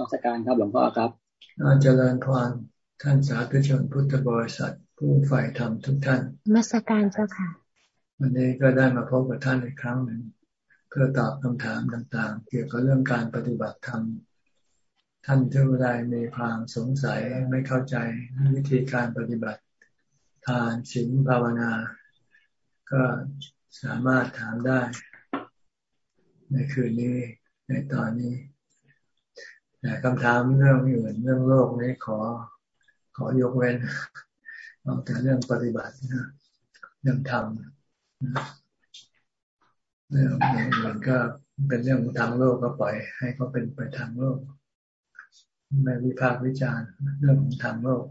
รัชการครับหลวงพ่อครับเจริญพรท่านสาธุชนพุทธบริษัท ผู้ฝ่ายธรรมทุกท่านมาสการเจ้าค่ะ วันนี้ก็ได้มาพบกับท่านอีกครั้งหนึ่งเพื่อตอบคำถามต่างๆ เกี่ยวกับเรื่องการปฏิบัติธรรมท่านที่ใดมีความสงสัยไม่เข้าใจวิธีการปฏิบัติ ทานศีลภาวนา ก็สามารถถามได้ ในคืนนี้ในตอนนี้แต่ คำถามเรื่องอื่นเรื่องโลกนี้ขอ ขอยกเว้นเอาแต่เรื่องปฏิบัตินะเรื่องธรรมเรื่องอื่นก็เป็นเรื่องทางโลกก็ปล่อย ให้เขาเป็นไปทางโลกไม่วิพากษ์วิจารณ์เรื่องของทางโลก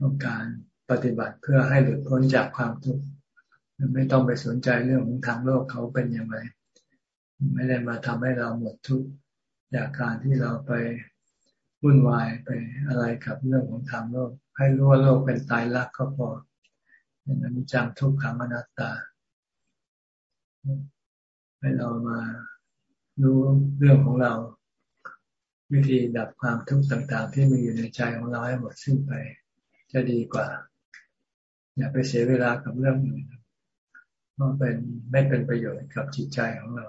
ต้องการปฏิบัติเพื่อให้หลุดพ้นจากความทุกข์ไม่ต้องไปสนใจเรื่องของทางโลกเขาเป็นอย่างไร ไม่ได้มาทำให้เราหมดทุกข์ จากการที่เราไปวุ่นวายไปอะไรกับเรื่องของทางโลก ให้รู้ว่าโลกเป็นตายรักก็พออย่างนั้นจังทุกขังอนัตตา ให้เรามารู้เรื่องของเรา วิธีดับความทุกข์ต่างๆ ที่มีอยู่ในใจของเราให้หมดสิ้นไป จะดีกว่า อย่าไปเสียเวลากับเรื่องอื่นเพราะเป็นไม่เป็นประโยชน์กับจิตใจของเรา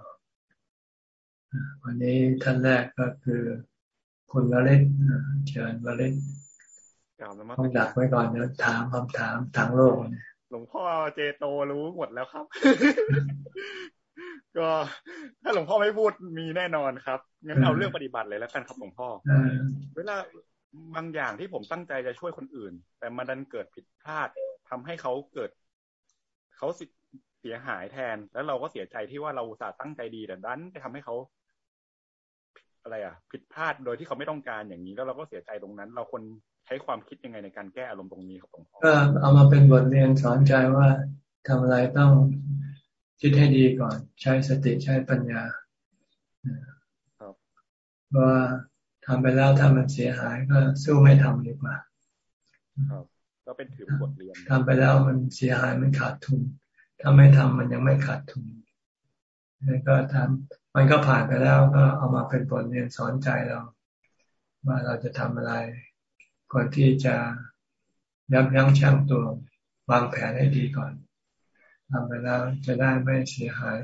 วันนี้ท่านแรกก็คือคุณวาเลนเชิญวาเลนต้องดักไว้ก่อนเดี๋ยวถามคำถามทางโลกเนี่ยหลวงพ่อเจโตรู้หมดแล้วครับ ก็ถ้าหลวงพ่อไม่พูดมีแน่นอนครับงั้นเอาเรื่องปฏิบัติเลยแล้วกันครับหลวงพ่อเวลาบางอย่างที่ผมตั้งใจจะช่วยคนอื่น แต่มันดันเกิดผิดพลาดทำให้เขาเกิดเขาเสียหายแทน แล้วเราก็เสียใจที่ว่าเราสาตั้งใจดีแต่ดันไปทำให้เขา อะไรอะผิดพลาดโดยที่เขาไม่ต้องการอย่างนี้แล้วเราก็เสียใจตรงนั้น เราควรใช้ความคิดยังไงในการแก้อารมณ์ตรงนี้ครับหลวงพ่อก็เอามาเป็นบทเรียนสอนใจว่าทำอะไรต้องคิดให้ดีก่อน ใช้สติใช้ปัญญาครับว่าทำไปแล้วถ้ามันเสียหายก็สู้ไม่ทำดีกว่าครับก็เป็นถือบทเรียนทำไปแล้วมันเสียหายมันขาดทุนถ้าไม่ทำมันยังไม่ขาดทุน แล้วก็ทำมันก็ผ่านไปแล้วก็เอามาเป็นบทเรียนสอนใจเรา ว่าเราจะทำอะไรก่อนที่จะยับยั้งชั่งตัววางแผนให้ดีก่อนทำไปแล้วจะได้ไม่เสียหาย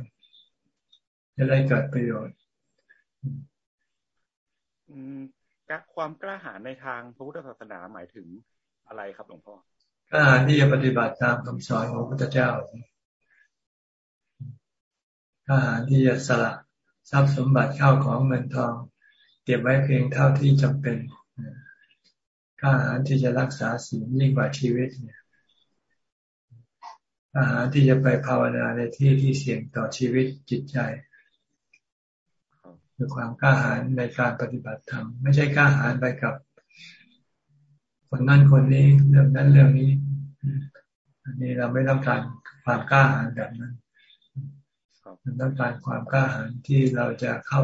จะได้เกิดประโยชน์ความกล้าหาญในทางพระพุทธศาสนาหมายถึงอะไรครับหลวงพ่อกล้าหาญที่จะปฏิบัติตามคำสอนของพระพุทธเจ้า กล้าหาญที่จะสละทรัพย์สมบัติเข้าของเงินทอง เก็บไว้เพียงเท่าที่จำเป็นกล้าหาญที่จะรักษาศีลยิ่งกว่าชีวิตเนี่ยกล้าหาญที่จะไปภาวนาในที่ที่เสี่ยงต่อชีวิตจิตใจคือความกล้าหาญในการปฏิบัติธรรมไม่ใช่กล้าหาญไปกับ คนนั้นคนนี้เรื่องนั้นเรื่องนี้ อันนี้เราไม่ต้องการความกล้าหาญแบบนั้น เราต้องการความกล้าหาญที่เราจะเข้า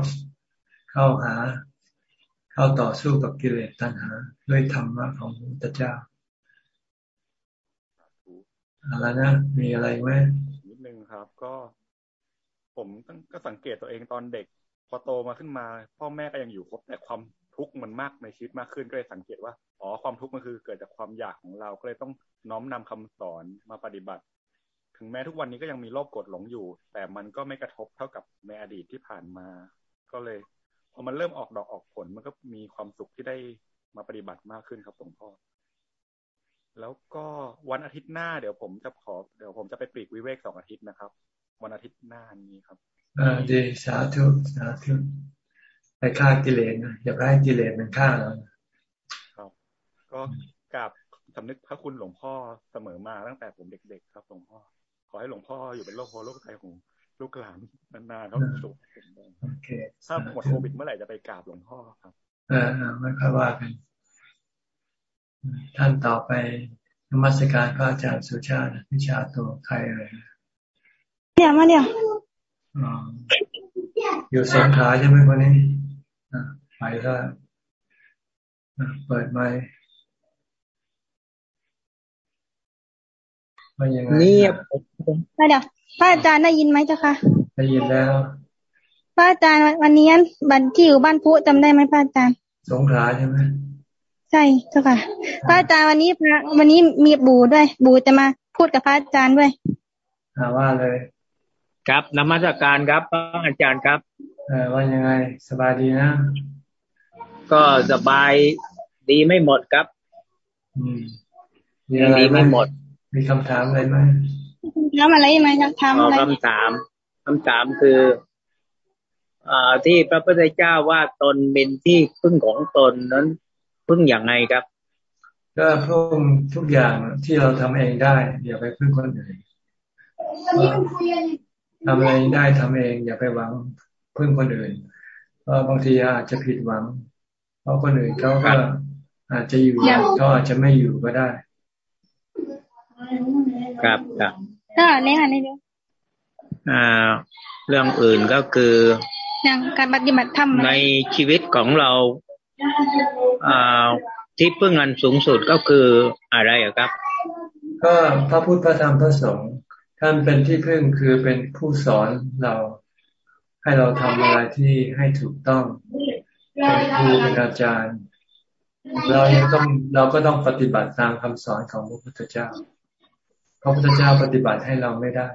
เข้าหา เข้าต่อสู้กับกิเลสตัณหา ด้วยธรรมะของพระพุทธเจ้าอะไรนะมีอะไรไหมนิดนึงครับ ก็ ผมก็สังเกตตัวเองตอนเด็ก พอโตมาขึ้นมา พ่อแม่ก็ยังอยู่ครบแต่ความทุกข์มันมากในชีวิตมากขึ้นก็เลยสังเกตว่าอ๋อความทุกข์มันคือเกิดจากความอยากของเราก็เลยต้องน้อมนำคำสอนมาปฏิบัติ ถึงแม้ทุกวันนี้ก็ยังมีโลภกดหลงอยู่ แต่มันก็ไม่กระทบเท่ากับในอดีตที่ผ่านมา ก็เลยพอมันเริ่มออกดอกออกผลมันก็มีความสุขที่ได้มาปฏิบัติมากขึ้นครับหลวงพ่อแล้วก็วันอาทิตย์หน้าเดี๋ยวผมจะขอเดี๋ยวผมจะไปปลีกวิเวกสองอาทิตย์นะครับ วันอาทิตย์หน้านี้ครับอ่าดีสาธุสาธุไปฆ่ากิเลสนะอย่าไปให้กิเลสมันฆ่าเราครับ ก็กราบสำนึกพระคุณหลวงพ่อเสมอมาตั้งแต่ผมเด็กๆครับหลวงพ่อข อให้หลวงพ่ออยู่เป็นโลกโพโลกไทยของลูกหลานนานๆครับสุขถ้าหมดโควิดเมื่อไหร่จะไปกราบหลวงพ่อครับอ่าไม่ค่อยว่ากันท่านต่อไปนมัสการพระอาจารย์สุชาติวิชาตัวใครเลยเดี๋ยวมาเดี๋ยวอยู่สงขาใช่ไหมคนนี้ไปก็เปิดไมค์ มายังไงนี่เดี๋ยวพระอาจารย์ได้ยินไหมเจ้าค่ะได้ยินแล้วพระอาจารย์วันนี้บันที่อยู่บ้านพุจำได้ไหมพระอาจารย์สงขลาใช่ไหมใช่เจ้าค่ะพระอาจารย์วันนี้พระวันนี้มีบูด้วย บูจะมาพูดกับพระอาจารย์ด้วยหาว่าเลย ครับนมัสการครับพระอาจารย์ครับเออว่ายังไง สบายดีนะ ก็สบายดีไม่หมดครับ อืมมีอะไรไม่หมด มีคำถามอะไรไหมถามอะไรไหมคำถามอะไรคำถามคำถามคืออ่าที่พระพุทธเจ้าว่าตนเป็นที่พึ่งของตนนั้นพึ่งอย่างไงครับ ก็พึ่งทุกอย่างที่เราทำเองได้อย่าไปพึ่งคนอื่นทำอะไรได้ทำเอง อย่าไปหวังพึ่งคนอื่นเพราะบางทีอาจจะผิดหวัง เพราะคนอื่นเขาก็อาจจะอยู่เขาอาจจะไม่อยู่ก็ได้ ครับครับก็เนี่ยค่ะนี่ดูอ่า เรื่องอื่นก็คืออย่างการปฏิบัติธรรมในชีวิตของเราอ่าที่พึ่งอันสูงสุดก็คืออะไรครับ ก็พระพุทธพระธรรมพระสงฆ์ท่านเป็นที่พึ่งคือเป็นผู้สอนเรา ให้เราทำอะไรที่ให้ถูกต้องเป็นครูเป็นอาจารย์ เราต้องเราก็ต้องปฏิบัติตามคำสอนของพระพุทธเจ้า พระพุทธเจ้าปฏิบัติให้เราไม่ได้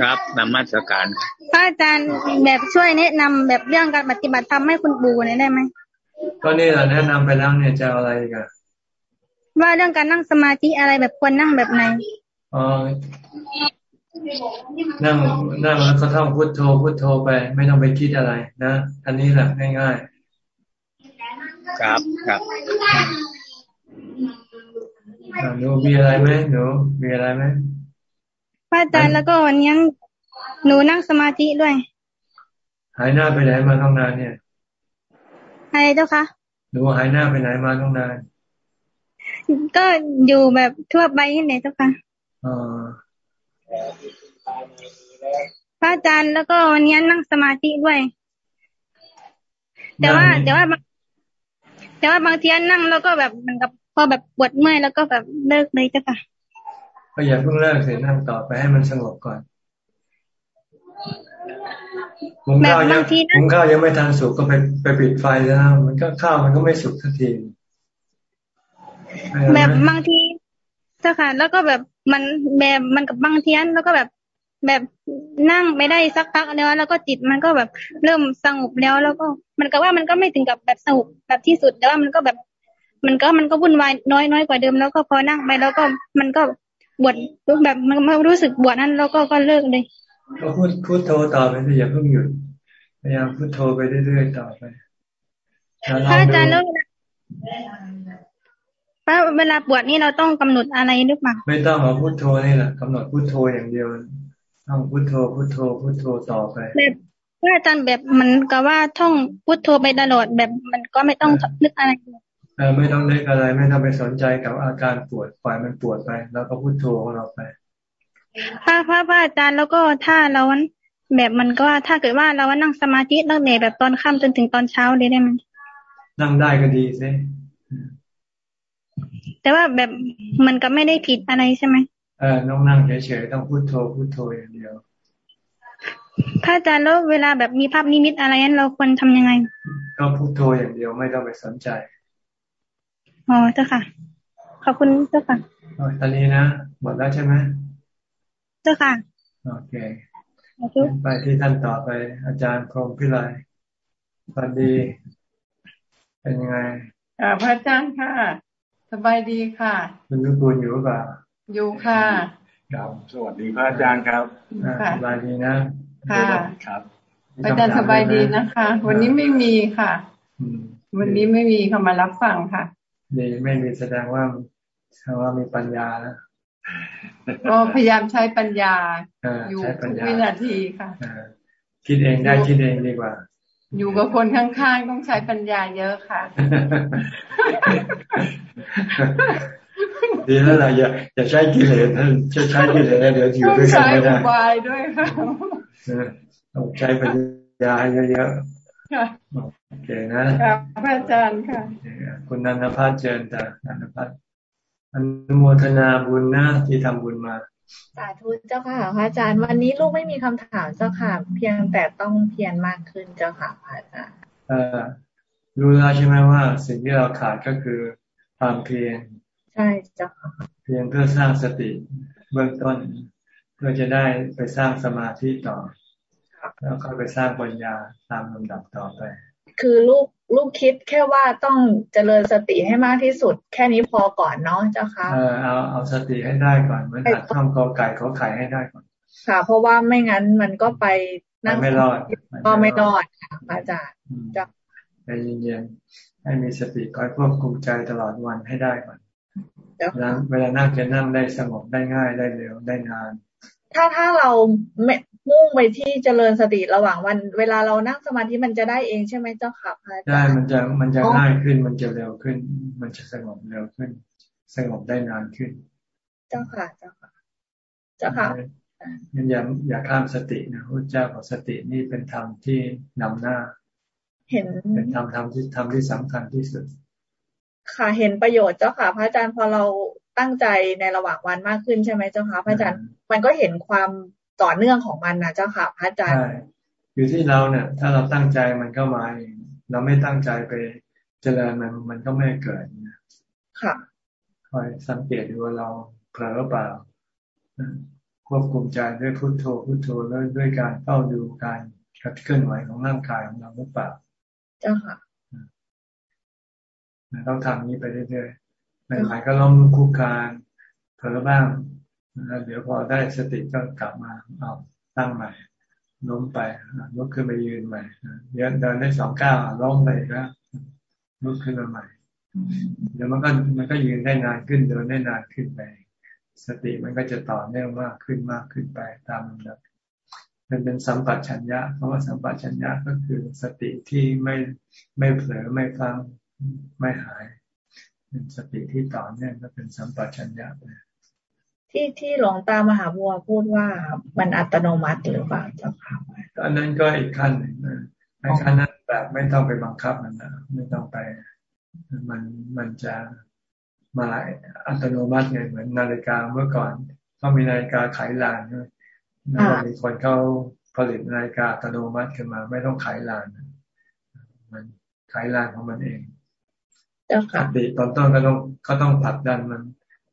ครับนำมาตรการพระอาจารย์แบบช่วยแนะนำแบบเรื่องการปฏิบัติทำให้คุณบูเนี่ยได้ไหมก็นี่แหละแนะนำไปแล้วเนี่ยจะอะไรกันว่าเรื่องการนั่งสมาธิอะไรแบบควรนั่งแบบไหนอ๋อนั่งนั่งแล้วก็ท่องพุทโธพุทโธไป ไม่ต้องไปคิดอะไรนะอันนี้แหละง่ายๆ ครับครับ หนูมีอะไรไหมหนูมีอะไรไหมพระอาจารย์แล้วก็วันนี้หนูนั่งสมาธิด้วย หายหน้าไปไหนมาตั้งนานเนี่ยอะไรเจ้าคะหนูหายหน้าไปไหนมาตั้งนาน ก็อยู่แบบทั่วไปนี่แหละเจ้าค่ะอ๋อพระอาจารย์แล้วก็วันนี้นั่งสมาธิด้วย แต่ว่าแต่ว่าแต่ว่าบางทีนั่งแล้วก็แบบเหมือนกับ พอแบบปวดเมื่อยแล้วก็แบบเลิกเลยจ้ะค่ะก็อย่าเพิ่งเลิกเสียนั่งต่อไปให้มันสงบก่อนหุงข้าวยังหุงข้าวยังไม่ทันสุกก็ไปไปปิดไฟแล้ว มันก็ข้าวมันก็ไม่สุกสักทีแบบบางทีเจ้าค่ะ แล้วก็แบบมันแบบมันกับบางทีนแล้วก็แบบแบบนั่งไม่ได้สักพักแล้วแล้วก็จิตมันก็แบบเริ่มสงบแล้ว แล้วก็มันก็ว่ามันก็ไม่ถึงกับแบบสงบแบบที่สุดแต่ว่ามันก็แบบ มันก็มันก็วุ่นวายน้อยน้อยกว่าเดิมแล้วก็พอนั่งไปแล้วก็มันก็บวชแบบมันรู้สึกบวชนั้นแล้วก็ก็เลิกเลยก็พูดพูดโทรต่อไปอย่าเพิ่งหยุดพยายามพูดโทรไปเรื่อยๆต่อไปพระอาจารย์แล้วพระเวลาบวชนี่เราต้องกำหนดอะไรหรือเปล่าไม่ต้องเอาพูดโทรนี่แหละกำหนดพูดโทรอย่างเดียวต้องพุทโธพุทโธพุทโธต่อไปแบบถ้าอาจารย์แบบมันก็ว่าท่องพุทโธไปตลอดแบบมันก็ไม่ต้องนึกอะไรเออ ไม่ต้องนึกอะไร ไม่ต้องไปสนใจกับอาการปวดปล่อยมันปวดไป แล้วก็พุทโธของเราไปพระพระพระอาจารย์แล้วก็ถ้าเราแบบมันก็ถ้าเกิดว่าเราว่านั่งสมาธิตั้งแต่แบบตอนค่ำจนถึงตอนเช้าเลยได้ไหมนั่งได้ก็ดีสิแต่ว่าแบบมันก็ไม่ได้ผิดอะไรใช่ไหมเออน้องนั่งเฉยๆต้องพูดโทรพูดโทรอย่างเดียวพระอาจารย์แล้วเวลาแบบมีภาพนิมิตอะไรนั้นเราควรทํำยังไง ก็พูดโทรอย่างเดียวไม่ต้องไปสนใจ อ๋อเจ้าค่ะ ขอบคุณเจ้าค่ะตอนนี้นะหมดแล้วใช่ไหมเจ้าค่ะ โอเค ไปที่ท่านต่อไป อาจารย์พรหมพิไลสวัสดี เป็นยังไงอ่าพระอาจารย์ค่ะ สบายดีค่ะคุณยุบุญอยู่หรือเปล่าอยู่ค่ะครับสวัสดีพระอาจารย์ครับสบายดีนะค่ะครับอาจารย์สบายดีนะคะ วันนี้ไม่มีค่ะ วันนี้ไม่มีเข้ามารับฟังค่ะ ดีไม่มีแสดงว่าแสดงว่ามีปัญญาแล้วก็พยายามใช้ปัญญาอยู่ทุกวินาทีค่ะคิดเองได้คิดเองดีกว่า อยู่กับคนข้างๆต้องใช้ปัญญาเยอะค่ะ ดีแล้วล่ะอย่าอย่าใช้กิเลสจะใช้กิเลสเดี๋ยวอยู่ด้วยกันไม่ได้บายด้วยค่ะต้องใช้ปัญญาเยอะๆ โอเคนะครับพระอาจารย์ค่ะ คุณนันทพัฒน์เจริญตานันทพัฒน์อนุโมทนาบุญนะที่ทำบุญมา สาธุเจ้าค่ะพระอาจารย์ วันนี้ลูกไม่มีคำถามเจ้าค่ะ เพียงแต่ต้องเพียรมากขึ้นเจ้าค่ะพระอาจารย์รู้แล้วใช่ไหมว่า สิ่งที่เราขาดก็คือความเพียรใช่เจ้าค่ะเพียรเพื่อสร้างสติเบื้องต้น เพื่อจะได้ไปสร้างสมาธิต่อ แล้วก็ไปสร้างปัญญาตามลำดับต่อไป คือลูกลูกคิดแค่ว่าต้องเจริญสติให้มากที่สุด แค่นี้พอก่อนเนาะเจ้าค่ะเออเอาเอาสติให้ได้ก่อนเหมือนหัดท่องกอไก่เขาไข่ให้ได้ก่อน ค่ะ เพราะว่าไม่งั้นมันก็ไปนั่งไม่รอดก็ไม่รอดค่ะอาจารย์จะใจเย็นๆให้มีสติคอยควบคุมใจตลอดวันให้ได้ก่อนเวลาเวลานั่งจะนั่งได้สงบได้ง่ายได้เร็วได้นาน ถ้าถ้าเราไม่มุ่งไปที่เจริญสติระหว่างวัน เวลาเรานั่งสมาธิมันจะได้เองใช่ไหมเจ้าค่ะพระอาจารย์ได้มันจะมันจะง่ายขึ้นมันจะเร็วขึ้น มันจะสงบเร็วขึ้น สงบได้นานขึ้น เจ้าค่ะเจ้าค่ะ เจ้าค่ะยันอย่าอย่าข้ามสตินะพระเจ้าบอกสตินี่เป็นธรรมที่นำหน้า เห็นเป็นธรรมธรรมที่ธรรมที่สำคัญที่สุด ค่ะเห็นประโยชน์เจ้าค่ะ พระอาจารย์พอเรา ตั้งใจในระหว่างวันมากขึ้นใช่ไหมเจ้าค่ะพระอาจารย์มันก็เห็นความต่อเนื่องของมันนะเจ้าค่ะพระอาจารย์อยู่ที่เราเนี่ย ถ้าเราตั้งใจมันก็มาเองเราไม่ตั้งใจไปเจริญมันมันก็ไม่เกิดค่ะคอยสังเกตดูว่าเราเผลอเปล่าควบคุมใจด้วยพุโทโธพุโทโธแล้วด้วยการเฝ้าดูการเคลื่อนไหวของร่างกายของเราหรือเปล่าเจ้าค่ะต้องทำนี้ไปเรื่อยๆ ใหม่ๆก็ล้มคุกคานเผลอบ้างแล้วเดี๋ยวพอได้สติก็กลับมาเอาตั้งใหม่ล้มไปลุกขึ้นไปยืนใหม่เดินเดินได้สองก้าวล้มไปแล้วลุกขึ้นมาใหม่ เดี๋ยวมันก็มันก็ยืนได้นานขึ้นเดินได้นานขึ้นไป สติมันก็จะต่อเนื่องมากขึ้นมากขึ้นไปตามลำดับมันเป็นสัมปชัญญะเพราะว่าสัมปชัญญะก็คือสติที่ไม่ไม่เผลอไม่ฟังไม่หาย เป็นสติที่ต่อเนื่องก็เป็นสัมปชัญญะไปที่ที่หลวงตามหาบัวพูดว่ามันอัตโนมัติหรือเปล่าเจ้าค่ะอันนั้นก็อีกขั้นหนึ่งนะในขั้นนั้นแบบไม่ต้องไปบังคับมันนะไม่ต้องไป มันมันจะมาอัตโนมัติไงเหมือนนาฬิกาเมื่อก่อนต้องมีนาฬิกาไขลานด้วยแล้วมีคนเขาผลิตนาฬิกาอัตโนมัติขึ้นมา ไม่ต้องไขลาน มันไขลานของมันเอง ปกติตอนต้นก็ต้องก็ต้องผลักดันมัน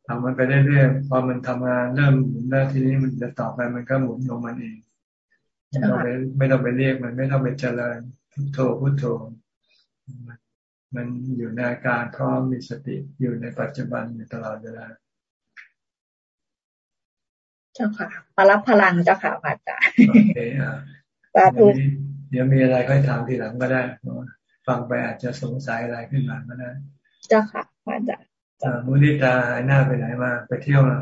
ทำมันไปเรื่อยๆพอมันทำงานเริ่มหมุนแล้วทีนี้มันจะต่อไปมันก็หมุนของมันเองไม่ต้องไปไม่ต้องไปเรียกมันไม่ต้องไปเจริญพุทโธพุทโธมันอยู่ในอาการพร้อมมีสติอยู่ในปัจจุบันอยู่ตลอดเวลาเจ้าค่ะมารับพลังเจ้าค่ะอาจารย์โอเคอะสาธุเดี๋ยวมีอะไรค่อยถามทีหลังก็ได้ ฟังไปอาจจะสงสัยอะไรขึ้นมาก็ได้เจ้าค่ะอาจารย์มุนิตาหายหน้าไปไหนมาไปเที่ยวนะ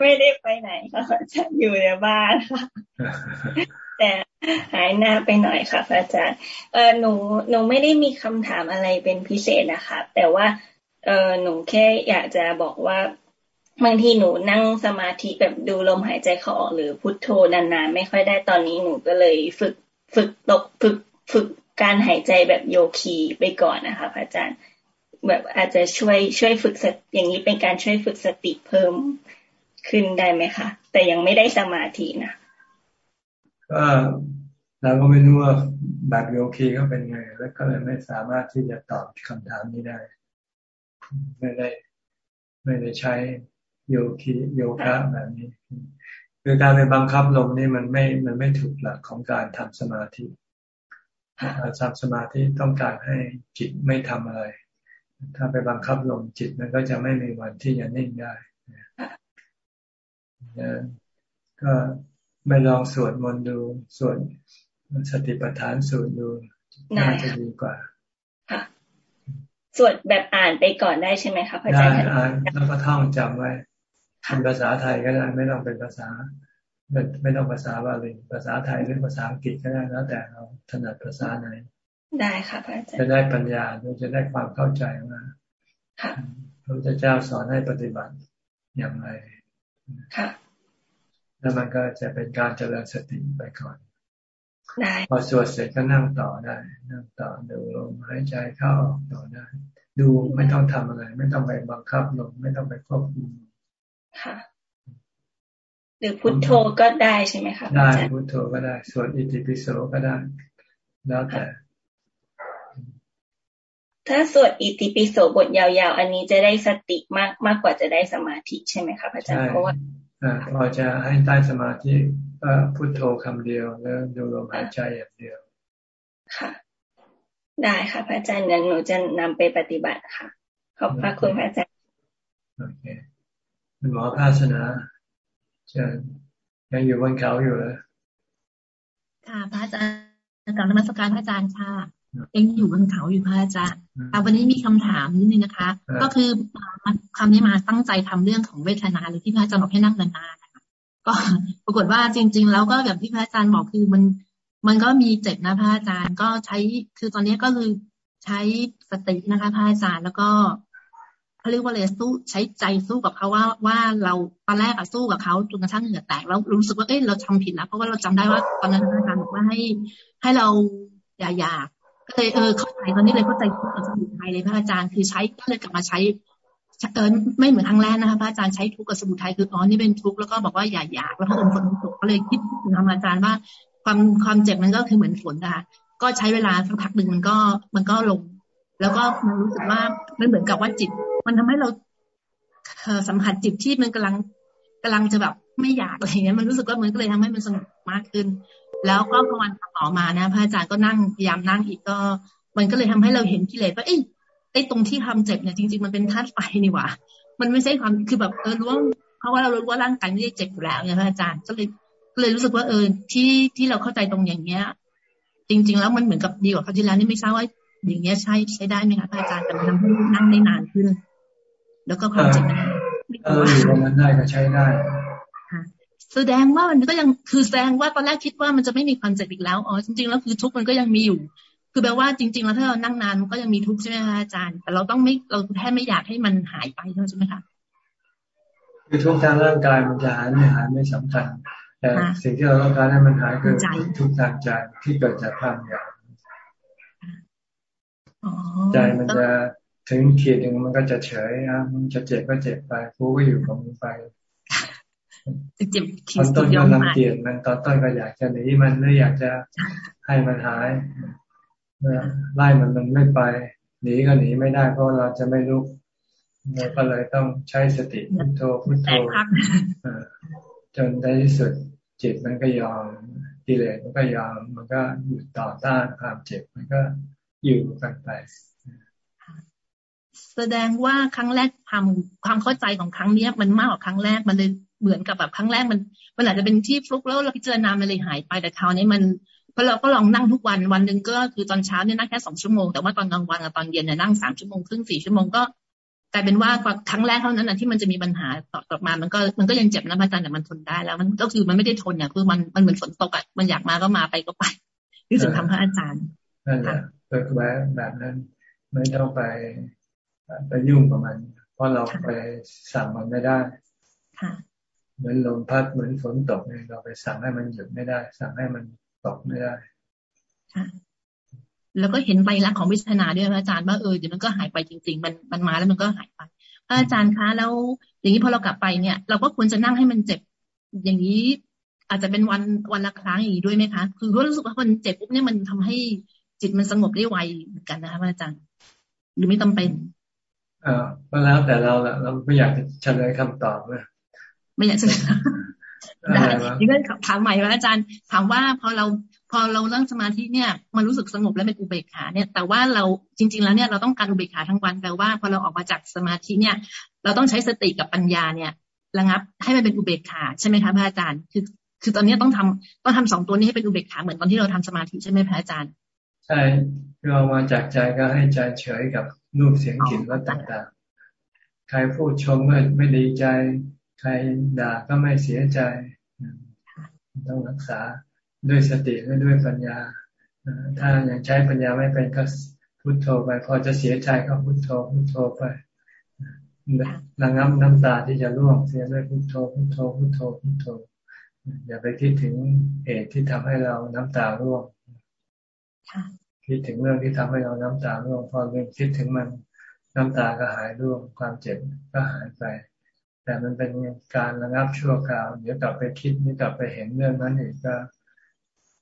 ไม่ได้ไปไหนค่ะฉันอยู่ในบ้านค่ะแต่หายหน้าไปหน่อยค่ะพระอาจารย์เออหนูหนูไม่ได้มีคำถามอะไรเป็นพิเศษนะคะ แต่ว่าเออหนูแค่อยากจะบอกว่าบางทีหนูนั่งสมาธิแบบดูลมหายใจเขาออกหรือพุทโธนานๆไม่ค่อยได้ตอนนี้หนูก็เลยฝึกฝึกตกฝึก ฝึกการหายใจแบบโยคีไปก่อนนะคะพระอาจารย์ แบบอาจจะช่วยช่วยฝึกสติอย่างนี้เป็นการช่วยฝึกสติเพิ่มขึ้นได้ไหมคะแต่ยังไม่ได้สมาธินะก็เราก็ไม่รู้ว่าแบบโยคีก็เป็นไง แล้วก็เลยไม่สามารถที่จะตอบคำถามนี้ได้ ไม่ได้ ไม่ได้ใช้โยคีโยคะแบบนี้ คือการไปบังคับลมนี่มันไม่มันไม่ถูกหลักของการทำสมาธิ การทำสมาธิต้องการให้จิตไม่ทำอะไร ถ้าไปบังคับลมจิตมันก็จะไม่มีวันที่จะนิ่งได้นะก็ไม่ลองสวดมนต์ดูสวดสติปัฏฐานสวดดูน่าจะดีกว่าค่ะสวดแบบอ่านไปก่อนได้ใช่ไหมคะพระอาจารย์ได้อ่านแล้วก็ท่องจำไว้เป็นภาษาไทยก็ได้ไม่ต้องเป็นภาษา ไม่ต้องภาษาบาลีภาษาไทยหรือภาษาอังกฤษก็ได้แล้ว แต่เราถนัดภาษาไหน ได้ค่ะพระอาจารย์ จะได้ปัญญาจะได้ความเข้าใจว่าพระพุทธเจ้าสอนให้ปฏิบัติอย่างไรค่ะแล้วมันก็จะเป็นการเจริญสติไปก่อนได้พอสวดเสร็จก็นั่งต่อได้ นั่งต่อดูลมหายใจเข้าออกต่อได้ ดูไม่ต้องทำอะไร ไม่ต้องไปบังคับลมไม่ต้องไปควบคุมค่ะ หรือพุทโธก็ได้ใช่ไหมคะได้พุทโธก็ได้สวดอิติปิโสก็ได้ แล้วแต่ ถ้าสวดอิติปิโสบทยาวๆ อันนี้จะได้สติมากมากกว่าจะได้สมาธิใช่ไหมคะอาจารย์เพราะว่าพอจะให้ได้สมาธิก็พุทโธคำเดียวแล้วดูลมหายใจอย่างเดียวค่ะ ได้ค่ะพระอาจารย์งั้นหนูจะนำไปปฏิบัติค่ะ ขอบพระคุณพระอาจารย์โอเคหมอภาสนาจะ ยังอยู่บนเขาอยู่เลยค่ะพระอาจารย์กลับนมัสการพระอาจารย์ค่ะยังอยู่บนเขาอยู่พระอาจารย์แต่วันนี้มีคำถามนิดนึงนะคะ ก็คือคำนี้มาตั้งใจทำเรื่องของเวทนาหรือที่พระอาจารย์บอกให้นั่งนานๆก็ปรากฏว่าจริง ๆ แล้วก็แบบที่พระอาจารย์บอกคือมัน มันก็มีเจ็บนะพระอาจารย์ก็ใช้คือตอนนี้ก็คือใช้สตินะคะพระอาจารย์แล้วก็ เขาเรียกว่าเลยสู้ใช้ใจสู้กับเขาว่าว่าเราตอนแรกอะสู้กับเขาจนกระทั่งเหงื่อแตกแล้วรู้สึกว่าเอ้ยเราทำผิดแล้วเพราะว่าเราจำได้ว่าตอนนั้นอาจารย์บอกว่าให้ให้เราอย่าอยากก็เลยเออเข้าใจตอนนี้เลยเข้าใจทุกข์กับสมุทัยเลยพระอาจารย์คือใช้ก็เลยกลับมาใช้เออไม่เหมือนครั้งแรกนะคะพระอาจารย์ใช้ทุกข์กับสมุทัยคืออ๋อนี่เป็นทุกข์แล้วก็บอกว่าอย่าอยากแล้วพระองค์คนตกก็เลยคิดถึงอาจารย์ว่า ความความเจ็บมันก็คือเหมือนฝนนะคะก็ใช้เวลาสักพักหนึ่งมันก็มันก็ลง แล้วก็มันรู้สึกว่ามันเหมือนกับว่าจิต มันทำให้เราสัมผัสจิตที่มันกำลังกำลังจะแบบไม่อยากอะไรเงี้ยมันรู้สึกว่ามันก็เลยทำให้มันสงบมากขึ้น แล้วก็พอวันต่อมานะพระอาจารย์ก็นั่งพยายามนั่งอีกก็ มันก็เลยทำให้เราเห็นกิเลสว่าเอ้ไอ้ตรงที่ทำเจ็บเนี่ยจริง ๆ มันเป็นธาตุไฟนี่หว่า มันไม่ใช่ความคือแบบเออรู้ว่าเพราะว่าเรารู้ว่าร่างกายไม่ได้เจ็บอยู่แล้วเนี่ยพระอาจารย์ก็เลยก็เลยรู้สึกว่าเออที่ที่เราเข้าใจตรงอย่างเงี้ย จริง ๆ แล้วมันเหมือนกับดีกว่าคราวที่แล้วนี่ไม่ทราบว่าอย่างเงี้ยใช่ใช้ได้ไหมคะพระอาจารย์แต่มันทำให้นั่งได้นานขึ้น แล้วก็ความเจ็บมันเอออยู่ตรงนั้นได้ก็ใช้ได้แสดงว่ามันก็ยังคือแสดงว่าตอนแรกคิดว่ามันจะไม่มีความเจ็บอีกแล้วอ๋อจริงๆแล้วคือทุกข์มันก็ยังมีอยู่ คือแปลว่าจริง ๆ แล้วถ้าเรานั่งนานมันก็ยังมีทุกข์ใช่ไหมคะอาจารย์ แต่เราต้องไม่เราแค่ไม่อยากให้มันหายไปใช่ไหมคะคือทุกทางร่างกายมันจะหายไม่หายไม่สำคัญแต่สิ่งที่เราต้องการให้มันหายคือทุกทางใจที่เกิดจากความอยากใจมันจะ ถึงขีดหนึ่งมันก็จะเฉยนะมันจะเจ็บก็เจ็บไปผู้ก็อยู่ของมันไปเจ็บตอนต้นก็รังเกียจมันตอนต้นก็อยากจะหนีมันไม่อยากจะให้มันหายไล่มันมันไม่ไป หนีก็หนีไม่ได้เพราะเราจะไม่ลุกเราก็เลยต้องใช้สติพุทโธพุทโธจนในที่สุดจิตมันก็ยอมกิเลสมันก็ยอมมันก็หยุดต่อต้านความเจ็บมันก็อยู่กันไป แสดงว่าครั้งแรกความความเข้าใจของครั้งเนี้ย มันมากกว่าครั้งแรกมันเลยเหมือนกับแบบครั้งแรกมันมันอาจจะเป็นที่ฟลุกแล้วเราพิจารณามันเลยหายไปแต่คราวนี้มันเพราะเราก็ลองนั่งทุกวันวันหนึ่งก็คือตอนเช้าเนี่ยนั่งแค่สองชั่วโมงแต่ว่าตอนกลางวันกับตอนเย็นเนี่ยนั่งสามชั่วโมงครึ่งสี่ชั่วโมงก็กลายเป็นว่าครั้งแรกเท่านั้นนะที่มันจะมีปัญหาต่อต่อมา มันก็มันก็ยังเจ็บนะพระอาจารย์แต่มันทนได้แล้ว มันก็คือมันไม่ได้ทนเนี่ยคือมันมันเหมือนฝนตกอะมันอยากมาก็มาไปก็ไปนี่ถึงทำพระอาจารย์นั่นแหละเกิดแบบแบบนั้นไม่ต้องไป ไปยุ่งกับมัน เพราะเราไปสั่งมันไม่ได้เหมือนลมพัดเหมือนฝนตกเนี่ยเราไปสั่งให้มันหยุดไม่ได้ สั่งให้มันตกไม่ได้แล้วก็เห็นใบลักของวิชนาด้วยอาจารย์ว่าเออเดี๋ยวมันก็หายไปจริง ๆ มันมันมาแล้วมันก็หายไปอาจารย์คะแล้วอย่างนี้พอเรากลับไปเนี่ย เราก็ควรจะนั่งให้มันเจ็บ อย่างนี้ อาจจะเป็นวันวันละครั้งอย่างนี้ด้วยไหมคะ คือรู้สึกว่ามันเจ็บปุ๊บเนี่ยมันทำให้จิตมันสงบได้ไวเหมือนกันนะคะอาจารย์ หรือไม่จาเป็น อ่าก็แล้วแต่เราละเราไม่อยากจะเฉลยคำตอบเลยไม่อยากจะได้ยังก็ถามใหม่ว่าอาจารย์ ถามว่าพอเราพอเราเริ่มสมาธิเนี่ยมันรู้สึกสงบและเป็นอุเบกขาเนี่ยแต่ว่าเราจริง ๆ แล้วเนี่ยเราต้องการอุเบกขาทั้งวันแต่ว่าพอเราออกมาจากสมาธิเนี่ย เราต้องใช้สติกับปัญญาเนี่ย ระงับให้มันเป็นอุเบกขาใช่ไหมคะพระอาจารย์คือ คือตอนนี้ต้องทำต้องทำสองตัวนี้ให้เป็นอุเบกขาเหมือนตอนที่เราทำสมาธิใช่ไหมพระอาจารย์ ใช่เรามาจากใจก็ให้ใจเฉยกับ รูปเสียงกลิ่นรสต่างๆ ใครพูดชมก็ไม่ดีใจ ใครด่าก็ไม่เสียใจ ต้องรักษาด้วยสติและด้วยปัญญา ถ้ายังใช้ปัญญาไม่เป็นก็พุโทโธไป พอจะเสียใจก็พุโทโธพุโทโธไประงับน้ำตาที่จะร่วงเสียด้วยพุโทโธพุโทโธพุโทโธพุโทโธอย่าไปคิดถึงเหตุที่ทำให้เราน้ำตาร่วง คิดถึงเรื่องที่ทำให้เราน้ำตาร่วงพอเริ่มคิดถึงมันน้ำตาก็หายร่วงความเจ็บก็หายไป แต่มันเป็นการระงับชั่วคราว เดี๋ยวกลับไปคิดนี่กลับไปเห็นเรื่องนั้นอีกก็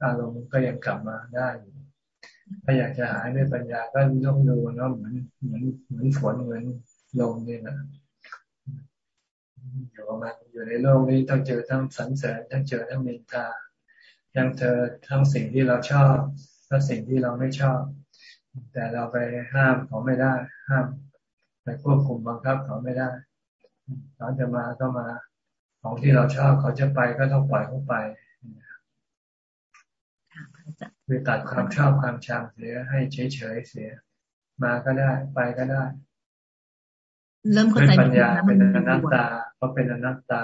อารมณ์ก็ยังกลับมาได้ถ้าอยากจะหายด้วยปัญญาก็ต้องดูนะเหมือนเหมือนเหมือนฝนเหมือนลมนี่แหละอยู่กับมันอยู่ในโลกนี้ต้องเจอทั้งสันเสริญต้งเจอทั้งเมินทายังเจอทั้งสิ่งที่เราชอบ และสิ่งที่เราไม่ชอบ แต่เราไปห้ามเขาไม่ได้ ห้ามไปควบคุมบังคับเขาไม่ได้เขาจะมาก็มาของที่เราชอบเขาจะไปก็ต้องปล่อยเขาไปคือตัดความชอบความชังเสียให้เฉยเฉยเสีย มาก็ได้ไปก็ได้ เริ่มเข้าใจปัญญาเป็นอนัตตาเขาเป็นอนัตตา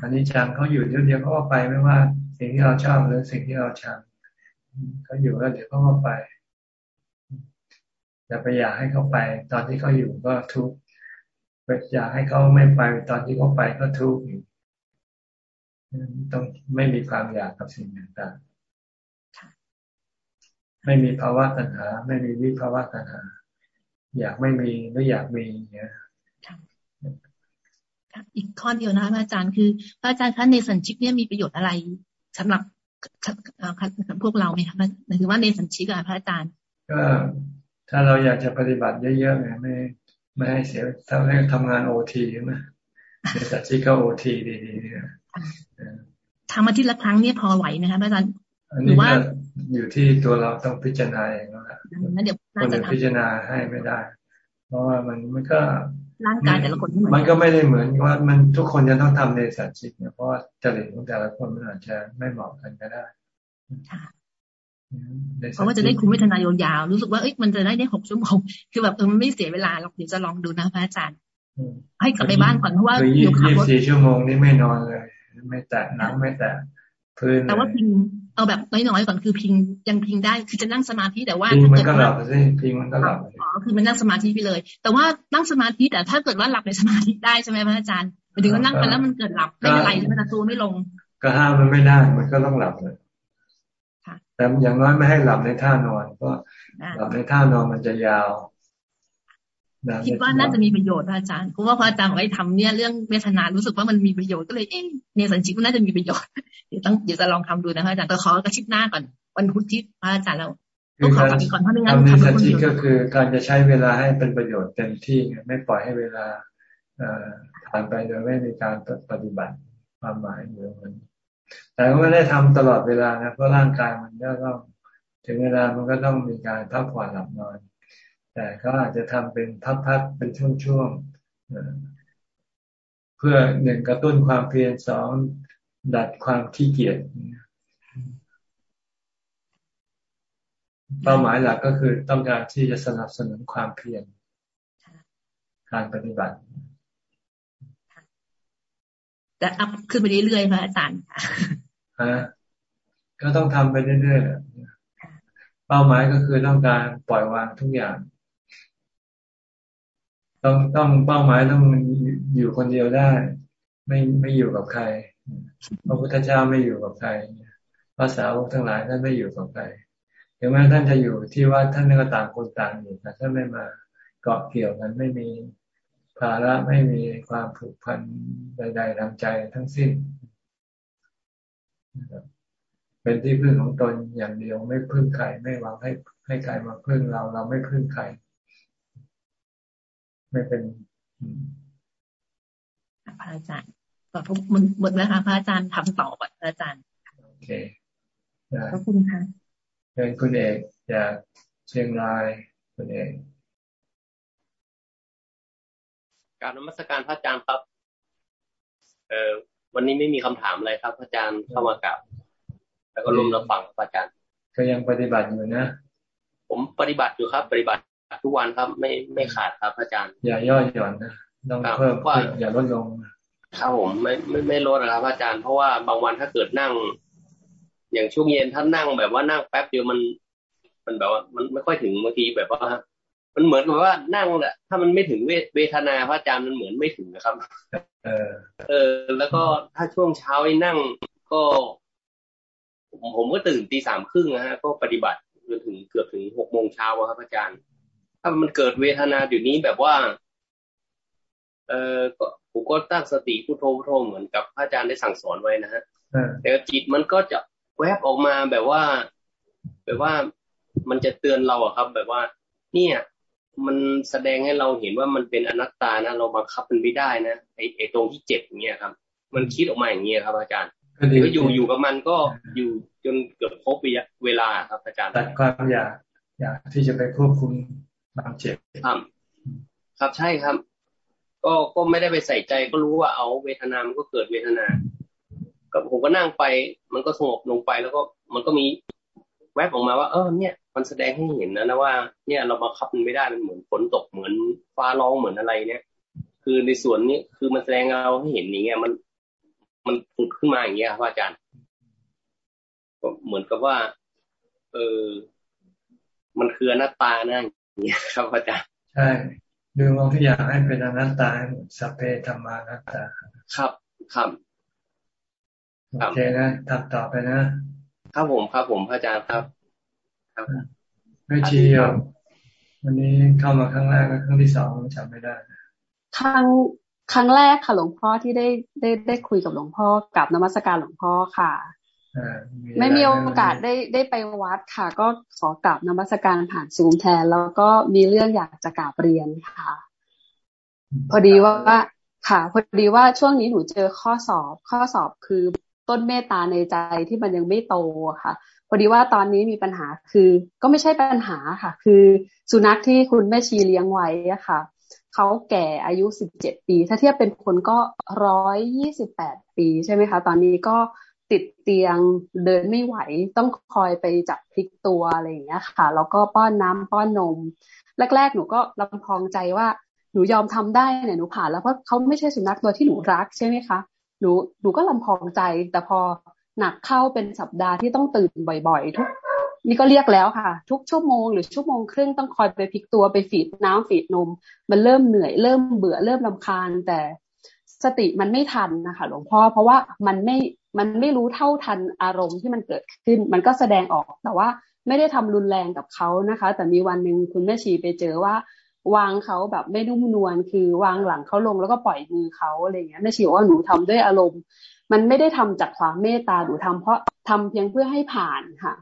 อันนี้จังเขาอยู่เดียวเขาก็ไปไม่ว่า สิ่งที่เราชอบหรือสิ่งที่เราชัง เขาอยู่แล้วเดี๋ยวเขาก็ไปอย่าไปอยากให้เขาไป ตอนที่เขาอยู่ก็ทุกข์อยากให้เขาไม่ไป ตอนที่เขาไปก็ทุกข์อยู่ต้องไม่มีความอยากกับสิ่งต่างๆไม่มีภาวะตัณหา ไม่มีวิภาวะตัณหา อยากไม่มีไม่อยากมีเนี่ยอีกข้อเดียวนะพระอาจารย์คือพระอาจารย์คะในสัญชิกเนี่ยมีประโยชน์อะไรสำหรับ พวกเราไหมคะหมายถึงว่าในสัญชิกอะพระอาจารย์ก็ถ้าเราอยากจะปฏิบัติเยอะๆไงไม่ไม่ให้เสียถ้าให้ทำงานโอทีใช่ไหมในสัญชิกก็โอทีดีๆเนี่ยทำอาทิตย์ละครั้งเนี่ยพอไหวไหมคะพระอาจารย์หรือว่าอยู่ที่ตัวเราต้องพิจารณาเองแล้วนะเดี๋ยวคนอื่นพิจารณาให้ไม่ได้ เพราะว่ามันมันก็ ร่างกายแต่ละคนไม่เหมือนมันก็ไม่ได้เหมือนว่ามันทุกคนจะต้องทำในสัจจิตเนี่ยเพราะว่าจริตของแต่ละคนมันอาจจะไม่เหมาะกันก็ได้เพราะว่าจะได้คุมเวทนายาวๆรู้สึกว่าเอ้ยมันจะได้ได้หกชั่วโมงคือแบบเออมันไม่เสียเวลาหรอกเดี๋ยวจะลองดูนะพระอาจารย์ ให้กลับไปบ้านก่อนเพราะว่าอยู่ขับรถสี่ชั่วโมงนี่ไม่นอนเลย ไม่แตะนังไม่แตะพื้นแต่ว่าพิง เอาแบบน้อยๆก่อนคือพิงยังพิงได้คือจะนั่งสมาธิแต่ว่าพิงมันก็หลับสิพิงมันก็หลับอ๋อคือมันนั่งสมาธิไปเลย แต่ว่านั่งสมาธิแต่ถ้าเกิดว่าหลับในสมาธิได้ใช่ไหมพระอาจารย์หมายถึงว่านั่งไปแล้วมันเกิดหลับไม่เป็นไรใช่ไหมแต่ตัวไม่ลง ก็ห้ามมันไม่ได้มันก็ต้องหลับเลยแต่อย่างน้อยไม่ให้หลับในท่านอนเพราะหลับในท่านอนมันจะยาว คิดว่าน่าจะมีประโยชน์อาจารย์เพราะว่าพระอาจารย์บอกให้ทำเนี่ยเรื่องเวทนารู้สึกว่ามันมีประโยชน์ก็เลยเอ๊ะในสัญชิกน่าจะมีประโยชน์เดี๋ยวต้องเดี๋ยวจะลองทำดูนะพระอาจารย์ก็ขอกระชิบหน้าก่อนวันพุธที่พระอาจารย์เราต้องขอกลับไปก่อนเพราะไม่งั้นทำในสัญชิกก็คือ การจะใช้เวลาให้เป็นประโยชน์เต็มที่ไม่ปล่อยให้เวลาผ่านไปโดยไม่มีการปฏิบัติความหมายเดียวกันแต่ก็ไม่ได้ทำตลอดเวลานะเพราะร่างกายมันก็ต้องถึงเวลามันก็ต้องมีการพักผ่อนหลับนอน แต่ก็อาจจะทำเป็นพักๆเป็นช่วงๆเพื่อหนึ่งกระตุ้นความเพียรสองดัดความขี้เกียจเป้าหมายหลักก็คือต้องการที่จะสนับสนุนความเพียรการปฏิบัติแต่อัพขึ้นไปเรื่อยๆพระอาจารย์ฮะก็ต้องทำไปเรื่อยๆเป้าหมายก็คือต้องการปล่อยวางทุกอย่าง ต้องต้องเป้าหมายต้องอยู่คนเดียวได้ ไม่ไม่อยู่กับใครพระพุทธเจ้าไม่อยู่กับใครภาษาวกทั้งหลายท่านไม่อยู่กับใครถึงแม้ท่านจะอยู่ที่ว่าท่านก็ต่างคนต่างอยู่แต่ท่านไม่มาเกาะเกี่ยวกันไม่มีภาระไม่มีความผูกพันใดๆทางใจทั้งสิ้น เป็นที่พึ่งของตนอย่างเดียวไม่พึ่งใครไม่หวังให้ให้ใครมาพึ่งเรา เราไม่พึ่งใคร ไม่เป็นพระอาจารย์ก็มันหมดแล้วค่ะพระอาจารย์ทำต่อก่อนพระอาจารย์โอเคขอบคุณค่ะเป็นคุณเอกจากเชียงรายคุณเอกการนมัสการพระอาจารย์ครับ เออวันนี้ไม่มีคำถามอะไรครับพระอาจารย์เข้ามากับแล้วก็รวมรับฟังพระอาจารย์ ก็ยังปฏิบัติอยู่นะ ผมปฏิบัติอยู่ครับ ปฏิบัติ ทุกวันครับ ไม่ไม่ขาดครับอาจารย์ อย่าย่อหย่อนนะต้องเพิ่มอย่าลดลงครับผมไม่ไม่ไม่ลดนะครับอาจารย์เพราะว่าบางวันถ้าเกิดนั่ง อย่างช่วงเย็นถ้านั่งแบบว่านั่งแป๊บเดียวมัน มันแบบว่ามันไม่ค่อยถึงบางทีแบบว่ามันเหมือนกับว่านั่งแหละถ้ามันไม่ถึงเวทนาพระอาจารย์มันเหมือนไม่ถึงนะครับ เออ เออ แล้วก็ถ้าช่วงเช้านั่งก็ผมผมก็ตื่นตีสามครึ่งนะฮะก็ปฏิบัติจนถึงเกือบถึงหกโมงเช้าครับอาจารย์ ถ้ามันเกิดเวทนาอยู่นี้แบบว่า เออก็ผมก็ตั้งสติพุทโธพุทโธเหมือนกับพระอาจารย์ได้สั่งสอนไว้นะฮะแต่จิตมันก็จะแวบออกมาแบบว่า แบบว่ามันจะเตือนเราอะครับ แบบว่า เนี่ย มันแสดงให้เราเห็นว่ามันเป็นอนัตตานะเราบังคับมันไม่ได้นะไอ้ไอ้ตรงที่เจ็บเงี้ยครับ มันคิดออกมาอย่างเงี้ยครับ อาจารย์ก็อยู่อยู่กับมันก็อยู่จนเกือบครบเวลาครับ อาจารย์ตัดความอยากอยากที่จะไปควบคุม บางเจ็บครับครับใช่ครับ ก็ก็ไม่ได้ไปใส่ใจก็รู้ว่าเอาเวทนา มันก็เกิดเวทนาก็ผมก็นั่งไป มันก็สงบลงไปแล้วก็มันก็มีแวบออกมาว่า เออเนี่ย มันแสดงให้เห็นนะนะว่า เนี่ยเราบังคับมันไม่ได้มันเหมือนฝนตกเหมือนฟ้าร้องเหมือนอะไรเนี่ย คือในส่วนนี้คือมันแสดงเราให้เห็นอย่างเงี้ยมัน มันผุดขึ้นมาอย่างเงี้ยครับอาจารย์เหมือนกับว่า เออมันคืออนัตตานะอย่าง เงี้ยครับอาจารย์ใช่ดูมองทุกอย่างให้เป็นอนัตตาสัพเพธรรมานัตตา ครับครับโอเคนะทำต่อไปนะ ครับผมครับผมพระอาจารย์ครับ ครับไม่ชีอะวันนี้เข้ามาครั้งแรกและครั้งที่สองจำไม่ได้ครั้งครั้งแรกค่ะหลวงพ่อที่ได้ได้ได้คุยกับหลวงพ่อกับนมัสการหลวงพ่อค่ะ ไม่มีโอกาสได้ได้ไปวัดค่ะ ก็ขอกลับนมัสการผ่านซูมแทน แล้วก็มีเรื่องอยากจะกราบเรียนค่ะ พอดีว่าค่ะ พอดีว่าช่วงนี้หนูเจอข้อสอบข้อสอบคือต้นเมตตาในใจที่มันยังไม่โตค่ะ พอดีว่าตอนนี้มีปัญหาคือ ก็ไม่ใช่ปัญหาค่ะ คือสุนัขที่คุณแม่ชีเลี้ยงไว้อะค่ะเขาแก่อายุสิบเจ็ดปี ถ้าเทียบเป็นคนก็ร้อยยี่สิบแปดปีใช่ไหมคะ ตอนนี้ก็ ติดเตียงเดินไม่ไหว ต้องคอยไปจับพลิกตัวอะไรอย่างเงี้ยค่ะ แล้วก็ป้อนน้ำป้อนนม แรก ๆ หนูก็ลำพองใจว่าหนูยอมทำได้เนี่ยหนูผ่านแล้วเพราะเขาไม่ใช่สุนัขตัวที่หนูรักใช่ไหมคะหนูหนูก็ลำพองใจ แต่พอหนักเข้าเป็นสัปดาห์ที่ต้องตื่นบ่อยๆ ทุก นี่ก็เรียกแล้วค่ะ ทุกชั่วโมงหรือชั่วโมงครึ่งต้องคอยไปพลิกตัวไปฝีดน้ำฝีดนม มันเริ่มเหนื่อยเริ่มเบื่อเริ่มลาคาญแต่สติมันไม่ทันนะคะหลวงพ่อเพราะว่ามันไม่ มันไม่รู้เท่าทันอารมณ์ที่มันเกิดขึ้น มันก็แสดงออกแต่ว่าไม่ได้ทำรุนแรงกับเขานะคะ แต่มีวันหนึ่งคุณแม่ชีไปเจอว่าวางเขาแบบไม่นุ่มนวลคือวางหลังเขาลงแล้วก็ปล่อยมือเขาอะไรเงี้ยแม่ชีว่าหนูทำด้วยอารมณ์ มันไม่ได้ทำจากความเมตตาหนูทำเพราะทำเพียงเพื่อให้ผ่านค่ะ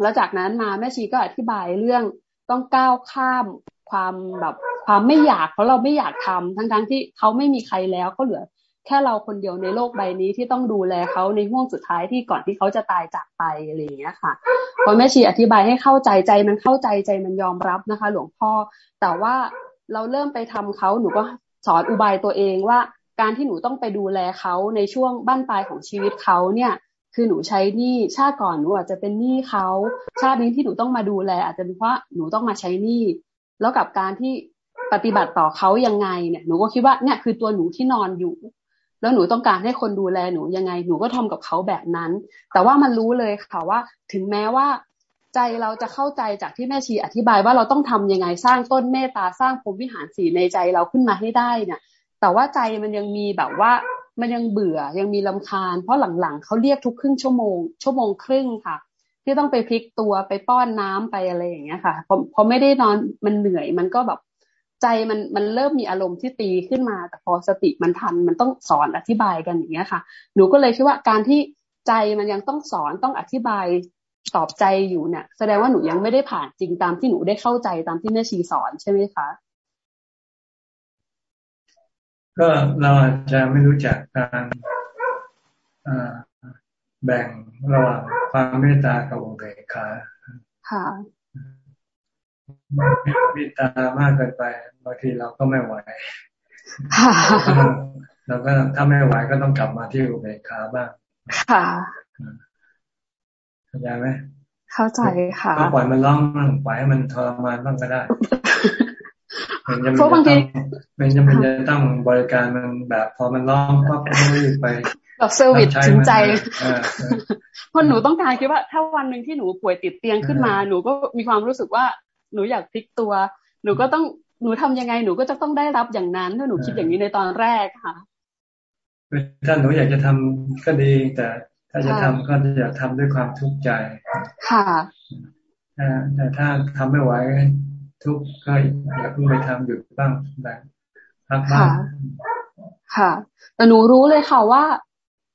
แล้วจากนั้นมาแม่ชีก็อธิบายเรื่องต้องก้าวข้ามความแบบความไม่อยากเพราะเราไม่อยากทำทั้งๆทที่เขาไม่มีใครแล้วก็เหลือ แค่เราคนเดียวในโลกใบนี้ที่ต้องดูแลเขาในห่วงสุดท้ายที่ก่อนที่เขาจะตายจากไปอะไรอย่างเงี้ยค่ะพอแม่ชีอธิบายให้เข้าใจใจมันเข้าใจใจมันยอมรับนะคะ หลวงพ่อ แต่ว่าเราเริ่มไปทำเขาหนูก็สอนอุบายตัวเองว่า การที่หนูต้องไปดูแลเขาในช่วงบั้นปลายของชีวิตเขาเนี่ย คือหนูใช้หนี้ชาติก่อนหนูอาจจะเป็นหนี้เขาชาตินี้ที่หนูต้องมาดูแล อาจจะเป็นเพราะหนูต้องมาใช้หนี้แล้วกับการที่ปฏิบัติต่อเขายังไงเนี่ยหนูก็คิดว่าเนี่ยคือตัวหนูที่นอนอยู่ แล้วหนูต้องการให้คนดูแลหนูยังไงหนูก็ทำกับเขาแบบนั้น แต่ว่ามันรู้เลยค่ะว่า ถึงแม้ว่าใจเราจะเข้าใจจากที่แม่ชีอธิบายว่าเราต้องทํำยังไงสร้างต้นเมตตาสร้างพรมวิหารสีในใจเราขึ้นมาให้ได้เนี่ยแต่ว่าใจมันยังมีแบบว่ามันยังเบื่อยังมีลำคาญ เพราะหลังๆเขาเรียกทุกครึ่งชั่วโมง ชั่วโมงครึ่งค่ะ ที่ต้องไปพลิกตัวไปป้อนน้ำไปอะไรอย่างเงี้ยค่ะพอพอไม่ได้นอนมันเหนื่อยมันก็แบบ ใจมันมันเริ่มมีอารมณ์ที่ตีขึ้นมา แต่พอสติมันทันมันต้องสอนอธิบายกันอย่างเงี้ยค่ะ หนูก็เลยคิดว่าการที่ใจมันยังต้องสอนต้องอธิบายตอบใจอยู่เนี่ย แสดงว่าหนูยังไม่ได้ผ่านจริงตามที่หนูได้เข้าใจตามที่แม่ชีสอนใช่ไหมคะก็เราอาจจะไม่รู้จักการแบ่งระหว่างความเมตตากับอุเบกขาค่ะ เมตตามากเกินไปบางทีเราก็ไม่ไหวเราก็ถ้าไม่ไหวก็ต้องกลับมาที่อุเบกขาบ้าง ค่ะเข้าใจไหมเข้าใจค่ะปล่อยมันร้องมันปล่อยให้มันทรมานบ้างก็ได้เพราะบางทีมันจะมันจะต้องบริการมันแบบพอมันร้องก็ไม่รีบไปแบบเซอร์วิสถึงใจเพราะหนูต้องการคิดว่า ถ้าวันหนึ่งที่หนูป่วยติดเตียงขึ้นมา หนูก็มีความรู้สึกว่า หนูอยากพลิกตัว หนูก็ต้องหนูทำยังไงหนูก็จะต้องได้รับอย่างนั้นถ้าหนูคิดอย่างนี้ในตอนแรกค่ะถ้าหนูอยากจะทำก็ดีแต่ถ้าจะทำก็จะทำด้วยความทุกข์ใจ ค่ะแต่ถ้าทำไม่ไหวทุกข์ก็อย่าเพิ่งไปทำหยุดบ้างแบบค่ะค่ะ แต่หนูรู้เลยค่ะว่า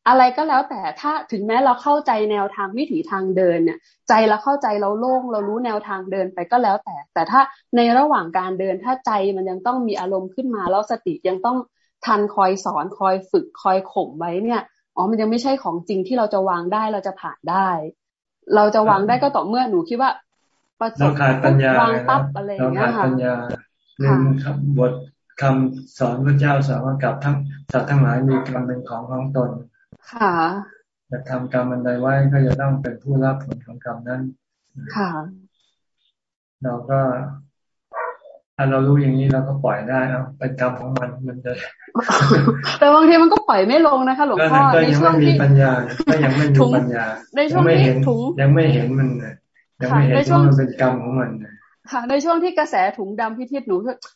อะไรก็แล้วแต่ถ้าถึงแม้เราเข้าใจแนวทางวิถีทางเดินเนี่ย ใจเราเข้าใจเราโล่งเรารู้แนวทางเดินไปก็แล้วแต่ แต่ถ้าในระหว่างการเดินถ้าใจมันยังต้องมีอารมณ์ขึ้นมา แล้วสติยังต้องทันคอยสอนคอยฝึกคอยข่มไว้เนี่ยอ๋อมันยังไม่ใช่ของจริงที่เราจะวางได้เราจะผ่านได้ เราจะวางได้ก็ต่อเมื่อหนูคิดว่าประสบขาดปัญญาวางปั๊บอะไรอย่างเงี้ยค่ะปัญญาลืมบทคำสอนพระเจ้าสอนว่ากับทั้งสัตว์ทั้งหลายมีกรรมเป็นของของตน ค่ะจะทำกรรมอันใดไว้ก็จะต้องเป็นผู้รับผลของกรรมนั้น ค่ะ เราก็ถ้าเรารู้อย่างนี้เราก็ปล่อยได้เอาเป็นกรรมของมันมันจะแต่บางทีมันก็ปล่อยไม่ลงนะคะ หลวงพ่อในช่วงที่ปัญญาก็ยังไม่มีปัญญาในช่วงที่ถุงยังไม่เห็นมันยังไม่เห็นว่ามันเป็นกรรมของมัน ค่ะในช่วงที่กระแสถุงดำพิทิศหนู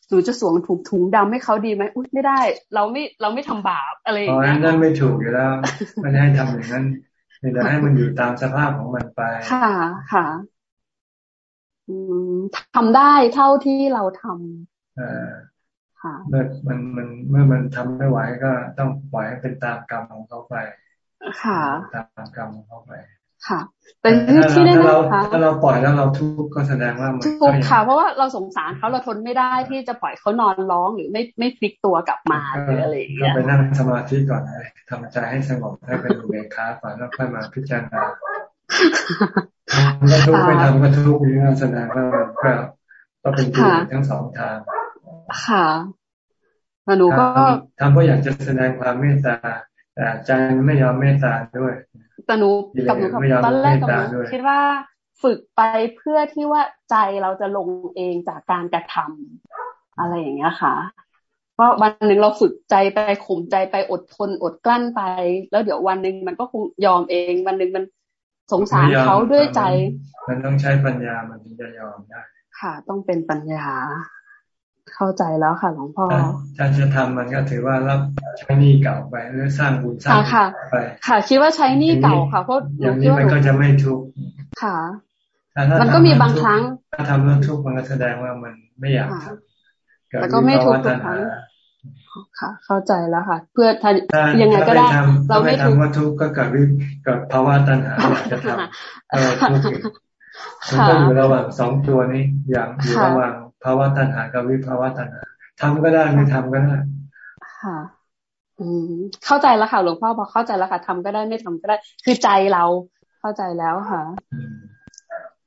หนูจะสวมถุงถุงดำให้เขาดีไหมอุ้ยไม่ได้ เราไม่เราไม่ทำบาปอะไรอย่างเงี้ยนั่นไม่ถูกอยู่แล้วไม่ได้ให้ทำอย่างนั้นแต่ให้มันอยู่ตามสภาพของมันไป ค่ะค่ะทำได้เท่าที่เราทำเมื่อมันมันเมื่อมันทำไม่ไหวก็ต้องปล่อยให้เป็นตามกรรมของเขาไปค่ะตามกรรมของเขาไป ค่ะ แต่ที่ได้นะคะถ้าเราปล่อยแล้วเราทุกข์ก็แสดงว่ามันทุกข์ค่ะ เพราะว่าเราสงสารเขาเราทนไม่ได้ที่จะปล่อยเขานอนร้องหรือไม่ไม่พลิกตัวกลับมาหรืออะไรอย่างเงี้ยไปนั่งสมาธิก่อนเลยทำใจให้สงบให้เป็นอุเบกขาก่อนแล้วค่อยมาพิจารณาก็ทุกไม่ทำก็ทุกอย่างนี้แสดงว่าก็ก็เป็นทุกทั้งสองทาง ค่ะหนูก็ทำเพราะอยากจะแสดงความเมตตาแต่ใจไม่ยอมเมตตาด้วย แต่หนูกับหนูตอนแรกกับหนูคิดว่าฝึกไปเพื่อที่ว่าใจเราจะลงเองจากการกระทำอะไรอย่างเงี้ยค่ะเพราะวันหนึ่งเราฝึกใจไปข่มใจไปอดทนอดกลั้นไป แล้วเดี๋ยววันหนึ่งมันก็คงยอมเอง วันหนึ่งมันสงสารเขาด้วยใจ มันต้องใช้ปัญญามันถึงจะยอมได้ ค่ะ ต้องเป็นปัญญา เข้าใจแล้วค่ะหลวงพ่อถ้าจะทำมันก็ถือว่ารับใช้หนี้เก่าไปหรือสร้างบุญสร้างไปค่ะ คิดว่าใช้หนี้เก่าค่ะเพราะอย่างนี้มันก็จะไม่ทุกข์ค่ะมันก็มีบางครั้ง ถ้าทำแล้วทุกข์มันก็แสดงว่ามันไม่อยากทำแต่ก็ไม่ทุกข์ทุกครั้งค่ะ เข้าใจแล้วค่ะ เพื่อทำยังไงก็ได้ เราไม่ทำว่าทุกข์ก็เกิดวิเกิดภาวะตัณหาอยากจะทำเออทุกข์มันก็อยู่ระหว่างสองตัวนี้อย่างอยู่ระหว่าง ภาวะตัณหากับวิภาวะตัณหาทำก็ได้ไม่ทำก็ได้ค่ะ อืมเข้าใจแล้วค่ะหลวงพ่อบอกเข้าใจแล้วค่ะทำก็ได้ไม่ทำก็ได้ คือใจเราเข้าใจแล้วค่ะ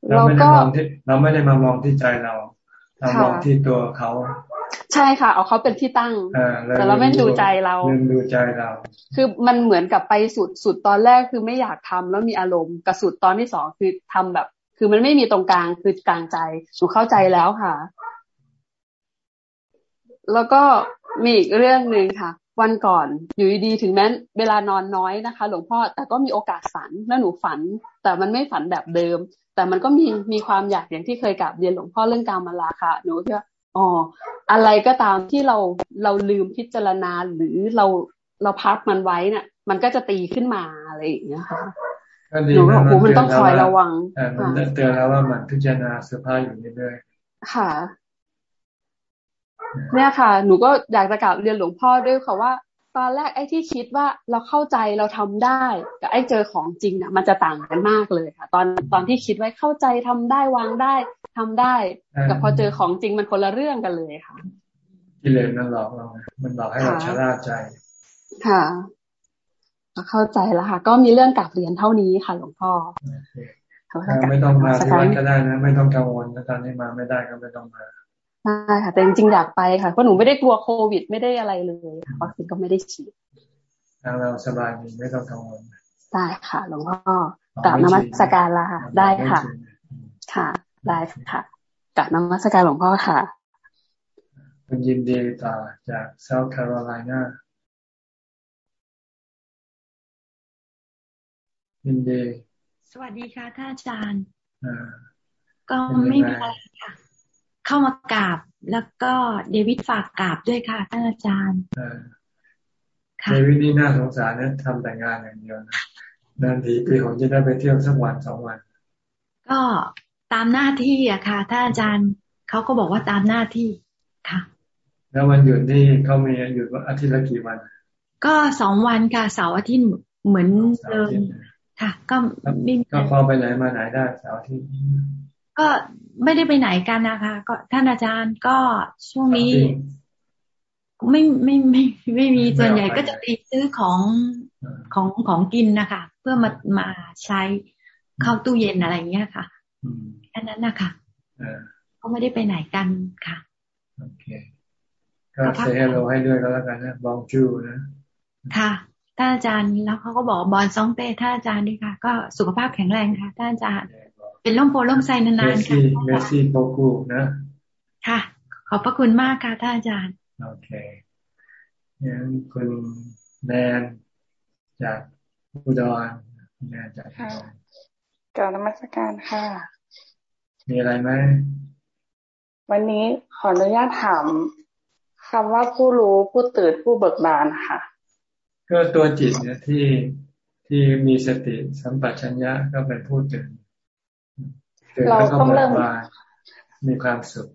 เราไม่ได้มองที่เราไม่ได้มามองที่ใจเราเรามองที่ตัวเขา ใช่ค่ะ เอาเขาเป็นที่ตั้งแต่เราไม่ดูใจเราดูใจเรา คือมันเหมือนกับไปสุดสุดตอนแรกคือไม่อยากทำแล้วมีอารมณ์กับสุดตอนที่สองคือทำแบบ คือมันไม่มีตรงกลางคือกลางใจหนูเข้าใจแล้วค่ะ แล้วก็มีอีกเรื่องหนึ่งค่ะ วันก่อนอยู่ดีถึงแม้เวลานอนน้อยนะคะ หลวงพ่อแต่ก็มีโอกาสฝันแล้วหนูฝัน แต่มันไม่ฝันแบบเดิม แต่มันก็มีมีความอยากอย่างที่เคยกลับเรียนหลวงพ่อเรื่องการมาลาค่ะหนูคิดว่าอ๋ออะไรก็ตามที่เราเราลืมพิจารณาหรือเราเราพักมันไว้เนี่ยมันก็จะตีขึ้นมาอะไรอย่างเงี้ยค่ะหนูบอกโอ้มันต้องคอยระวังมันเตือนแล้วว่ามันพิจารณาสภาพอยู่เรื่อยๆค่ะ เนี่ยค่ะ หนูก็อยากจะกลับเรียนหลวงพ่อด้วยค่ะว่า ตอนแรกไอ้ที่คิดว่าเราเข้าใจเราทำได้กับไอ้เจอของจริงเนี่ยมันจะต่างกันมากเลยค่ะ ตอนตอนที่คิดไว้เข้าใจทำได้วางได้ทำได้กับพอเจอของจริงมันคนละเรื่องกันเลยค่ะกิเลสมันหลอกเรา มันหลอกให้เราชราใจ ค่ะเข้าใจแล้วค่ะ ก็มีเรื่องกลับเรียนเท่านี้ค่ะ หลวงพ่อไม่ต้องมาที่วัดก็ได้นะ ไม่ต้องกังวลถ้าตอนนี้มาไม่ได้ก็ไม่ต้องมา ใช่ค่ะแต่จริงๆอยากไปค่ะเพราะหนูไม่ได้กลัวโควิด ไม่ได้อะไรเลยวัคซีนก็ไม่ได้ฉีดทางเราสบายดีไม่ต้องกังวลได้ค่ะหลวงพ่อกลับนมัสการละค่ะ ได้ค่ะ ค่ะได้ค่ะกับนมัสการหลวงพ่อค่ะคุณยินดีต่อจากเซาท์แคโรไลนายินดี สวัสดีค่ะท่านอาจารย์ก็ไม่มีอะไรค่ะ เข้ามากราบ แล้วก็เดวิดฝากกราบด้วยค่ะท่านอาจารย์เดวิดนี่น่าสงสารเนี่ยทำแต่งงานอย่างเดียวนะนานทีปีผมจะได้ไปเที่ยวสักวันสองวัน ก็ตามหน้าที่อะค่ะถ้าอาจารย์เขาก็บอกว่าตามหน้าที่ค่ะนแล้ววันหยุดนี่เขามีหยุดอาทิตย์ละกี่วัน ก็สองวันค่ะเสาร์อาทิตย์เหมือนเดิมค่ะ ก็ไม่ก็พอไปไหนมาไหนได้เสาร์อาทิตย์ ก็ไม่ได้ไปไหนกันนะคะ ก็ท่านอาจารย์ก็ช่วงนี้ ไม่ไม่ไม่ไม่มีส่วนใหญ่ก็จะไปซื้อของของของกินนะคะ เพื่อมามาใช้เข้าตู้เย็นอะไรเงี้ยค่ะแค่นั้นนะคะก็ไม่ได้ไปไหนกันค่ะโอเคก็เซฮัลโหลให้ด้วยก็แล้วกันนะบองจูนะค่ะท่านอาจารย์แล้วเขาก็บอกบอลซองเต้ท่านอาจารย์ด้วยค่ะ ก็สุขภาพแข็งแรงค่ะท่านอาจารย์ เป็นร่มโพล่มไซนานๆค่ะเมซี่โปกูนะ ค่ะ ขอบพระคุณมากค่ะท่านอาจารย์ โอเคงั้นคุณแนนจากอุดรแนนจากอุดรกล่าวนมัสการค่ะ มีอะไรไหมวันนี้ขออนุญาตถามคำว่าผู้รู้ผู้ตื่นผู้เบิกบานค่ะ ก็ตัวจิตเนี่ยที่ที่มีสติสัมปชัญญะก็เป็นผู้ตื่น ตื่นแล้วก็เบิกบานมีความสุข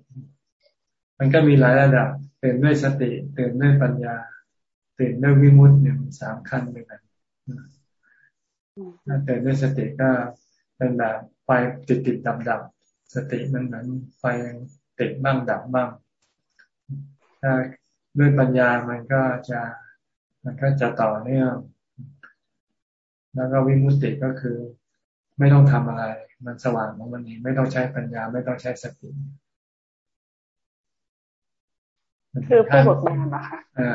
มันก็มีหลายระดับตื่นด้วยสติตื่นด้วยปัญญา ตื่นด้วยวิมุตติหนึ่งสามขั้นด้วยกันถ้าตื่นด้วยสติก็เป็นแบบไฟติดติดดับดับสติมันเหมือนไฟติดบ้างดับบ้างถ้าด้วยปัญญามันก็จะมันก็จะต่อเนื่องแล้วก็วิมุตติก็คือ ไม่ต้องทำอะไร มันสว่างของมันเองไม่ต้องใช้ปัญญา ไม่ต้องใช้สติคือผู้เบิกบานนะคะอ่า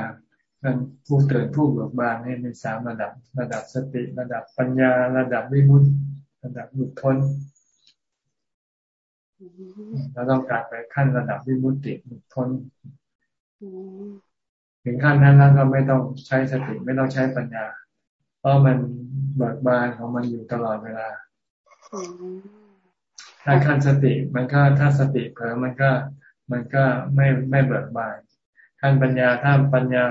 มันผู้ตื่นผู้เบิกบานนี่มีสามระดับ ระดับสติ ระดับปัญญา ระดับวิมุตติระดับหลุดพ้นเราต้องการไปขั้นระดับวิมุตติหลุดพ้นถึงขั้นนั้นแล้วก็ไม่ต้องใช้สติไม่ต้องใช้ปัญญา เพราะมันเบิกบานของมันอยู่ตลอดเวลา ถ้าขั้นสติมันก็ถ้าสติเผลอมันก็มันก็ไม่ไม่เบิกบานขั้นปัญญาถ้าปัญญา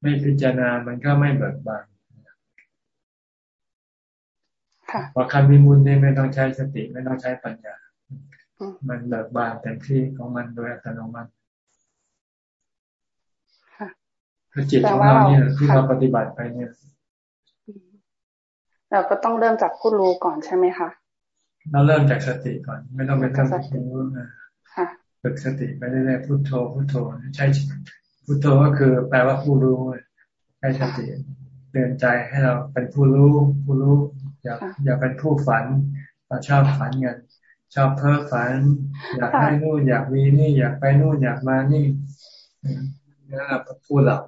ไม่พิจารณามันก็ไม่เบิกบานพอขั้นวิมุตติไม่ต้องใช้สติไม่ต้องใช้ปัญญา มันเบิกบานเต็มที่ของมันโดยอัตโนมัติคือจิตของเราเนี่ยที่เราปฏิบัติไปเนี่ย เราก็ต้องเริ่มจากผู้รู้ก่อนใช่ไหมคะ เราเริ่มจากสติก่อน ไม่ต้องไปทำผู้รู้นะฝึกสติไปเรื่อยๆพุทโธพุทโธใช้พุทโธก็คือ แปลว่าผู้รู้ใช้สติเตือนใจให้เราเป็นผู้รู้ผู้รู้ อย่าอย่าเป็นผู้ฝันเราชอบฝันเงินชอบเพ้อฝัน อยากให้นู่นอยากมีนี่ อยากไปนู่นอยากมานี่นี่เราพูดหลับ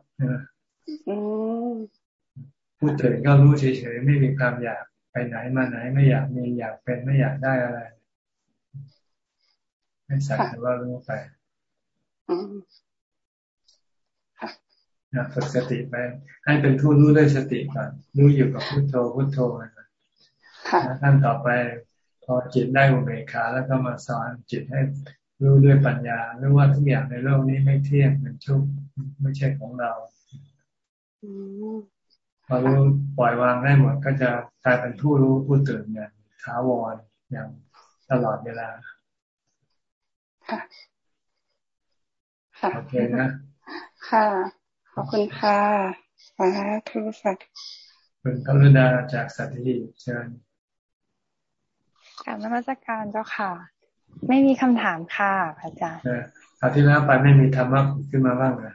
พูดถึงก็รู้เฉยๆไม่มีความอยาก ไปไหนมาไหนไม่อยากมีอยากเป็นไม่อยากได้อะไร ไม่สักแต่ว่ารู้ไปนะฝึกสติไป ให้เป็นผู้รู้ด้วยสติก่อนรู้อยู่กับพุโทโธพุโทโธไปก่อนขั้นต่อไป พอจิตได้อุเบกขาแล้วก็มาสอนจิตให้รู้ด้วยปัญญารู้ว่าทุกอย่างในโลกนี้ไม่เที่ยงเป็นทุกข์ไม่ใช่ของเรา พอรู้ปล่อยวางได้หมดก็จะกลายเป็นผู้รู้ผู้ตื่นอย่างถาวรอย่างตลอดเวลาโอเคนะ ค่ะ ขอบคุณค่ะสาธุสัตคุณกรุณาจากสัตหีเชิญกราบนมัสการเจ้าค่ะ ไม่มีคำถามค่ะอาจารย์คราวที่แล้วไปไม่มีธรรมะขึ้นมาบ้างเลย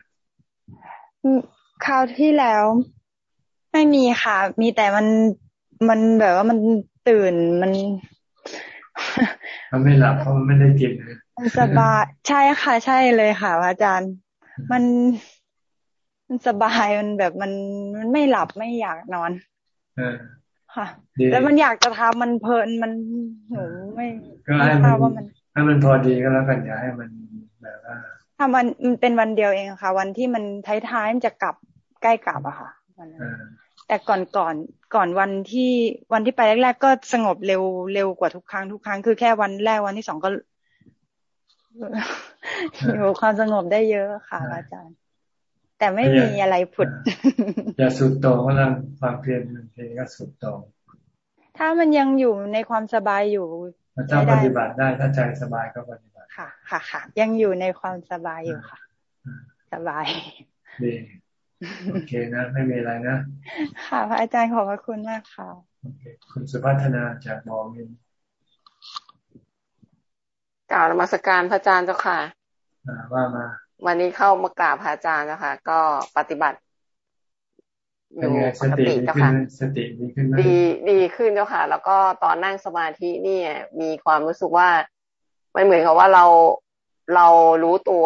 คราวที่แล้ว ไม่มีค่ะ มีแต่มันมันแบบว่ามันตื่นมันมันไม่หลับเพราะมันไม่ได้กินมันสบายใช่ค่ะ ใช่เลยค่ะอาจารย์ มันมันสบายมันแบบมันมันไม่หลับไม่อยากนอนค่ะแล้วมันอยากจะทำมันเพลินมันหนูไม่ก็ให้มันว่ามันให้มันพอดีก็แล้วกันอย่าให้มันแบบว่าถ้ามันมันเป็นวันเดียวเองค่ะ วันที่มันท้ายๆจะกลับใกล้กลับอะค่ะ แต่ก่อนก่อนก่อนวันที่วันที่ไปแรก ๆ ก็สงบเร็วเร็วกว่าทุกครั้งทุกครั้งคือแค่วันแรกวันที่สองก็อยู่ความสงบได้เยอะค่ะอาจารย์ แต่ไม่มีอะไรผุดอย่าสุดโต่งว่าความเพียรมันเองก็สุดโต่งถ้ามันยังอยู่ในความสบายอยู่ถ้าปฏิบัติได้ถ้าใจสบายก็ปฏิบัติค่ะ ค่ะค่ะยังอยู่ในความสบายอยู่ค่ะ สบายดี โอเคนะไม่มีอะไรนะ ค่ะพระอาจารย์ขอบพระคุณมากค่ะโอเคคุณสุพัฒนาจากบอมินกล่าวนมัสการพระอาจารย์เจ้าค่ะว่ามา วันนี้เข้ามากราบพระอาจารย์นะคะ ก็ปฏิบัติอยู่ปกติเจ้าค่ะสติดีขึ้นไหมดีดีขึ้นเจ้าค่ะ แล้วก็ตอนนั่งสมาธินี่มีความรู้สึกว่ามันเหมือนกับว่าเราเรารู้ตัว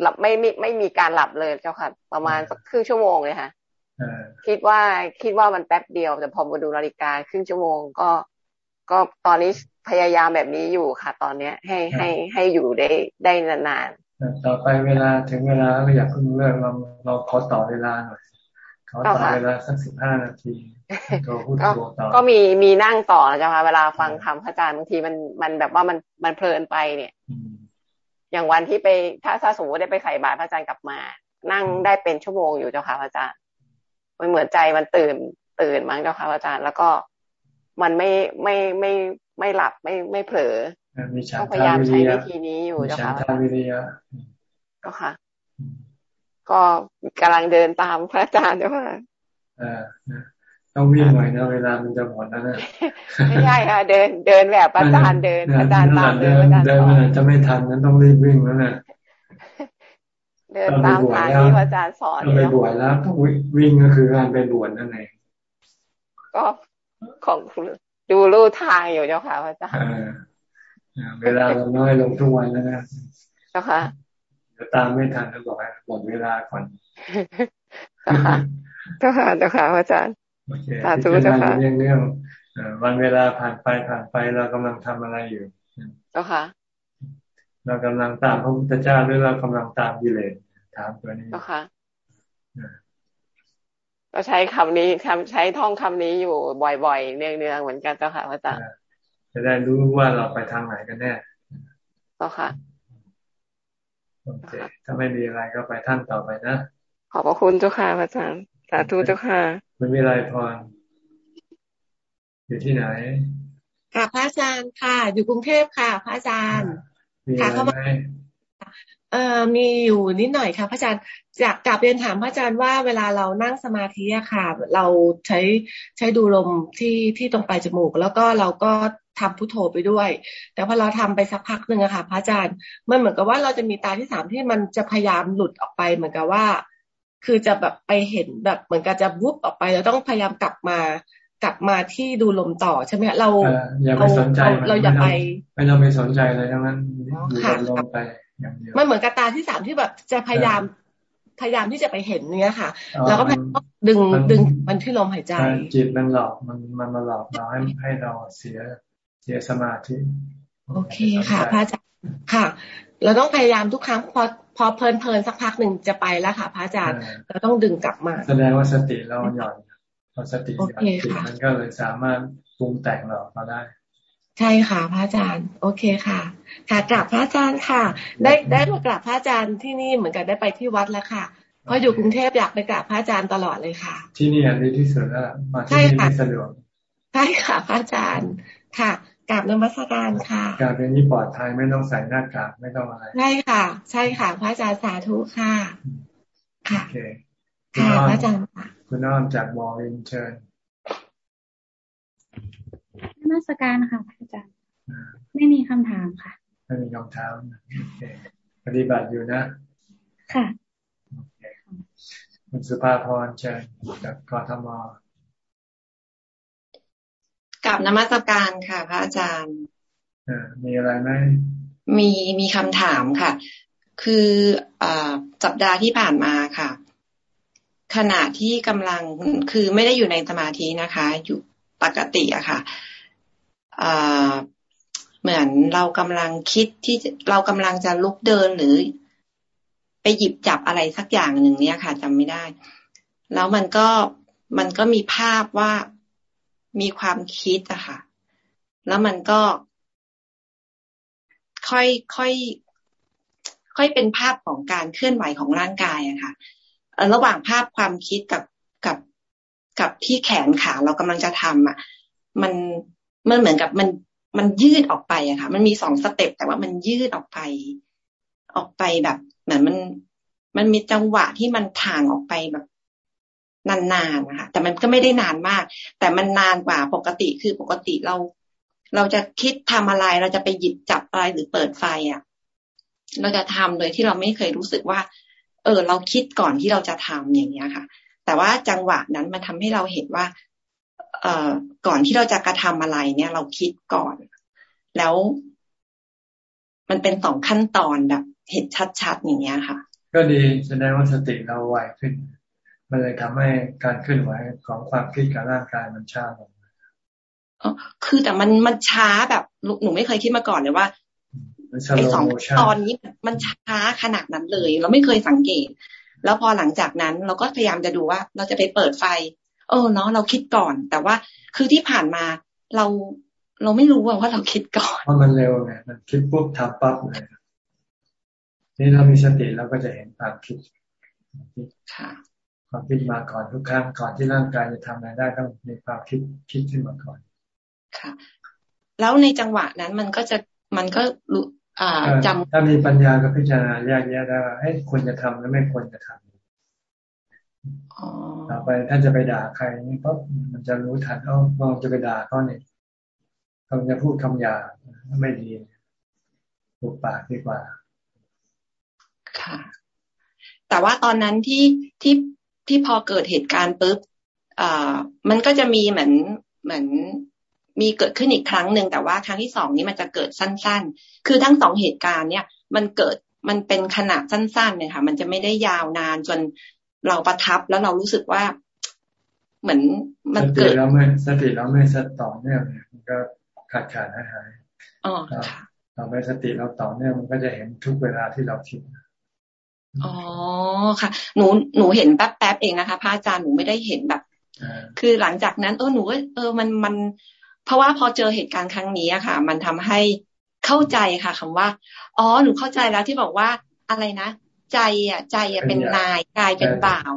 หลับไม่ไม่ไม่มีการหลับเลยเจ้าค่ะ ประมาณสักครึ่งชั่วโมงเลยค่ะคิดว่าคิดว่ามันแป๊บเดียวแต่พอมาดูนาฬิกาครึ่งชั่วโมงก็ ก็ตอนนี้พยายามแบบนี้อยู่ค่ะ ตอนเนี้ยให้ให้ให้อยู่ได้ได้นานๆต่อไปเวลาถึงเวลาเราอยากพึ่งเลิกเราเราขอต่อเวลาหน่อยขอต่อเวลาสักสิบห้านาทีก็พูดต่อก็มีมีนั่งต่อนะจ๊ะเวลาฟังคำพระอาจารย์บางทีมันมันแบบว่ามันมันเพลินไปเนี่ย อย่างวันที่ไปถ้าถ้าสมมติได้ไปใส่บาตรพระอาจารย์กลับมา นั่งได้เป็นชั่วโมงอยู่เจ้าค่ะพระอาจารย์มันเหมือนใจมันตื่นตื่นมั้งเจ้าค่ะพระอาจารย์ แล้วก็มันไม่ไม่ไม่ไม่หลับไม่ไม่เผลอต้องพยายามใช้วิธีนี้อยู่เจ้าค่ะก็ค่ะ ก็กำลังเดินตามพระอาจารย์เจ้าค่ะ ต้องวิ่งหน่อยนะเวลามันจะหมดแล้วนะไม่ใช่ค่ะเดินเดินแบบอาจารย์เดินอาจารย์ตามเดินอาจารย์เดินมันจะไม่ทันนั้นต้องรีบวิ่งแล้วนะเดินตามทางที่อาจารย์สอนต้องไปบวชแล้วต้องวิ่งก็คือการไปบวชนั่นเองก็ของดูรูทางอยู่เจ้าค่ะพระอาจารย์เวลาเราน้อยลงทุกวันแล้วนะเจ้าค่ะจะตามไม่ทันก็บอกให้หมดเวลาก่อนเจ้าค่ะเจ้าค่ะพระอาจารย์ สาธุเจ้าค่ะเรื่องเรื่องวันเวลาผ่านไปผ่านไปเรากำลังทำอะไรอยู่เจ้าค่ะ เรากำลังตามพระพุทธเจ้าหรือเรากำลังตามกิเลสถามตัวนี้เจ้าค่ะก็ใช้คำนี้ทำใช้ท่องคำนี้อยู่บ่อยๆเนืองๆเหมือนกันเจ้าค่ะพระอาจารย์จะได้รู้ว่าเราไปทางไหนกันแน่เจ้าค่ะโอเคถ้าไม่มีอะไรก็ไปท่านต่อไปนะขอบพระคุณเจ้าค่ะพระอาจารย์ สาธุเจ้าค่ะไม่มีอะไรพรอยู่ที่ไหนค่ะพระอาจารย์ค่ะ อยู่กรุงเทพค่ะพระอาจารย์ค่ะเข้ามาเอ่อมีอยู่นิดหน่อยค่ะ พระอาจารย์อยากกลับเรียนถามพระอาจารย์ว่าเวลาเรานั่งสมาธิอะค่ะ เราใช้ใช้ดูลมที่ที่ตรงปลายจมูก แล้วก็เราก็ทำพุทโธไปด้วย แต่พอเราทำไปสักพักหนึ่งอะค่ะ พระอาจารย์มันเหมือนกับว่าเราจะมีตาที่สามที่มันจะพยายามหลุดออกไปเหมือนกับว่า คือจะแบบไปเห็นแบบเหมือนกับจะวุบออกไปเราต้องพยายามกลับมากลับมาที่ดูลมต่อใช่ไหมเราอย่าไปสนใจเราอย่าไปไม่ต้องไปสนใจเลยทั้งนั้นดูลมไปอย่างเดียวมันเหมือนกระตาที่สามที่แบบจะพยายามพยายามที่จะไปเห็นเนี้ยค่ะ แล้วก็ดึงดึงมันที่ลมหายใจจิตมันหลอกมันมันมาหลอกเราให้ให้เราเสียเสียสมาธิ โอเคค่ะพระอาจารย์ค่ะ เราต้องพยายามทุกครั้งพอพอเพลินเพลินสักพักหนึ่งจะไปแล้วค่ะพระอาจารย์เราต้องดึงกลับมา แสดงว่าสติเราหย่อนพอสติหย่อนจิตมันก็เลยสามารถปรุงแต่งเรามาได้ ใช่ค่ะ พระอาจารย์ โอเคค่ะ ค่ะกราบพระอาจารย์ค่ะ ได้ได้มากราบพระอาจารย์ที่นี่เหมือนกันได้ไปที่วัดแล้วค่ะเพราะอยู่กรุงเทพอยากไปกราบพระอาจารย์ตลอดเลยค่ะ ที่นี่อันนี้ที่สุดแล้วมาที่นี่สะดวกใช่ค่ะ พระอาจารย์ค่ะ กราบนมัสการค่ะการเป็นนี้ปลอดภัยไม่ต้องใส่หน้ากากไม่ต้องอะไรใช่ค่ะ ใช่ค่ะ พระอาจารย์สาธุค่ะค่ะค่ะพระอาจารย์ค่ะคุณน้อมจากบอลินเชิญนมัสการค่ะพระอาจารย์ไม่มีคำถามค่ะไม่มีคำถามโอเคปฏิบัติอยู่นะ ค่ะโอเคคุณสุภาพรเชิญจากกทม กับนมัสการค่ะ พระอาจารย์มีอะไรไหมมีมีคำถามค่ะ คืออสัปดาห์ที่ผ่านมาค่ะ ขณะที่กำลังคือไม่ได้อยู่ในสมาธินะคะ อยู่ปกติอะค่ะเหมือนเรากำลังคิดที่เรากำลังจะลุกเดินหรือ ไปหยิบจับอะไรสักอย่างหนึ่งเนี่ยค่ะจำไม่ได้ แล้วมันก็มันก็มีภาพว่า มีความคิดอะค่ะ แล้วมันก็ ค่อยค่อยค่อยเป็นภาพของการเคลื่อนไหวของร่างกายอะค่ะระหว่างภาพความคิดกับกับกับที่แขนขาเรากำลังจะทำอะ มันมันเหมือนกับมันมันยืดออกไปอะค่ะ มันมีสองสเต็ปแต่ว่ามันยืดออกไป ออกไปแบบเหมือนมันมันมีจังหวะที่มันถ่างออกไปแบบ นานๆนะคะแต่มันก็ไม่ได้นานมาก แต่มันนานกว่าปกติคือปกติเรา เราจะคิดทำอะไรเราจะไปหยิบจับอะไรหรือเปิดไฟอะ เราจะทำโดยที่เราไม่เคยรู้สึกว่า เออ เราคิดก่อนที่เราจะทำอย่างเงี้ยค่ะ แต่ว่าจังหวะนั้นมันทำให้เราเห็นว่า เอ่อก่อนที่เราจะกระทำอะไรเนี่ย เราคิดก่อน แล้วมันเป็นสองขั้นตอนแบบ เห็นชัดๆอย่างเงี้ยค่ะ ก็ดีแสดงว่าสติเราไวขึ้น มันเลยทำให้การเคลื่อนไหวของความคิดกับร่างกายมันช้าลงคือแต่มันมันช้าแบบหนูไม่เคยคิดมาก่อนเลยว่าไอ้สองตอนนี้มันช้าขนาดนั้นเลย เราไม่เคยสังเกต แล้วพอหลังจากนั้นเราก็พยายามจะดูว่า เราจะไปเปิดไฟ เออเนาะเราคิดก่อน แต่ว่าคือที่ผ่านมาเราเราไม่รู้ว่าเราคิดก่อนเพราะมันเร็วไงมันคิดปุ๊บทำปั๊บเลยนี่เรามีสติเราก็จะเห็นความคิดค่ะ ความคิดมาก่อนทุกครั้งก่อนที่ร่างกายจะทำอะไรได้ต้องมีความคิดคิดขึ้นมาก่อน ค่ะ แล้วในจังหวะนั้นมันก็จะมันก็รู้อ่าจำถ้ามีปัญญาก็พิจารณาแยกแยะได้ว่าให้ควรจะทำหรือไม่ควรจะทำต่อไปท่านจะไปด่าใครนี่ก็มันจะรู้ทันเอามองจะไปด่าเขาเนี่ยเขาจะพูดคำหยาไม่ดีปุบปากดีกว่า ค่ะ แต่ว่าตอนนั้นที่ที่ ที่พอเกิดเหตุการณ์ปุ๊บอ่ามันก็จะมีเหมือนเหมือนมีเกิดขึ้นอีกครั้งหนึ่งแต่ว่าครั้งที่สองนี้มันจะเกิดสั้น ๆ คือทั้งสองเหตุการณ์เนี่ย มันเกิดมันเป็นขนาดสั้นๆเนี่ยค่ะ มันจะไม่ได้ยาวนานจนเราประทับแล้วเรารู้สึกว่าเหมือนมันเกิดแล้วไม่สติเราไม่สต่อเนื่องเนี่ยมันก็ขาดขาดหายหายอ๋อค่ะเราไม่สติเราต่อเนื่องมันก็จะเห็นทุกเวลาที่เราคิด อ๋อค่ะ หนูหนูเห็นแป๊บๆเองนะคะพระอาจารย์หนูไม่ได้เห็นแบบ คือหลังจากนั้น เออหนูเออมันมัน เพราะว่าพอเจอเหตุการณ์ครั้งนี้อะค่ะ มันทำให้เข้าใจค่ะคำว่า อ๋อหนูเข้าใจแล้วที่บอกว่าอะไรนะใจอะ ใจอะเป็นนายกายเป็นบ่าว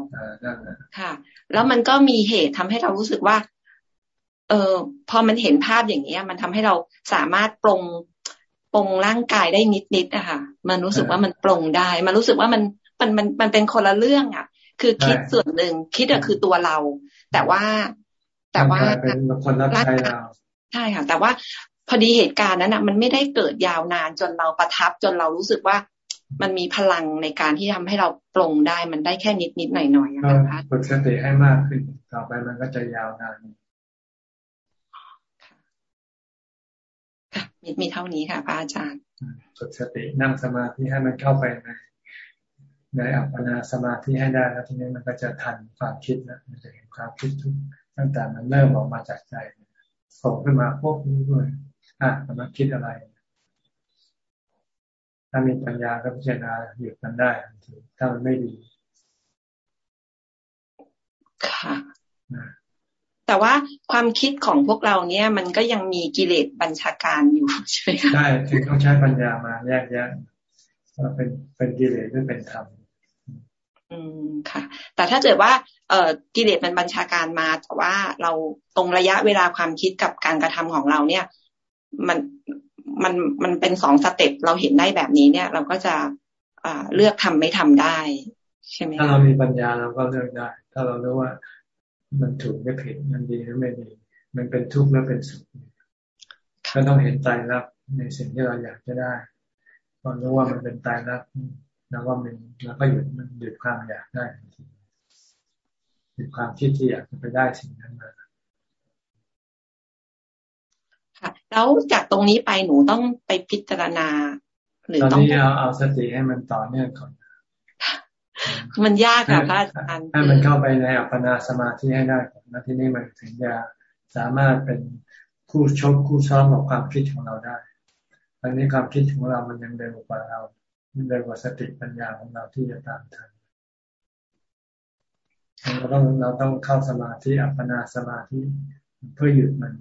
ค่ะ แล้วมันก็มีเหตุทำให้เรารู้สึกว่า เออพอมันเห็นภาพอย่างเนี้ย มันทำให้เราสามารถปรง ปรงร่างกายได้นิดนิดอะค่ะ มันรู้สึกว่ามันปรงได้ มันรู้สึกว่ามันมันมันมันเป็นคนละเรื่องอะ คือคิดส่วนหนึ่งคิดอะคือตัวเรา แต่ว่าแต่ว่าเป็นคนรับใช้เราใช่ค่ะ แต่ว่าพอดีเหตุการณ์นั้นอะมันไม่ได้เกิดยาวนานจนเราประทับจนเรารู้สึกว่ามันมีพลังในการที่ทำให้เราปรงได้มันได้แค่นิดนิดหน่อยหน่อยนะคะฝึกสติให้มากขึ้นต่อไปมันก็จะยาวนานค่ะ มีมีเท่านี้ค่ะพระอาจารย์ฝึกสตินั่งสมาธิให้มันเข้าไปในในอัปปนาสมาธิให้ได้แล้วทีนี้มันก็จะทันความคิดนะมันจะเห็นความคิดทุกตั้งแต่มันเริ่มออกมาจากใจส่งขึ้นมาพวกนี้ด้วยอะมันคิดอะไร ถ้ามีปัญญาก็พิจารณาหยุดมันได้ถ้ามันไม่ดีค่ะ แต่ว่าความคิดของพวกเราเนี่ยมันก็ยังมีกิเลสบัญชาการอยู่ใช่ไหมคะใช่ถึงต้องใช้ปัญญามาแยกแยะว่าเป็นเป็นกิเลสหรือเป็นธรรมอืมค่ะ แต่ถ้าเกิดว่า เอ่อกิเลสมันบัญชาการมา แต่ว่าเราตรงระยะเวลาความคิดกับการกระทำของเราเนี่ย มันมันมันเป็นสองสเต็ปเราเห็นได้แบบนี้เนี่ย เราก็จะอ่าเลือกทำไม่ทำได้ ใช่ไหมถ้าเรามีปัญญาเราก็เลือกได้ ถ้าเรารู้ว่า มันถูกไม่ผิดมันดีหรือไม่ดี มันเป็นทุกข์หรือเป็นสุขก็ต้องเห็นใจรับในสิ่งที่เราอยากจะได้พอรู้ว่ามันเป็นตายรักแล้วว่ามันแล้วก็หยุดมันหยุดความอยากได้หยุดความคิดที่อยากจะไปได้สิ่งนั้นมาค่ะแล้วจากตรงนี้ไปหนูต้องไปพิจารณา หรือต้องตอนนี้เอาเอาสติให้มันต่อเนื่องก่อน มันยากค่ะพระอาจารย์ให้มันเข้าไปในอัปปนาสมาธิให้ได้ก่อนแล้วที่นี่มันถึงจะสามารถเป็นคู่ชกคู่ซ้อมกับความคิดของเราได้ตอนนี้ความคิดของเรามันยังเร็วกว่าเราเร็วกว่าสติปัญญาของเราที่จะตามทันเราต้องเราต้องเข้าสมาธิอัปปนาสมาธิเพื่อหยุดมัน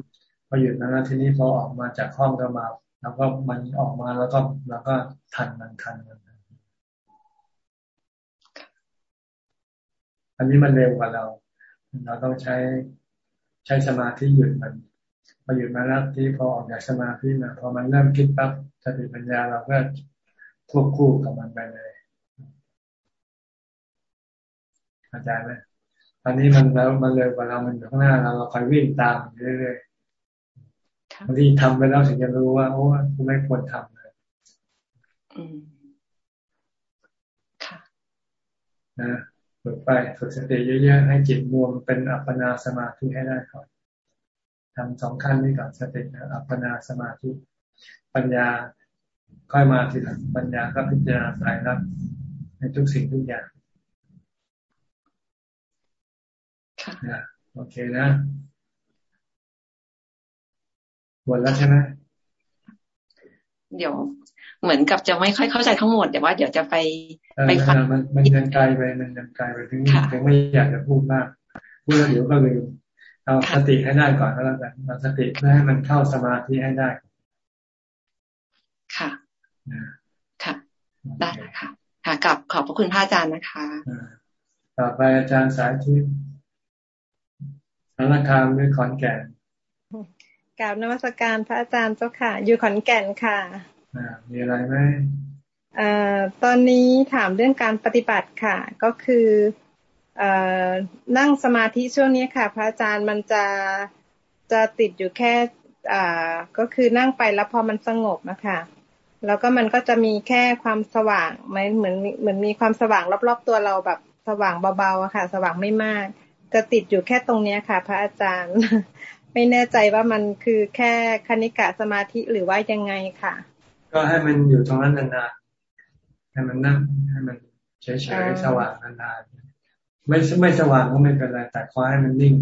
พอหยุดนั้นแล้วทีนี้พอออกมาจากห้องก็มา แล้วก็มันออกมาแล้วก็แล้วก็ทันมันทันมัน อันนี้มันเร็วกว่าเรา เราต้องใช้ใช้สมาธิหยุดมันพอหยุดมาแล้วที่พอออกจากสมาธิมาพอมันเริ่มคิดปั๊บสติปัญญาเราก็ควบคู่กับมันไปเลยเข้าใจไหมตอนนี้มันแล้วมันเลยกว่าเรามันอยู่ข้างหน้าเราเราคอยวิ่งตามเรื่อยๆบางทีทำไปแล้วถึงจะรู้ว่าโอ้กูไม่ควรทำเลยนะ ฝึกไปฝึกสติเยอะๆให้จิตรวมเป็นอัปปนาสมาธิให้ได้ก่อนทำสองขั้นนี้ก่อนสติอัปปนาสมาธิ ปัญญาค่อยมาทีหลังปัญญาก็พิจารณาสายรักในทุกสิ่งทุกอย่างค่ะโอเคนะหมดแล้วใช่ไหมเดี๋ยว เหมือนกับจะไม่ค่อยเข้าใจทั้งหมดแต่ว่าเดี๋ยวจะไปไปฟังมันมันยังไกลไปมันยังไกลไปถึงถึงไม่อยากจะพูดมากพูดแล้วเดี๋ยวก็ลืมเอาสติให้ได้ก่อนก็แล้วกันเอาสติเพื่อให้มันเข้าสมาธิให้ได้ ค่ะค่ะ ได้ค่ะ ค่ะกับขอบพระคุณพระอาจารย์นะคะต่อไปอาจารย์สายทิพย์สารคามหรือขอนแก่นกราบนมัสการพระอาจารย์เจ้าค่ะ อยู่ขอนแก่นค่ะ มีอะไรไหมอตอนนี้ถามเรื่องการปฏิบัติค่ะ ก็คืออนั่งสมาธิช่วงนี้ค่ะ พระอาจารย์มันจะจะติดอยู่แค่อ่าก็คือนั่งไปแล้วพอมันสงบนะคะแล้วก็มันก็จะมีแค่ความสว่างไหมเหมือนเหมือนมีความสว่างรอบๆตัวเราแบบสว่างเบาๆอะค่ะ สว่างไม่มาก จะติดอยู่แค่ตรงเนี้ยค่ะ พระอาจารย์ ไม่แน่ใจว่ามันคือแค่คณิกะสมาธิหรือว่ายังไงค่ะ ก็ให้มันอยู่ตรงนั้นนานๆให้มันนั่งให้มันเฉยๆสว่างนานๆไม่ไม่สว่างก็ไม่เป็นไรแต่ขอให้มันนิ่ง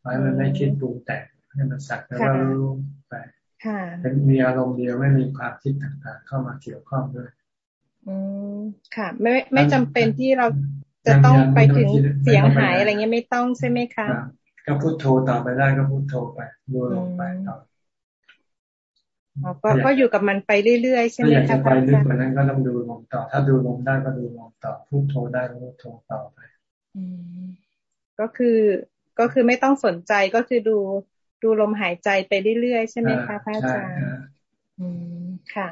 ขอให้มันไม่คิดปรุงแต่งให้มันสักแต่ว่ารู้ไปเป็นมีอารมณ์เดียวไม่มีความคิดต่างๆ เข้ามาเกี่ยวข้องด้วย อืมค่ะ ไม่ไม่จำเป็นที่เราจะต้องไปถึงเสียงหายอะไรเงี้ยไม่ต้องใช่ไหมคะก็พูดโทรต่อไปได้ก็พูดโทรไปดูลงไปต่อ ก็อยู่กับมันไปเรื่อยๆใช่ไหมคะถ้าอยากจะไปลึกกว่านั้นก็ต้องดูลงต่อ ถ้าดูลงได้ก็ดูลงต่อพูดโทรได้ก็พูดโทรต่อไปก็คือก็คือไม่ต้องสนใจก็คือดูดูลมหายใจไปเรื่อยๆใช่ไหมคะพระอาจารย์อืมค่ะ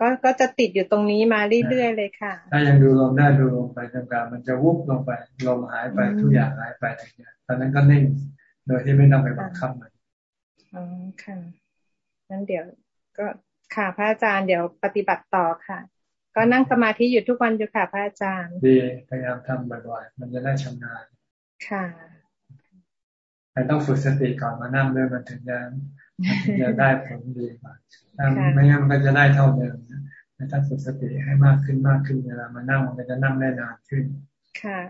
ก็ก็จะติดอยู่ตรงนี้มาเรื่อยๆเลยค่ะ ถ้ายังดูลมได้ดูลมไปจนกว่ามันจะวุบลงไปลมหายไปทุกอย่างหายไปทุกอย่างตอนนั้นก็นิ่งโดยที่ไม่ต้องไปบังคับมันอ๋อค่ะงั้นเดี๋ยว ก็ค่ะพระอาจารย์เดี๋ยวปฏิบัติต่อค่ะ ก็นั่งสมาธิอยู่ทุกวันอยู่ค่ะพระอาจารย์ดีพยายามทำบ่อยๆ มันจะได้ชำนาญค่ะแต่ต้องฝึกสติก่อนมานั่งด้วยมันถึงจะมันถึงจะได้ผลดีกว่าถ้าไม่งั้นมันก็จะได้เท่าเดิมนะถ้าฝึกสติให้มากขึ้นมากขึ้นเวลามานั่งมันก็จะนั่งได้นานขึ้น ค่ะ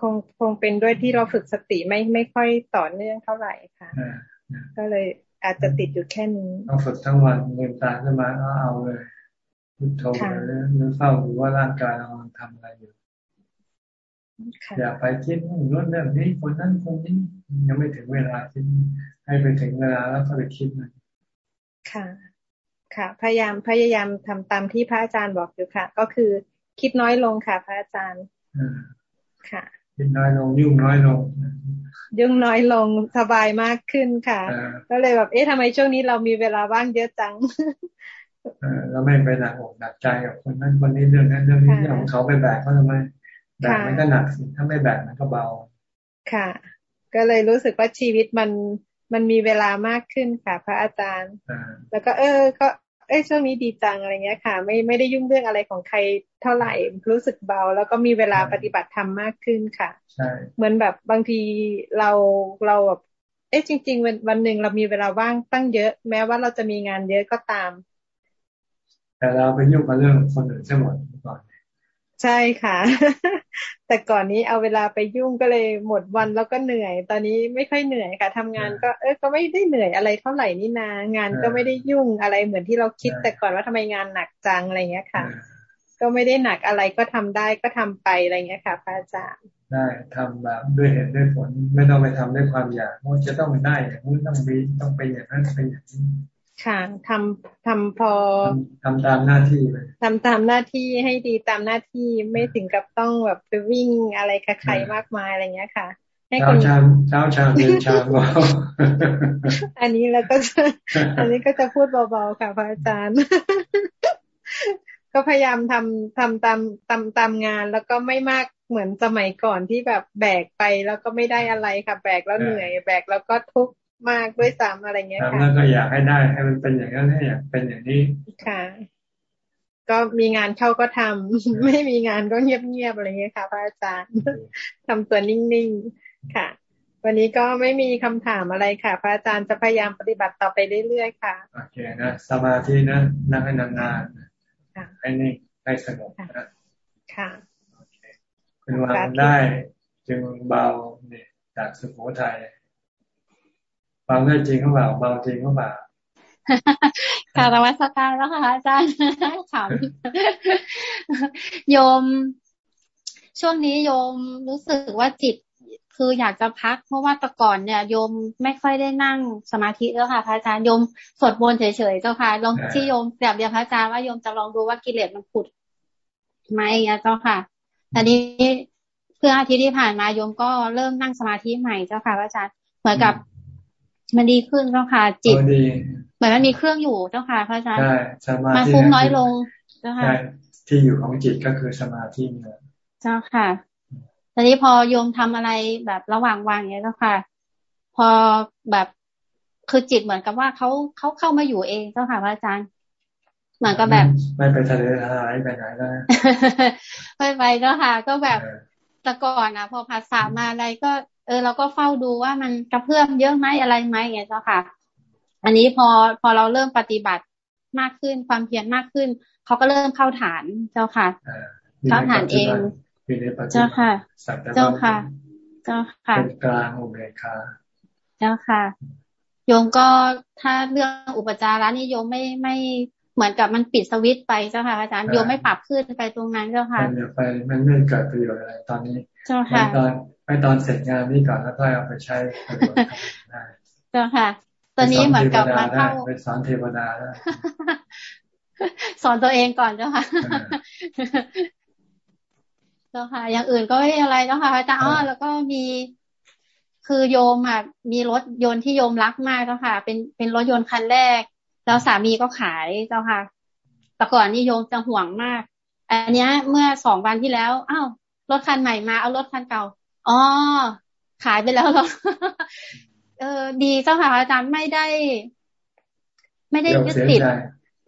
คงคงเป็นด้วยที่เราฝึกสติไม่ไม่ค่อยต่อเนื่องเท่าไหร่ค่ะ ก็เลย อาจจะติดอยู่แค่นี้ต้องฝึกทั้งวันเงินตาขึ้นมาก็เอาเลยพุทโธเลยหรือเฝ้าดูว่าร่างกายเราทำอะไรอยู่อย่าไปคิดนู่นเรื่องนี้คนนั้นคนนี้ยังไม่ถึงเวลาที่ให้ไปถึงเวลาแล้วก็ไปคิดมันค่ะ ค่ะ พยายามพยายามทำตามที่พระอาจารย์บอกอยู่ค่ะ ก็คือคิดน้อยลงค่ะ พระอาจารย์ค่ะ คิดน้อยลงยุ่งน้อยลง ยุ่งน้อยลงสบายมากขึ้นค่ะ ก็เลยแบบเอ๊ะทำไมช่วงนี้เรามีเวลาว่างเยอะจังเราไม่ไปหนักอกหนักใจกับคนนั้นคนนี้เรื่องนั้นเรื่องนี้เรื่องของเขาไปแบกเขาทำไมแบกมันก็หนักสิถ้าไม่แบกมันก็เบา ค่ะ ก็เลยรู้สึกว่าชีวิตมันมันมีเวลามากขึ้นค่ะ พระอาจารย์ แล้วก็เออ ก็ เอ้ช่วงนี้ดีจังอะไรเงี้ยค่ะ ไม่ไม่ได้ยุ่งเรื่องอะไรของใครเท่าไหร่รู้สึกเบา แล้วก็มีเวลาปฏิบัติธรรมมากขึ้นค่ะใช่เหมือนแบบบางทีเราเราแบบเอ๊ะจริง ๆ วันวันหนึ่งเรามีเวลาว่างตั้งเยอะ แม้ว่าเราจะมีงานเยอะก็ตาม แต่เราไปยุ่งกับเรื่องคนอื่นใช่หมดก่อน ใช่ค่ะ แต่ก่อนนี้เอาเวลาไปยุ่งก็เลยหมดวันแล้วก็เหนื่อย ตอนนี้ไม่ค่อยเหนื่อยค่ะทำงานก็เออก็ไม่ได้เหนื่อยอะไรเท่าไหร่นี่นางานก็ไม่ได้ยุ่งอะไรเหมือนที่เราคิด แต่ก่อนว่าทำไมงานหนักจังอะไรเงี้ยค่ะ ก็ไม่ได้หนักอะไรก็ทำได้ก็ทำไปอะไรเงี้ยค่ะพระอาจารย์ได้ทำแบบด้วยเหตุด้วยผลไม่ต้องไปทำด้วยความอยากว่าจะต้องได้อย่างนี้ต้องมีต้องไปอย่างนั้นไปอย่างนี้ ค่ะทำทำพอทำตามหน้าที่เลยทำตามหน้าที่ให้ดีตามหน้าที่ไม่ถึงกับต้องแบบไปวิ่งอะไรกับใครมากมายอะไรเงี้ยค่ะ ให้คนเช้าชามเช้าชามเย็นชามอันนี้แล้วก็อันนี้ก็จะพูดเบาๆค่ะพระอาจารย์ ก็พยายามทำทำตามตามตามงานแล้วก็ไม่มากเหมือนสมัยก่อนที่แบบแบกไปแล้วก็ไม่ได้อะไรค่ะ แบกแล้วเหนื่อย แบกแล้วก็ทุกข์ มากด้วยซ้ำอะไรเงี้ยค่ะแล้วก็อยากให้ได้ให้มันเป็นอย่างนั้นให้อยากเป็นอย่างนี้ค่ะ ก็มีงานเข้าก็ทำไม่มีงานก็เงียบๆอะไรเงี้ยค่ะ พระอาจารย์ทำตัวนิ่งๆค่ะ วันนี้ก็ไม่มีคำถามอะไรค่ะ พระอาจารย์จะพยายามปฏิบัติต่อไปเรื่อยๆค่ะโอเคนะสมาธินะนั่งให้นานๆให้นิ่งให้สงบนะค่ะคุณวางได้จึงเบาเนี่ยจากสุโขทัย เบาได้จริงหรือเปล่าเบาจริงหรือเปล่ากาลวัสการแล้วค่ะอาจารย์ถามโยม ช่วงนี้โยมรู้สึกว่าจิตคืออยากจะพัก เพราะว่าแต่ก่อนเนี่ยโยมไม่ค่อยได้นั่งสมาธิแล้วค่ะพระอาจารย์โยมสวดมนต์เฉยๆเจ้าค่ะลองที่โยมแบบเดียวพระอาจารย์ว่าโยมจะลองดูว่ากิเลสมันผุดไหมเจ้าค่ะตอนนี้เพื่ออาทิตย์ที่ผ่านมาโยมก็เริ่มนั่งสมาธิใหม่เจ้าค่ะพระอาจารย์เหมือนกับ มันดีขึ้นเจ้าค่ะ จิตเหมือนมันมีเครื่องอยู่เจ้าค่ะพระอาจารย์สมาธิมันฟุ้งน้อยลงเจ้าค่ะที่อยู่ของจิตก็คือสมาธิเนี่ยเจ้าค่ะตอนนี้พอโยมทำอะไรแบบระหว่างวางอย่างนี้เจ้าค่ะ พอแบบคือจิตเหมือนกับว่าเขาเขาเข้ามาอยู่เองเจ้าค่ะพระอาจารย์เหมือนกับแบบ ไม่ไปทะเลทลายไปไหนแล้วไม่ไปเจ้าค่ะ ก็แบบแต่ก่อนอะพอภาษามาอะไรก็ เออเราก็เฝ้าดูว่ามันกระเพื่อมเยอะไหมอะไรไหมอย่างเงี้ยเจ้าค่ะ อันนี้พอพอเราเริ่มปฏิบัติมากขึ้นความเพียรมากขึ้นเขาก็เริ่มเข้าฐานเจ้าค่ะเข้าฐานเองเจ้าค่ะ เจ้าค่ะ เจ้าค่ะเป็นกลางอุเบกขาเจ้าค่ะโยมก็ถ้าเรื่องอุปจาระนี่โยมไม่ไม่ เหมือนกับมันปิดสวิตไปเจ้าค่ะอาจารย์โยมไม่ปรับขึ้นไปตรงนั้นเจ้าค่ะไปมันไม่เกิดประโยชน์อะไรตอนนี้เจ้าค่ะตอนไปตอนเสร็จงานนี้ก่อนแล้วก็เอาไปใช้ประโยชน์ได้เจ้าค่ะ ตอนนี้เหมือนกับมาเข้าไปสอนเทวดาได้สอนตัวเองก่อนเจ้าค่ะเจ้าค่ะ อย่างอื่นก็ไม่อะไรเจ้าค่ะอาจารย์อ๋อแล้วก็มีคือโยมอะมีรถยนต์ที่โยมรักมากเจ้าค่ะ เป็นเป็นรถยนต์คันแรก แล้วสามีก็ขายเจ้าค่ะ แต่ก่อนนี่โยมจะห่วงมาก อันนี้เมื่อสองวันที่แล้วอ้าวรถคันใหม่มาเอารถคันเก่าอ๋อขายไปแล้วหรอเออดีเจ้าค่ะอาจารย์ไม่ได้ ไม่ได้ยึดติด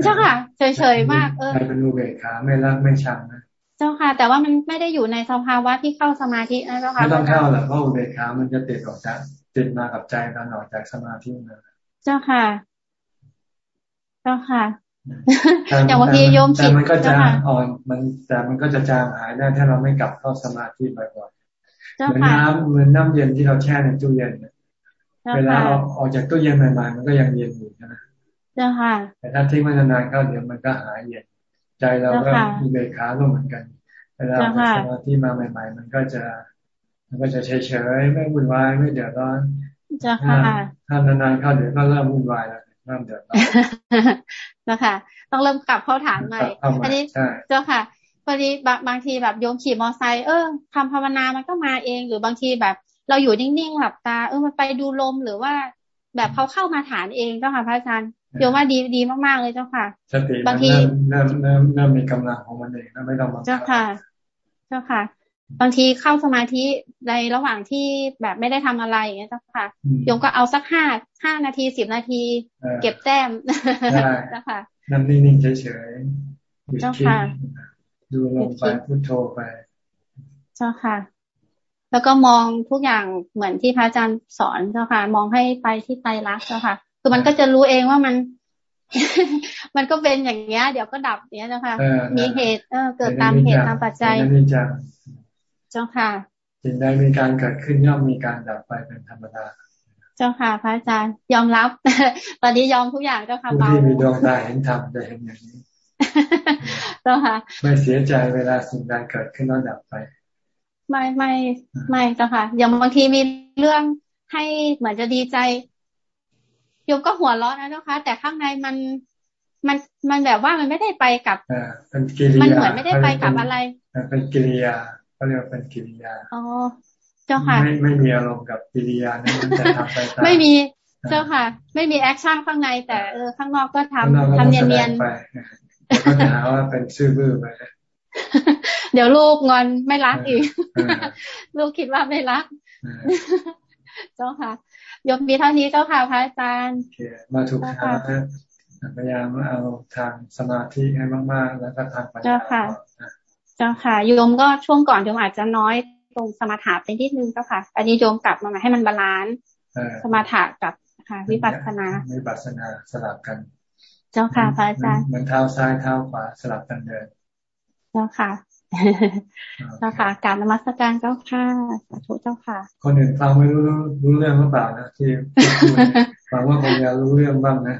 เจ้าค่ะเฉยๆมากเออเป็นรูเบกขาไม่รักไม่ชังนะเจ้าค่ะ แต่ว่ามันไม่ได้อยู่ในสภาวะที่เข้าสมาธินะเจ้าค่ะไม่ต้องเข้าหรอกเพราะอุเบกขามันจะติดออกจากติดมากับใจตอนออกจากสมาธินะเจ้าค่ะ เจ้าค่ะอย่างบางทีโยมจิตมันก็จะอ่อนมันแต่มันก็จะจางหายได้ถ้าเราไม่กลับเข้าสมาธิบ่อยๆเหมือนน้ำเหมือนน้ำเย็นที่เราแช่ในตู้เย็นเวลาเราออกจากตู้เย็นใหม่ๆมันก็ยังเย็นอยู่นะเจ้าค่ะ แต่ถ้าทิ้งมันนานๆเข้าเดี๋ยวมันก็หายเย็น ใจเราก็มีเบคาก็เหมือนกัน เวลาอสมาธิมาใหม่ ๆ มันก็จะ มันก็จะเฉยๆไม่วุ่นวายไม่เดือดร้อนเจ้าค่ะถ้านานๆเข้าเดี๋ยวก็เริ่มวุ่นวายแล้ว เริ่มเดือดร้อนนะคะต้องเริ่มกลับเข้าฐานใหม่อันนี้เจ้าค่ะพอดีบางทีแบบโยมขี่มอไซค์เออทำภาวนามันก็มาเอง หรือบางทีแบบ เราอยู่นิ่งๆหลับตา เออมันไปดูลมหรือว่า แบบเขาเข้ามาฐานเองเจ้าค่ะพระอาจารย์โยมว่าดีดีมากๆเลยเจ้าค่ะสติบางทีเริ่มเริ่มเริ่มมีกำลังของมันเองไม่ต้องมาเจ้าค่ะ เจ้าค่ะ บางทีเข้าสมาธิในระหว่างที่แบบไม่ได้ทำอะไรอย่างเงี้ยเจ้าค่ะโยมก็เอาสักห้าห้านาทีสิบนาที เก็บแต้มเจ้าค่ะนั่งนิ่งๆเฉยๆเจ้าค่ะดูลงไปพุทโธไป เจ้าค่ะ แล้วก็มองทุกอย่างเหมือนที่พระอาจารย์สอนเจ้าค่ะ มองให้ไปที่ไตรลักษณ์เจ้าค่ะ คือมันก็จะรู้เองว่ามันมันก็เป็นอย่างเงี้ย เดี๋ยวก็ดับเนี้ยเจ้าค่ะมีเหตุเออเกิดตามเหตุตามปัจจัย เจ้าค่ะสิ่งใดมีการเกิดขึ้นย่อมมีการดับไปเป็นธรรมดา เจ้าค่ะ พระอาจารย์ยอมรับ ตอนนี้ยอมทุกอย่างเจ้าค่ะเบาที่มีดวงตาเห็นธรรมจะเห็นอย่างนี้เจ้าค่ะ ไม่เสียใจเวลาสิ่งใดเกิดขึ้นแล้วดับไป ไม่ไม่ไม่เจ้าค่ะ อย่างบางทีมีเรื่องให้เหมือนจะดีใจโยมก็หัวเราะนะเจ้าค่ะแต่ข้างในมันมันมันแบบว่ามันไม่ได้ไปกับเป็นกิริยามันเหมือนไม่ได้ไปกับอะไรเป็นกิริยา เขาเรียกว่าเป็นกิริยาอ๋อเจ้าค่ะ ไม่ไม่มีอารมณ์กับกิริยานั้นแต่ทำไปตามไม่มีเจ้าค่ะ ไม่มี action ข้างในแต่เออข้างนอกก็ทำทำเนียนเนียนไปก็จะหาว่าเป็นซื่อบื้อไปเดี๋ยวลูกงอนไม่รักอีก ลูกคิดว่าไม่รัก เจ้าค่ะ โยมมีเท่านี้เจ้าค่ะพระอาจารย์มาถูกทางพยายามเอาทางสมาธิให้มาก ๆ แล้วก็ทางปัญญา เจ้าค่ะเจ้าค่ะโยมก็ช่วงก่อนโยมอาจจะน้อยตรงสมาธิเป็นนิดนึงเจ้าค่ะ อันนี้โยมกลับมาให้มัน balance สมาธิกับค่ะ วิปัสสนาวิปัสสนาสลับกัน เจ้าค่ะพระอาจารย์เหมือนเท้าซ้ายเท้าขวาสลับกันเดิน เจ้าค่ะเจ้าค่ะกราบนมัสการเจ้าค่ะสาธุเจ้าค่ะ คนอื่นฟังไม่รู้รู้เรื่องหรือเปล่านะที่ฟังว่าคงจะรู้เรื่องบ้างนะ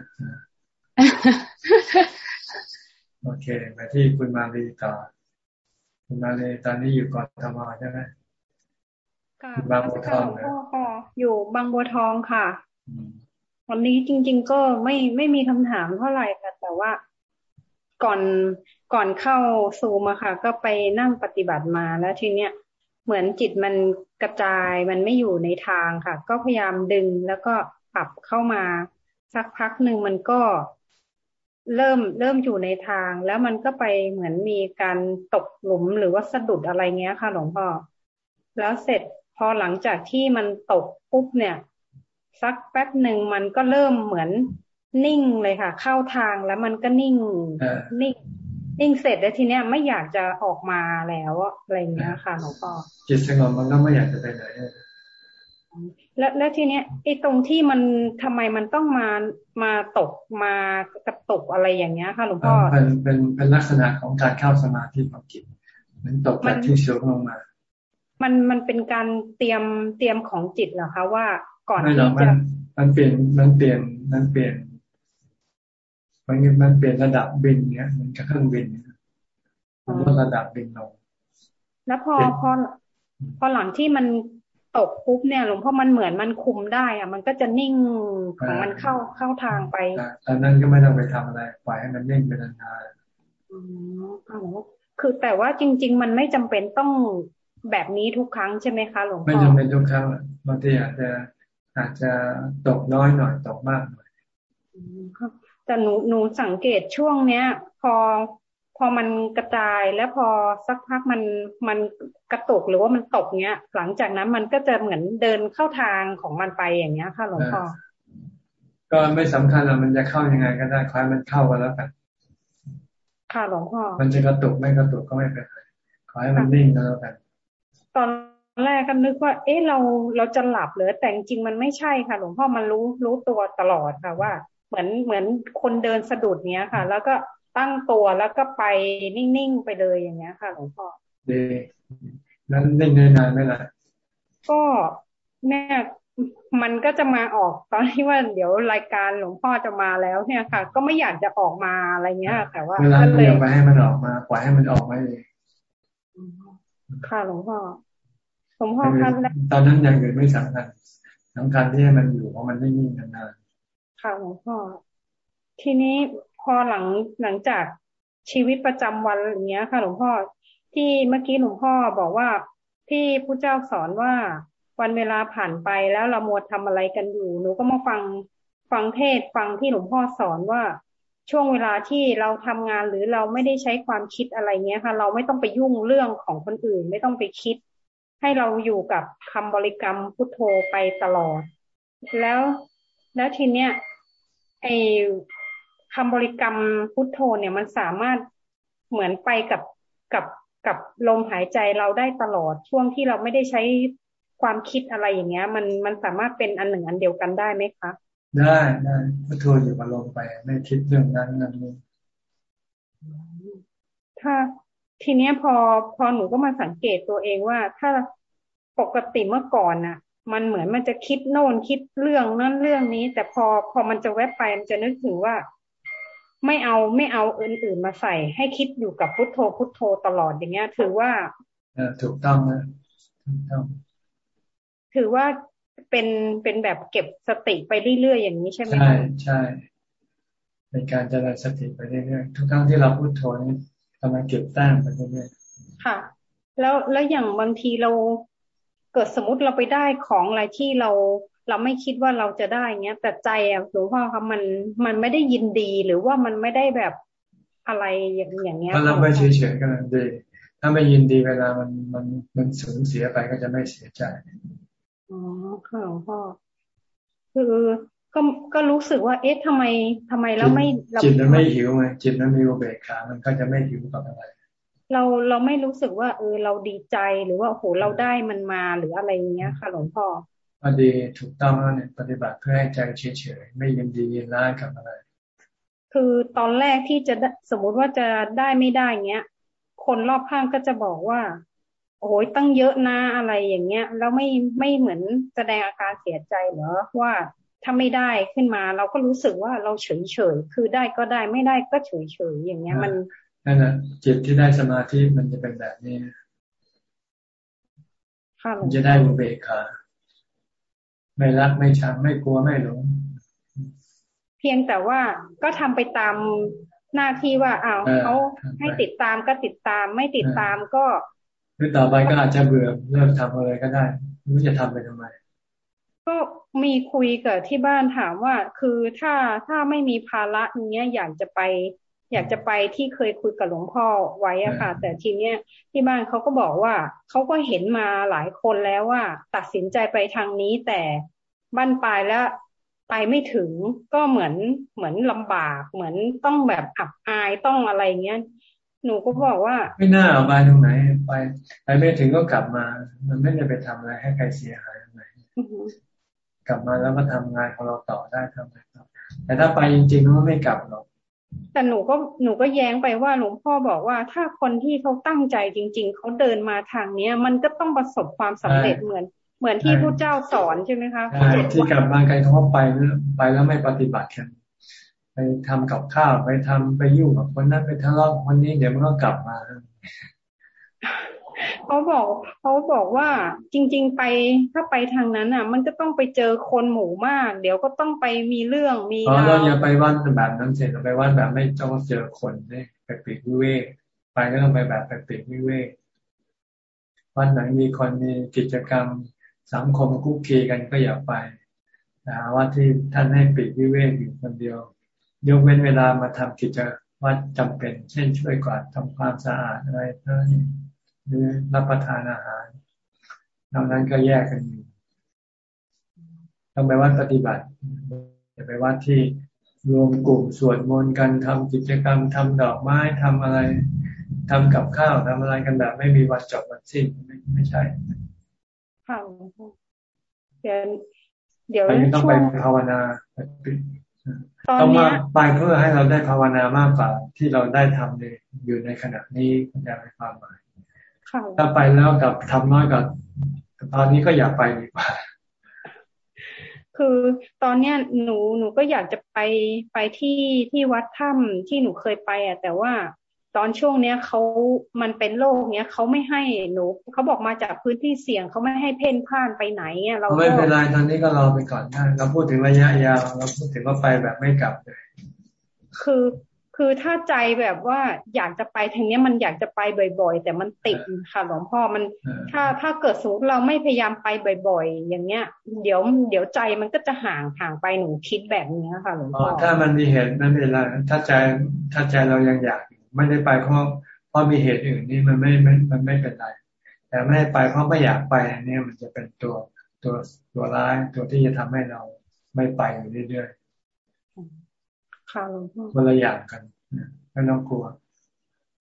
โอเคไปที่คุณมาลีต่อ คุณมาลีตอนนี้อยู่ก่อนทำมาใช่ไหมบางบัวทองนะอยู่บางบัวทองค่ะวันนี้จริง ๆ ก็ไม่ไม่มีคำถามเท่าไหร่ค่ะ แต่ว่าก่อนก่อนเข้าซูมาค่ะ ก็ไปนั่งปฏิบัติมาแล้วทีเนี้ยเหมือนจิตมันกระจายมันไม่อยู่ในทางค่ะ ก็พยายามดึงแล้วก็ปรับเข้ามาสักพักหนึ่งมันก็ เริ่มเริ่มอยู่ในทาง แล้วมันก็ไปเหมือนมีการตกหลุมหรือว่าสะดุดอะไรเงี้ยค่ะหลวงพ่อ แล้วเสร็จพอหลังจากที่มันตกปุ๊บเนี่ย สักแป๊บหนึ่งมันก็เริ่มเหมือนนิ่งเลยค่ะ เข้าทางแล้วมันก็นิ่งนิ่ง นิ่งเสร็จแล้วทีเนี้ยไม่อยากจะออกมาแล้วอะไรเงี้ยค่ะหลวงพ่อจิตสงบมันก็ไม่อยากจะไปไหน แล้วแล้วทีเนี้ยไอ้ตรงที่มันทำไมมันต้องมามาตกมากระตกอะไรอย่างเงี้ยค่ะหลวงพ่อเป็นเป็นเป็นลักษณะของการเข้าสมาธิของจิตมันตกจากที่สูงลงมา มันมันเป็นการเตรียมเตรียมของจิตเหรอคะว่าก่อนที่จะมันเปลี่ยนมันเปลี่ยนมันเปลี่ยนมันมันเปลี่ยนระดับบินเนี้ยมันกับเครื่องบินมันลดระดับบินลงแล้วพอพอพอหลังที่มัน ตกปุ๊บเนี่ยหลวงพ่อมันเหมือนมันคุมได้อะมันก็จะนิ่งของมันเข้าเข้าทางไปตอนนั้นก็ไม่ต้องไปทำอะไรปล่อยให้มันนิ่งไปนานๆอ๋อคือแต่ว่าจริง ๆ มันไม่จำเป็นต้องแบบนี้ทุกครั้งใช่ไหมคะหลวงพ่อไม่จำเป็นทุกครั้งบางทีอาจจะอาจจะตกน้อยหน่อยตกมากหน่อยแต่หนูหนูสังเกตช่วงเนี้ย พอ พอมันกระจายแล้วพอสักพักมันมันกระตุกหรือว่ามันตกเนี้ย หลังจากนั้นมันก็จะเหมือนเดินเข้าทางของมันไปอย่างเงี้ยค่ะหลวงพ่อก็ไม่สำคัญอะมันจะเข้ายังไงก็ได้คอยมันเข้ากันแล้วกันค่ะหลวงพ่อมันจะกระตุกไม่กระตุกก็ไม่เป็นไรขอให้มันนิ่งก็แล้วกันตอนแรกก็นึกว่า เอ๊ะเราเราจะหลับหรือแต่จริงมันไม่ใช่ค่ะ หลวงพ่อมันรู้รู้ตัวตลอดค่ะว่า เหมือนเหมือนคนเดินสะดุดเนี้ยค่ะ แล้วก็ ตั้งตัวแล้วก็ไปนิ่งๆไปเลยอย่างเงี้ยค่ะหลวงพ่อดีนั้นนิ่งนานไหมล่ะก็แม่มันก็จะมาออกตอนที่ว่าเดี๋ยวรายการหลวงพ่อจะมาแล้วเนี่ยค่ะ ก็ไม่อยากจะออกมาอะไรเงี้ยแต่ว่าก็เลยไปให้มันออกมาปล่อยให้มันออกมาเองค่ะหลวงพ่อหลวงพ่อคันตอนนั้นยังเกิดไม่สำคัญสำคัญที่ให้มันอยู่เพราะมันไม่นิ่งนานค่ะหลวงพ่อทีนี้ พอหลังหลังจากชีวิตประจำวันอย่างเงี้ยค่ะ หลวงพ่อที่เมื่อกี้หลวงพ่อบอกว่าที่ผู้เจ้าสอนว่าวันเวลาผ่านไปแล้วเรามัวทำอะไรกันอยู่ หนูก็มาฟังฟังเทศฟังที่หลวงพ่อสอนว่าช่วงเวลาที่เราทำงานหรือเราไม่ได้ใช้ความคิดอะไรเงี้ยค่ะ เราไม่ต้องไปยุ่งเรื่องของคนอื่น ไม่ต้องไปคิด ให้เราอยู่กับคำบริกรรมพุทโธไปตลอด แล้วแล้วทีเนี้ยไอ คำบริกรรมพุทโธเนี่ยมันสามารถเหมือนไปกับกับกับลมหายใจเราได้ตลอดช่วงที่เราไม่ได้ใช้ความคิดอะไรอย่างเงี้ย มันมันสามารถเป็นอันหนึ่งอันเดียวกันได้ไหมคะได้ได้พุทโธอยู่กับลมไปไม่คิดเรื่องนั้นนั่นนี้ถ้าทีเนี้ยพอพอหนูก็มาสังเกตตัวเองว่า ถ้าปกติเมื่อก่อนน่ะ มันเหมือนมันจะคิดโน่นคิดเรื่องนั้นเรื่องนี้ แต่พอพอมันจะแวบไปมันจะนึกถึงว่า ไม่เอาไม่เอาอื่นๆมาใส่ ให้คิดอยู่กับพุทโธพุทโธตลอดอย่างเงี้ย ถือว่าเออถูกต้องนะถูกต้อง ถือว่าเป็นเป็นแบบเก็บสติไปเรื่อยๆอย่างนี้ใช่ไหมใช่ใช่เป็นการเจริญสติไปเรื่อยๆทุกครั้งที่เราพุทโธนี่กำลังเก็บแต้มไปเรื่อยๆค่ะ แล้วแล้วอย่างบางทีเราเกิดสมมติเราไปได้ของอะไรที่เรา เราไม่คิดว่าเราจะได้เงี้ย แต่ใจอะหลวงพ่อคะมันมันไม่ได้ยินดีหรือว่ามันไม่ได้แบบอะไรอย่างอย่างเงี้ยเราไปเฉยๆกันดีทถ้าไม่ยินดีเวลามันมันมันสูญเสียไปก็จะไม่เสียใจอ๋อค่ะหลวงพ่อคือก็ก็รู้สึกว่า เอ๊ะทำไมทำไมเราไม่จิตมันไม่หิวไงจิตมันมีอุเบกขามันก็จะไม่หิวกับอะไรเราเราไม่รู้สึกว่า เออเราดีใจหรือว่าโหเราได้มันมาหรืออะไรเงี้ยค่ะหลวงพ่อ พอดีถูกต้องแล้วเนี่ยปฏิบัติเพื่อให้ใจเฉยๆไม่ยินดียินร้ายกับอะไร คือตอนแรกที่จะสมมุติว่าจะได้ไม่ได้เงี้ย คนรอบข้างก็จะบอกว่า โอ้ยตั้งเยอะนะอะไรอย่างเงี้ยแล้วไม่ไม่เหมือนแสดงอาการเสียใจเหรอว่าถ้าไม่ได้ขึ้นมา เราก็รู้สึกว่าเราเฉยเฉยคือได้ก็ได้ไม่ได้ก็เฉยเฉยอย่างเงี้ยมันนั่นแหละจิตที่ได้สมาธิมันจะเป็นแบบนี้มันจะได้อุเบกขา ไม่รักไม่ชังไม่กลัวไม่หลง เพียงแต่ว่าก็ทำไปตามหน้าที่ว่าอ้าวเขาให้ติดตามก็ติดตามไม่ติดตามก็คือต่อไปก็อาจจะเบื่อเลิกทำอะไรก็ได้ไม่รู้จะทำไปทำไม ก็มีคุยกับที่บ้านถามว่า คือถ้าถ้าไม่มีภาระเนี้ยอยากจะไป อยากจะไปที่เคยคุยกับหลวงพ่อไว้อะค่ะ แต่ทีเนี้ยที่บ้านเขาก็บอกว่าเขาก็เห็นมาหลายคนแล้วว่า ตัดสินใจไปทางนี้แต่บ้านปลายแล้วไปไม่ถึงก็เหมือนเหมือนลำบาก เหมือนต้องแบบอับอายต้องอะไรเงี้ยหนูก็บอกว่า ไม่น่าเอาไปตรงไหน ไปไปไม่ถึงก็กลับมา มันไม่ได้ไปทำอะไรให้ใครเสียหายตรงไหนกลับมาแล้วก็ทำงานของเราต่อได้ทำอะไรต่อแต่ถ้าไปจริงๆก็ไม่กลับหรอก แต่หนูก็หนูก็แย้งไปว่าหลวงพ่อบอกว่าถ้าคนที่เขาตั้งใจจริง ๆเขาเดินมาทางเนี้ย มันก็ต้องประสบความสำเร็จเหมือนเหมือนที่พระเจ้าสอนใช่ไหมคะที่กลับมาไกลเขาไปไปแล้วไม่ปฏิบัติกันไปทำกับข้าวไปทำไปยุ่งกับคนนั้นไปทะเลาะคนนี้เดี๋ยวมันก็กลับมา เขาบอกเขาบอกว่าจริง ๆ ไปถ้าไปทางนั้นอะ มันก็ต้องไปเจอคนหมู่มาก เดี๋ยวก็ต้องไปมีเรื่องมีเราอย่าไปวัดแบบนั้นเสร็จเราไปวัดแบบไม่ต้องเจอคนเนี่ยไปปิดวิเวกไปก็ต้องไปแบบไปปิดวิเวกวันไหนมีคนมีกิจกรรมสังคมคุกคีกันก็อย่าไปนะว่าที่ท่านให้ปิดวิเวกอยู่คนเดียวยกเว้นเวลามาทำกิจวัตรจำเป็น เช่นช่วยกวาดทำความสะอาดอะไรเท่านี้ หรือรับประทานอาหารนอกนั้นก็แยกกันอยู่ต้องไปวัดปฏิบัติจะไปวัดที่รวมกลุ่มสวดมนต์กันทำกิจกรรมทำดอกไม้ทำอะไรทำกับข้าวทำอะไรกันแบบไม่มีวันจบวันสิ้นไม่ไม่ใช่ค่ะเดี๋ยวเดี๋ยวต้องไปภาวนาต้องมาไปเพื่อให้เราได้ภาวนามากกว่าที่เราได้ทำในอยู่ในขณะนี้คุณยายความหมาย ถ้าไปแล้วกับทำน้อยกับตอนนี้ก็อยากไปดีกว่าคือตอนเนี้ยหนูหนูก็อยากจะไปไปที่ที่วัดถ้ำที่หนูเคยไปอะ แต่ว่าตอนช่วงเนี้ยเขามันเป็นโรคเนี้ยเขาไม่ให้หนูเขาบอกมาจากพื้นที่เสี่ยงเขาไม่ให้เพ่นพ่านไปไหนอะเราไม่เป็นไรตอนนี้ก็รอไปก่อนนะเราพูดถึงระยะยาวเราพูดถึงว่าไปแบบไม่กลับเลยคือ คือถ้าใจแบบว่าอยากจะไปทางนี้มันอยากจะไปบ่อย ๆ แต่มันติดค่ะหลวงพ่อมัน ถ้าถ้าเกิดสมมติเราไม่พยายามไปบ่อย ๆ อย่างเงี้ย เดี๋ยวเดี๋ยวใจมันก็จะห่างห่างไปหนูคิดแบบนี้ค่ะหลวงพ่อถ้ามันมีเหตุนั่นเองละถ้าใจถ้าใจเรายังอยากไม่ได้ไปเพราะเพราะมีเหตุอื่นนี่มันไม่ไม่มันไม่เป็นไร แต่ไม่ไปเพราะไม่อยากไปอันนี้มันจะเป็นตัวตัวตัวร้ายตัวที่จะทำให้เราไม่ไปอยู่เรื่อยๆ ค่ะคนละอย่างกันไม่ต้องกลัว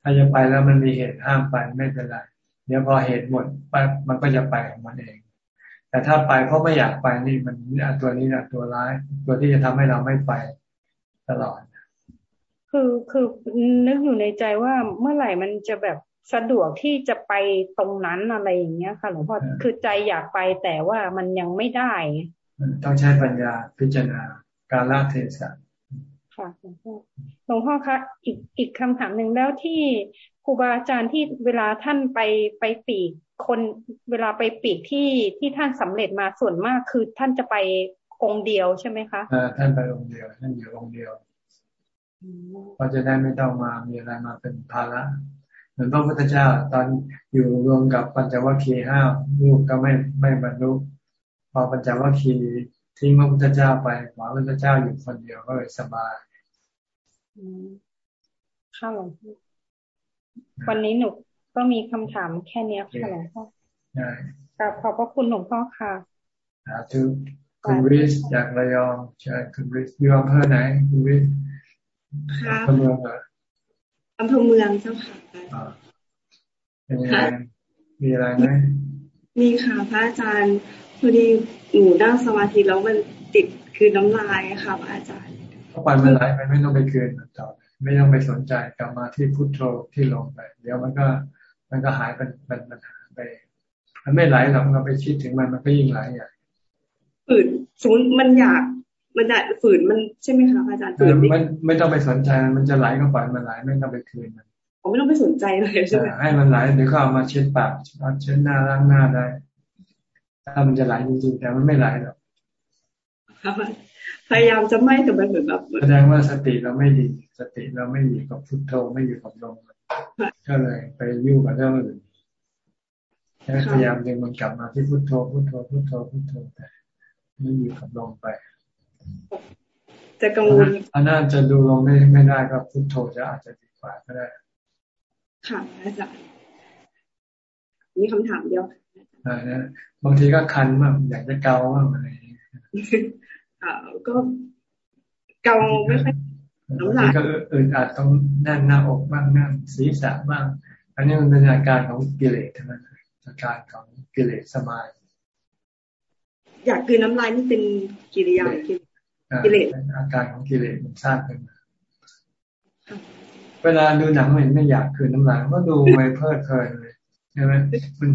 ถ้าจะไปแล้วมันมีเหตุห้ามไปไม่เป็นไร เดี๋ยวพอเหตุหมดไปมันก็จะไปของมันเอง แต่ถ้าไปเพราะไม่อยากไปนี่มันตัวนี้นะตัวร้าย ตัวที่จะทำให้เราไม่ไปตลอด คือคือนึกอยู่ในใจว่าเมื่อไหร่มันจะแบบสะดวกที่จะไปตรงนั้นอะไรอย่างเงี้ยค่ะหลวงพ่อคือใจอยากไปแต่ว่ามันยังไม่ได้ ต้องใช้ปัญญาพิจารณาการละเทศะ ค่ะหลวงพ่อหลวงพ่อคะอีกอีกคำถามหนึ่งแล้วที่ครูบาอาจารย์ที่เวลาท่านไปไปปีกคนเวลาไปปีกที่ที่ท่านสำเร็จมาส่วนมากคือท่านจะไปองค์เดียวใช่ไหมคะอ่าท่านไปองค์เดียวท่านอยู่องค์เดียวเพราะจะได้ไม่ต้องมามีอะไรมาเป็นภาระเหมือนพระพุทธเจ้าตอนอยู่รวมกับปัญจวัคคีย์ห้าลูกก็ไม่ไม่บรรลุพอปัญจวัคคีย์ ทิ้งพระพุทธเจ้าไปหวังพระพุทธเจ้าอยู่คนเดียวก็เลยสบายค่ะหลวงวันนี้หนูก็มีคำถามแค่นี้ค่ะหลวงพ่อได้ขอบพระคุณหลวงพ่อค่ะสาธุคุณวิสจากระยองใช่คุณวิสอยู่อำเภอไหนคุณวิสค่ะอำเภอเมืองเหรออำเภอเมืองเจ้าค่ะเป็นยังไงมีอะไรไหมมีค่ะพระอาจารย์ พอดีหนูนั่งสมาธิแล้วมันติดคือน้ำลายค่ะพระอาจารย์ก็ปล่อยมันไหลไปไม่ต้องไปคืนต่อไม่ต้องไปสนใจกลับมาที่พุทโธที่ลงไป เดี๋ยวมันก็มันก็หายเป็นเป็นปัญหาไป มันไม่ไหลหรอกเราไปคิดถึงมันมันก็ยิ่งไหลใหญ่ฝืนสมมติมันอยากมันอยากฝืนมันใช่ไหมคะอาจารย์ฝืนไม่ไม่ต้องไปสนใจมันจะไหลก็ปล่อยมันไหลไม่ต้องไปคืนมันผมไม่ต้องไปสนใจเลยใช่ไหมให้มันไหลเดี๋ยวก็เอามาเช็ดปากเช็ดหน้าล้างหน้าได้ ถ้ามันจะไหลจริงๆแต่มันไม่ไหลหรอกพยายามจะไม่แต่มันเหมือนแบบแสดงว่าสติเราไม่ดี สติเราไม่อยู่กับพุทโธไม่อยู่กับลมก็เลยไปยุ่งกับเรื่องอื่นพยายามดึงมันกลับมาที่พุทโธพุทโธพุทโธพุทโธแต่ไม่อยู่กับลมไปจะกังวลอันนั้นจะดูลมไม่ไม่ได้ก็พุทโธจะอาจจะดีกว่าก็ได้ค่ะอาจารย์มีคำถามเดียวอ่านะ บางทีก็คันมากอยากจะเกาบ้างอะไรอ่าก็เกาไม่ค่อยน้ำลายก็อึดอัดต้องแน่นหน้าอกบ้างแน่นศีรษะบ้าง อันนี้มันเป็นอาการของกิเลสทั้งนั้นอาการของกิเลสสมาธิอยากคือน้ำลายนี่เป็นกิริยากิเลสอาการของกิเลสมันสร้างขึ้นมาเวลาดูหนังมันไม่อยากคืนน้ำลายก็ดูไปเพลิดเพลินเลยใช่ไหมมัน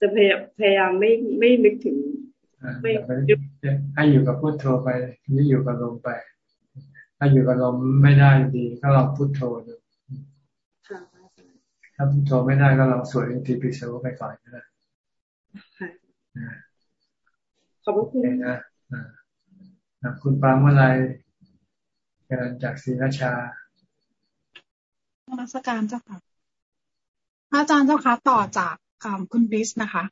จะพยายามพยายามไม่ไม่นึกถึงไม่ให้อยู่กับพุทโธไปนี่อยู่กับลมไป ถ้าอยู่กับลมไม่ได้ดีก็ลองพุทโธดูถ้าพุทโธไม่ได้ก็ลองสวดอินทรีปิโสไปก่อนก็ได้ขอบคุณนะคุณปางเมื่อไรกันจากศรีราชานมัสการเจ้าค่ะ อาจารย์เจ้าค่ะต่อจาก คุณบริสนะคะ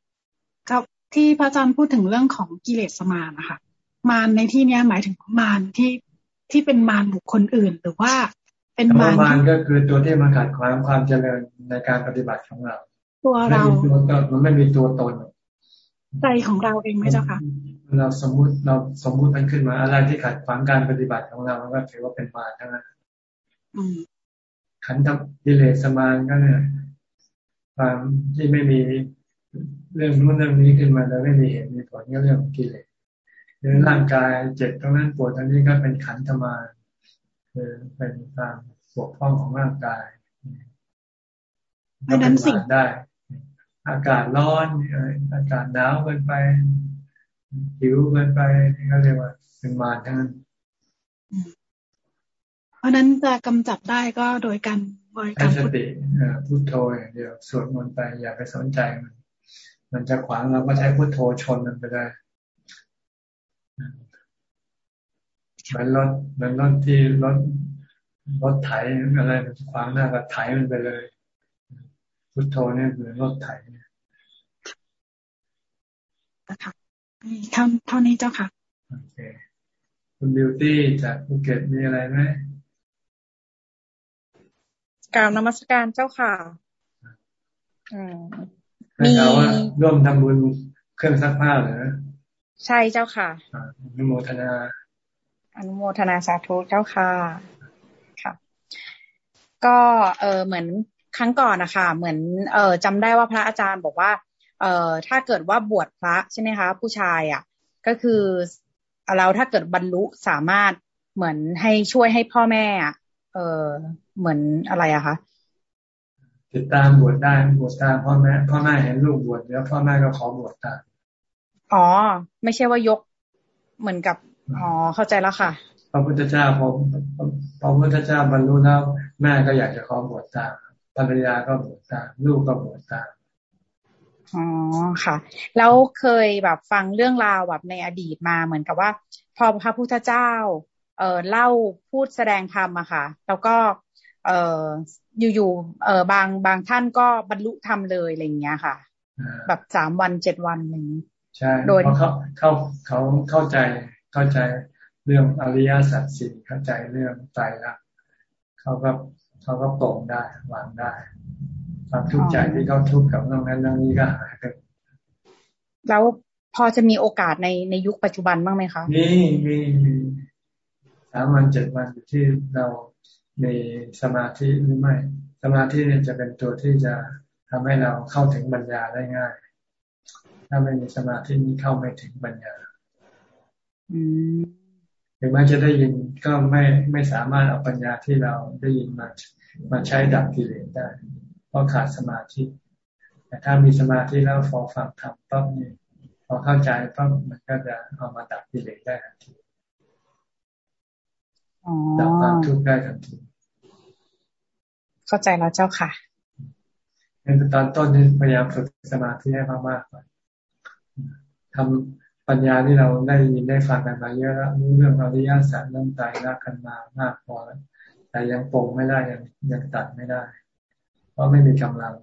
กับที่พระอาจารย์พูดถึงเรื่องของกิเลสมารนะคะมารในที่นี้หมายถึงมารที่ที่เป็นมารบุคคลอื่น หรือว่าเป็นมารมารก็คือตัวที่มาขัดขวางความเจริญในการปฏิบัติของเรา ตัวเราตัวตนมันไม่มีตัวตนใจของเราเองไหมเจ้าคะเราสมมุติเราสมมุติมันขึ้นมาอะไรที่ขัดขวางการปฏิบัติของเราก็ถือว่าเป็นมารทั้งนั้นขันธ์กิเลสมารก็เนี่ย ความที่ไม่มีเรื่องนู้นเรื่องนี้ขึ้นมาแล้วไม่มีเหตุมีผลก็เรื่องของกิเลสหรือร่างกายเจ็บตรงนั้นปวดตรงนี้ก็เป็นขันธมารคือเป็นความปวดพ้องของร่างกายเพราะนั้นสิ่งได้ อากาศร้อนอากาศหนาวเกินไปหิวเกินไปนี่ก็เรียกว่าเป็นมารทั้งนั้นเพราะนั้นจะกำจัดได้ก็โดยการ บริกรรมสติพุทโธอย่างเดียวสวดมนต์ไปอย่าไปสนใจมัน มันจะขวางเราก็ใช้พุทโธชนมันไปได้เหมือนรถเหมือนรถที่รถรถไถอะไรมันขวางหน้าก็ไถมันไปเลย พุทโธเนี่ยเหมือนรถไถนะคะเท่าเท่านี้เจ้าค่ะ โอเค คุณบิวตี้จากภูเก็ตมีอะไรไหม กล่าวนมัสการเจ้าค่ะมีร่วมทำบุญเครื่องซักผ้าเหรอใช่เจ้าค่ะอนุโมทนา อนุโมทนาสาธุเจ้าค่ะค่ะ ก็เออเหมือนครั้งก่อนนะคะเหมือนเออจำได้ว่าพระอาจารย์บอกว่า เออถ้าเกิดว่าบวชพระใช่ไหมคะ ผู้ชายอะ ก็คือเราถ้าเกิดบรรลุสามารถเหมือนให้ช่วยให้พ่อแม่อะ เออเหมือนอะไรอะคะติดตามบวชได้บวชตามพ่อแม่พ่อแม่เห็นลูกบวชแล้วพ่อแม่ก็ขอบวชตามอ๋อ ไม่ใช่ว่ายกเหมือนกับอ๋อเข้าใจแล้วค่ะ พระพุทธเจ้าพอพระพุทธเจ้าบรรลุแล้วแม่ก็อยากจะขอบวชตามภรรยาก็บวชตามลูกก็บวชตามอ๋อค่ะ แล้วเคยแบบฟังเรื่องราวแบบในอดีตมาเหมือนกับว่า พอพระพุทธเจ้า เอ่อเล่าพูดแสดงธรรมอะค่ะ แล้วก็ เอ่ออยู่ๆเอ่อบางบางท่านก็บรรลุธรรมเลยอะไรอย่างเงี้ยค่ะ แบบสามวันเจ็ดวันอะไรอย่างนี้ใช่โดยเขาเขาเขาเข้าใจเข้าใจเรื่องอริยสัจสี่เข้าใจเรื่องใจละเขาก็เขาก็โปร่งได้วางได้ความทุกข์ใจที่เขาทุกข์กับเรื่องนั้นเรื่องนี้ก็หายไปแล้วพอจะมีโอกาสในในยุคปัจจุบันบ้างไหมคะมีมีมีสามวันเจ็ดวันที่เรามีสมาธิหรือไม่ สมาธิเนี่ยจะเป็นตัวที่จะทำให้เราเข้าถึงปัญญาได้ง่าย ถ้าไม่มีสมาธินี้เข้าไม่ถึงปัญญาถึงแม้จะได้ยินก็ไม่ไม่สามารถเอาปัญญาที่เราได้ยินมามาใช้ดับกิเลสได้ เพราะขาดสมาธิ แต่ถ้ามีสมาธิแล้วฟอฟังทำปั๊บนี่พอเข้าใจปั๊บมันก็จะเอามาดับกิเลสได้ทันที ดับความทุกข์ได้ทันทีเข้าใจแล้วเจ้าค่ะในตอนต้นนี้พยายามฝึกสมาธิให้มากๆก่อนทำปัญญาที่เราได้ยินได้ฟังกันมาเยอะแล้วรู้เรื่องอริยสัจเรื่องตายรักกันมามากพอแล้วแต่ยังปงไม่ได้ยังยังตัดไม่ได้ เพราะไม่มีกำลัง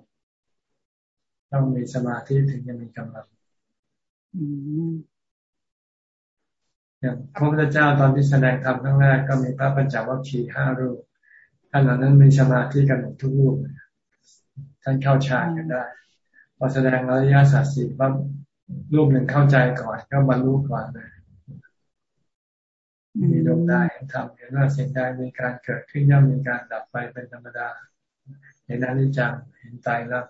ต้องมีสมาธิถึงจะมีกำลัง อ ย่างพระพุทธเจ้าตอนที่แสดงธรรมครั้งแรกก็มีพระปัญจวัคคีย์ห้ารูปท่านเหล่านั้นมีสมาธิกันหมดทุกรูปท่านเข้าฌานกันได้ พอแสดงอริยสัจสี่ปั๊บรูปหนึ่งเข้าใจก่อนก็บรรลุก่อนเลยมีดวงได้ทำเห็นว่าสิ่งใดมีการเกิดขึ้นย่อมมีการดับไปเป็นธรรมดาเห็นอนิจจังเห็นตายรัก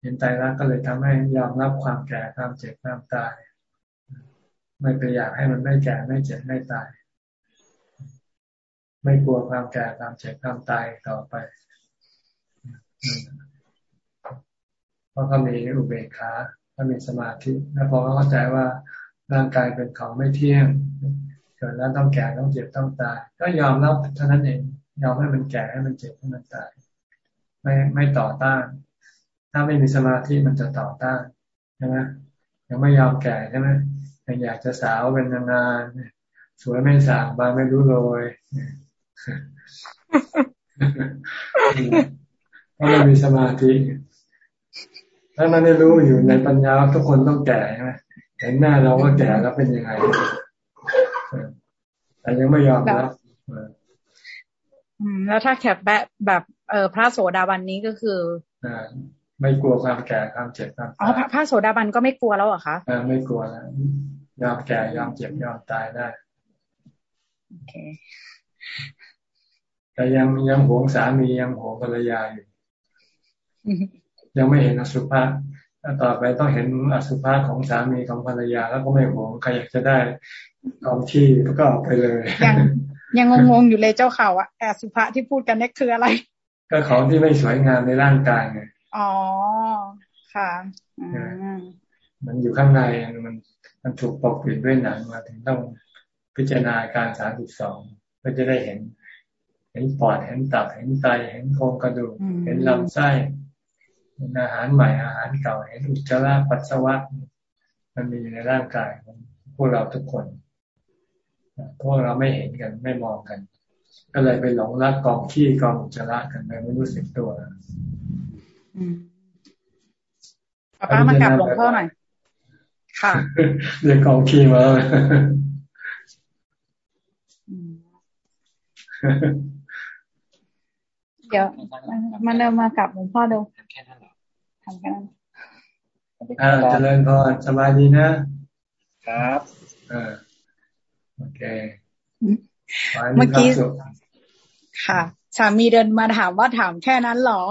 เห็นตายรักก็เลยทำให้ยอมรับความแก่ความเจ็บความตาย ไม่ไปอยากให้มันไม่แก่ไม่เจ็บไม่ตาย ไม่กลัวความแก่ความเจ็บความตายต่อไป เพราะเขามีอุเบกขาเขามีสมาธิแล้วพอเขาเข้าใจว่าร่างกายเป็นของไม่เที่ยงเกิดแล้วต้องแก่ต้องเจ็บต้องตาย ก็ยอมรับเท่านั้นเองยอมให้มันแก่ให้มันเจ็บให้มันตาย ไม่ไม่ต่อต้าน ถ้าไม่มีสมาธิมันจะต่อต้านใช่ไหมยังไม่ยอมแก่ใช่ไหม ยังอยากจะสาวเป็นนานๆสวยไม่สางบานไม่รู้โรยเพราะมันมีสมาธิถ้ามันได้รู้อยู่ในปัญญาทุกคนต้องแก่ใช่ไหมเห็นหน้าเราว่าแก่แล้วเป็นยังไงแต่ยังไม่ยอมรับแล้วถ้าแคบแบบแบบเออพระโสดาบันนี้ก็คืออไม่กลัวความแก่ความเจ็บความอ๋อพระโสดาบันก็ไม่กลัวแล้วเหรอคะอ่าไม่กลัวแล้ว ยอมแก่ยอมเจ็บยอมตายได้โอเคแต่ยังยังหวงสามียังหวงภรรยาอยู่ยังไม่เห็นอสุภะต่อไปต้องเห็นอสุภะของสามีของภรรยา แล้วก็ไม่หวงใครอยากจะได้กองที่ก็ออกไปเลย ยังยังงงๆอยู่เลยเจ้าข่าวอะอสุภะที่พูดกันนี่คืออะไร ก็ของที่ไม่สวยงามในร่างกายไงอ๋อค่ะมันอยู่ข้างในมัน มันถูกปกปิดด้วยหนังมาถึงต้องพิจารณาการสามสิบสองเพื่อจะได้เห็น เห็นปอดเห็นตับเห็นไตเห็นโครงกระดูกเห็นลำไส้อาหารใหม่อาหารเก่าเห็นอุจจาระปัสสาวะมันมีอยู่ในร่างกายของพวกเราทุกคนพวกเราไม่เห็นกันไม่มองกัน ก็เลยไปหลงรักกองขี้กองอุจจาระกันไม่รู้สึกตัวป้ามากลับหลวงพ่อหน่อย ค่ะเรียกกองขี้มาเดี๋ยวมันเดินมากับหลวงพ่อดูทำกันอ่าเจริญพรสบายดีนะ ครับเออโอเคเมื่อกี้ค่ะ สามีเดินมาถามว่าถามแค่นั้นหรอ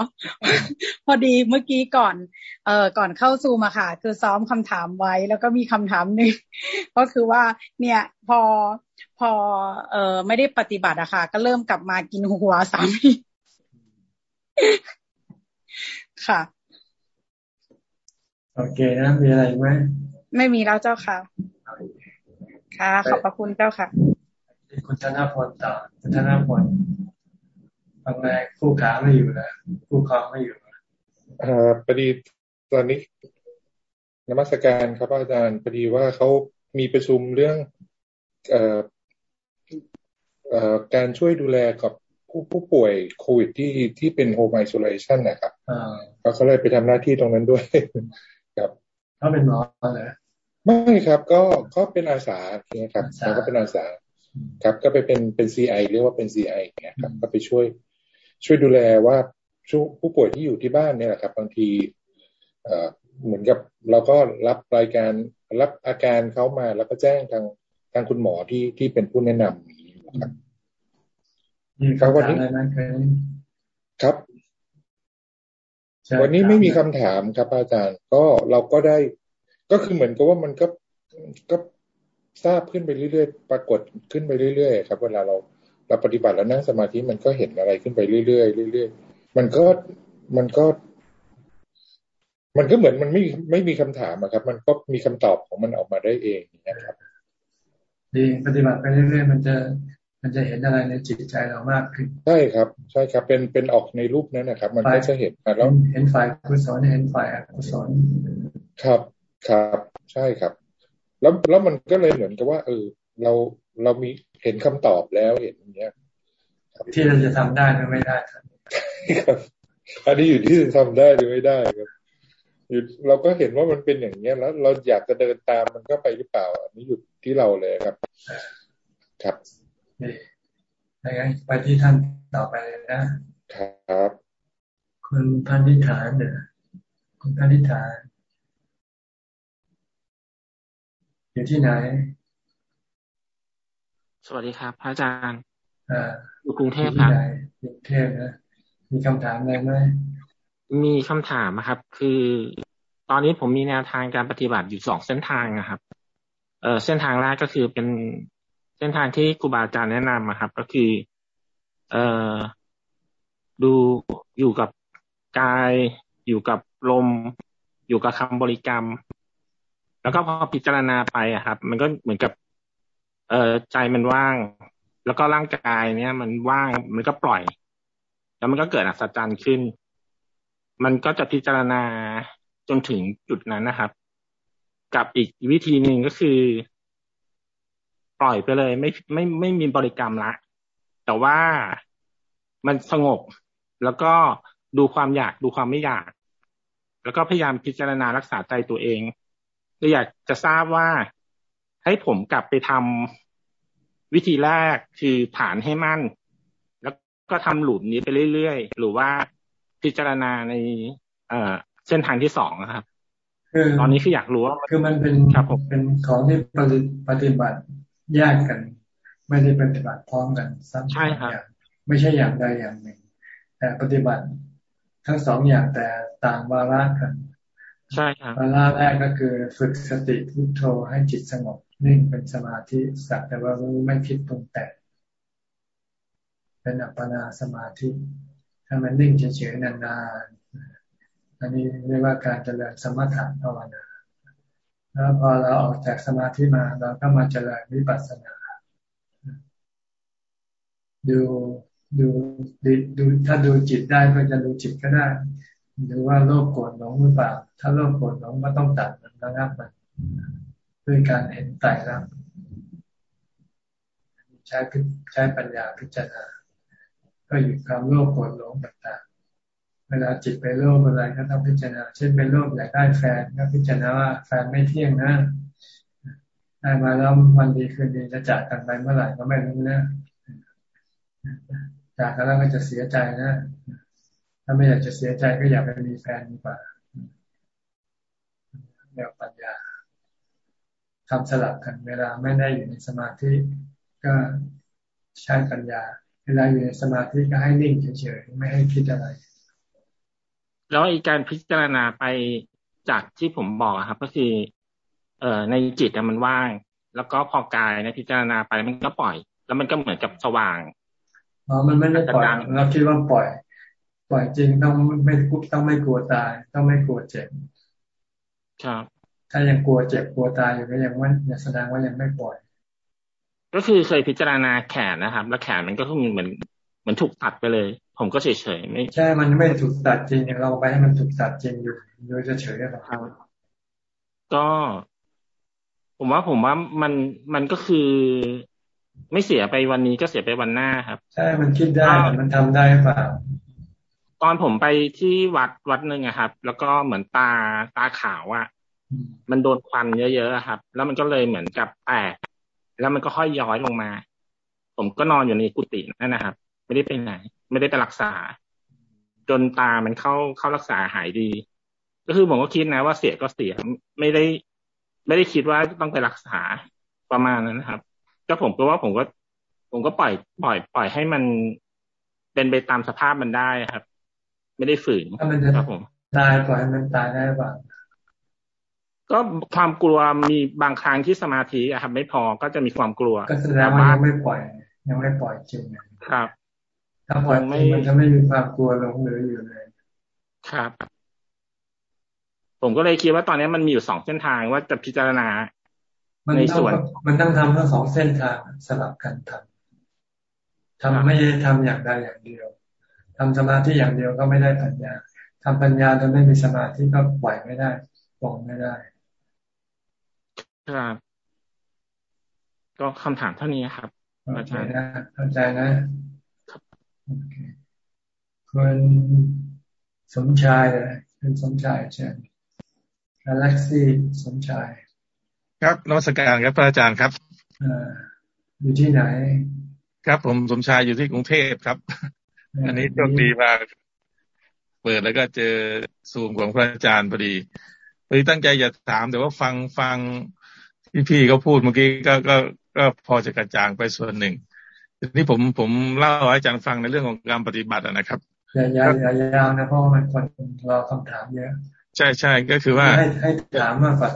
พอดีเมื่อกี้ก่อน เอ่อก่อนเข้าซูมาค่ะ คือซ้อมคำถามไว้ แล้วก็มีคำถามหนึ่งก็คือว่า เนี่ย พอพอ เอ่อไม่ได้ปฏิบัติอะค่ะ ก็เริ่มกลับมากินหัวสามีค่ะ โอเคนะมีอะไรไหมไม่มีแล้วเจ้าค่ะ ค่ะ ขอบพระคุณเจ้าค่ะ คุณธนพลต่อคุณธนพล บางแรกผู้ขาไม่อยู่แล้วผู้ครองไม่อยู่อ่าพอดีตอนนี้นมัสการครับอาจารย์พอดีว่าเขามีประชุมเรื่องเอ่อเอ่อการช่วยดูแลกับผู้ผู้ป่วยโควิดที่ที่เป็นโฮมไอโซเลชันนะครับเขาเลยไปทำหน้าที่ตรงนั้นด้วยครับเขาเป็นหมอเหรอไม่ครับ ก็ก็เป็นอาสานะครับเขาก็เป็นอาสาครับก็ไปเป็นเป็นซีไอเรียกว่าเป็นซีไอเนี่ยครับ ก็ไปช่วย ช่วยดูแลว่าผู้ป่วยที่อยู่ที่บ้านเนี่ยแหละครับ บางทีเอ่อเหมือนกับเราก็รับรายการรับอาการเขามาแล้วก็แจ้งทางทางคุณหมอที่ที่เป็นผู้แนะนำครับครับวันนี้ครับวันนี้ไม่มีคำถามครับ อาจารย์ก็เราก็ได้ ก็คือเหมือนกับว่ามันก็ก็ทราบขึ้นไปเรื่อยๆ ปรากฏขึ้นไปเรื่อยๆ ครับ เวลาเรา เราปฏิบัติแล้วนั่งสมาธิมันก็เห็นอะไรขึ้นไปเรื่อยๆเรื่อยๆมันก็มันก็ มันก็เหมือนมันไม่ไม่มีคำถามอะครับ มันก็มีคำตอบของมันออกมาได้เองนะครับดีปฏิบัติไปเรื่อยๆมันจะมันจะเห็นอะไรในจิตใจเรามากขึ้น ใช่ครับ ใช่ครับ เป็นเป็นออกในรูปนั้นนะครับ มันก็จะเห็นแล้วเห็นฝ่ายกุศลเห็นฝ่ายอกุศลครับครับ ใช่ครับ แล้วแล้วมันก็เลยเหมือนกับว่า เออ เราเรามี เห็นคำตอบแล้วเห็นอย่างเงี้ยที่เราจะทำได้หรือไม่ได้ครับอันนี้อยู่ที่จะทำได้หรือไม่ได้ครับอยู่เราก็เห็นว่ามันเป็นอย่างเงี้ยแล้ว เราอยากจะเดินตามมันก็ไปหรือเปล่า อันนี้อยู่ที่เราเลยครับ ครับงั้นไปที่ท่านต่อไปเลยนะครับ คุณพันธิฐานเนี่ยคุณพันธิฐานอยู่ที่ไหน สวัสดีครับพระอาจารย์อยู่กรุงเทพครับกรุงเทพนะมีคำถามอะไรไหมมีคำถามครับ คือ ตอนนี้ผมมีแนวทางการปฏิบัติอยู่สองเส้นทางนะครับ เออเส้นทางแรกก็คือเป็นเส้นทางที่ครูบาอาจารย์แนะนำครับ ก็คือ เอ่อดูอยู่กับกายอยู่กับลม อยู่กับคำบริกรรม แล้วก็พอพิจารณาไปอะครับ มันก็เหมือนกับ เออใจมันว่าง แล้วก็ร่างกายเนี้ยมันว่างมันก็ปล่อย แล้วมันก็เกิดอัศจรรย์ขึ้น มันก็จะพิจารณาจนถึงจุดนั้นนะครับ กับอีกวิธีหนึ่งก็คือ ปล่อยไปเลย ไม่ไม่ไม่มีบริกรรมละ แต่ว่ามันสงบ แล้วก็ดูความอยากดูความไม่อยาก แล้วก็พยายามพิจารณารักษาใจตัวเองก็อยากจะทราบว่าให้ผมกลับไปทำ วิธีแรกคือฐานให้มั่น แล้วก็ทำหลุมนี้ไปเรื่อยๆ หรือว่าพิจารณาในเอ่อเส้นทางที่สองครับคือตอนนี้คืออยากรู้ว่าคือมันเป็นครับผมเป็นของที่ปฏิบัติแยกกัน ไม่ได้ปฏิบัติพร้อมกันซ้ำใช่ครับไม่ใช่อย่างใดอย่างหนึ่ง แต่ปฏิบัติทั้งสองอย่างแต่ต่างวาระกัน ใช่ครับวาระแรกก็คือฝึกสติพุทโธให้จิตสงบ นิ่งเป็นสมาธิสักแต่ว่ารู้ไม่คิดตรงแต่เป็นอัปปนาสมาธิ ถ้ามันนิ่งเฉยๆนานๆอันนี้เรียกว่าการเจริญสมถะภาวนาแล้วพอเราออกจากสมาธิมาเราก็มาเจริญวิปัสสนา ดูดูดูถ้าดูจิตได้ก็จะดูจิตก็ได้ดูว่าโลภโกรธหลงหรือเปล่า ถ้าโลภโกรธหลงก็ต้องตัดมันระงับมัน ด้วยการเห็นไตรลักษณ์ใช้ใช้ปัญญาพิจารณา ก็หยุดความโลภโกรธหลงต่างเวลาจิตไปโลภอะไรก็ต้องพิจารณา เช่นไปโลภอยากได้แฟนก็พิจารณาว่าแฟนไม่เที่ยงนะได้มาแล้ววันดีคืนดีจะจากกันไปเมื่อไหร่ก็ไม่รู้นะจากกันแล้วก็จะเสียใจนะ ถ้าไม่อยากจะเสียใจก็อยากไปมีแฟนดีกว่าแนวปัญญา ทำสลับกันเวลาไม่ได้อยู่ในสมาธิก็ใช้ปัญญา เวลาอยู่ในสมาธิก็ให้นิ่งเฉยๆไม่ให้คิดอะไร แล้วอีการพิจารณาไปจากที่ผมบอกครับ ก็คือ เอ่อในจิตมันว่าง แล้วก็พอกายนะพิจารณาไปมันก็ปล่อย แล้วมันก็เหมือนกับสว่างอ๋อมันไม่ได้ปล่อยเราคิดว่าปล่อย ปล่อยจริงต้องไม่ต้องไม่กลัวตาย ต้องไม่กลัวเจ็บครับ ถ้ายังกลัวเจ็บกลัวตายอยู่ก็ยังว่าอย่าแสดงว่ายังไม่ปล่อย ก็คือเคยพิจารณาแขนนะครับ แล้วแขนมันก็คือเหมือนเหมือนถูกตัดไปเลย ผมก็เฉยเฉยไม่ใช่ มันไม่ถูกตัดจริงอย่างเราไปให้มันถูกตัดจริงอยู่โดยจะเฉยหรอครับก็ผมว่าผมว่ามันมันก็คือไม่เสียไปวันนี้ก็เสียไปวันหน้าครับ ใช่ มันคิดได้มันทำได้เปล่าตอนผมไปที่วัดวัดหนึ่งอะครับ แล้วก็เหมือนตาตาขาวอะ มันโดนควันเยอะๆครับ แล้วมันก็เลยเหมือนกับแตกแล้วมันก็ค่อยย้อยลงมา ผมก็นอนอยู่ในกุฏินั่นนะครับ ไม่ได้ไปไหน ไม่ได้ไปรักษา จนตามันเข้าเข้ารักษาหายดี ก็คือผมก็คิดนะว่าเสียก็เสียไม่ได้ ไม่ได้คิดว่าต้องไปรักษาประมาณนั้นนะครับ ก็ผมก็ว่าผมก็ผมก็ปล่อยปล่อย ปล่อยให้มันเป็นไปตามสภาพมันได้ครับ ไม่ได้ฝืนครับผมตายปล่อยให้มันตายได้บ้าง ก็ความกลัวมีบางครั้งที่สมาธิอะครับไม่พอก็จะมีความกลัวก็แสดงว่ายังไม่ปล่อย ยังไม่ปล่อยจริงครับ ถ้าปล่อยไม่มันจะไม่มีความกลัวหลงเหลืออยู่เลย ครับ ผมก็เลยคิดว่าตอนนี้มันมีอยู่สองเส้นทางว่าจะพิจารณาในส่วน มันต้องทำทั้งสองเส้นทางสลับกันทำทำไม่ได้ทำอย่างใดอย่างเดียวทำสมาธิอย่างเดียวก็ไม่ได้ปัญญาทำปัญญาโดยไม่มีสมาธิก็ปล่อยไม่ได้ปลงไม่ได้ ครับ ก็คำถามเท่านี้ครับอาจารย์นะเข้าใจนะคุณสมชายเลยคุณสมชายเชิญกาแล็กซี่สมชาย ครับนวัตการครับพระอาจารย์ครับอยู่ที่ไหน ครับผมสมชายอยู่ที่กรุงเทพครับ อันนี้โชคดีมากเปิดแล้วก็เจอซูมของพระอาจารย์พอดีพอดีตั้งใจจะถามแต่ว่าฟังฟัง พี่ๆเขาพูดเมื่อกี้ก็ก็ก็พอจะกระจ่างไปส่วนหนึ่งทีนี้ผมผมเล่าให้อาจารย์ฟังในเรื่องของการปฏิบัตินะครับอย่าอย่าอย่ายาวนะเพราะมันคนรอคำถามเยอะ ใช่ใช่ก็คือว่าให้ให้ถามมากกว่า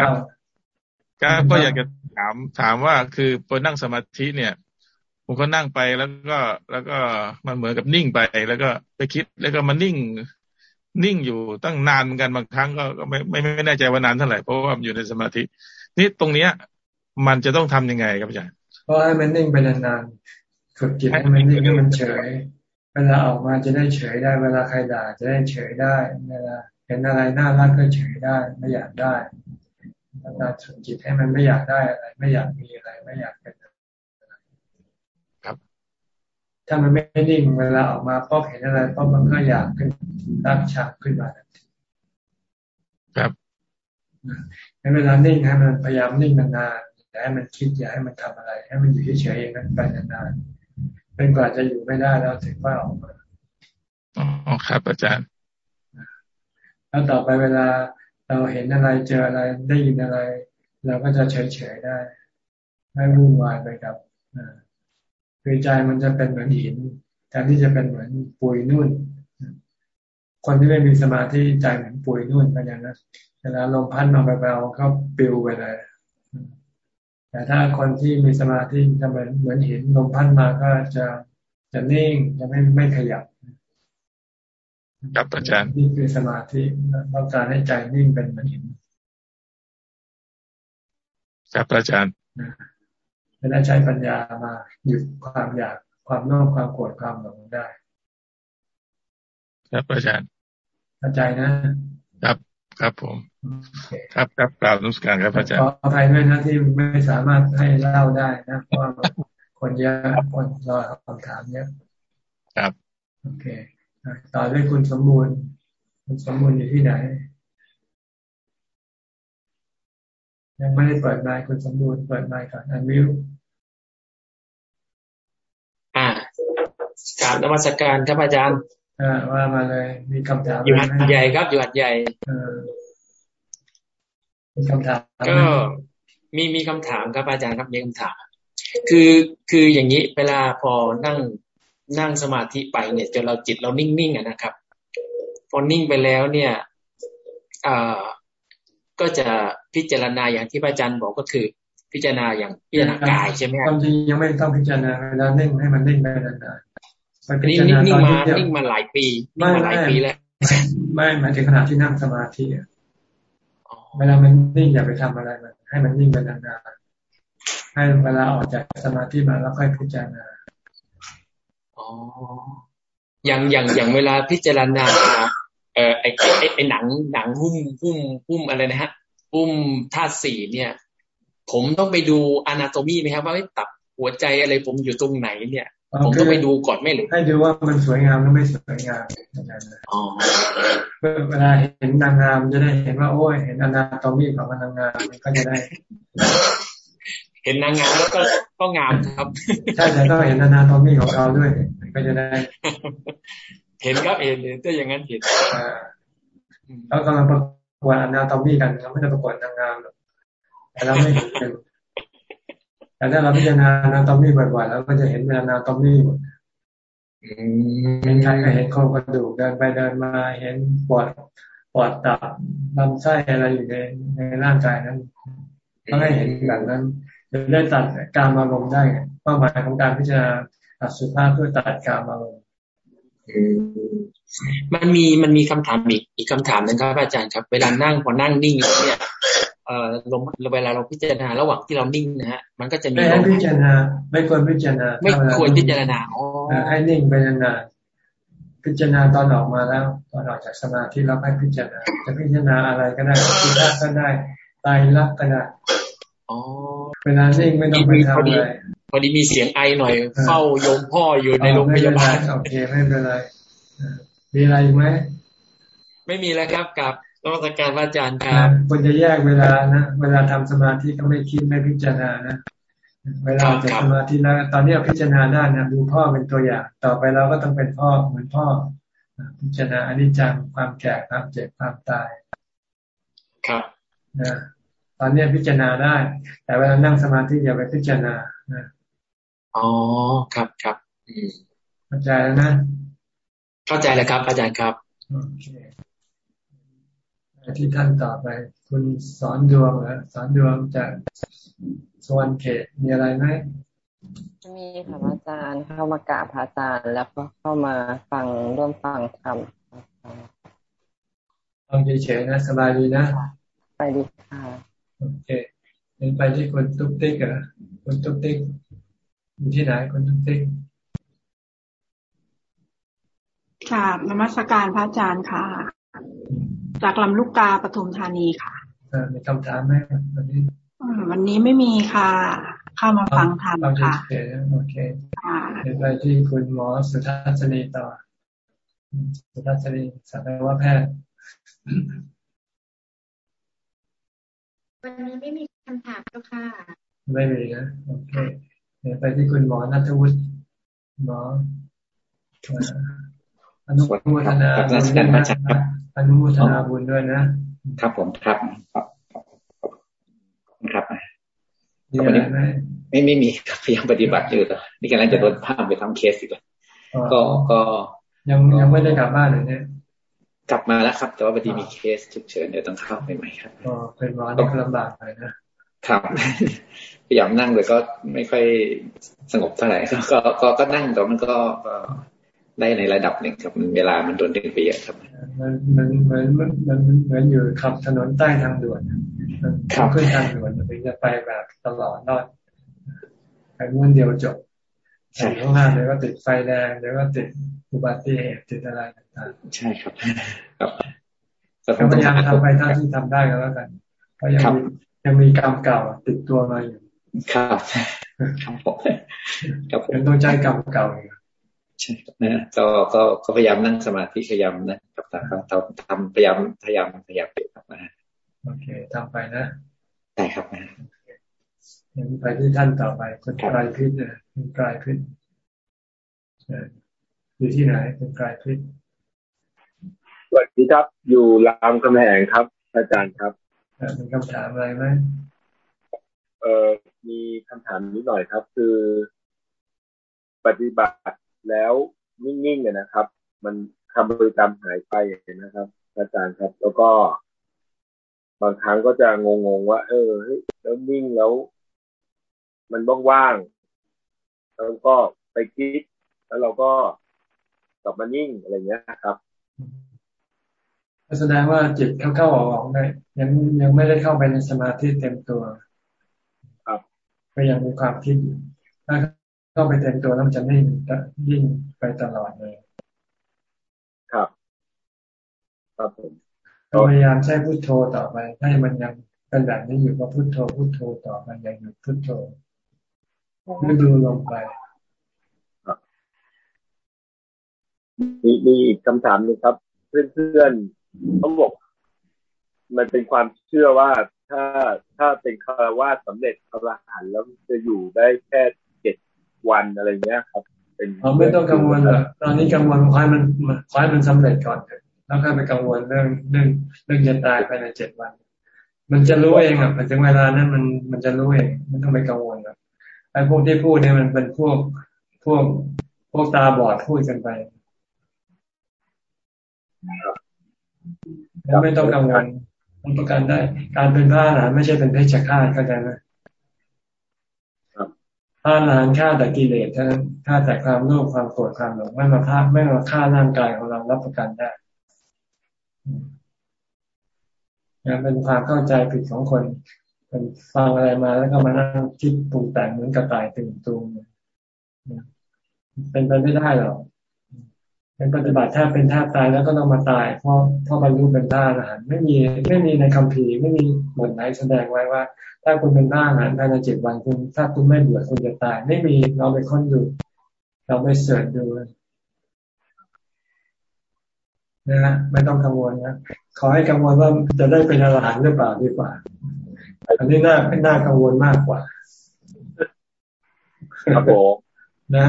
ครับก็ก็อยากจะถามถามว่าคือพอนั่งสมาธิเนี่ยผมก็นั่งไปแล้วก็แล้วก็มันเหมือนกับนิ่งไปแล้วก็ไปคิดแล้วก็มันนิ่ง นิ่งอยู่ตั้งนานเหมือนกันบางครั้งก็ไม่ไม่ไม่แน่ใจว่านานเท่าไหร่เพราะว่ามันอยู่ในสมาธิ นี่ตรงเนี้ย มันจะต้องทํำยังไงครับอาจารย์ก็ให้มันนิ่งไปนานๆฝึกจิตให้มันนิ่งให้มันเฉย เวลาออกมาจะได้เฉยได้ เวลาใครด่าจะได้เฉยได้เวลาเห็นอะไรน่ารักก็เฉยได้ไม่อยากได้การฝึกจิตให้มันไม่อยากได้อะไร ไม่อยากมีอะไร ไม่อยากเป็น ถ้ามันไม่นิ่งเวลาออกมาพอเห็นอะไรพอมันก็อยากขึ้นรักชักขึ้นมาครับในเวลานิ่งให้มันพยายามนิ่งนานๆอย่าให้มันคิดอย่าให้มันทำอะไร ให้มันอยู่เฉยๆอย่างนั้นไปนานๆเป็นกว่าจะอยู่ไม่ได้แล้วถึงว่าออกมาอ๋อครับ อาจารย์ แล้วต่อไปเวลาเราเห็นอะไรเจออะไรได้ยินอะไร เราก็จะเฉยๆได้ ไม่วุ่นวายไปกับ คือใจมันจะเป็นเหมือนหินแทนที่จะเป็นเหมือนปุยนุ่น คนที่ไม่มีสมาธิใจเหมือนปุยนุ่นก็อย่างนั้นเวลาลมพัดมาเบาๆก็ปิวไปเลยแต่ถ้าคนที่มีสมาธิจะเหมือนเหมือนหินลมพัดมาก็จะจะนิ่งจะไม่ไม่ขยับครับอาจารย์นี่คือสมาธิต้องการให้ใจนิ่งเป็นเหมือนหินครับอาจารย์ จะได้ใช้ปัญญามาหยุดความอยากความโลภความโกรธความหลงได้ ครับอาจารย์เข้าใจนะ ครับครับผม ครับครับกล่าวนุสการครับอาจารย์ขออภัยด้วยนะที่ไม่สามารถให้เล่าได้นะเพราะคนเยอะคนรอคำถามเยอะครับ โอเคต่อด้วยคุณสมบูรณ์คุณสมบูรณ์อยู่ที่ไหน ยังไม่ได้เปิดไมค์คุณสมบูรณ์เปิดไมค์ก่อนอันวิวอ่า กราบนมัสการครับอาจารย์อ่าว่ามาเลย มีคำถามอยู่หัดใหญ่ครับอยู่หัดใหญ่มีคำถามก็มีมีคำถามครับอาจารย์ครับมีคำถาม คือคืออย่างนี้เวลาพอนั่งนั่งสมาธิไปเนี่ยจนเราจิตเรานิ่งๆนะครับ พอนิ่งไปแล้วเนี่ยอ่าก็จะพิจารณาอย่างที่พระอาจารย์บอกก็คือพิจารณาอย่างพิจารณากายใช่ไหมครับความจริงยังไม่ต้องพิจารณาเวลานิ่งให้มันนิ่งไปนาน ๆนิ่งนิ่งมานิ่งมาหลายปีนิ่งมาหลายปีแล้วไม่หมายถึงขณะที่นั่งสมาธิเวลามันนิ่งอย่าไปทำอะไรมัน ให้มันนิ่งไปนานๆให้เวลาออกจากสมาธิมาแล้วค่อยพิจารณาอ๋ออย่างอย่างอย่างเวลาพิจารณาเออไอไอไอหนังหนังหุ้มหุ้มหุ้มอะไรนะฮะหุ้มธาตุสี่เนี่ย ผมต้องไปดูอนาโตมีไหมครับว่าตับหัวใจอะไรผมอยู่ตรงไหนเนี่ย ผมต้องไปดูก่อนไหมหรือให้ดูว่ามันสวยงามหรือไม่สวยงามอ๋อเวลาเห็นนางงามจะได้เห็นว่า โอ้ยเห็นอนาโตมีของนางงามก็จะได้ เห็นนางงามแล้วก็ก็งามครับใช่แต่ก็เห็นนานาตอมี่ของเราด้วย ก็จะได้ เห็นครับเห็นถ้าอย่างนั้นเห็นแล้วกำลังประกวดอนาตอมี่กันเราไม่ได้ประกวดนางงามแต่เราไม่เห็นกัน แต่ถ้าเราพิจารณาอนาตอมี่บ่อยๆแล้วก็จะเห็นเวลานาตอมี่หมดเห็นใครก็เห็นโครงกระดูกเดินไปเดินมาเห็นปอดปอดตับลำไส้อะไรอยู่ในในร่างกายนั้นก็ให้เห็นแบบนั้นจะได้ตัดการมาลงได้เป้าหมายของการพิจารณาตัดสุภาพเพื่อตัดการมาลงมันมีมันมีคำถามอีกอีกคำถามหนึ่งครับอาจารย์ครับ เวลานั่งพอนั่งนิ่งเนี่ย เอ่อลงเวลาเราพิจารณาระหว่างที่เรานิ่งนะฮะมันก็จะมีไม่พิจารณา ไม่ควรพิจารณา ไม่ควรพิจารณาอ๋อให้นิ่งไปนานๆพิจารณาตอนออกมาแล้ว ตอนออกจากสมาธิเราให้พิจารณาจะพิจารณาอะไรก็ได้พิจารณาก็ได้ตายรักก็ได้อ๋อเวลานิ่งไม่ต้องไปทำอะไรพอดีมีเสียงไอหน่อยเฝ้าโยมพ่ออยู่ในโรงพยาบาลโอเคไม่เป็นไรมีอะไรไหมไม่มีแล้วครับกับ นมัสการพระอาจารย์ครับควรจะแยกเวลานะ เวลาทำสมาธิก็ไม่คิดไม่พิจารณานะ เวลาจะสมาธิแล้วตอนนี้พิจารณาได้นะดูพ่อเป็นตัวอย่าง ต่อไปเราก็ต้องเป็นพ่อเหมือนพ่อ พิจารณาอนิจจังความแก่ความเจ็บความตาย ครับนะตอนนี้พิจารณาได้ แต่เวลานั่งสมาธิอย่าไปพิจารณานะอ๋อครับครับเข้าใจแล้วนะ เข้าใจแล้วครับ อาจารย์ครับโอเค ที่ท่านต่อไป คุณสอนดวงเหรอสอนดวงจากสวรรค์เขตมีอะไรไหมมีค่ะอาจารย์เข้ามากราบพระอาจารย์ แล้วก็เข้ามาฟังร่วมฟังธรรมฟังเฉยๆนะสบายดีนะไปดีค่ะโอเคเป็นไปที่คนตุ๊กติ๊กเหรอคนตุ๊กติ๊กอยู่ที่ไหนคนตุ๊กติ๊กค่ะนมัสการพระอาจารย์ค่ะ จากลำลูกกาปทุมธานีค่ะมีคำถามไหมวันนี้วันนี้ไม่มีค่ะ เข้ามาฟังธรรมค่ะโอเคเดี๋ยวไปที่คุณหมอสุทัศนีต่อ สุทัศนีสัตวแพทย์ วันนี้ไม่มีคำถามเจ้าค่ะ ไม่มีนะโอเคเดี๋ยวไปที่คุณหมอนัทวุฒิหมออนุโมทนาบุญด้วยนะ อนุโมทนาบุญด้วยนะ ครับผมครับครับวันนี้ไม่ไม่มีพยายามปฏิบัติอยู่ต่อนี่กำลังจะโดนพาไปทำเคสอีกแล้วก็ก็ยังยังไม่ได้กลับบ้านเลยเนี่ยกลับมาแล้วครับ แต่ว่าพอดีมีเคสฉุกเฉินเดี๋ยวต้องเข้าไปใหม่ครับอ๋อเป็นร้อนก็ลำบากไปนะครับพยายามนั่งเลยก็ไม่ค่อยสงบเท่าไหร่ก็ก็ก็นั่งแต่มันก็ ได้ในระดับหนึ่งครับมันเวลามันโดนดึงไปเยอะครับ มันมันเหมือนมันมันเหมือนอยู่ขับถนนใต้ทางด่วนขับขึ้นทางด่วนมันจะไปแบบตลอดรอดไปม้วนเดียวจบใช่ข้างหน้าเดี๋ยวก็ติดไฟแดงเดี๋ยวก็ติดอุบัติเหตุติดอะไรต่างๆใช่ครับครับพยายามทำไปเท่าที่ทำได้ก็แล้วกันเพราะยังมียังมีกรรมเก่าติดตัวมาอยู่ครับครับผมครับยังต้องใจกรรมเก่าอยู่ ใช่นะก็ก็ก็พยายามนั่งสมาธิพยายามนะครับทำทำพยายามพยายามพยายามเปลี่ยนครับนะโอเคทำไปนะใช่ครับนะยังไปที่ท่านต่อไปคนกลายพิษเนี่ยคนกลายพิษอยู่ที่ไหนคนกลายพิษสวัสดีครับ อยู่รามคำแหงครับ อาจารย์ครับมีคำถามอะไรไหมเอ่อมีคำถามนิดหน่อยครับ คือ ปฏิบัติ แล้วนิ่งๆเนี่ยนะครับ มันคำบริกรรมหายไปนะครับ อาจารย์ครับ แล้วก็บางครั้งก็จะงงๆว่า เออเฮ้ยแล้วนิ่งแล้ว มันว่างๆแล้วก็ไปคิด แล้วเราก็กลับมานิ่งอะไรเงี้ยครับแสดงว่าจิตเข้าๆออกๆได้ยังยังไม่ได้เข้าไปในสมาธิเต็มตัว ครับก็ยังมีความคิดอยู่ถ้า เข้าไปเต็มตัวแล้วจะไม่ยิ่งไปตลอดเลย ครับ ครับผมพยายามใช้พุทโธต่อไปให้มันยังเป็นแบบนี้อยู่ก็พุทโธพุทโธต่อไปอย่างหยุดพุทโธไม่ดูลงไปมีมีอีกคำถามนึงครับ เพื่อนๆเขาบอกมันเป็นความเชื่อว่าถ้าถ้าถ้าเป็นคารวาสสำเร็จพระอรหันต์แล้วจะอยู่ได้แค่เจ็ด วันอะไรเงี้ยครับเป็นไม่ต้องกังวลหรอกตอนนี้กังวลคอยมันคอยมันสำเร็จก่อนแล้วค่อยไปกังวลเรื่องเรื่องเรื่องจะตายภายในเจ็ดวัน มันจะรู้เองอะมันถึงเวลานั้นมันมันจะรู้เองไม่ต้องไปกังวลหรอกไอ้พวกที่พูดเนี่ยมันเป็นพวกพวกพวกตาบอดพูดกันไปไม่ต้องกังวลมันประกันได้ การเป็นพระอรหันต์ไม่ใช่เป็นเพชฌฆาตเข้าใจไหม พระอรหันต์ฆ่าแต่กิเลสเท่านั้นฆ่าแต่ความโลภความโกรธความหลงไม่มาฆ่าไม่มาฆ่าร่างกายของเรารับประกันได้นะเป็นความเข้าใจผิดของคนเป็นฟังอะไรมาแล้วก็มานั่งคิดปรุงแต่งเหมือนกระต่ายตื่นตูมเป็นไปไม่ได้หรอก เป็นปฏิบัติถ้าเป็นท่าตายแล้วก็ต้องมาตายเพราะเพราะบรรลุเป็นท่าอาหารไม่มีไม่มีในคำพีไม่มีบทไหนแสดงไว้ว่า ถ้าคุณเป็นท่าอาหารภายในเจ็ดวันคุณถ้าคุณไม่เบื่อคุณจะตาย ไม่มีเราไปค้นดู เราไปเสิร์ชดูนะฮะไม่ต้องกังวลนะขอให้กังวลว่าจะได้เป็นอรหันต์หรือเปล่าดีกว่า อันนี้น่าเป็นน่ากังวลมากกว่าครับผมนะ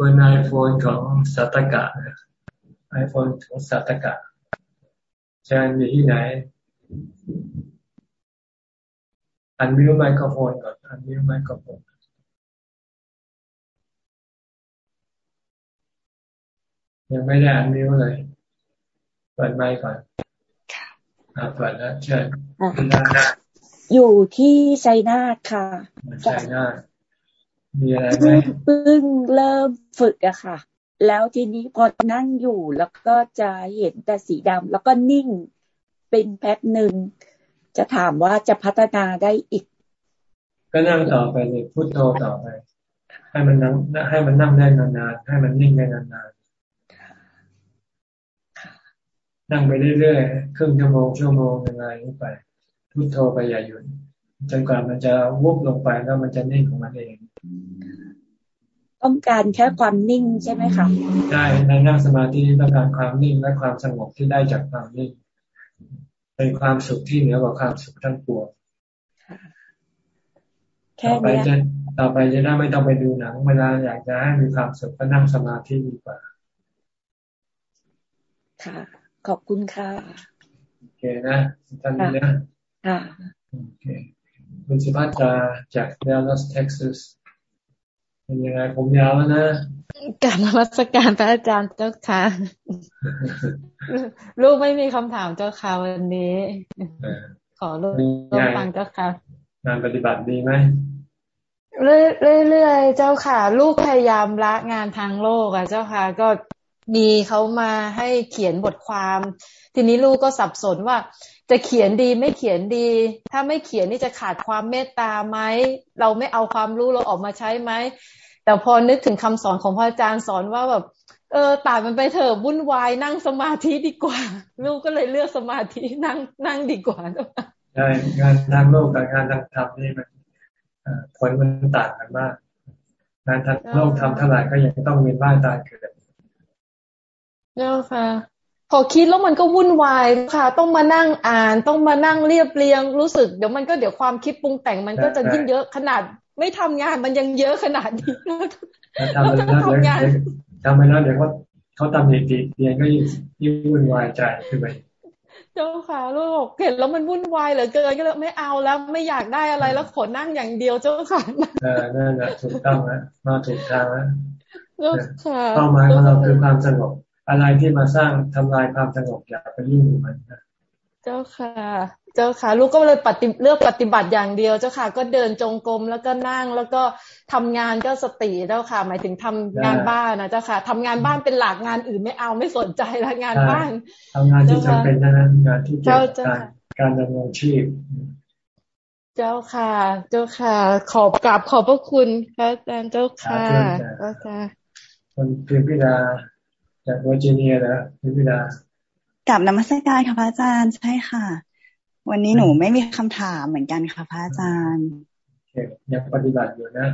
คุณไอโฟนของสัตกะไอโฟนของสัตกะเชิญอยู่ที่ไหน อันวิวไมโครโฟนก่อน อันวิวไมโครโฟนยังไม่ได้อันวิวเลยเปิดไมค์ก่อนค่ะเปิดแล้วเชิญอยู่ที่ไชนาทค่ะไชนาท มีอะไรไหมเพิ่งเริ่มฝึกอะค่ะ แล้วทีนี้พอนั่งอยู่แล้วก็จะเห็นแต่สีดำแล้วก็นิ่งเป็นแป๊บหนึ่ง จะถามว่าจะพัฒนาได้อีก ก็นั่งต่อไปเลยพูดโทต่อไป ให้มันนั่งให้มันนั่งได้นานๆให้มันนิ่งได้นานๆนั่งไปเรื่อยๆครึ่งชั่วโมงชั่วโมงยังไงไปพูดโทไปอย่าหยุด จนกว่ามันจะวุบลงไปแล้วมันจะนิ่งของมันเอง ต้องการแค่ความนิ่งใช่ไหมคะใช่ในนั่งสมาธิต้องการความนิ่งและความสงบที่ได้จากความนิ่ง เป็นความสุขที่เหนือกว่าความสุขทั้งปวงต่อไปจะต่อไปจะได้ไม่ต้องไปดูหนัง เวลาอยากจะให้มีความสุขก็นั่งสมาธิดีกว่า ค่ะ ขอบคุณค่ะ โอเคนะท่านนี้นะค่ะโอเค คุณสิพัฒนาจากเดลัสเท็กซัสเป็นยังไงผมยาวแล้วนะกาบนมัสการพระอาจารย์เจ้าค่ะ ลูกไม่มีคำถามเจ้าค่ะวันนี้ ขอลูกต้องฟังเจ้าค่ะงานปฏิบัติดีไหมเรื่อยๆเจ้าค่ะ ลูกพยายามละงานทางโลกอะ เจ้าค่ะ ก็ มีเขามาให้เขียนบทความ ทีนี้ลูกก็สับสนว่า จะเขียนดีไม่เขียนดี ถ้าไม่เขียนนี่จะขาดความเมตตาไหมเราไม่เอาความรู้เราออกมาใช้ไหมแต่พอนึกถึงคำสอนของพระอาจารย์สอนว่าแบบเออตายมันไปเถอะวุ่นวายนั่งสมาธิดีกว่า ลูกก็เลยเลือกสมาธินั่งนั่งดีกว่าใช่งานทางโลกกับงานทางธรรมนี่มันผลมันต่างกันมาก งานทางโลกทำเท่าไหร่ก็ยังต้องมีบ้านตายเกิด เจ้าค่ะ พอคิดแล้วมันก็วุ่นวายค่ะ ต้องมานั่งอ่านต้องมานั่งเรียบเรียง รู้สึกเดี๋ยวมันก็เดี๋ยวความคิดปรุงแต่งมันก็จะยิ่งเยอะขนาด ไม่ทำงานมันยังเยอะขนาดนี้ทำไปแล้วเดี๋ยวทำไปแล้วเดี๋ยวเขาเขาตำหนิติเรียนก็ยิ่งวุ่นวายใจขึ้นไปเจ้าค่ะลูกเห็นแล้วมันวุ่นวายเหลือเกินก็เลยไม่เอาแล้วไม่อยากได้อะไรแล้วขอนั่งอย่างเดียวเจ้าค่ะเออนั่นแหละถูกต้องแล้วมาถูกทางแล้วเจ้าค่ะเป้าหมายของเราคือความสงบ อะไรที่มาสร้างทำลายความสงบอย่าไปยุ่งมันนะเจ้าค่ะ เจ้าค่ะ ลูกก็เลยปฏิเลือกปฏิบัติอย่างเดียว เจ้าค่ะ ก็เดินจงกรมแล้วก็นั่งแล้วก็ทำงานก็สติเจ้าค่ะ หมายถึงทำงานบ้านนะเจ้าค่ะทำงานบ้านเป็นหลักงานอื่นไม่เอาไม่สนใจแล้วงานบ้านทำงานที่จำเป็นนะงานที่เกี่ยวกับการดำรงชีพ เจ้าค่ะ เจ้าค่ะ ขอบกราบขอบพระคุณพระอาจารย์เจ้าค่ะเจ้าค่ะคนเพียงพิดา จากเวอร์จิเนียนะพิพิดากับนมัสการค่ะพระอาจารย์ใช่ค่ะ วันนี้หนูไม่มีคำถามเหมือนกันค่ะพระอาจารย์ยังปฏิบัติอยู่นะ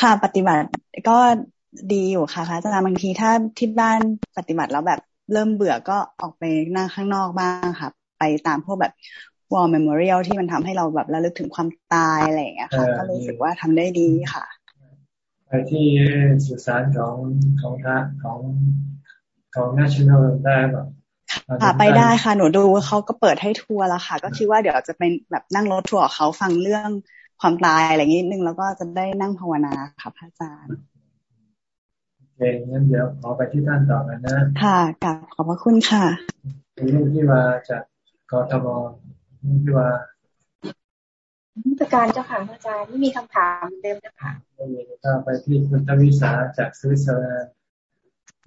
ค่ะปฏิบัติก็ดีอยู่ค่ะพระอาจารย์บางทีถ้าที่บ้านปฏิบัติแล้วแบบเริ่มเบื่อก็ออกไปนั่งข้างนอกบ้างค่ะ ไปตามพวกแบบ war memorial ที่มันทำให้เราแบบระลึกถึงความตายอะไรอย่างเงี้ยค่ะก็รู้สึกว่าทำได้ดีค่ะ ไปที่สุสานของของพระของ ของ national ได้แบบค่ะไปได้ค่ะหนูดูเขาก็เปิดให้ทัวร์แล้วค่ะ ก็คิดว่าเดี๋ยวจะเป็นแบบนั่งรถทัวร์เขาฟังเรื่องความตายอะไรอย่างนี้นิดนึงแล้วก็จะได้นั่งภาวนาค่ะพระอาจารย์โอเคงั้นเดี๋ยวขอไปที่ท่านต่อกันนะ ค่ะกลับขอบพระคุณค่ะมีลูกที่มาจากกทมลูกที่ว่าราชการเจ้าค่ะอาจารย์ไม่มีคำถามเดิมนะคะไม่มีก็ไปที่คุณทวิสาจากสวิตเซอร์แลนด์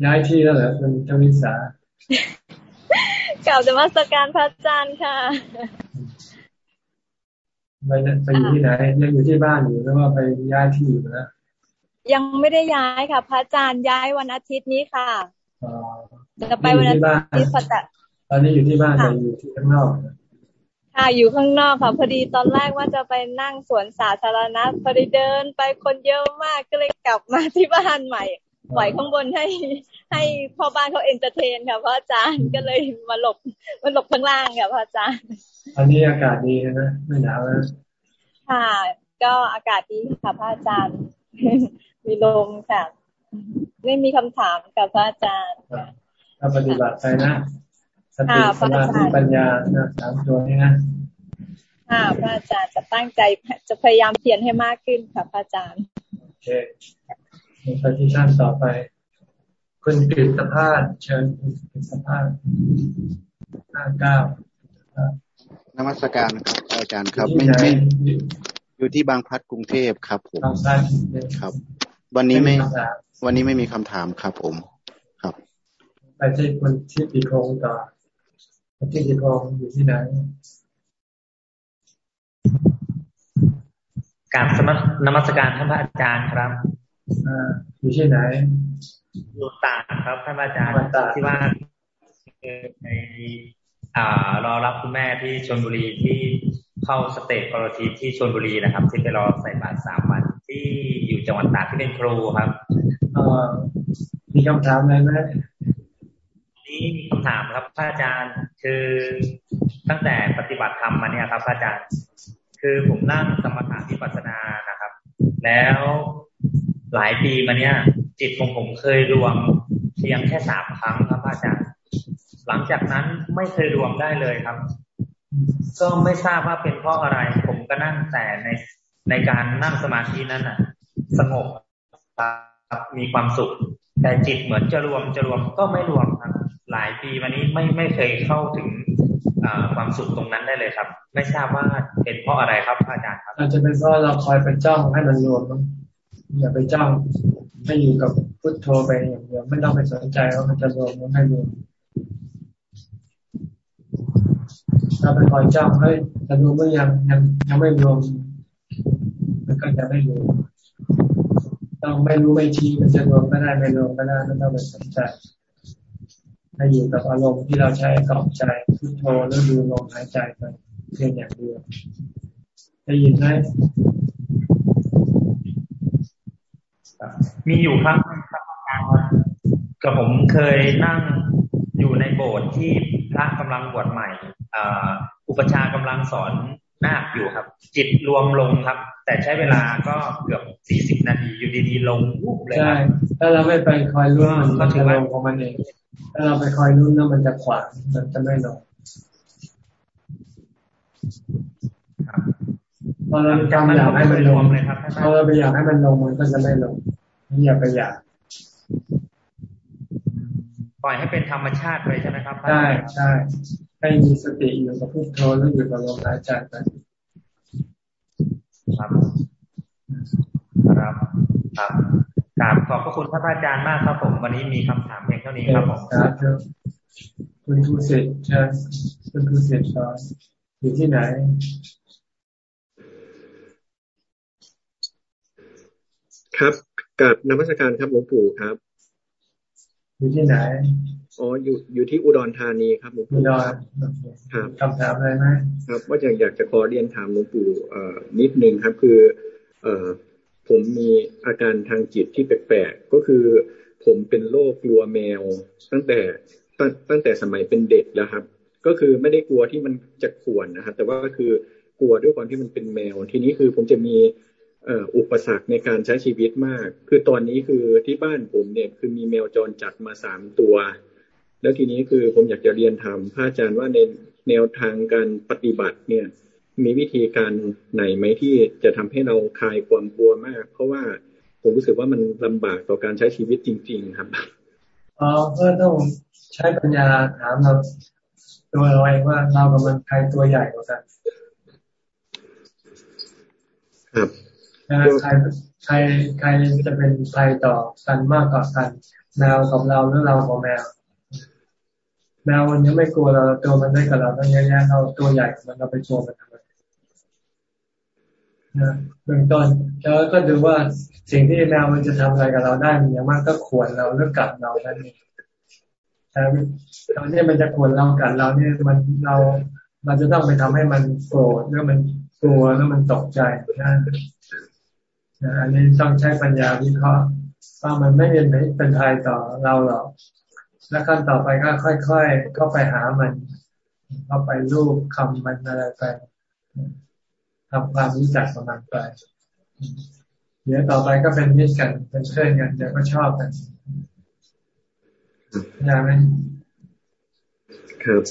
ย้ายที่แล้วเหรอคุณทวิสากล่าวจะมาสการพระอาจารย์ค่ะไปไปอยู่ที่ไหนยังอยู่ที่บ้านอยู่หรือว่าไปย้ายที่อยู่นะยังไม่ได้ย้ายค่ะ พระอาจารย์ย้ายวันอาทิตย์นี้ค่ะจะไปวันอาทิตย์พระจัตอนนี้อยู่ที่บ้านแต่อยู่ที่ข้างนอกค่ะอยู่ข้างนอกค่ะ พอดีตอนแรกว่าจะไปนั่งสวนสาธารณะพอดีเดินไปคนเยอะมากก็เลยกลับมาที่บ้านใหม่ ปล่อยข้างบนให้ให้พ่อบ้านเขา entertain ค่ะพระอาจารย์ก็เลยมาหลบมาหลบข้างล่างค่ะพระอาจารย์อันนี้อากาศดีนะไม่หนาวนะค่ะ ก็อากาศดีค่ะพระอาจารย์ มีลมค่ะ ไม่มีคำถามกับพระอาจารย์ถ้าปฏิบัติไปนะสติสมาธิปัญญาสามตัวนี้นะค่ะพระอาจารย์จะตั้งใจจะพยายามเพียรให้มากขึ้นค่ะพระอาจารย์โอเค ไปที่ท่านต่อไป คุณกฤษภาพเชิญคุณกฤษภาพห้าเก้านมัสการครับอาจารย์ครับไม่ไม่อยู่ที่บางพลัดกรุงเทพครับผมครับ วันนี้ไม่ วันนี้ไม่มีคำถามครับผม ครับ ไปที่คุณทิติพงศ์ต่อทิติพงศ์อยู่ที่ไหนการสมันมัสการท่านพระอาจารย์ครับ อยู่ที่ไหนอยู่ตากครับท่านอาจารย์ที่ว่าในอ่ารอรับคุณแม่ที่ชลบุรีที่เข้า state quarantine ที่ชลบุรีนะครับ ที่ไปรอใส่บาตรสามวันที่อยู่จังหวัดตากที่เป็นครูครับมีคำถามอะไรไหมนี่มีคำถามครับพระอาจารย์คือตั้งแต่ปฏิบัติธรรมมาเนี่ยครับพระอาจารย์ คือผมนั่งสมถะวิปัสสนานะครับ แล้ว หลายปีมาเนี้ยจิตของผมเคยรวมเพียงแค่สามครั้งครับอาจารย์หลังจากนั้นไม่เคยรวมได้เลยครับ ก็ไม่ทราบว่าเป็นเพราะอะไร ผมก็นั่งแต่ในในการนั่งสมาธินั้นอะ สงบครับมีความสุข แต่จิตเหมือนจะรวมจะรวมก็ไม่รวมครับ หลายปีมานี้ไม่ไม่เคยเข้าถึงความสุขตรงนั้นได้เลยครับ ไม่ทราบว่าเป็นเพราะอะไรครับอาจารย์ครับอาจจะเป็นเพราะเราคอยเป็นจ้องให้มันรวม อย่าไปจ้องให้อยู่กับพุทโธไปอย่างเดียวไม่ต้องไปสนใจว่ามันจะรวมหรือไม่รวมถ้าไปคอยจ้องเฮ้ยจะรวมหรือยังยังยังไม่รวมมันก็จะไม่รวมต้องไม่รู้ไม่ชี้มันจะรวมก็ได้ไม่รวมก็ได้ไม่ต้องไปสนใจให้อยู่กับอารมณ์ที่เราใช้กอมใจพุทโธแล้วดูลมหายใจไปเพียงอย่างเดียวได้ยินไหม มีอยู่ครั้งครับกับผมเคยนั่งอยู่ในโบสถ์ที่พระกำลังบวชใหม่อุปชากำลังสอนนาคอยู่ครับ จิตรวมลงครับ แต่ใช้เวลาก็เกือบสี่สิบนาทีอยู่ดีๆลงวุบเลยใช่ถ้าเราไม่ไปคอยรู้มันจะลงของมันเองถ้าเราไปคอยรู้แล้วมันจะขวางมันจะไม่ลง พอเราจำอยากให้มันลงพอเราไปอยากให้มันลงมันก็จะไม่ลงอย่าไปอยากปล่อยให้เป็นธรรมชาติไปใช่ไหมครับใช่ใช่ให้มีสติอยู่กับพุทโธแล้วอยู่กับลมหายใจไปครับครับครับกราบขอบพระคุณพระอาจารย์มากครับผม วันนี้มีคำถามเพียงเท่านี้ครับผมครับคุณทูเศษเชิญคุณทูเศษสอนอยู่ที่ไหน ครับกับนมัสการครับหลวงปู่ครับ อยู่ที่ไหนอ๋ออยู่อยู่ที่อุดรธานีครับหลวงปู่อุดรครับคำถามอะไรไหมครับ ว่าอยากอยากจะขอเรียนถามหลวงปู่เอ่อนิดนึงครับ คือ เอ่อผมมีอาการทางจิตที่แปลกๆก็คือ ผมเป็นโรคกลัวแมว ตั้งแต่ตั้งแต่สมัยเป็นเด็กแล้วครับ ก็คือไม่ได้กลัวที่มันจะข่วนนะครับแต่ว่าคือกลัวด้วยความที่มันเป็นแมว ทีนี้คือผมจะมี อุปสรรคในการใช้ชีวิตมาก คือตอนนี้คือที่บ้านผมเนี่ยคือมีแมวจรจัดมาสามตัว แล้วทีนี้คือผมอยากจะเรียนถามพระอาจารย์ว่าในแนวทางการปฏิบัติเนี่ย มีวิธีการไหนไหมที่จะทำให้เราคลายความกลัวมาก เพราะว่าผมรู้สึกว่ามันลำบากต่อการใช้ชีวิตจริง ๆ ครับอ๋อก็ต้องใช้ปัญญาถามเราตัวเราเองว่าเรากับมันใครตัวใหญ่กว่ากันครับ ใครใครใครจะเป็นใครต่อกันมากกว่ากันแมวกับเราหรือเรากับแมวแมวมันยังไม่กลัวเราตัวมันได้กับเราตั้งเยอะแยะเราตัวใหญ่มันเราไปโชว์มันทำไมนะเบื้องต้นแล้วก็ดูว่าสิ่งที่แมวมันจะทำอะไรกับเราได้มันอย่างมากก็ขวนเราหรือกัดเราได้แต่ตอนนี้มันจะขวนเรากัดเราเนี่ยมันเราเราจะต้องไปทำให้มันโกรธหรือมันกลัวแล้วมันตกใจนะ อันนี้ต้องใช้ปัญญาวิเคราะห์ว่ามันไม่เป็นเป็นภัยต่อเราหรอกแล้วขั้นต่อไปก็ค่อยๆก็ไปหามัน เข้าไปรูปคำมันอะไรไปทำความรู้จักกับมันไปเดี๋ยวต่อไปก็เป็นมิตรกันเป็นเพื่อนกันเดี๋ยวก็ชอบกันใช่ไหมครับ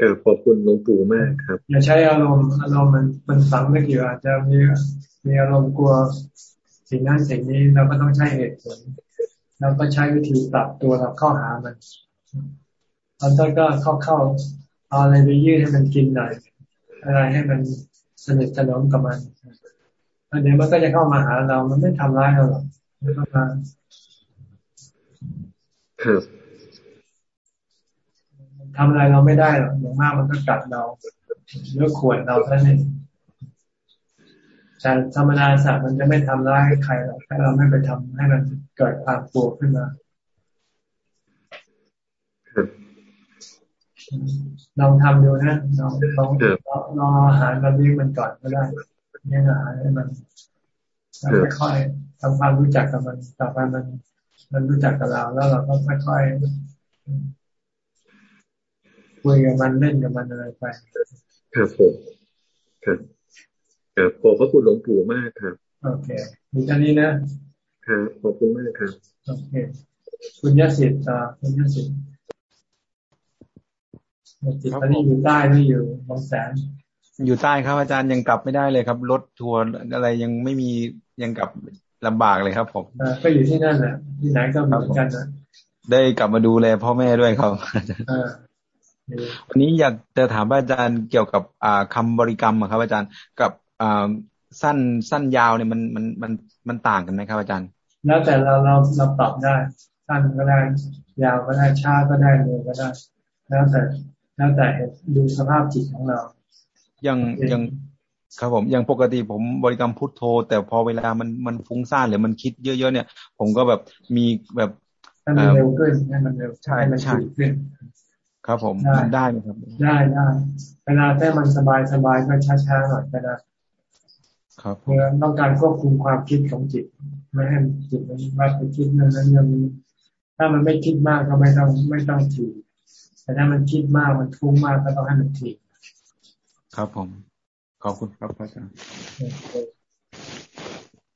กราบขอบคุณหลวงปู่มากครับ อย่าใช้อารมณ์อารมณ์มันมันฝังไม่กี่อาจจะมี มีอารมณ์กลัวสิ่งนั้นสิ่งนี้เราก็ต้องใช้เหตุผลเราก็ใช้วิธีปรับตัวเราเข้าหามันตอนต้นก็เข้าเข้าเอาอะไรไปยื่นให้มันกินหน่อยอะไรให้มันสนิทสนมกับมันเดี๋ยวมันก็จะเข้ามาหาเรา มันไม่ทำร้ายเราหรอกไม่ต้องมาครับทำอะไรเราไม่ได้หรอกอย่างมากมันก็กัดเราเลือกขวดเราเท่านั้น แต่ธรรมดาสัตว์มันจะไม่ทำร้ายใครหรอกถ้าเราไม่ไปทำให้มันเกิดความกลัวขึ้นมาลองทำดูนะลองลองลองอาหารมาเลี้ยงมันก่อนก็ได้เลี้ยงอาหารให้มันแล้วค่อยๆทำความรู้จักกับมันต่อไปมัน มันรู้จักกับเรา แล้วเราก็ค่อยๆคุยกับมันเล่นกับมันอะไรไปครับผมครับ ครับขอบพระคุณหลวงปู่มากครับ โอเคมีแค่นี้นะครับขอบคุณมากครับโอเคคุณยศิษย์คุณยศิษย์จิตตอนนี้อยู่ใต้ไม่อยู่บางแสนอยู่ใต้ครับอาจารย์ยังกลับไม่ได้เลยครับ รถทัวร์อะไรยังไม่มียังกลับลำบากเลยครับผมก็อยู่ที่นั่นแหละที่ไหนก็เหมือนกันนะได้กลับมาดูแลพ่อแม่ด้วยครับวันนี้อยากจะถามอาจารย์เกี่ยวกับอ่าคำบริกรรมครับอาจารย์กับอ่า สั้นสั้นยาวเนี่ยมันมันมันมันต่างกันไหมครับอาจารย์ แล้วแต่เราเราเราปรับได้ สั้นก็ได้ ยาวก็ได้ช้าก็ได้เร็วก็ได้ แล้วแต่แล้วแต่ดูสภาพจิตของเรายังยังครับผมอย่างปกติผมบริกรรมพุทโธ แต่พอเวลามันมันฟุ้งซ่านหรือมันคิดเยอะๆเนี่ย ผมก็แบบมีแบบให้มันเร็วขึ้นให้มันเร็วใช่ใช่ขึ้นครับผมมันได้ไหมครับ ได้ได้เวลาแค่มันสบายสบายก็ช้าๆหน่อยก็ได้ ครับเพื่อต้องการควบคุมความคิดของจิต ไม่ให้จิตมันว่าไปคิดนั่นนั้นยังถ้ามันไม่คิดมากก็ไม่ต้องไม่ต้องถีแต่ถ้ามันคิดมากมันทุ้งมากก็ต้องให้มันถีครับผม ขอบคุณครับอาจารย์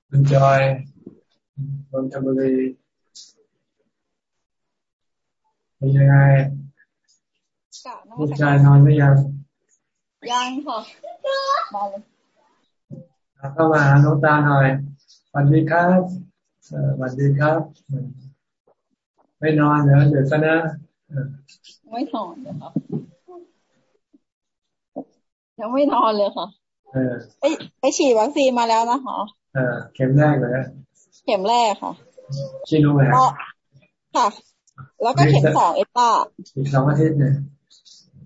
คุณจอยนนทบุรีเป็นยังไงลูกชายนอนหรือยังยังค่ะมาเลย เข้ามาหาน้องตาหน่อยสวัสดีครับสวัสดีครับไม่นอนเหรอเดี๋ยวก็นะไม่นอนเลยค่ะยังไม่นอนเลยค่ะไปไปฉีดวัคซีนมาแล้วนะคะเออเข็มแรกเลยเข็มแรกค่ะชิโนแวคค่ะ แล้วก็เข็มสองเอต้าอีกสองอาทิตย์เนี่ย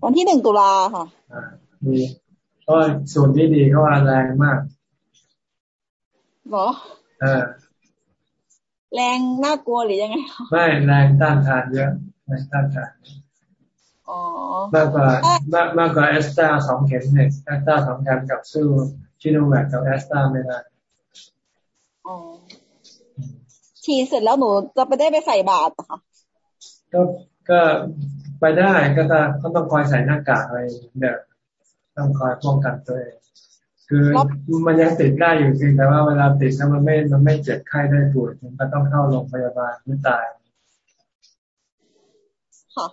วันที่หนึ่งตุลาค่ะอ่าดีเพราะส่วนที่ดีเขาว่าแรงมาก หรอเออแรงน่ากลัวหรือยังไงไม่แรงต้านทานเยอะแรงต้านทานมากกว่ามากมากกว่าแอสตราสองเข็มเนี่ยแอสตราสองเข็มกับสู้ชิโนแวคกับแอสตราไม่ได้อ๋อฉีดเสร็จแล้วหนูจะไปได้ไปใส่บาตรค่ะก็ก็ไปได้ก็ต้องก็ต้องคอยใส่หน้ากากอะไรเนี่ยต้องคอยป้องกันตัวเอง คือมันยังติดได้อยู่จริงแต่ว่าเวลาติดแล้วมันไม่ มันไม่เจ็บไข้ได้ป่วยมันก็ต้องเข้าโรงพยาบาลไม่ตายค่ะ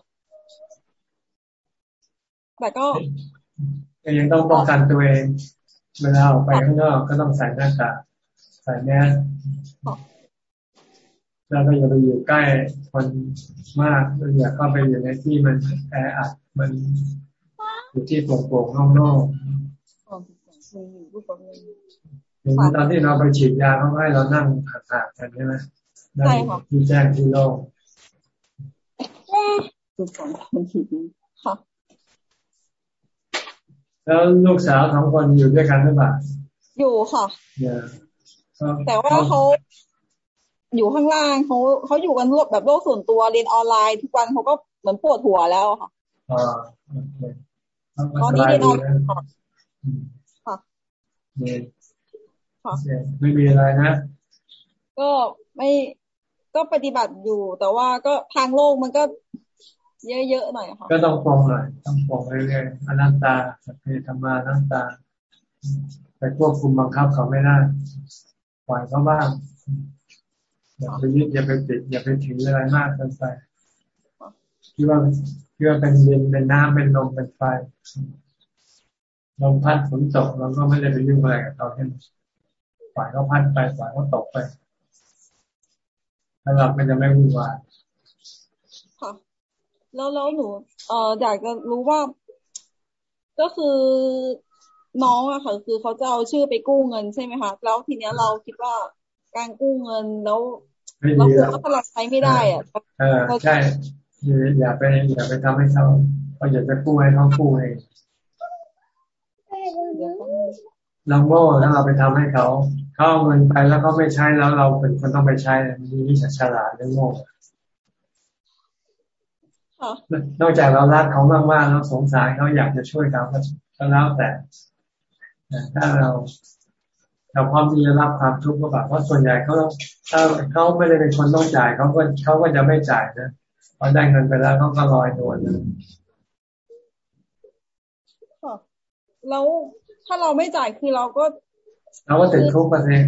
แต่ก็ยังต้องป้องกันตัวเองเวลาออกไปข้างนอกก็ต้องใส่หน้ากากใส่แมสแล้วก็อย่าไปอยู่ใกล้คนมากอย่าเข้าไปอยู่ในที่มันแออัดมันอยู่ที่โปร่งๆนอกๆ ตอนที่เราไปฉีดยาเขาให้เรานั่งห่างๆกันใช่ไหมใช่ค่ะที่แจ้งที่โล่งค่ะแล้วลูกสาวสองคนอยู่ด้วยกันหรือเปล่าอยู่ค่ะแต่ว่าเขาอยู่ข้างล่างเขาเขาอยู่กันแบบโลกส่วนตัวเรียนออนไลน์ทุกวันเขาก็เหมือนปวดหัวแล้วค่ะตอนนี้เรียนออนไลน์ค่ะค่ะ ไม่มีอะไรนะ ก็ไม่ก็ปฏิบัติอยู่ แต่ว่าก็ทางโลกมันก็เยอะๆหน่อยค่ะ ก็ต้องปองหน่อย ต้องปองเรื่อยๆอนัตตาสัพเพธรรมานัตตาไปควบคุมบังคับเขาไม่ได้ปล่อยเขาบ้างอย่าไปยึดอย่าไปติดอย่าไปถืออะไรมากเกินไปคิดว่าคิดว่าเป็นดินเป็นน้ำเป็นลมเป็นไฟ ลมพัดฝนตกเราก็ไม่ได้ไปยุ่งอะไรกับเขาให้ปล่อยเขาพัดไปปล่อยเขาตกไปแล้วเรามันจะไม่วุ่นวายค่ะ แล้วแล้วหนูเอ่ออยากจะรู้ว่า ก็คือน้องอะค่ะ คือเขาจะเอาชื่อไปกู้เงินใช่ไหมคะแล้วทีเนี้ยเราคิดว่าการกู้เงินแล้วเราคือถ้าเราใช้ไม่ได้อะเออใช่อย่าไปอย่าไปทำให้เขาเขาอยากจะกู้ให้เขากู้เอง เราโง่ถ้าเราไปทำให้เขา เขาเอาเงินไปแล้วเขาไม่ใช้แล้วเราเป็นคนต้องไปใช้มีวิชาฉลาดหรือโง่นอกจากเรารักเขามากๆแล้วสงสารเขาอยากจะช่วยเขาก็แล้วแต่ถ้าเราเราพร้อมที่จะรับความทุกข์ก็แบบเพราะส่วนใหญ่เขาถ้าเขาไม่ได้เป็นคนต้องจ่ายเขาก็เขาก็จะไม่จ่ายนะพอได้เงินไปแล้วเขาก็ลอยนวลนะแล้ว ถ้าเราไม่จ่ายคือเราก็เราก็ติดทุกข์ไปเอง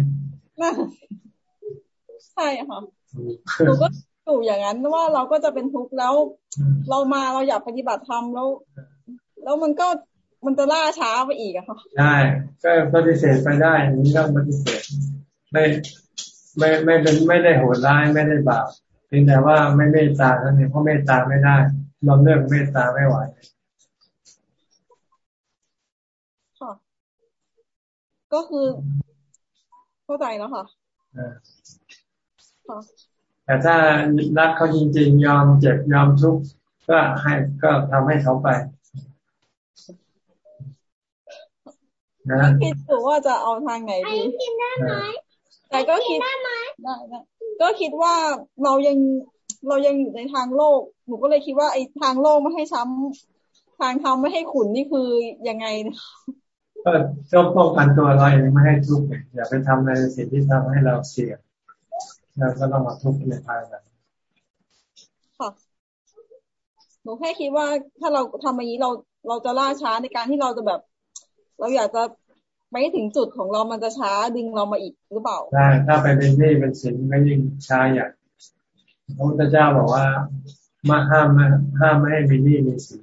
ใช่ค่ะหนูก็อยู่อย่างนั้นว่าเราก็จะเป็นทุกข์แล้ว เรามาเราอยากปฏิบัติธรรมแล้ว แล้วมันก็มันจะล่าช้าไปอีกอะค่ะใช่ก็ปฏิเสธไปได้นี้ก็ปฏิเสธไม่ไม่ไม่เป็นไม่ได้โหดร้ายไม่ได้บาปเพียงแต่ว่าไม่เมตตาเท่านี้เพราะเมตตาไม่ได้เราเลือกเมตตาไม่ไหวค่ะ ก็คือ เข้าใจแล้วค่ะแต่ถ้ารักเขาจริง ๆ ยอมเจ็บยอมทุกข์ก็ให้ก็ทำให้เขาไปนะคิดอยู่ว่าจะเอาทางไหนดีแต่ก็คิดได้ก็คิดว่าเรายังเรายังอยู่ในทางโลก หนูก็เลยคิดว่าไอ้ทางโลกไม่ให้ช้ำทางทำไม่ให้ขุนนี่คือยังไง ก็ต้องป้องกันตัวเราเองไม่ให้ทุกข์อย่าไปทำในสิ่งที่ทำให้เราเสี่ยงเราก็ต้องมาทุกข์ในภายหลังค่ะหนูแค่คิดว่าถ้าเราทำอย่างนี้เราเราจะล่าช้าในการที่เราจะแบบ เราอยากจะไปถึงจุดของเรามันจะช้าดึงเรามาอีกหรือเปล่าใช่ถ้าไปเป็นหนี้เป็นสินก็ยิ่งช้าอย่างพระพุทธเจ้าบอกว่ามาห้ามห้ามไม่ให้มีหนี้มีสิน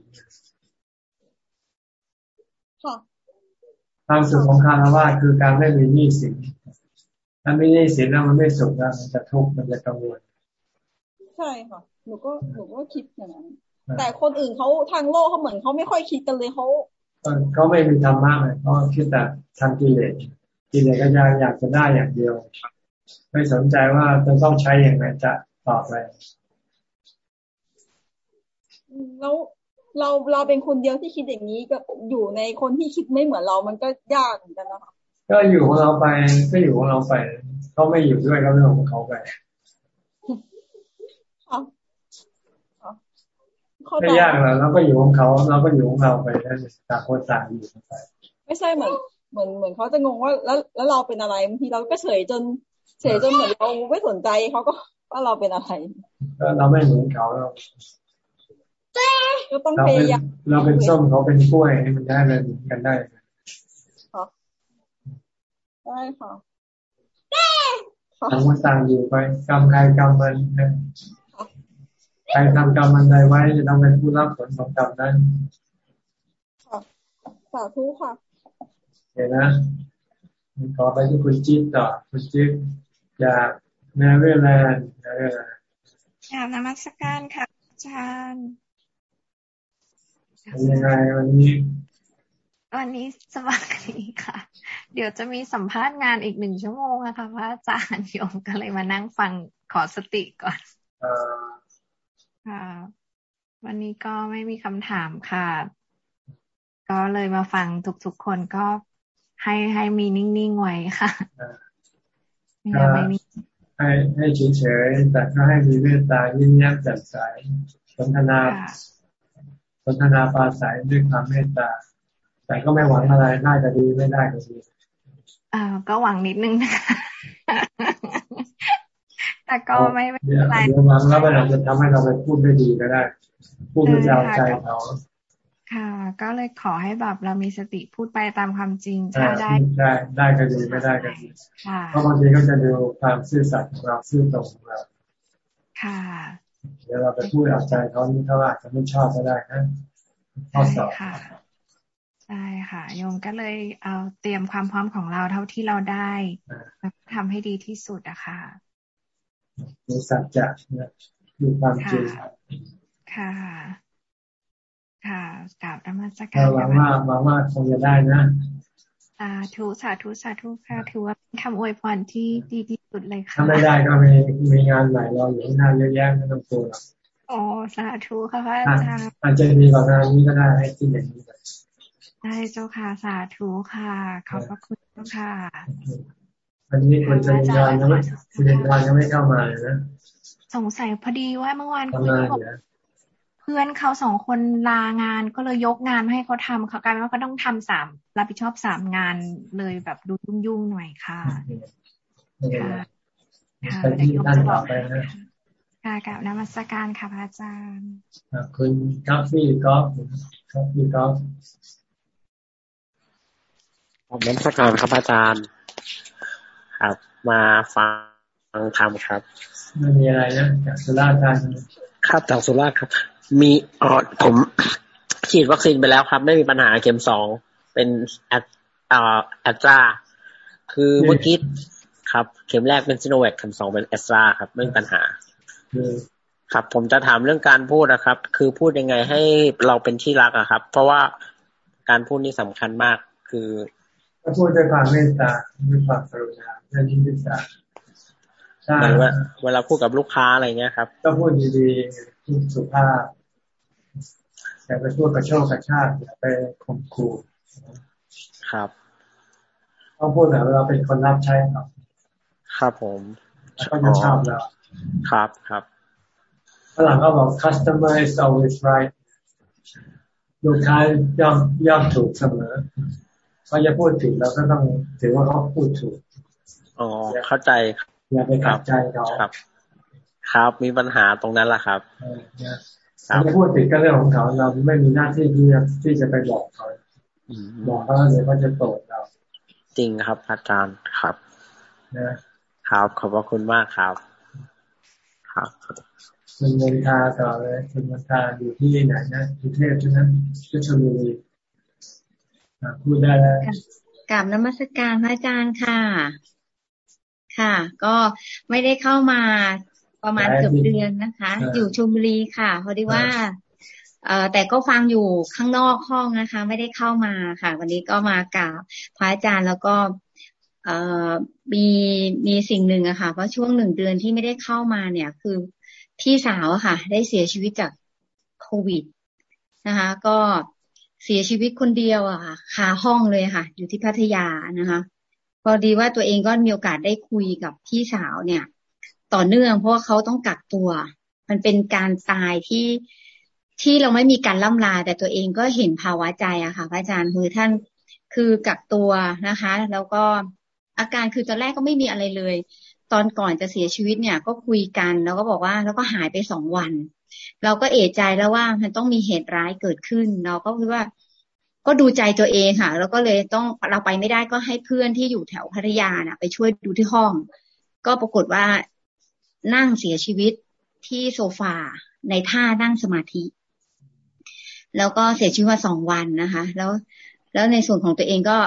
ความสุขของคารวะคือการไม่มีหนี้สินถ้าไม่หนี้สินแล้วมันไม่สุขแล้วมันจะทุกข์มันจะกังวลใช่ค่ะหนูก็หนูก็คิดอย่างนั้นแต่คนอื่นเขาทางโลกเขาเหมือนเขาไม่ค่อยคิดกันเลยเขาเขาไม่มีธรรมะเลยเขาคิดแต่ทำกิเลสกิเลสก็ยังอยากจะได้อย่างเดียว ไม่สนใจว่าจะต้องใช้อย่างไรจะตอบไปแล้ว เราเราเป็นคนเดียวที่คิดอย่างนี้ก็อยู่ในคนที่คิดไม่เหมือนเรา มันก็ยากเหมือนกันนะคะก็อยู่ของเราไปก็อยู่ของเราไปเขาไม่อยู่ด้วยก็เรื่องของเขาไปไม่ยากหรอกเราก็อยู่ของเขาเราก็อยู่ของเราไปแล้วต่างคนต่างอยู่ไป ไม่ใช่เหมือนเหมือนเหมือนเขาจะงงว่าแล้วแล้วเราเป็นอะไรบางทีเราก็เฉยจน เฉยจนเหมือนเราไม่สนใจเขาก็ว่าเราเป็นอะไรก็เราไม่เหมือนเขาเรา ก็ต้องพยายามเราเป็นส้มเขาเป็นกล้วยให้มันได้เลยกันได้ได้ค่ะต่างคนต่างอยู่ไปกรรมใครกรรมมันใครทำกรรมมันใดไว้จะต้องเป็นผู้รับผลของกรรมนั้นสาธุค่ะเห็นนะขอไปที่คุณจิ๊บต่อคุณจิ๊บจากแมรี่แลนด์แมรี่แลนด์กราบนมัสการค่ะอาจารย์ เป็นยังไงวันนี้ วันนี้สบายดีค่ะ เดี๋ยวจะมีสัมภาษณ์งานอีกหนึ่งชั่วโมงอะค่ะพระอาจารย์โยมก็เลยมานั่งฟังขอสติก่อนค่ะ วันนี้ก็ไม่มีคำถามค่ะ ก็เลยมาฟังทุกๆคนก็ให้ให้มีนิ่งๆไว้ค่ะไม่มีให้ให้เฉยๆแต่ก็ให้มีเมตตายิ้มแย้มแจ่มใสสนทนา สนทนาปราศัยด้วยความเมตตา แต่ก็ไม่หวังอะไรได้ก็ดีไม่ได้ก็ดีอ่าก็หวังนิดนึงนะคะแต่ก็ไม่เป็นไรเดี๋ยวหวังแล้วมันอาจจะทำให้เราไปพูดไม่ดีก็ได้ พูดไม่ยาวใจเขาค่ะ ก็เลยขอให้แบบเรามีสติพูดไปตามความจริงถ้าได้ได้ได้ก็ดีไม่ได้ก็ดีเพราะบางทีก็จะดูความซื่อสัตย์ของเราซื่อตรงของเราค่ะ เดี๋ยวเราไปพูดเอาใจเขานี่เขาอาจจะไม่ชอบก็ได้นะข้อสอบค่ะใช่ค่ะโยมก็เลยเอาเตรียมความพร้อมของเราเท่าที่เราได้ทำให้ดีที่สุดอะค่ะมีสัจจะนะมีความจริงค่ะ ค่ะกราบธรรมสการหวังว่าหวังว่าคงจะได้นะ สาธุสาธุสาธุค่ะถือว่าเป็นคำอวยพรที่ดีที่สุดเลยค่ะถ้าไม่ได้ก็มีมีงานใหม่รออยู่ข้างหน้าเยอะแยะไม่ต้องกลัวหรอกโอ้สาธุค่ะพระอาจารย์อาจจะดีกว่างานนี้ก็ได้ให้ที่อย่างนี้ได้เจ้าค่ะสาธุค่ะ ขอบพระคุณเจ้าค่ะอันนี้คุณจะมีงานยังไม่คุณงานยังไม่เข้ามาเลยนะสงสัยพอดีว่าเมื่อวานคุยกับ พื่อนเขาสองคนลางานก็เลยยกงานให้เขาทำเขากลายเป็นว่าเขาต้องทำสามรับผิดชอบสามงานเลยแบบดูยุ่งๆหน่อยค่ะค่ะค่ะเดี๋ยวนต่อไปนะค่ะกับนมัสการค่ะพระอาจารย์คุณกาฟีกอล์ฟกาฟีกอล์ฟผมนมัสการครับอาจารย์ครับมาฟังธรรมครับไม่มีอะไรนะจากสุราษฎร์ธานีครับจากสุราษฎร์ครับ มีอ๋อผมฉีดวัคซีนไปแล้วครับ ไม่มีปัญหาเข็มสองเป็นแอสอ่าแอสตราคือเมื่อกี้ครับ เข็มแรกเป็นซิโนแวคเข็มสองเป็นแอสตราครับ ไม่มีปัญหาครับ ผมจะถามเรื่องการพูดนะครับ คือพูดยังไงให้เราเป็นที่รักอะครับ เพราะว่าการพูดนี่สำคัญมาก คือพูดด้วยความเมตตาด้วยความกรุณาด้วยที่เมตตาใช่เวลาพูดกับลูกค้าอะไรเงี้ยครับ ก็พูดดีๆพูดสุภาพ อย่าไปพูดกระโชกกระชากอย่าไปข่มขู่ครับต้องพูดแบบเราเป็นคนรับใช้ครับ ครับผมก็จะชอบเราครับครับฝรั่งก็บอก customer is always right ลูกค้าย่อมย่อมถูกเสมอเขาจะพูดถึงเราก็ต้องถือว่าเขาพูดถูกอ๋อเข้าใจอย่าไปขัดใจเขาครับ ครับมีปัญหาตรงนั้นแหละครับ ถ้าพูดติดก็เรื่องของเขา เราไม่มีหน้าที่ที่ที่จะไปบอกเขาบอกเขาเดี๋ยวเขาจะโกรธเรา จริงครับอาจารย์ครับนะครับขอบพระคุณมากครับ ครับคุณมนทาต่อเลยคุณมนทาอยู่ที่ไหนนะกรุงเทพใช่ไหมที่ชลบุรีพูดได้แล้วกลับนมัสการพระอาจารย์ค่ะ ค่ะ ก็ไม่ได้เข้ามา ประมาณเกือบเดือนนะคะ อยู่ชลบุรีค่ะพอดีว่าเอ่อแต่ก็ฟังอยู่ข้างนอกห้องนะคะ ไม่ได้เข้ามาค่ะ วันนี้ก็มากราบพระอาจารย์แล้วก็เอ่อมีมีสิ่งหนึ่งอะค่ะ เพราะช่วงหนึ่งเดือนที่ไม่ได้เข้ามาเนี่ย คือพี่สาวอะค่ะ ได้เสียชีวิตจากโควิดนะคะ ก็เสียชีวิตคนเดียวอะค่ะคาห้องเลยค่ะ อยู่ที่พัทยานะคะ พอดีว่าตัวเองก็มีโอกาสได้คุยกับพี่สาวเนี่ย ต่อเนื่อง เพราะว่าเขาต้องกักตัว มันเป็นการตายที่ที่เราไม่มีการล่ำลา แต่ตัวเองก็เห็นภาวะใจอะค่ะพระอาจารย์คือท่านคือกักตัวนะคะ แล้วก็อาการคือตอนแรกก็ไม่มีอะไรเลย ตอนก่อนจะเสียชีวิตเนี่ย ก็คุยกันแล้วก็บอกว่าแล้วก็หายไปสองวัน เราก็เอะใจแล้วว่ามันต้องมีเหตุร้ายเกิดขึ้น เราก็คิดว่าก็ดูใจตัวเองค่ะ แล้วก็เลยต้องเราไปไม่ได้ก็ให้เพื่อนที่อยู่แถวพัทยาน่ะ ไปช่วยดูที่ห้อง ก็ปรากฏว่า นั่งเสียชีวิตที่โซฟาในท่านั่งสมาธิ แล้วก็เสียชีวิตมาสองวันนะคะ แล้วแล้วในส่วนของตัวเองก็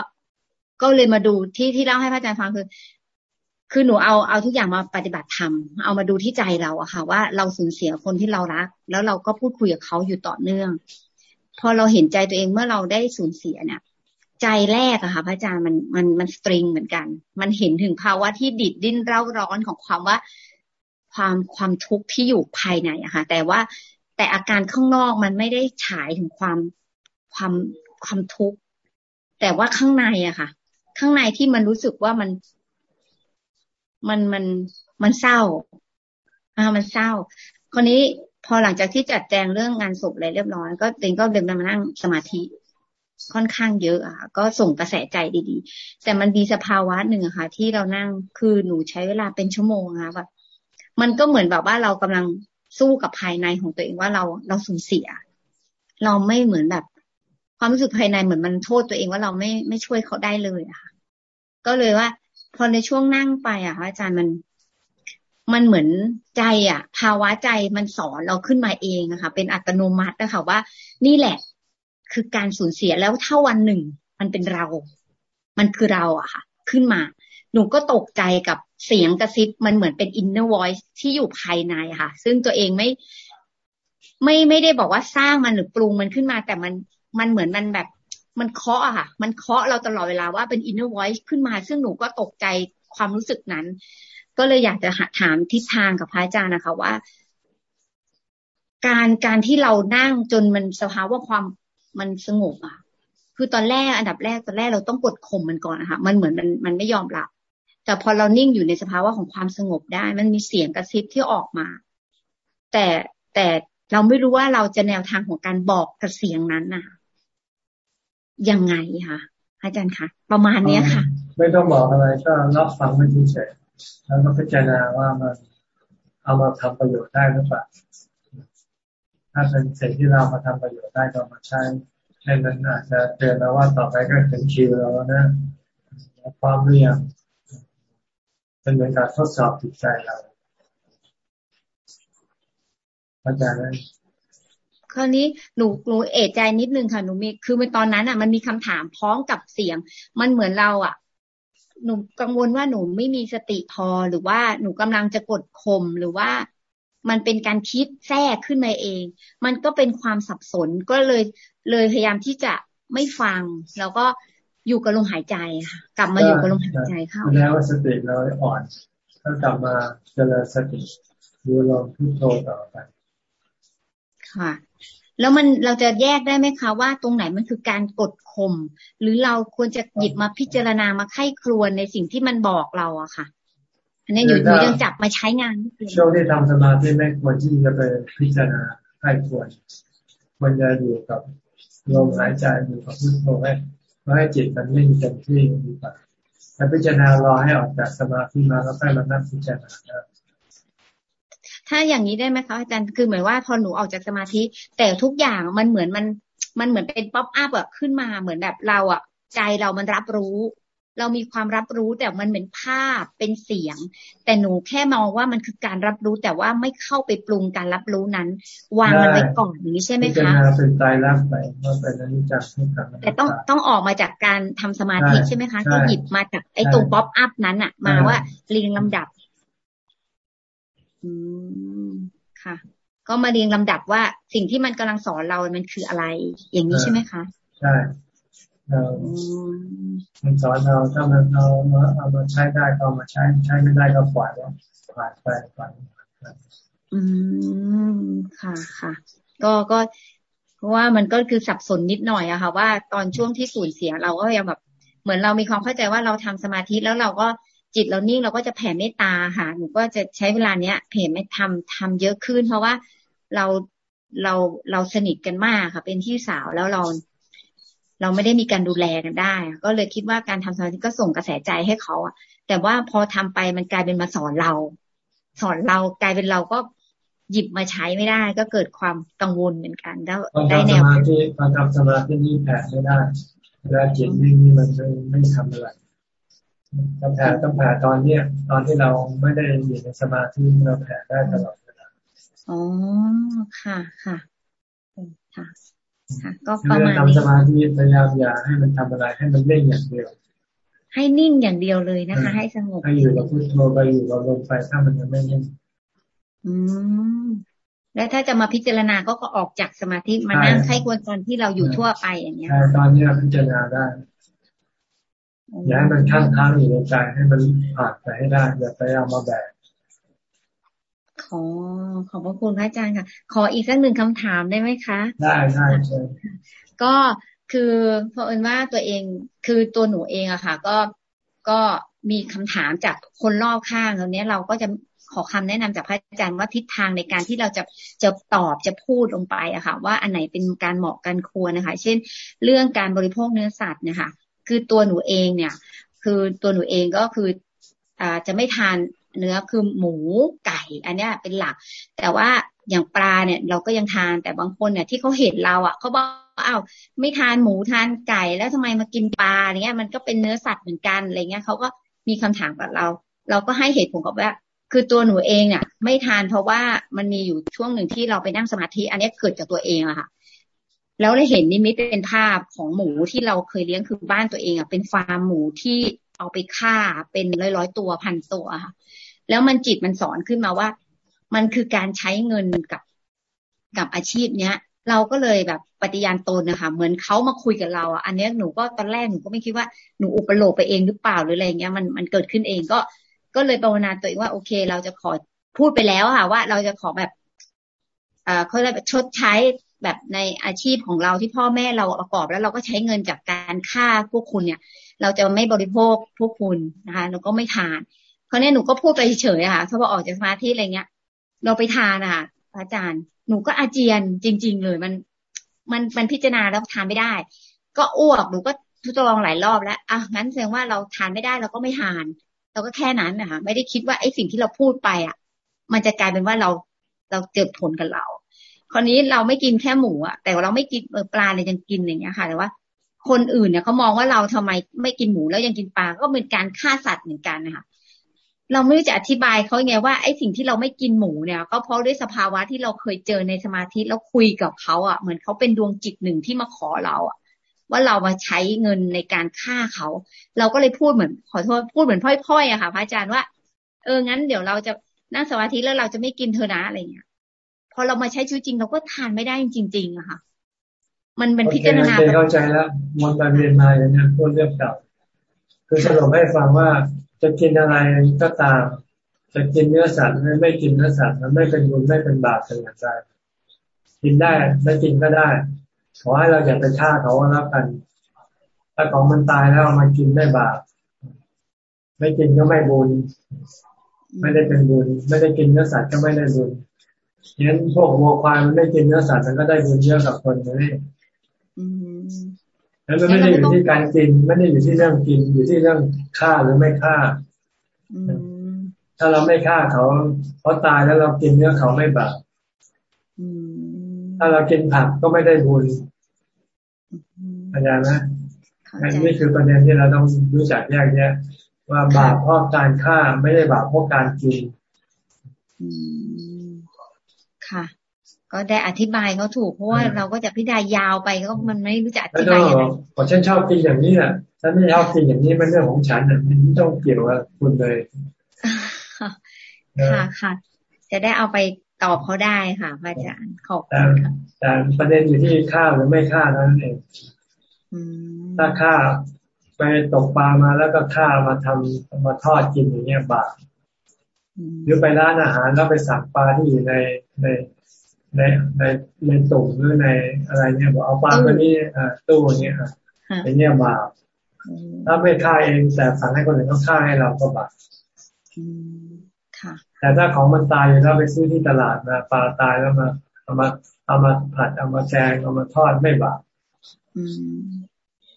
ก็เลยมาดูที่ที่เล่าให้พระอาจารย์ฟังคือ คือหนูเอาเอาทุกอย่างมาปฏิบัติธรรมเอามาดูที่ใจเราอะค่ะ ว่าเราสูญเสียคนที่เรารัก แล้วเราก็พูดคุยกับเขาอยู่ต่อเนื่อง พอเราเห็นใจตัวเองเมื่อเราได้สูญเสียเนี่ยใจแรกอะค่ะพระอาจารย์มันมันมันสตริงเหมือนกัน มันเห็นถึงภาวะที่ดิดดิ้นเร่าร้อนของความว่า ความความทุกข์ที่อยู่ภายในอะค่ะ แต่ว่าแต่อาการข้างนอกมันไม่ได้ฉายถึงความความความทุกข์แต่ว่าข้างในอะค่ะ ข้างในที่มันรู้สึกว่ามันมันมันมันเศร้าอ่ามันเศร้าคราวนี้พอหลังจากที่จัดแจงเรื่องงานศพอะไรเรียบร้อย ก็ต็งก็เดินมานั่งสมาธิค่อนข้างเยอะอะก็ส่งกระแสใจดีๆ แต่มันมีสภาวะหนึ่งอะค่ะ ที่เรานั่งคือหนูใช้เวลาเป็นชั่วโมงนะแบบ มันก็เหมือนแบบว่าเรากำลังสู้กับภายในของตัวเองว่าเราเราสูญเสีย เราไม่เหมือนแบบ ความรู้สึกภายในเหมือนมันโทษตัวเองว่าเราไม่ไม่ช่วยเขาได้เลยอะค่ะ ก็เลยว่า พอในช่วงนั่งไปอะอาจารย์มันมันเหมือนใจอะ ภาวะใจมันสอนเราขึ้นมาเองนะคะ เป็นอัตโนมัตินะคะว่า นี่แหละ คือการสูญเสียแล้วถ้าวันหนึ่ง มันเป็นเรา มันคือเราอะค่ะ ขึ้นมา หนูก็ตกใจกับ เสียงกระซิบมันเหมือนเป็น inner voice ที่อยู่ภายในค่ะ ซึ่งตัวเองไม่ไม่ไม่ได้บอกว่าสร้างมันหรือปรุงมันขึ้นมา แต่มันมันเหมือนมันแบบ มันเคาะอะค่ะ มันเคาะเราตลอดเวลาว่าเป็น inner voice ขึ้นมา ซึ่งหนูก็ตกใจความรู้สึกนั้น ก็เลยอยากจะถามทิศทางกับพระอาจารย์นะคะว่า การการที่เรานั่งจนมันสภาวะความมันสงบอะคือตอนแรกอันดับแรกตอนแรกเราต้องกดข่มมันก่อนนะคะมันเหมือนมันมันไม่ยอมหลับ แต่พอเรานิ่งอยู่ในสภาวะของความสงบได้ มันมีเสียงกระซิบที่ออกมา แต่แต่เราไม่รู้ว่าเราจะแนวทางของการบอกกระเสียงนั้นน่ะยังไงคะอาจารย์คะประมาณเนี้ยค่ะ ไม่ต้องบอกอะไรก็รับฟังไม่เฉยแล้วก็พิจารณาว่ามันเอามาทำประโยชน์ได้หรือเปล่าถ้าเป็นสิ่งที่เรามาทำประโยชน์ได้ก็มาใช้เช่นนั้นอาจจะเตือนเราว่าต่อไปก็ถึงคิวเราแล้วนะความเรียง เป็นเหมือนการทดสอบจิตใจเราเข้าใจไหมคราวนี้หนูหนูเอะใจนิดนึงค่ะหนูมีคือในตอนนั้นอะ มันมีคำถามพร้อมกับเสียง มันเหมือนเราอะ หนูกังวลว่าหนูไม่มีสติพอหรือว่าหนูกำลังจะกดข่มหรือว่ามันเป็นการคิดแทรกขึ้นมาเอง มันก็เป็นความสับสนก็เลยเลยพยายามที่จะไม่ฟัง แล้วก็ อยู่กับลมหายใจค่ะ กลับมาอยู่กับลมหายใจเข้าแล้วสติเราอ่อนก็กลับมาเจริญสติดูลมพุทโธต่อไป ค่ะ แล้วมันเราจะแยกได้ไหมคะว่าตรงไหนมันคือการกดข่มหรือเราควรจะหยิบมาพิจารณามาไข้ครวนในสิ่งที่มันบอกเราอะค่ะอันนี้อยู่ยังจับมาใช้งานช่วงที่ทำสมาธิไม่ควรที่จะไปพิจารณาไข้ควรควรจะอยู่กับลมหายใจอยู่กับพุทโธให้ ให้จิตมันนิ่งเต็มที่ดีกว่าถ้าพิจารณารอให้ออกจากสมาธิมาแล้วค่อยมานั่งพิจารณาถ้าอย่างนี้ได้ไหมคะอาจารย์คือเหมือนว่าพอหนูออกจากสมาธิ แต่ทุกอย่างมันเหมือนมันมันเหมือนเป็น pop-up แบบขึ้นมาเหมือนแบบเราอะใจเรามันรับรู้ เรามีความรับรู้แต่มันเหมือนภาพเป็นเสียง แต่หนูแค่มองว่ามันคือการรับรู้แต่ว่าไม่เข้าไปปรุงการรับรู้นั้น วางมันไว้ก่อนอย่างนี้ใช่ไหมคะเป็นใจรับไปว่าเป็นอนิจจังทุกขังแต่ต้องต้องออกมาจากการทำสมาธิใช่ไหมคะที่หยิบมาจากไอ้ตรง pop-up นั้นอะมาว่าเรียงลำดับ อืมค่ะ ก็มาเรียงลำดับว่าสิ่งที่มันกำลังสอนเรา มันคืออะไร อย่างนี้ใช่ไหมคะ ใช่ เรามันสอนเราถ้ามันเราเอามาใช้ได้ก็มาใช้ใช้ไม่ได้ก็ปล่อยแล้วผ่านไปผ่านอืมค่ะค่ะ ก็ก็ เพราะว่ามันก็คือสับสนนิดหน่อยอะค่ะ ว่าตอนช่วงที่สูญเสียเราก็ยังแบบเหมือนเรามีความเข้าใจว่าเราทำสมาธิแล้วเราก็จิตเรานิ่งเราก็จะแผ่เมตตาค่ะหนูก็จะใช้เวลาเนี้ยแผ่ไม่ทำทำเยอะขึ้น เพราะว่าเราเราเราสนิทกันมากค่ะ เป็นที่สาวแล้วเรา เราไม่ได้มีการดูแลกันได้ ก็เลยคิดว่าการทำสมาธิก็ส่งกระแสใจให้เขาอะแต่ว่าพอทำไปมันกลายเป็นมาสอนเรา สอนเรากลายเป็นเราก็หยิบมาใช้ไม่ได้ ก็เกิดความกังวลเหมือนกันได้ได้แนวตอนทำสมาธิตอนทำสมาธินี่แผ่ไม่ได้เวลาจิตนิ่งนี่มันไม่ไม่ทำอะไรต้องแผ่ต้องแผ่ตอนเนี้ยตอนที่เราไม่ได้อยู่ในสมาธิเราแผ่ได้ตลอดเวลาอ๋อค่ะค่ะค่ะ ค่ะ ก็ประมาณนี้ทำสมาธิพยายามอย่าให้มันทำอะไรให้มันเล่งอย่างเดียว ให้นิ่งอย่างเดียวเลยนะคะ ให้สงบให้อยู่กับพุทโธไปอยู่กับลมไปถ้ามันยังไม่นิ่งอืมแล้วถ้าจะมาพิจารณาก็ก็ออกจากสมาธิมานั่งใช้ควรตอนที่เราอยู่ทั่วไปอย่างเงี้ยตอนนี้พิจารณาได้อย่าให้มันค้างค้างอยู่ในใจให้มันผ่านไปให้ได้อย่าไปเอามาแบก ขอขอบพระคุณพระอาจารย์ค่ะ ขออีกสักหนึ่งคำถามได้ไหมคะ ได้ได้ใช่ก็คือเพราะเอิญว่าตัวเองคือตัวหนูเองอะค่ะ ก็ก็มีคำถามจากคนรอบข้างตรงนี้เราก็จะขอคำแนะนำจากพระอาจารย์ว่าทิศทางในการที่เราจะจะตอบจะพูดลงไปอะค่ะ ว่าอันไหนเป็นการเหมาะกันควรนะคะ เช่น เรื่องการบริโภคเนื้อสัตว์เนี่ยค่ะคือตัวหนูเองเนี่ย คือตัวหนูเองก็คืออ่าจะไม่ทาน เนื้อคือหมูไก่ อันนี้เป็นหลัก แต่ว่าอย่างปลาเนี่ยเราก็ยังทานแต่บางคนเนี่ยที่เขาเห็นเราอะเขาบอกอ้าวไม่ทานหมูทานไก่แล้วทำไมมากินปลาเนี้ยมันก็เป็นเนื้อสัตว์เหมือนกันอะไรเงี้ยเขาก็มีคำถามกับเรา เราก็ให้เหตุผลกับว่าคือตัวหนูเองเนี่ยไม่ทานเพราะว่ามันมีอยู่ช่วงหนึ่งที่เราไปนั่งสมาธิ อันนี้เกิดจากตัวเองอะค่ะ แล้วได้เห็นนิมิตเป็นภาพของหมูที่เราเคยเลี้ยงคือบ้านตัวเองอะเป็นฟาร์มหมูที่เอาไปฆ่าเป็นร้อยร้อยตัวพันตัวค่ะ แล้วมันจิตมันสอนขึ้นมาว่า มันคือการใช้เงินกับกับอาชีพเนี้ย เราก็เลยแบบปฏิญาณตนนะคะเหมือนเขามาคุยกับเราอะอันนี้หนูก็ตอนแรกหนูก็ไม่คิดว่าหนูอุปโลกไปเองหรือเปล่าหรืออะไรเงี้ยมันมันเกิดขึ้นเองก็ก็เลยภาวนาตัวเองว่าโอเค เราจะขอพูดไปแล้วค่ะ ว่าเราจะขอแบบอ่าเขาเรียกชดใช้แบบในอาชีพของเราที่พ่อแม่เราประกอบ แล้วเราก็ใช้เงินจากการฆ่าพวกคุณเนี่ย เราจะไม่บริโภคพวกคุณนะคะเราก็ไม่ทาน เพราะนี้หนูก็พูดไปเฉยๆค่ะถ้าพอกออกจากสมาธิอะไรเงี้ย เราไปทานอะอาจารย์ หนูก็อาเจียนจริง ๆ เลย มัน มันมันพิจารณาแล้วทานไม่ได้ ก็อ้วกหนูก็ทดลองหลายรอบแล้วอะงั้นแสดงว่าเราทานไม่ได้เราก็ไม่ทาน เราก็แค่นั้นนะคะไม่ได้คิดว่าไอ้สิ่งที่เราพูดไปอะ มันจะกลายเป็นว่าเราเราเจ็บผลกับเรา คราวนี้เราไม่กินแค่หมูอะแต่เราไม่กินปลาเลยยังกินอย่างเงี้ยค่ะ แต่ว่าคนอื่นเนี่ยเขามองว่าเราทำไมไม่กินหมูแล้วยังกินปลาก็เป็นการฆ่าสัตว์เหมือนกันนะคะ เราไม่รู้จะอธิบายเขาไงว่าไอ้สิ่งที่เราไม่กินหมูเนี่ย ก็เพราะด้วยสภาวะที่เราเคยเจอในสมาธิแล้วคุยกับเขาอะเหมือนเขาเป็นดวงจิตหนึ่งที่มาขอเราอะ ว่าเรามาใช้เงินในการฆ่าเขา เราก็เลยพูดเหมือนขอโทษพูดเหมือนพ่อยๆอะค่ะพระอาจารย์ว่า เอองั้นเดี๋ยวเราจะนั่งสมาธิแล้วเราจะไม่กินเธอนะอะไรเงี้ยพอเรามาใช้ชีวิตจริงเราก็ทานไม่ได้จริงๆอะค่ะ มันเป็นพิจารณาเข้าใจแล้ววนไปเรียนมาอย่างนี้พูดเรื่องเก่า คือสรุปให้ฟังว่าจะกินอะไรก็ตาม จะกินเนื้อสัตว์ไม่ไม่กินเนื้อสัตว์มันไม่เป็นบุญไม่เป็นบาปเป็นอย่างไรกินได้ไม่กินก็ได้ขอให้เราอย่าไปฆ่าเขาแล้วกัน ถ้าของมันตายแล้วมากินได้บาปไม่กินก็ไม่บุญ ไม่ได้เป็นบุญ ไม่ได้กินเนื้อสัตว์ก็ไม่ได้บุญงั้นพวกวัวควายมันไม่กินเนื้อสัตว์มันก็ได้บุญเยอะกับคนเลย แล้วมันไม่ได้อยู่ที่การกิน ไม่ได้อยู่ที่เรื่องกิน อยู่ที่เรื่องฆ่าหรือไม่ฆ่าถ้าเราไม่ฆ่าเขาเขาตายแล้วเรากินเนื้อเขาไม่บาปถ้าเรากินผักก็ไม่ได้บุญเข้าใจไหมนี่คือประเด็นที่เราต้องรู้จักแยกแยะว่าบาปเพราะการฆ่าไม่ได้บาปเพราะการกินค่ะ ก็ได้อธิบายเขาถูกเพราะว่าเราก็จะพิจารณายาวไปก็มันไม่รู้จะอธิบายยังไงพอฉันชอบกินอย่างนี้อะฉันไม่ชอบกินอย่างนี้มันเรื่องของฉันอะมันไม่ต้องเกี่ยวกับคุณเลยค่ะค่ะ จะได้เอาไปตอบเขาได้ค่ะพระอาจารย์ขอบคุณค่ะแต่ประเด็นอยู่ที่ข้าวหรือไม่ข้าวนั่นเองถ้าข้าไปตกปลามาแล้วก็ข้ามาทำมาทอดกินอย่างเงี้ยบาปหรือไปร้านอาหารแล้วไปสั่งปลาที่อยู่ในใน ในในในตุ่มหรือในอะไรเนี่ยบอกเอาปลาตัวนี้ตู้เนี้ยไอ้เนี่ยบาปถ้าไม่ฆ่าเองแต่สั่งให้คนอื่นเขาฆ่าให้เราก็บาปแต่ถ้าของมันตายอยู่แล้วไปซื้อที่ตลาดมาปลาตายแล้วมาเอามาเอามาผัดเอามาแจงเอามาทอดไม่บาป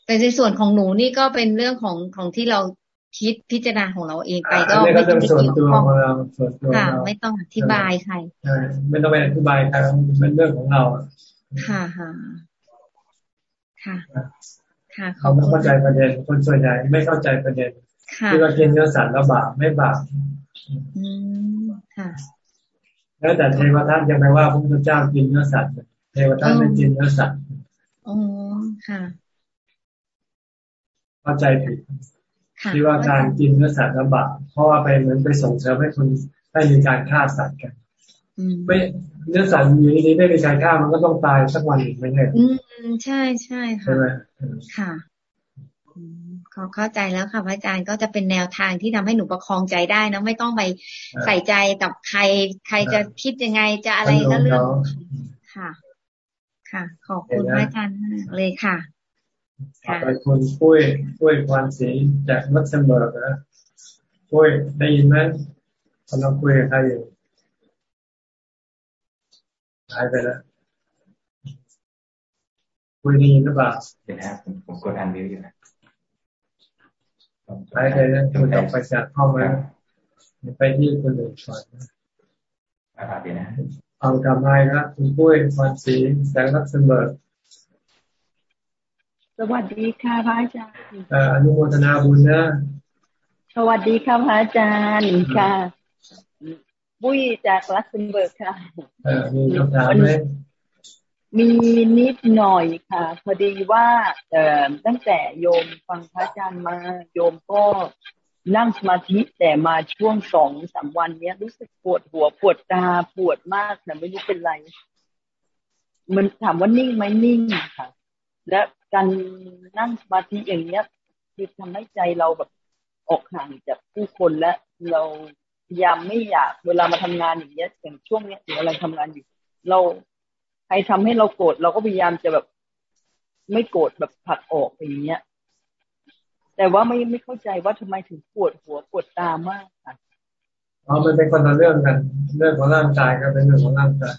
แต่ในส่วนของหนูนี่ก็เป็นเรื่องของของที่เรา คิดพิจารณาของเราเองไปก็ไม่ต้องส่วนตัวของเราส่วนตัวค่ะ ไม่ต้องอธิบายใครใช่ไม่ต้องไปอธิบายใครเป็นเรื่องของเราค่ะค่ะค่ะ ค่ะเขาไม่เข้าใจประเด็น คนส่วนใหญ่ไม่เข้าใจประเด็นที่ว่ากินเนื้อสัตว์แล้วบาปไม่บาปอืมค่ะ แล้วแต่เทวทัตยังไปว่าพระพุทธเจ้ากินเนื้อสัตว์เทวทัตไม่กินเนื้อสัตว์อ๋อค่ะ เข้าใจผิด ที่ว่าการกินเนื้อสัตว์ลำบากเพราะว่าไปเหมือนไปส่งเสริมให้คนได้มีการฆ่าสัตว์กันไม่เนื้อสัตว์อยู่ดีๆไม่มีการฆ่ามันก็ต้องตายสักวันหนึ่งไม่ใช่อืมใช่ใช่ค่ะใช่ไหมค่ะเขาเข้าใจแล้วค่ะพระอาจารย์ก็จะเป็นแนวทางที่ทำให้หนูประคองใจได้นะไม่ต้องไปใส่ใจกับใคร ใครจะคิดยังไงจะอะไรก็เรื่องค่ะ ค่ะ ขอบคุณพระอาจารย์เลยค่ะ ต่อไปคุณปุ้ยปุ้ยควันสีจากลักเซมเบิร์กนะปุ้ยได้ยินไหมกำลังคุยกับใครอยู่หายไปแล้วคุยดีหรือเปล่าเดี๋ยวนะผมผมกดอันวิวอยู่นะหายไปแล้วคุณต้องไปจากห้องแล้วไปที่คนอื่นก่อนนะเดี๋ยวนะเอากลับมาครับคุณปุ้ยควันสีจากลักเซมเบิร์กส วัสดีค่ะพระอาจารย์อนุโมทนาบุญนะ สวัสดีค่ะพระอาจารย์ค่ะ ปุ้ยจากลักเซมเบิร์กค่ะมีคำถามไหมมีนิดหน่อยค่ะ พอดีว่าเอ่อตั้งแต่โยมฟังพระอาจารย์มาโยมก็นั่งสมาธิแต่มาช่วงสองสามวันเนี้ยรู้สึกปวดหัวปวดตาปวดมากแต่ไม่รู้เป็นไร มันถามว่านิ่งไหมนิ่งค่ะ และ การนั่งสมาธิอย่างเนี้ยคือทำให้ใจเราแบบออกห่างจากผู้คนและเราพยายามไม่อยากเวลามาทำงานอย่างเงี้ยอย่างช่วงเนี้ยหรืออะไรทำงานอยู่ เราใครทำให้เราโกรธเราก็พยายามจะแบบ ไม่โกรธแบบผลักออกอย่างเงี้ย แต่ว่าไม่ไม่เข้าใจว่าทำไมถึงปวดหัวปวดตามากค่ะอ๋อมันเป็นคนละเรื่องกัน เรื่องของร่างกายก็เป็นเรื่องของร่างกาย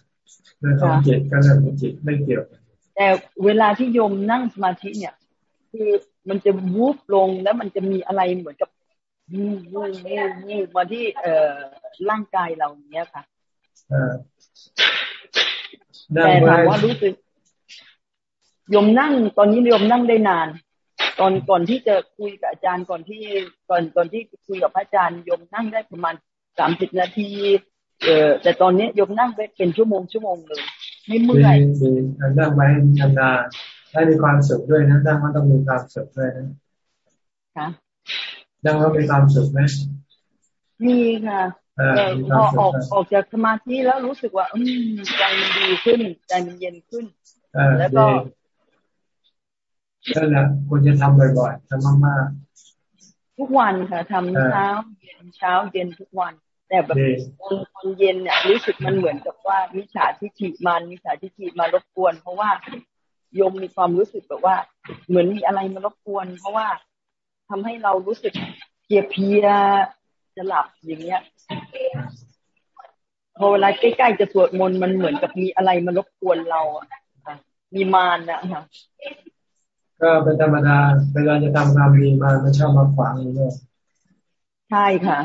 เรื่องของจิตก็เรื่องของจิตไม่เกี่ยวกัน แต่เวลาที่โยมนั่งสมาธิเนี่ย คือมันจะวูบลงแล้วมันจะมีอะไรเหมือนกับวูบวูบวูบวูบมาที่เอ่อร่างกายเราเนี้ยค่ะแต่ถามว่ารู้สึกโยมนั่งตอนนี้โยมนั่งได้นาน ตอนก่อนที่จะคุยกับอาจารย์ก่อนที่ก่อนก่อนที่คุยกับพระอาจารย์โยมนั่งได้ประมาณสามสิบนาที เออแต่ตอนนี้โยมนั่งไปเป็นชั่วโมงชั่วโมงเลย ไม่เมื่อยดีนั่งไว้นานๆได้มีความสุขด้วยนะนั่งมันต้องมีความสุขด้วยนะค่ะนั่งแล้วมีความสุขไหมมีค่ะพอออกออกจากสมาธิแล้วรู้สึกว่า อืมใจมันดีขึ้นใจมันเย็นขึ้นแล้วก็นั่นแหละควรจะทำบ่อยๆทำมากๆทุกวันค่ะทำเช้าเย็นเช้าเย็นทุกวัน แต่แบบตอนตอนเย็นเนี่ยรู้สึกมันเหมือนกับว่ามิจฉาทิฏฐิมันมิจฉาทิฏฐิมารบกวน เพราะว่าโยมมีความรู้สึกแบบว่า เหมือนมีอะไรมารบกวน เพราะว่าทำให้เรารู้สึกเพียเพียจะหลับอย่างเงี้ยพอเวลาใกล้ๆจะสวดมนต์มันเหมือนกับมีอะไรมารบกวนเราอะมีมารนะคะก็เป็นธรรมดาเวลาจะทำความดีมามันชอบมาขวางอย่างนี้ใช่ค่ะ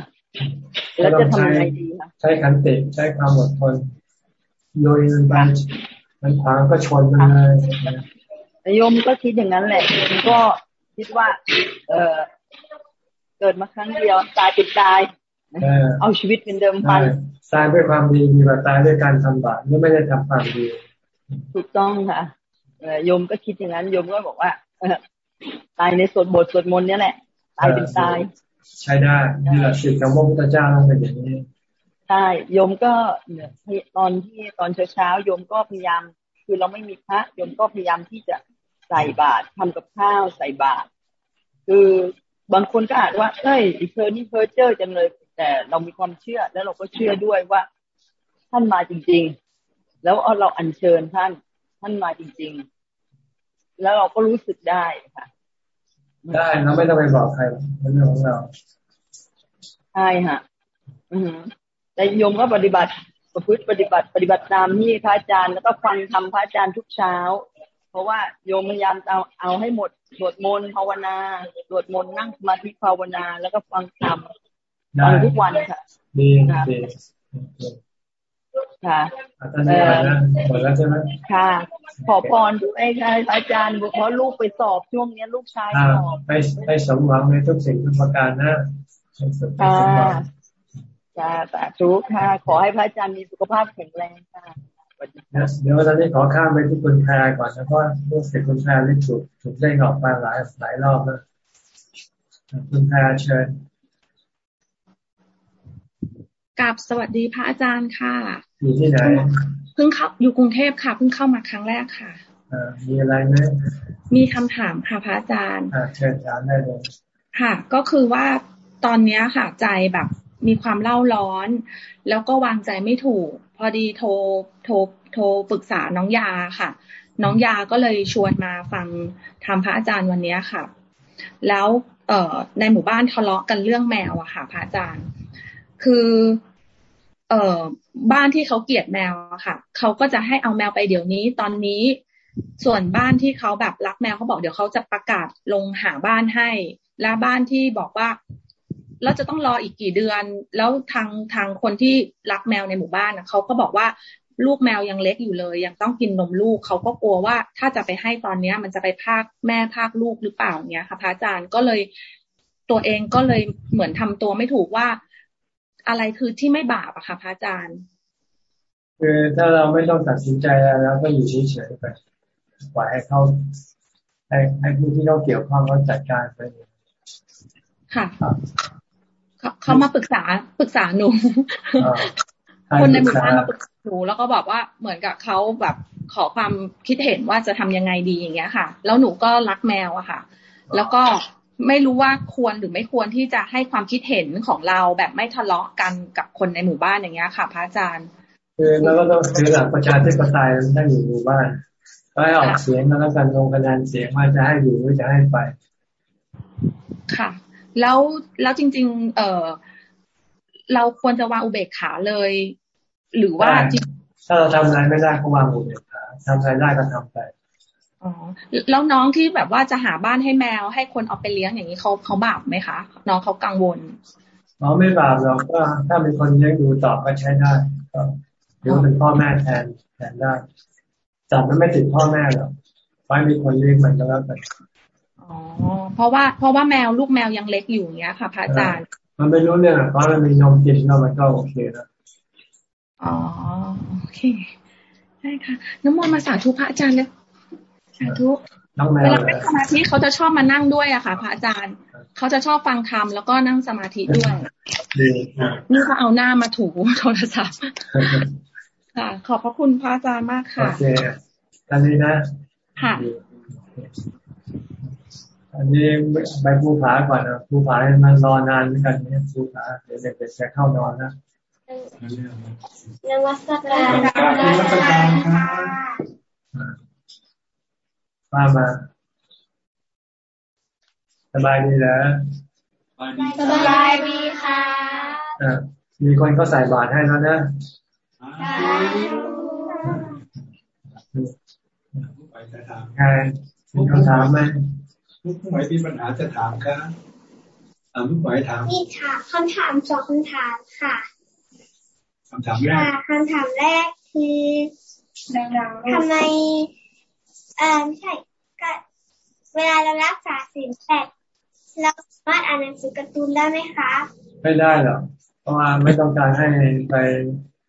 แล้วจะทำยังไงดีคะใช้ขันติใช้ความอดทนโยนมันไปมันขวางก็ชนมันเลยโยมก็คิดอย่างนั้นแหละโยมก็คิดว่า เออเกิดมาครั้งเดียวตายเป็นตายเอาชีวิตเป็นเดิมพันตายด้วยความดีดีกว่าตายด้วยการทำบาปไม่ได้ทำความดี ถูกต้องค่ะโยมก็คิดอย่างนั้นโยมก็บอกว่าตายในสวดบทสวดมนต์นี่แหละตายเป็นตาย ใช้ได้นี่แหละสิทธิ์ของพระพุทธเจ้าต้องเป็นอย่างนี้ใช่โยมก็เนี่ยตอนที่ตอนเช้าๆโยมก็พยายาม คือเราไม่มีพระโยมก็พยายามที่จะใส่บาตรทำกับข้าวใส่บาตรคือบางคนก็อาจว่าเอ้ยเธอนี่เพอเจอจังเลย แต่เรามีความเชื่อแล้วเราก็เชื่อด้วยว่า ท่านมาจริง ๆ แล้วเราอัญเชิญท่าน ท่านมาจริง ๆ แล้วเราก็รู้สึกได้ค่ะ ได้เราไม่ต้องไปบอกใครเป็นเรื่องของเราใช่ค่ะอือแต่โยมก็ปฏิบัติประพฤติปฏิบัติ ปฏิบัติตามที่พระอาจารย์แล้วก็ฟังทำพระอาจารย์ทุกเช้าพอราะว่าโยมพยายามเอาเอาให้หมดสวดมนต์ภาวนาสวดมนต์นั่งสมาธิภาวนา แล้วก็ฟังธรรมฟังทุกวันค่ะดีดี ค่ะตอนนี้หมดแล้วใช่ไหมค่ะ ขอพรด้วยค่ะอาจารย์เพราะลูกไปสอบช่วงนี้ลูกชายสอบไปไปสมหวังในทุกสิ่งทุกประการนะค่ะค่ะสาธุค่ะ ขอให้พระอาจารย์มีสุขภาพแข็งแรงค่ะเดี๋ยวตอนนี้ขอข้ามไปที่คุณแพรก่อนนะเพราะรู้สึกคุณแพรได้ถูกถูกเด้งออกมาหลายหลายรอบแล้วคุณแพรเชิญ กับสวัสดีพระอาจารย์ค่ะอยู่ที่ไหนเพิ่งเข้าอยู่กรุงเทพค่ะเพิ่งเข้ามาครั้งแรกค่ะมีอะไรไหมมีคำถามค่ะพระอาจารย์เชิญถามได้เลยค่ะ ก็คือว่าตอนนี้ค่ะ ใจแบบมีความเล่าร้อน แล้วก็วางใจไม่ถูก พอดีโทรโทรโทรปรึกษาน้องยาค่ะ น้องยาก็เลยชวนมาฟังทำพระอาจารย์วันนี้ค่ะ แล้วเอ่อในหมู่บ้านทะเลาะกันเรื่องแมวอะค่ะ พระอาจารย์ คือ เอ่อบ้านที่เขาเกลียดแมวอะค่ะเขาก็จะให้เอาแมวไปเดี๋ยวนี้ตอนนี้ ส่วนบ้านที่เขาแบบรักแมวเขาบอกเดี๋ยวเขาจะประกาศลงหาบ้านให้ และบ้านที่บอกว่าแล้วจะต้องรออีกกี่เดือน แล้วทางทางคนที่รักแมวในหมู่บ้านนะเขาก็บอกว่าลูกแมวยังเล็กอยู่เลย ยังต้องกินนมลูกเขาก็กลัวว่าถ้าจะไปให้ตอนเนี้ย มันจะไปพากแม่พากลูกหรือเปล่าเนี้ยค่ะพระอาจารย์ก็เลยตัวเองก็เลยเหมือนทำตัวไม่ถูกว่า อะไรคือที่ไม่บาปอะค่ะพระอาจารย์ คือถ้าเราไม่ต้องตัดสินใจแล้วก็อยู่เฉยๆไปปล่อยให้เขาให้ให้ผู้ที่เขาเกี่ยวข้องเขาจัดการไปค่ะเขามาปรึกษาปรึกษาหนูคนในหมู่บ้านมาปรึกษาหนูแล้วก็บอกว่าเหมือนกับเขาแบบขอความคิดเห็นว่าจะทำยังไงดีอย่างเงี้ยค่ะ แล้วหนูก็รักแมวอะค่ะ แล้วก็ ไม่รู้ว่าควรหรือไม่ควรที่จะให้ความคิดเห็นของเราแบบไม่ทะเลาะกันกับคนในหมู่บ้านอย่างเงี้ยค่ะ พระอาจารย์ คือเราก็ต้องถือหลักประชาธิปไตยได้อยู่หมู่บ้านก็ให้ออกเสียงแล้วกันลงคะแนนเสียงว่าจะให้อยู่หรือจะให้ไป ค่ะ แล้วแล้วจริง ๆ เออเราควรจะวางอุเบกขาเลย หรือว่าถ้าเราทำอะไรไม่ได้ก็วางอุเบกขาทำอะไรได้ก็ทำไป อ๋อแล้วน้องที่แบบว่าจะหาบ้านให้แมว ให้คนเอาไปเลี้ยงอย่างนี้เขาเขาบาปไหมคะน้องเขากังวลอ๋อไม่บาปหรอกก็ถ้ามีคนเลี้ยงดูต่อก็ใช้ได้ก็หรือเป็นพ่อแม่แทนแทนได้จัดมันไม่ติดพ่อแม่หรอกไว้มีคนเลี้ยงมันก็แล้วกันอ๋อเพราะว่าเพราะว่าแมวลูกแมวยังเล็กอยู่อย่างเงี้ยค่ะพระอาจารย์ มันไม่รู้เรื่องเพราะมันมีนมกินก็มันก็โอเคแล้วอ๋อโอเคได้ค่ะน้ำมนต์มาสาธุพระอาจารย์เลย สาธุเวลานั่งสมาธิเขาจะชอบมานั่งด้วยอะค่ะ พระอาจารย์ เขาจะชอบฟังธรรมแล้วก็นั่งสมาธิด้วยนี่ก็เอาหน้ามาถูโทรศัพท์ค่ะ ขอบพระคุณพระอาจารย์มากค่ะโอเคอันนี้นะ ค่ะ อันนี้ไปภูผาก่อนนะภูผามันรอนานเหมือนกันเนี่ยภูผาเดี๋ยวเด็กจะเข้านอนนะนวัตการนวัตการค่ะ มามา สบายดีเหรอสบายดีค่ะอ่ามีคนก็ใส่บาตรให้แล้วนะใครมีคำถามไหมลูกหมายมีปัญหาจะถามครับอ่าลูกหมายถามมีค่ะคำถามสองคำถามค่ะคำถามแรกคำถามแรกคือทำไม เออไม่ใช่ก็เวลาเรารักษาสิ่งแปดเราสามารถอ่านหนังสือการ์ตูนได้ไหมคะ ไม่ได้หรอกเพราะว่าไม่ต้องการให้ไป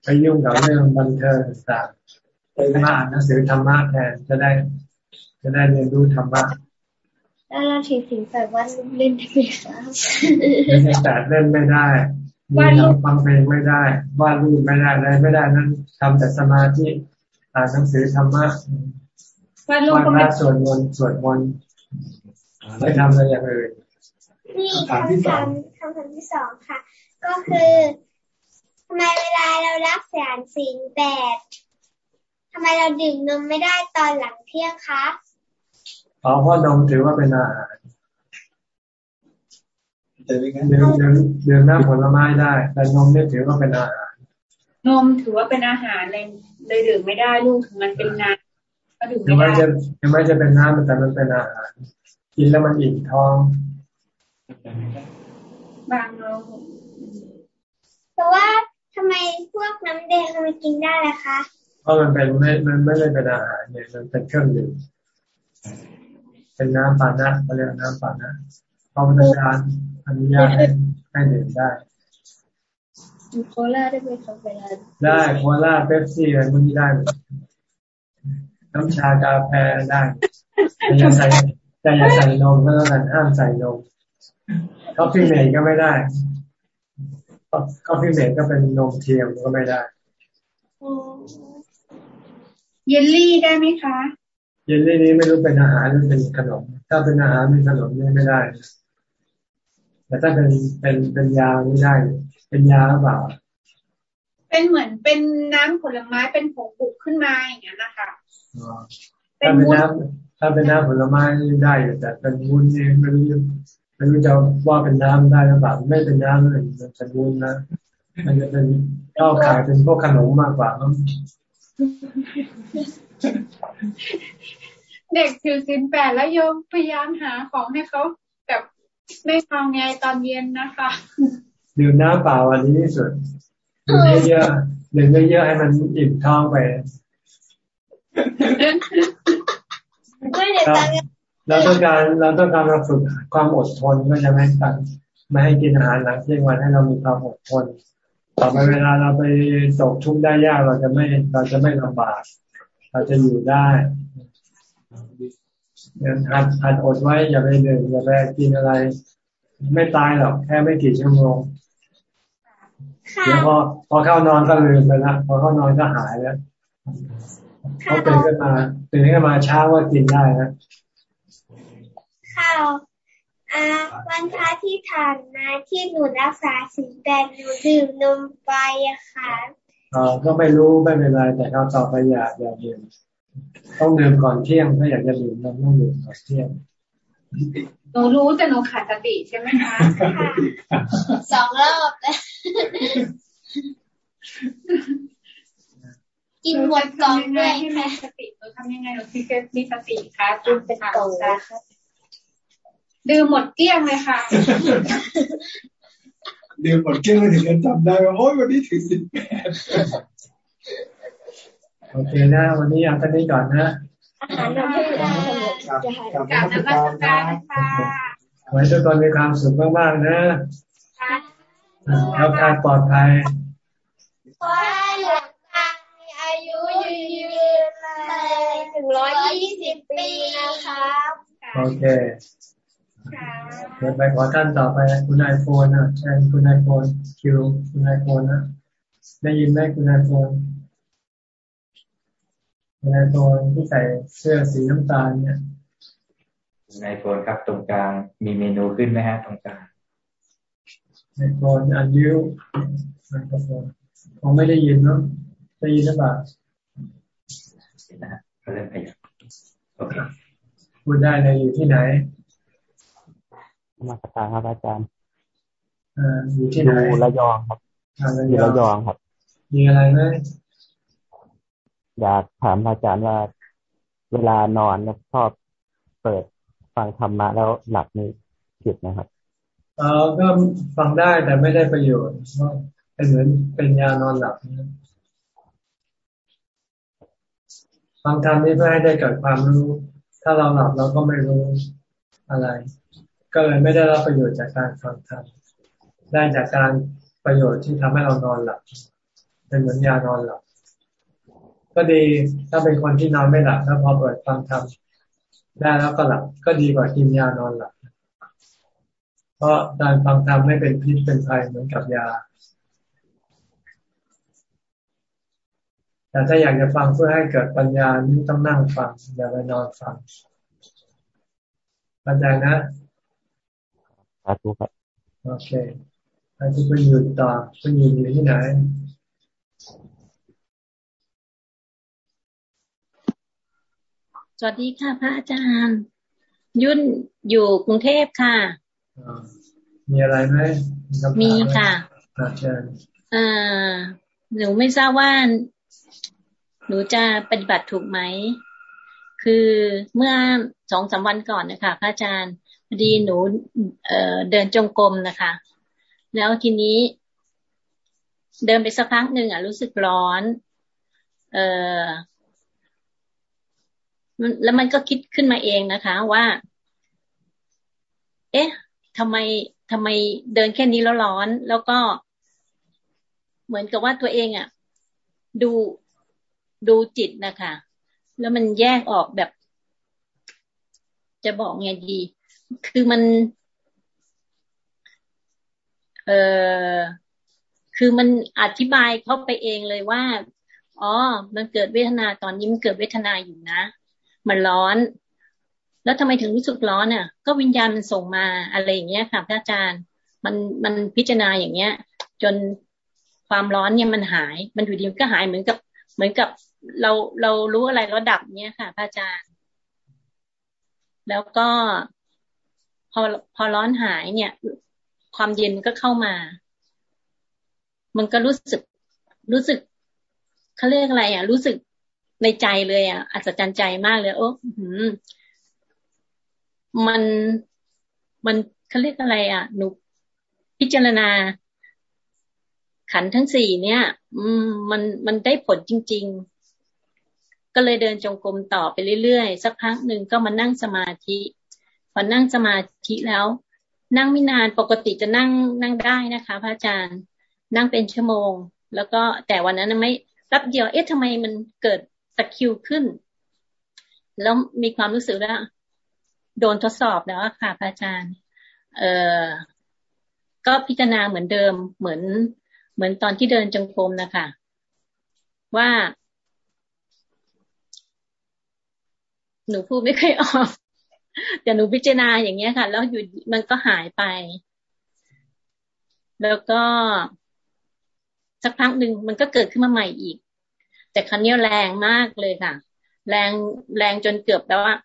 ไปยุ่งกับเรื่องบันเทิงต่างไปมาอ่านหนังสือธรรมะแทนจะได้ จะได้เรียนรู้ธรรมะแล้วเราถือสิ่งแปดว่าเล่นได้ไหมคะสิ่งแปดเล่นไม่ได้มีหนังฟังเพลงไม่ได้วาดรูปไม่ได้อะไรไม่ได้นั้นทำแต่สมาธิอ่านหนังสือธรรมะ วาดรูปก็ไม่สวดมนต์สวดมนต์ไม่ทำอะไรอย่างอื่นนี่คำถามคำถามที่สองค่ะ ก็คือทำไมเวลาเรารับสารสิ่งแปดทำไมเราดื่มนมไม่ได้ตอนหลังเที่ยงคะอ๋อเพราะนมถือว่าเป็นอาหารเดื่มดื่มดื่มน้ำผลไม้ได้ แต่นมไม่ถือว่าเป็นอาหาร นมถือว่าเป็นอาหารเลยเลยดื่มไม่ได้ลูกถึงมันเป็นน้ ยังไม่จะยังไม่จะเป็นน้ำแต่มันเป็นอาหาร กินแล้วมันอิ่มท้อง บางเราเพราะว่าทำไมพวกน้ำแดงมันกินได้ล่ะคะ เพราะมันเป็นไม่มันไม่ได้เป็นอาหารเนี่ยมันเป็นเครื่องดื่มเป็นน้ำปานะเขาเรียกน้ำปานะพระพุทธเจ้าอนุญาตให้ให้ดื่มได้โคลาได้ไหมครับเวลาได้โคลาเป๊ปซี่อะไรพวกนี้ได้ น้ำชากาแฟได้แต่อย่าใส่แต่อย่าใส่นมก็แล้วกันห้ามใส่นมคอฟฟี่เมดก็ไม่ได้Coffee-mate ก็เป็นนมเทียมก็ไม่ได้เยลลี่ได้ไหมคะ เยลลี่นี้ไม่รู้เป็นอาหารหรือเป็นขนม ถ้าเป็นอาหารเป็นขนมนี่ไม่ได้ แต่ถ้าเป็นเป็นเป็นยาไม่ได้ เป็นยาหรือเปล่า เป็นเหมือนเป็นน้ำผลไม้เป็นผงบุกขึ้นมาอย่างนี้นนะคะถ้าเป็นน้ำถ้าเป็นน้ำผลไม้ได้แต่เป็นวุ้นนี่ไม่รู้ไม่รู้จะว่าเป็นน้ำได้หรือเปล่าไม่เป็นน้ำเลยเป็นวุ้นนะมันจะเป็นเข้าขายเป็นพวกขนมมากกว่าเด็กถือสินแปดแล้วโยมพยายามหาของให้เขาแบบไม่ฟองไงตอนเย็นนะคะดื่มน้ำเปล่าอันนี้ที่สุด ดื่มเยอะๆดื่มเยอะๆให้มันอิ่มท้องไปเราต้องการเราต้องการมาฝึกความอดทนก็จะไม่ตันไม่ให้กินอาหารหลังเที่ยงวันให้เรามีความอดทน ต่อไปเวลาเราไปตกทุกข์ได้ยากเราจะไม่เราจะไม่ลำบาก เราจะอยู่ได้หัดหัดอดไว้อย่าไปดื่มอย่าไปกินอะไร ไม่ตายหรอกแค่ไม่กี่ชั่วโมง เดี๋ยวพอพอเข้านอนก็ลืมไปละพอเข้านอนก็หายแล้วเขาตื่นขึ้นมาตื่นขึ้นมาเช้าว่ากินได้นะข้าววันพระที่ผ่านมาที่หนูรักษาสิ่งแปดหนูดื่มนมไปอะค่ะอ๋อก็ไม่รู้ไม่เป็นไรแต่เขาต่อไปอยากอยากดื่มต้องดื่มก่อนเที่ยงถ้าอยากจะดื่มนมต้องดื่มก่อนเที่ยง หนูรู้แต่หนูขาดสติใช่ไหมคะสองรอบเลยกินหมดกล่องด้วยให้มีสติเราทำยังไงเราที่มีสติคะจุนเป็นกล่องดื่มหมดเกลี้ยงเลยค่ะ ดื่มหมดเกลี้ยงเลยถึงจะจำได้ว่าโอ้ยวันนี้ถึงสิบแปดโอเคนะวันนี้เอาท่านี้ก่อนนะ อาหารเราไม่ได้กับนักการค่ะขอให้ทุกคนมีความสุขมากๆนะแล้วการปลอดภัยขอให้หลวงตาอายุยืนเลยถึงร้อยยี่สิบปีนะคะโอเคเดี๋ยวไปขอท่านต่อไปคุณนายโฟนนะเชิญคุณนายโฟนคิวคุณนายโฟนนะได้ยินไหมคุณนายโฟนคุณ นายโฟนที่ใส่เสื้อสีน้ำตาลเนี่ยคุณนายโฟนครับตรงกลางมีเมนูขึ้นไหมฮะตรงกลางนายโฟนอันยิ้วไมโครโฟนคงไม่ได้ยินเนาะได้ยินหรือเปล่านะฮะเขาเริ่มขยับโอเคพูดได้เลยอยู่ที่ไหนมาสการครับอาจารย์อยู่ที่ไหนอยู่ระยองครับอยู่ระยองครับมีอะไรไหม อยากถามอาจารย์ว่าเวลานอนชอบเปิดฟังธรรมะแล้วหลับนี่ผิดนะครับเออก็ฟังได้แต่ไม่ได้ประโยชน์เพราะเป็นเหมือนเป็นยานอนหลับฟังธรรมนี่เพื่อให้ได้เกิดความรู้ ถ้าเราหลับเราก็ไม่รู้อะไร ก็เลยไม่ได้รับประโยชน์จากการฟังธรรมได้จากการประโยชน์ที่ทำให้เรานอนหลับเป็นเหมือนยานอนหลับ ก็ดีถ้าเป็นคนที่นอนไม่หลับแล้วพอเปิดฟังธรรมได้แล้วก็หลับก็ดีกว่ากินยานอนหลับ เพราะการฟังธรรมไม่เป็นพิษเป็นภัยเหมือนกับยา แต่ถ้าอยากจะฟังเพื่อให้เกิดปัญญานี่ต้องนั่งฟัง อย่าไปนอนฟังปัญญานะาธุครับโอเคอาจจะไปอยู่ต่อไปอยู่อยู่ที่ไหน สวัสดีค่ะพระอาจารย์ ยุ่นอยู่กรุงเทพค่ะมีอะไรไหมมีค่ะอาจารย์อ่าหนูไม่ทราบว่าหนูจะปฏิบัติถูกไหม คือเมื่อสองสาวันก่อนนะคะพระอาจารย์พอดีหนูเอ่อเดินจงกรมนะคะ แล้วทีนี้ เดินไปสักพักหนึ่งอะ รู้สึกร้อน เอ่อ แล้วมันก็คิดขึ้นมาเองนะคะ ว่า เอ๊ะทำไมทำไมเดินแค่นี้แล้วร้อน แล้วก็ เหมือนกับว่าตัวเองอะ ดูดูจิตนะคะ แล้วมันแยกออกแบบ จะบอกไงดี คือมัน เออคือมันอธิบายเข้าไปเองเลยว่า อ๋อ มันเกิดเวทนาตอนนี้มันเกิดเวทนาอยู่นะ มันร้อน แล้วทำไมถึงรู้สึกร้อนอะ ก็วิญญาณมันส่งมาอะไรอย่างเงี้ยค่ะพระอาจารย์ มันมันพิจารณาอย่างเงี้ย จนความร้อนเนี่ยมันหาย มันอยู่ดีมันก็หายเหมือนกับ เหมือนกับเราเรารู้อะไรแล้วดับเนี้ยค่ะพระอาจารย์ แล้วก็พอพอร้อนหายเนี่ย ความเย็นก็เข้ามา มันก็รู้สึกรู้สึกเขาเรียกอะไรอะ รู้สึก ในใจเลยอะอัศจรรย์ใจมากเลยโอ้หืมมันมันเขาเรียกอะไร อะ หนูพิจารณา ขันทั้งสี่เนี่ย อืม มันมันได้ผลจริง ๆ ก็เลยเดินจงกรมต่อไปเรื่อยๆ สักพักหนึ่งก็มานั่งสมาธิพอนั่งสมาธิแล้ว นั่งไม่นานปกติจะนั่งนั่งได้นะคะ พระอาจารย์นั่งเป็นชั่วโมง แล้วก็แต่วันนั้นไม่รับเดียวเอ๊ะทำไมมันเกิด ตะคิวขึ้น แล้วมีความรู้สึกว่าโดนทดสอบแล้วค่ะพระอาจารย์ เออก็พิจารณาเหมือนเดิม เหมือน เหมือนตอนที่เดินจงกรมนะคะว่าหนูพูดไม่เคยออกแต่หนูพิจารณาอย่างเงี้ยค่ะ แล้วอยู่มันก็หายไป แล้วก็สักพักหนึ่งมันก็เกิดขึ้นมาใหม่อีก แต่ครั้งนี้แรงมากเลยค่ะ แรงแรงจนเกือบแล้วว่า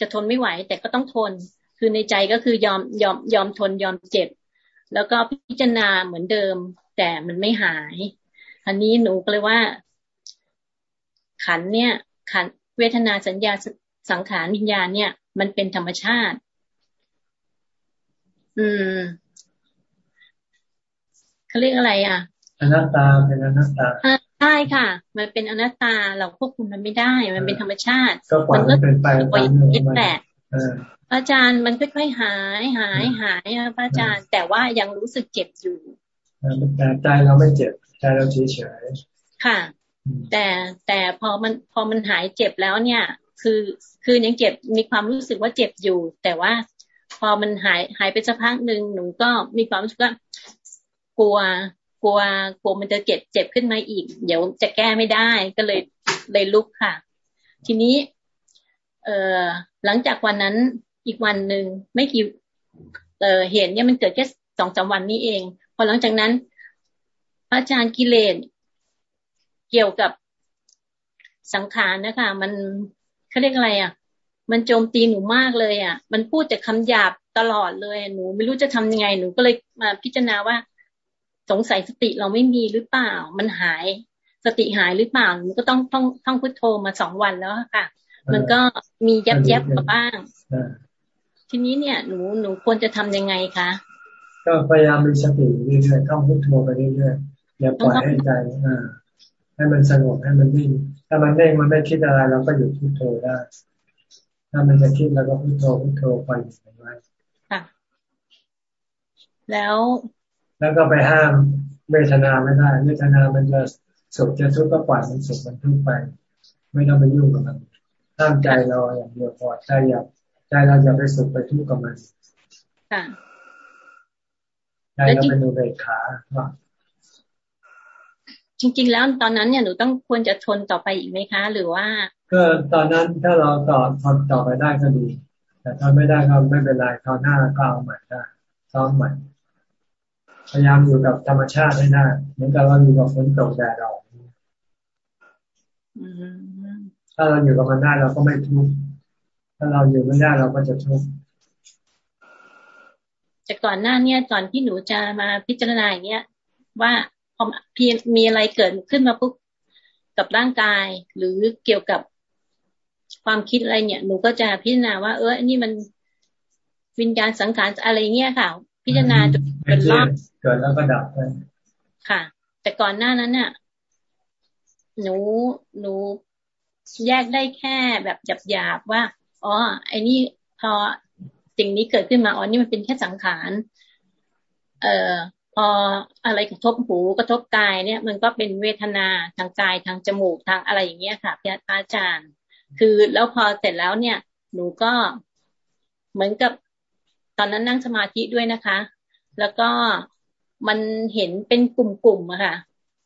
จะทนไม่ไหว แต่ก็ต้องทน คือในใจก็คือยอมยอมยอมทนยอมเจ็บ แล้วก็พิจารณาเหมือนเดิม แต่มันไม่หายอันนี้หนูก็เลยว่า ขันเนี่ย ขันเวทนาสัญญาสังขารวิญญาณเนี่ย มันเป็นธรรมชาติ อืมเขาเรียกอะไรอะอนัตตาเป็นอนัตตา ใช่ค่ะ มันเป็นอนัตตาเราควบคุมมันไม่ได้ มันเป็นธรรมชาติ ก็ปล่อยมันเป็นไปตามเรื่องแหละอาจารย์มันค่อยๆหายหายหายพระอาจารย์ แต่ว่ายังรู้สึกเจ็บอยู่แต่ใจเราไม่เจ็บใจเราเฉยๆค่ะ แต่แต่พอมันพอมันหายเจ็บแล้วเนี่ย คือคือยังเจ็บมีความรู้สึกว่าเจ็บอยู่ แต่ว่าพอมันหายหายไปสักพักหนึ่งหนูก็มีความรู้สึกว่ากลัว กลัวกลัวมันจะเจ็บเจ็บขึ้นมาอีก เดี๋ยวจะแก้ไม่ได้ก็เลยเลยลุกค่ะ ทีนี้ เอ่อหลังจากวันนั้นอีกวันหนึ่งไม่กี่เอ่อเหตุเนี่ยมันเกิดแค่สองสามวันนี้เอง พอหลังจากนั้น อาจารย์กิเลนเกี่ยวกับสังขารนะคะ มันเขาเรียกอะไรอะ มันโจมตีหนูมากเลยอะ มันพูดแต่คำหยาบตลอดเลย หนูไม่รู้จะทำยังไง หนูก็เลยมาพิจารณาว่า สงสัยสติเราไม่มีหรือเปล่า มันหายสติหายหรือเปล่าหนูก็ต้องท่องท่องพุทโธมาสองวันแล้วค่ะ มันก็มียับยับมาบ้างทีนี้เนี่ยหนูหนูควรจะทํำยังไงคะก็พยายามมีสติเรื่อยๆท่องพุทโธไปเรื่อยๆอย่าปล่อยให้ใจอ่าให้มันสงบให้มันนิ่งถ้ามันนิ่งมันไม่คิดอะไรเราก็หยุดพุทโธได้ ถ้ามันจะคิดเราก็พุทโธพุทโธไปไว้ค่ะแล้ว แล้วก็ไปห้ามเวทนาไม่ได้ เวทนามันจะสุขจะทุกข์ก็ปล่อยมันสุขมันทุกข์ไป ไม่ต้องไปยุ่งกับมันห้ามใจเราอย่างเดียวพอใจอยากใจเราอย่าไปสุขไปทุกข์กับมันค่ะใจเราเป็นอุเบกขาว่าจริง ๆ แล้วตอนนั้นเนี่ยหนูต้องควรจะทนต่อไปอีกไหมคะ หรือว่า ก็ตอนนั้นถ้าเราต่อทนต่อไปได้ก็ดี แต่ถ้าไม่ได้ก็ไม่เป็นไรคราวหน้าก็เอาใหม่ได้ซ้อมใหม่ พยายามอยู่กับธรรมชาติให้ได้เหมือนกับเราอยู่กับฝนตกแดดออกถ้าเราอยู่กับมันได้เราก็ไม่ทุกข์ถ้าเราอยู่ไม่ได้เราก็จะทุกข์แต่ก่อนหน้าเนี่ยก่อนที่หนูจะมาพิจารณาอย่างเงี้ยว่าพอมีอะไรเกิดขึ้นมาปุ๊บกับร่างกาย หรือเกี่ยวกับความคิดอะไรเนี่ย หนูก็จะพิจารณาว่า เอออันนี้มันวิญญาณสังขารอะไรเงี้ยค่ะ พิจารณาจนเป็นรอบ กิดแล้วก็ดับไปค่ะ แต่ก่อนหน้านั้นเนี่ยหนูหนูแยกได้แค่แบบหยาบๆว่าอ๋อไอ้นี่พอสิ่งนี้เกิดขึ้นมาอ๋อนี่มันเป็นแค่สังขารเอ่อพออะไรกระทบหูกระทบกายเนี่ย มันก็เป็นเวทนาทางกายทางจมูกทางอะไรอย่างเงี้ยค่ะพี่อาจารย์ คือแล้วพอเสร็จแล้วเนี่ย หนูก็เหมือนกับตอนนั้นนั่งสมาธิด้วยนะคะ แล้วก็ มันเห็นเป็นกลุ่มๆอะค่ะ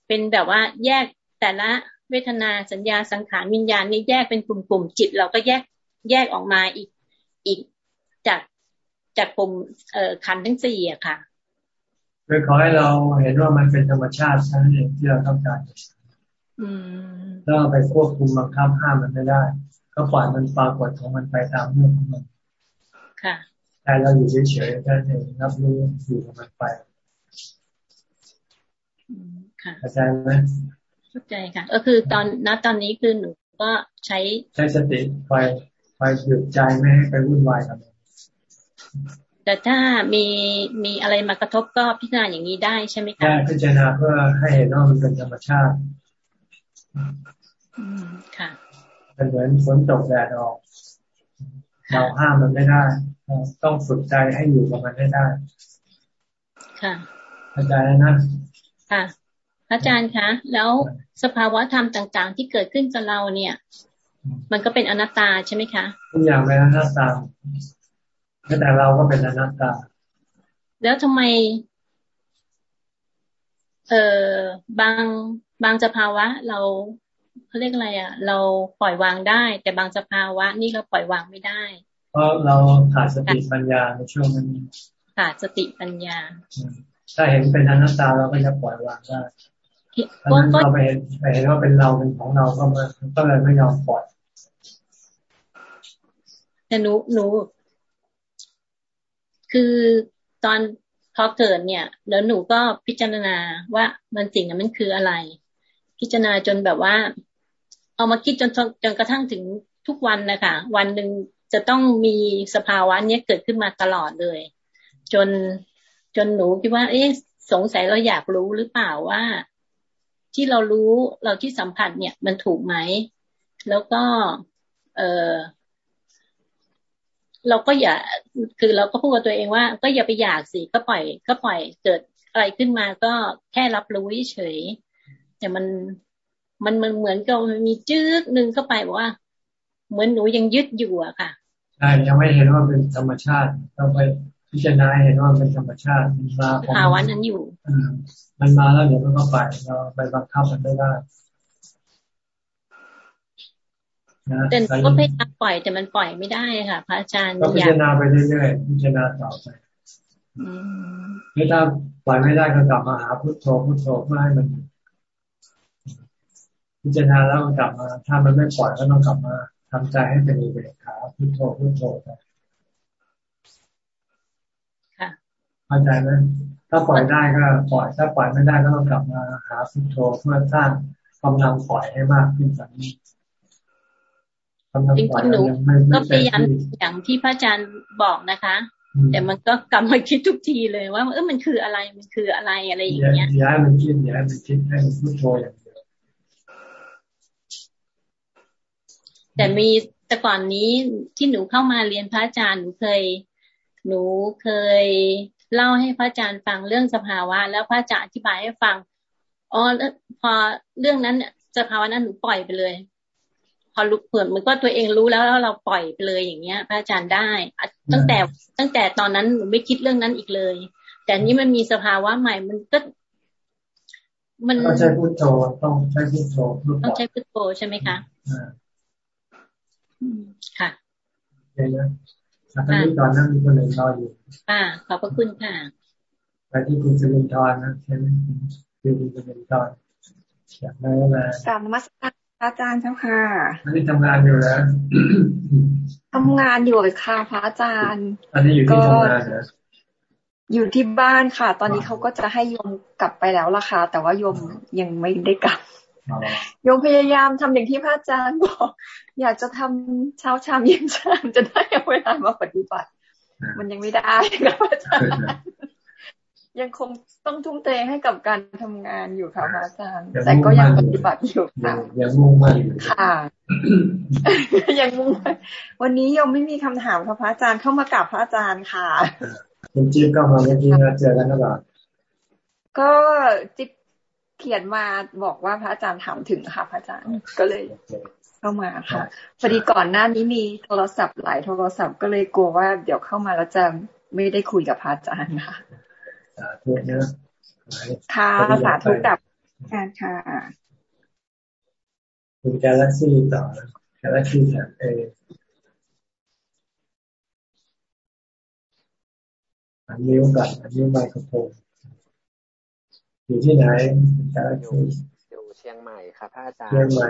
เป็นแบบว่าแยกแต่ละเวทนาสัญญาสังขารวิญญาณนี่แยกเป็นกลุ่มๆจิต เราก็แยกแยกออกมาอีกอีกจากจากกลุ่มเอ่อขันทั้งสี่อะค่ะคือขอให้เราเห็นว่ามันเป็นธรรมชาติชั้นเองที่เราต้องการแล้วไปควบคุมบังคับห้ามมันไม่ได้ ก็ปล่อยมันปรากฏของมันไปตามเรื่องของมันค่ะแต่เราอยู่เฉยๆแค่เองรับรู้อยู่กับมันไปค่ะ เข้าใจไหมเข้าใจค่ะ ก็คือตอนณตอนนี้คือหนูก็ใช้ใช้สติไปไปหยุดใจไม่ให้ไปวุ่นวายกับมันแต่ถ้ามีมีอะไรมากระทบก็พิจารณาอย่างนี้ได้ใช่ไหมคะใช่พิจารณาเพื่อให้เห็นว่ามันเป็นธรรมชาติค่ะเป็นเหมือนฝนตกแดดออกเราห้ามมันไม่ได้ ต้องฝึกใจให้อยู่กับมันให้ได้ ค่ะอาจารย์นะ ค่ะ อาจารย์คะ แล้วสภาวะธรรมต่าง ๆ ที่เกิดขึ้นกับเราเนี่ย มันก็เป็นอนัตตาใช่ไหมคะทุกอย่างเป็นอนัตตาแต่เราก็เป็นอนัตตา แล้วทำไม เอ่อบางบางสภาวะ เราเขาเรียกอะไรอะ เราปล่อยวางได้ แต่บางสภาวะ นี่เราปล่อยวางไม่ได้ เพราะเราขาดสติปัญญาในช่วงนั้นขาดสติปัญญาถ้าเห็นเป็นอนัตตาเราก็จะปล่อยวางได้ ถ้าเราไปเห็นไปเห็นว่าเป็นเราเป็นของเราก็มาก็เลยไม่ยอมปล่อยแต่หนูหนูคือตอนพอเกิดเนี่ย แล้วหนูก็พิจารณาว่ามันสิ่งนั้นมันคืออะไร พิจารณาจนแบบว่า เอามาคิดจนจนกระทั่งถึงทุกวันนะคะวันหนึ่งจะต้องมีสภาวะเนี้ยเกิดขึ้นมาตลอดเลย จนจนหนูคิดว่า เอ๊ะสงสัยเราอยากรู้หรือเปล่าว่า ที่เรารู้เราที่สัมผัสเนี่ย มันถูกไหม แล้วก็ เออเราก็อย่า คือเราก็พูดกับตัวเองว่า ก็อย่าไปอยากสิก็ปล่อย ก็ปล่อยเกิดอะไรขึ้นมาก็แค่รับรู้เฉย แต่มันมันมันเหมือนกับมีจืดหนึ่งเข้าไปบอกว่า เหมือนหนูยังยึดอยู่อะค่ะใช่ยังไม่เห็นว่าเป็นธรรมชาติต้องไป พิจารณาเห็นว่าเป็นธรรมชาติมันมาภาวะนั้นอยู่มันมาแล้วเดี๋ยวมันก็ไปเราไปบังคับมันไม่ได้แต่ก็พยายามปล่อยแต่มันปล่อยไม่ได้ค่ะ พระอาจารย์ก็พิจารณาไปเรื่อยๆพิจารณาต่อไปไม่ถ้าปล่อยไม่ได้ก็กลับมาหาพุทโธพุทโธเพื่อให้มัน พิจารณาแล้วกลับมา ถ้ามันไม่ปล่อยก็ต้องกลับมาทำใจให้เป็นอุเบกขาพุทโธพุทโธไปค่ะ เข้าใจไหมถ้าปล่อยได้ก็ปล่อยถ้าปล่อยไม่ได้ก็ต้องกลับมาหาพุทโธเพื่อสร้างกำลังปล่อยให้มากขึ้นจากนี้จริงๆหนูก็พยายามอย่างที่พระอาจารย์บอกนะคะ แต่มันก็กลับมาคิดทุกทีเลยว่าเออมันคืออะไรมันคืออะไรอะไรอย่างเงี้ยย้ายมันคิดย้ายมันคิดให้มันพูดโธอย่างเดียวแต่มีแต่ก่อนนี้ที่หนูเข้ามาเรียนพระอาจารย์หนูเคย หนูเคย เล่าให้พระอาจารย์ฟังเรื่องสภาวะ แล้วพระอาจารย์อธิบายให้ฟังอ๋อพอเรื่องนั้นสภาวะนั้นหนูปล่อยไปเลย พอรู้เปิดมันก็ตัวเองรู้แล้วแล้วเราปล่อยไปเลยอย่างเงี้ย พระอาจารย์ได้ ตั้งแต่ตั้งแต่ตอนนั้นหนูไม่คิดเรื่องนั้นอีกเลย แต่นี้มันมีสภาวะใหม่มันก็มันต้องใช้พุทโธต้องใช้พุทโธต้องใช้พุทโธใช่ไหมคะค่ะ เดี๋ยวนะตอนนี้ตอนนั้นมีคนหนึ่งรออยู่ค่ะขอบพระคุณค่ะไปที่คุณสิรินทร์นะใช่ไหมคือคุณสิรินทร์อยากได้อะไรกราบนมัสการอาจารย์เจ้าค่ะอันนี้ทำงานอยู่แล้วทำงานอยู่ค่ะพระอาจารย์ อันนี้อยู่ที่ทำงานนะอยู่ที่บ้านค่ะ ตอนนี้เขาก็จะให้โยมกลับไปแล้วล่ะค่ะแต่ว่าโยมยังไม่ได้กลับ โยมพยายามทำอย่างที่พระอาจารย์บอก อยากจะทำเช้าชามเย็นชามจะได้เวลามาปฏิบัติ มันยังไม่ได้นะพระอาจารย์ยังคงต้องทุ่มเทให้กับการทำงานอยู่ค่ะพระอาจารย์ แต่ก็ยังปฏิบัติอยู่ค่ะยังมุ่งมั่นอยู่ค่ะ ยังมุ่งมั่นวันนี้ยังไม่มีคำถามค่ะพระอาจารย์เข้ามากราบพระอาจารย์ค่ะคุณจิ๊บก็มาเมื่อกี้นะเจอกันหรือเปล่าก็จิ๊บเขียนมาบอกว่าพระอาจารย์ถามถึงค่ะพระอาจารย์ก็เลยเข้ามาค่ะพอดีก่อนหน้านี้มีโทรศัพท์หลายโทรศัพท์ก็เลยกลัวว่าเดี๋ยวเข้ามาแล้วจะไม่ได้คุยกับพระอาจารย์ค่ะสาธุนะค่ะสาธุกับการค่ะคุณกาแล็กซี่ต่อกาแล็กซี่แถบเออันนิ้วกับอันนิ้วไมโครโฟน อยู่ที่ไหนคุณกาแล็กซี่อยู่เชียงใหม่ครับอาจารย์เชียงใหม่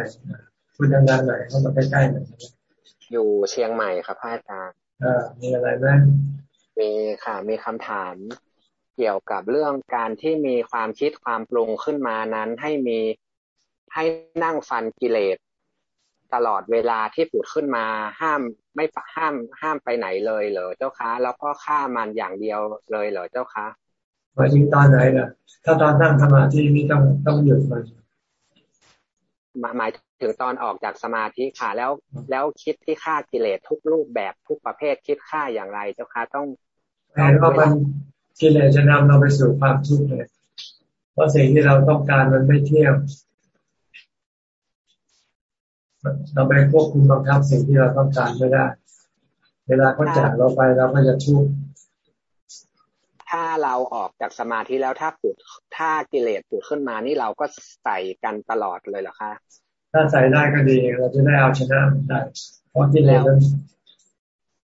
คุณดังๆหน่อยเข้ามาใกล้ๆหน่อยอยู่เชียงใหม่ครับอาจารย์อ่ามีอะไรไหมมีค่ะ มีคำถามเกี่ยวกับเรื่องการที่มีความคิดความปรุงขึ้นมานั้น ให้มีให้นั่งฟันกิเลสตลอดเวลาที่ผุดขึ้นมาห้ามไม่ห้ามห้ามไปไหนเลยเหรอเจ้าคะ แล้วก็ฆ่ามันอย่างเดียวเลยเหรอเจ้าคะ หมายถึงตอนไหนล่ะ ถ้าตอนนั่งสมาธินี่ต้องต้องหยุดมันหมายถึงตอนออกจากสมาธิค่ะ แล้วแล้วคิดที่ฆ่ากิเลสทุกรูปแบบทุกประเภทคิดฆ่าอย่างไรเจ้าคะต้องแปลว่ามันกิเลสจะนำเราไปสู่ความทุกข์เลยเพราะสิ่งที่เราต้องการมันไม่เที่ยงเราไปควบคุมบังคับสิ่งที่เราต้องการไม่ได้ เวลาเขาจากเราไปเราก็จะทุกข์ ถ้าเราออกจากสมาธิแล้วถ้าปุดถ้ากิเลสปุดขึ้นมานี่เราก็ใส่กันตลอดเลยเหรอคะถ้าใส่ได้ก็ดีเราจะได้เอาชนะได้เพราะกิเลสมัน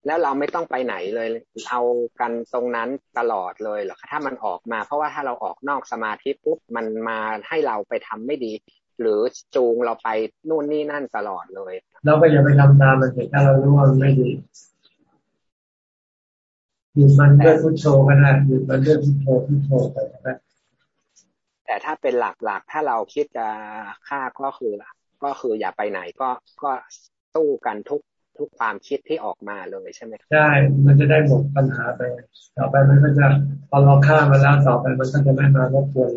แล้วเราไม่ต้องไปไหนเลยเอากันตรงนั้นตลอดเลยเหรอถ้ามันออกมา เพราะว่าถ้าเราออกนอกสมาธิปุ๊บมันมาให้เราไปทำไม่ดี หรือจูงเราไปนู่นนี่นั่นตลอดเลย เราก็อย่าไปทำตามมันถ้าเรารู้ว่ามันไม่ดี หยุดมันด้วยพุทโธก็ได้หยุดมันด้วยพุทโธพุทโธไปก็แต่ถ้าเป็นหลักๆ ถ้าเราคิดจะฆ่าก็คือก็คืออย่าไปไหนก็ก็สู้กันทุกทุกความคิดที่ออกมาเลยใช่ไหมใช่ มันจะได้หมดปัญหาไป ต่อไปมันก็จะพอเราฆ่ามันแล้วต่อไปมันก็จะไม่มารบกวน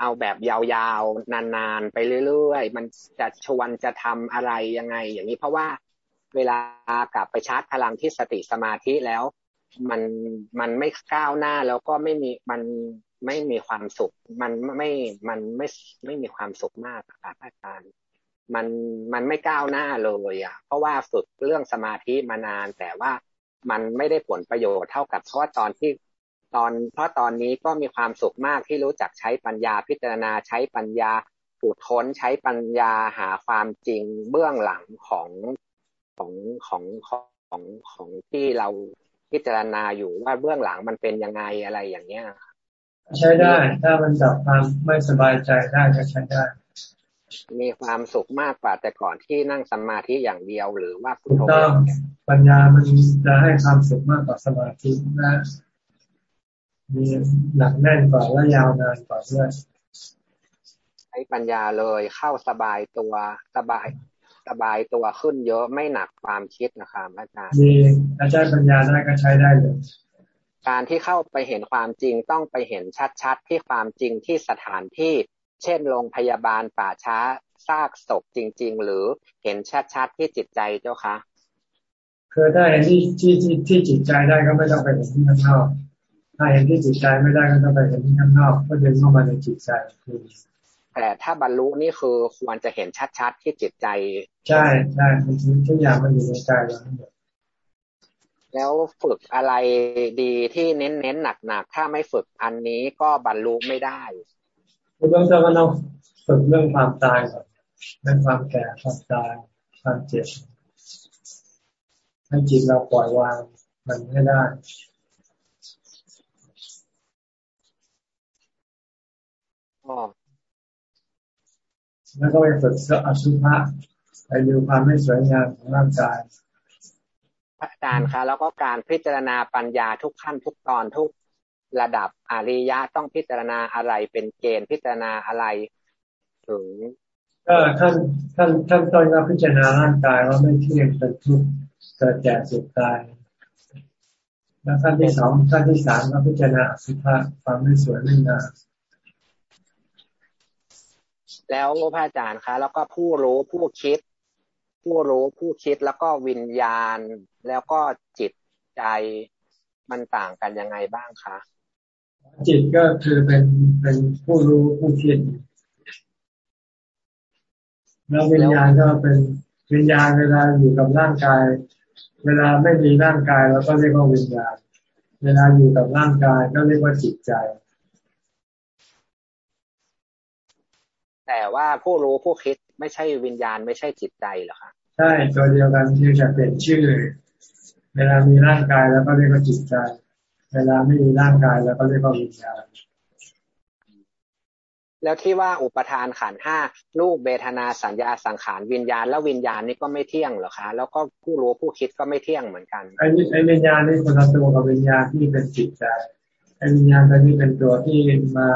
เอาแบบยาวๆนานๆ ไปเรื่อยๆ มันจะชวนจะทำอะไรยังไง อย่างนี้เพราะว่าเวลากลับไปชาร์จพลังที่สติสมาธิแล้ว มันมันไม่ก้าวหน้าแล้วก็ไม่มีมันไม่มีความสุข มันไม่มันไม่ไม่มีความสุขมากครับอาจารย์มันมันไม่ก้าวหน้าเลยอะ เพราะว่าฝึกเรื่องสมาธิมานาน แต่ว่ามันไม่ได้ผลประโยชน์เท่ากับเพราะตอนที่ตอนเพราะตอนนี้ก็มีความสุขมากที่รู้จักใช้ปัญญาพิจารณาใช้ปัญญาปูดค้นใช้ปัญญาหาความจริงเบื้องหลังของของของของของที่เรา พิจารณาอยู่ว่าเบื้องหลังมันเป็นยังไงอะไรอย่างเงี้ยใช้ได้ ถ้ามันดับความไม่สบายใจได้ก็ใช้ได้ มีความสุขมากกว่าแต่ก่อนที่นั่งสมาธิอย่างเดียวหรือว่าพุทโธต้องปัญญามันจะให้ความสุขมากกว่าสมาธินะมีหนักแน่นกว่าและยาวนานกว่าด้วยใช้ปัญญาเลยเข้าสบายตัวสบาย สบายตัวขึ้นเยอะไม่หนักความคิดนะครับอาจารย์มีอาจารย์ปัญญาได้ก็ใช้ได้เลยการที่เข้าไปเห็นความจริงต้องไปเห็นชัดๆที่ความจริงที่สถานที่ เช่นโรงพยาบาลป่าช้าซากศพจริง ๆ หรือเห็นชัดๆที่จิตใจเจ้าคะคือถ้าเห็นที่ที่ที่ที่จิตใจได้ก็ไม่ต้องไปเห็นที่ข้างนอกถ้าเห็นที่จิตใจไม่ได้ก็ต้องไปเห็นที่ข้างนอกก็เดินเข้ามาในจิตใจคือ แต่ถ้าบรรลุนี่คือควรจะเห็นชัดๆที่จิตใจ ใช่ใช่ทุกอย่างมันอยู่ในใจเราทั้งหมดแล้วฝึกอะไรดีที่เน้นๆหนักๆถ้าไม่ฝึกอันนี้ก็บรรลุไม่ได้เบื้องต้นก็ต้องฝึกเรื่องความตายก่อนเรื่องความแก่ความตายความเจ็บให้จิตเราปล่อยวางมันให้ได้ แล้วก็ไปฝึกอสุภะไปดูความไม่สวยงามของร่างกายอาจารย์คะแล้วก็การพิจารณาปัญญาทุกขั้นทุกตอนทุกระดับอริยะต้องพิจารณาอะไรเป็นเกณฑ์พิจารณาอะไรถึงก็ท่านท่านท่านต้นก็พิจารณาร่างกายว่าไม่เที่ยงเป็นทุกข์เกิดแก่เจ็บตายแล้วขั้นที่สองขั้นที่สามก็พิจารณาสุภาพความไม่สวยไม่งาม แล้วพระอาจารย์คะ แล้วก็ผู้รู้ผู้คิด ผู้รู้ผู้คิดแล้วก็วิญญาณ แล้วก็จิตใจมันต่างกันยังไงบ้างคะจิตก็คือเป็นเป็นผู้รู้ผู้คิดแล้ววิญญาณก็เป็นวิญญาณเวลาอยู่กับร่างกาย เวลาไม่มีร่างกายเราก็เรียกว่าวิญญาณ เวลาอยู่กับร่างกายก็เรียกว่าจิตใจ แต่ว่าผู้รู้ผู้คิดไม่ใช่วิญญาณไม่ใช่จิตใจหรอคะใช่ตัวเดียวกันที่จะเปลี่ยนชื่อเวลามีร่างกายแล้วก็เรียกว่าจิตใจ เวลาไม่มีร่างกายแล้วก็เรียกว่าวิญญาณแล้วที่ว่าอุปทานขันห้ารูปเบทนาสัญญาสังขารวิญญาณ แล้ววิญญาณนี่ก็ไม่เที่ยงหรอคะ แล้วก็ผู้รู้ผู้คิดก็ไม่เที่ยงเหมือนกันไอ้ไอ้วิญญาณนี่คนละตัวกับวิญญาณที่เป็นจิตใจไอ้วิญญาณตัวนี้เป็นตัวที่มา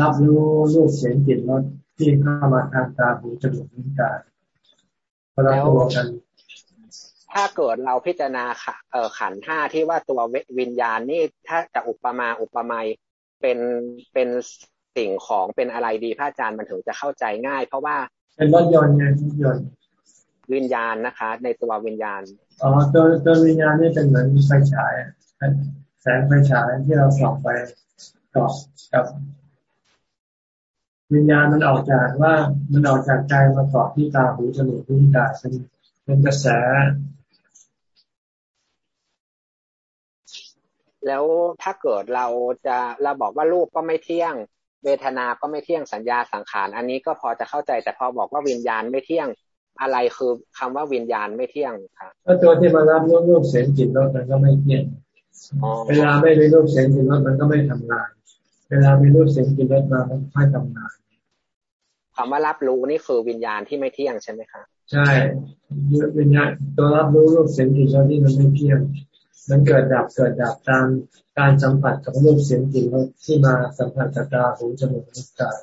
รับรู้รูปเสียงกลิ่นรสที่เข้ามาทางตาหูจมูกลิ้นกายคนละตัวกันถ้าเกิดเราพิจารณาขันห้าที่ว่าตัววิญญาณนี่ถ้าจะอุปมาอุปไมยเป็นเป็นสิ่งของเป็นอะไรดีพระอาจารย์มันถึงจะเข้าใจง่าย เพราะว่า เป็นรถยนต์ไงรถยนต์วิญญาณนะคะ ในตัววิญญาณอ๋อตัวตัววิญญาณนี่เป็นเหมือนไฟฉายแสงไฟฉายที่เราส่องไปเกาะกับ วิญญาณมันออกจากว่ามันออกจากใจมาเกาะที่ตาหูจมูกลิ้นกายเป็นเป็นกระแส แล้วถ้าเกิดเราจะเราบอกว่ารูปก็ไม่เที่ยง เวทนาก็ไม่เที่ยงสัญญาสังขาร อันนี้ก็พอจะเข้าใจแต่พอบอกว่าวิญญาณไม่เที่ยงอะไรคือคำว่าวิญญาณไม่เที่ยงครับก็ตัวที่มารับรูปเสียงจิตรสมันก็ไม่เที่ยงเวลาไม่มีรูปเสียงจิตรสมันก็ไม่ทำงาน เวลามีรูปเสียงจิตรสมามันค่อยทำงานคำว่ารับรู้นี่คือวิญญาณที่ไม่เที่ยงใช่ไหมครับใช่วิญญาณตัวรับรู้รูปเสียงจิตรสที่มันไม่เที่ยง มันเกิดดับเกิดดับตามการสัมผัสกับรูปเสียงกลิ่นรสที่มาสัมผัสกับตาหูจมูกลิ้นกาย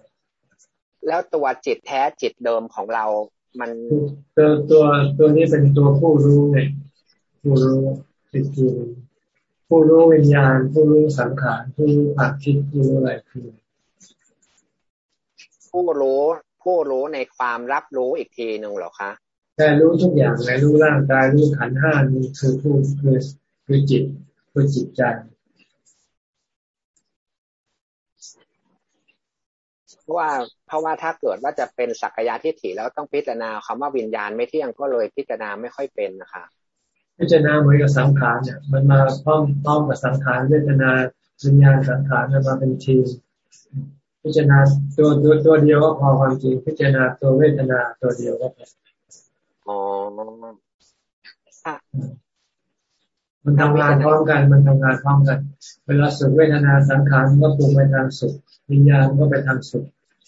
แล้วตัวจิตแท้จิตเดิมของเรา มันตัวตัวตัวนี้เป็นตัวผู้รู้ไงผู้รู้จิตคือ ผู้รู้วิญญาณ ผู้รู้สังขารผู้รู้ผักคิดผู้รู้อะไรคือ ผู้รู้ผู้รู้ในความรับรู้อีกทีหนึ่งหรอคะแต่รู้ทุกอย่างเลยรู้ร่างกายรู้ขันห้านี่คือผู้คือคือจิตคือจิตใจเพราะว่าเพราะว่าถ้าเกิดว่าจะเป็นสักกายทิฏฐิแล้วต้องพิจารณาคำว่าวิญญาณไม่เที่ยงก็เลยพิจารณาไม่ค่อยเป็นนะคะ พิจารณาเหมือนกับสังขารเนี่ย มันมาพร้อมพร้อมกับสังขารพิจารณาวิญญาณสังขารมันมาเป็นทีมพิจารณาตัวตัวตัวเดียวก็พอความจริงพิจารณาตัวเวทนาตัวเดียวก็พออ๋อมันทำงานพร้อมกัน มันทำงานพร้อมกัน เวลาสุขเวทนาสังขารมันก็ปรุงไปทางสุขวิญญาณก็ไปทางสุข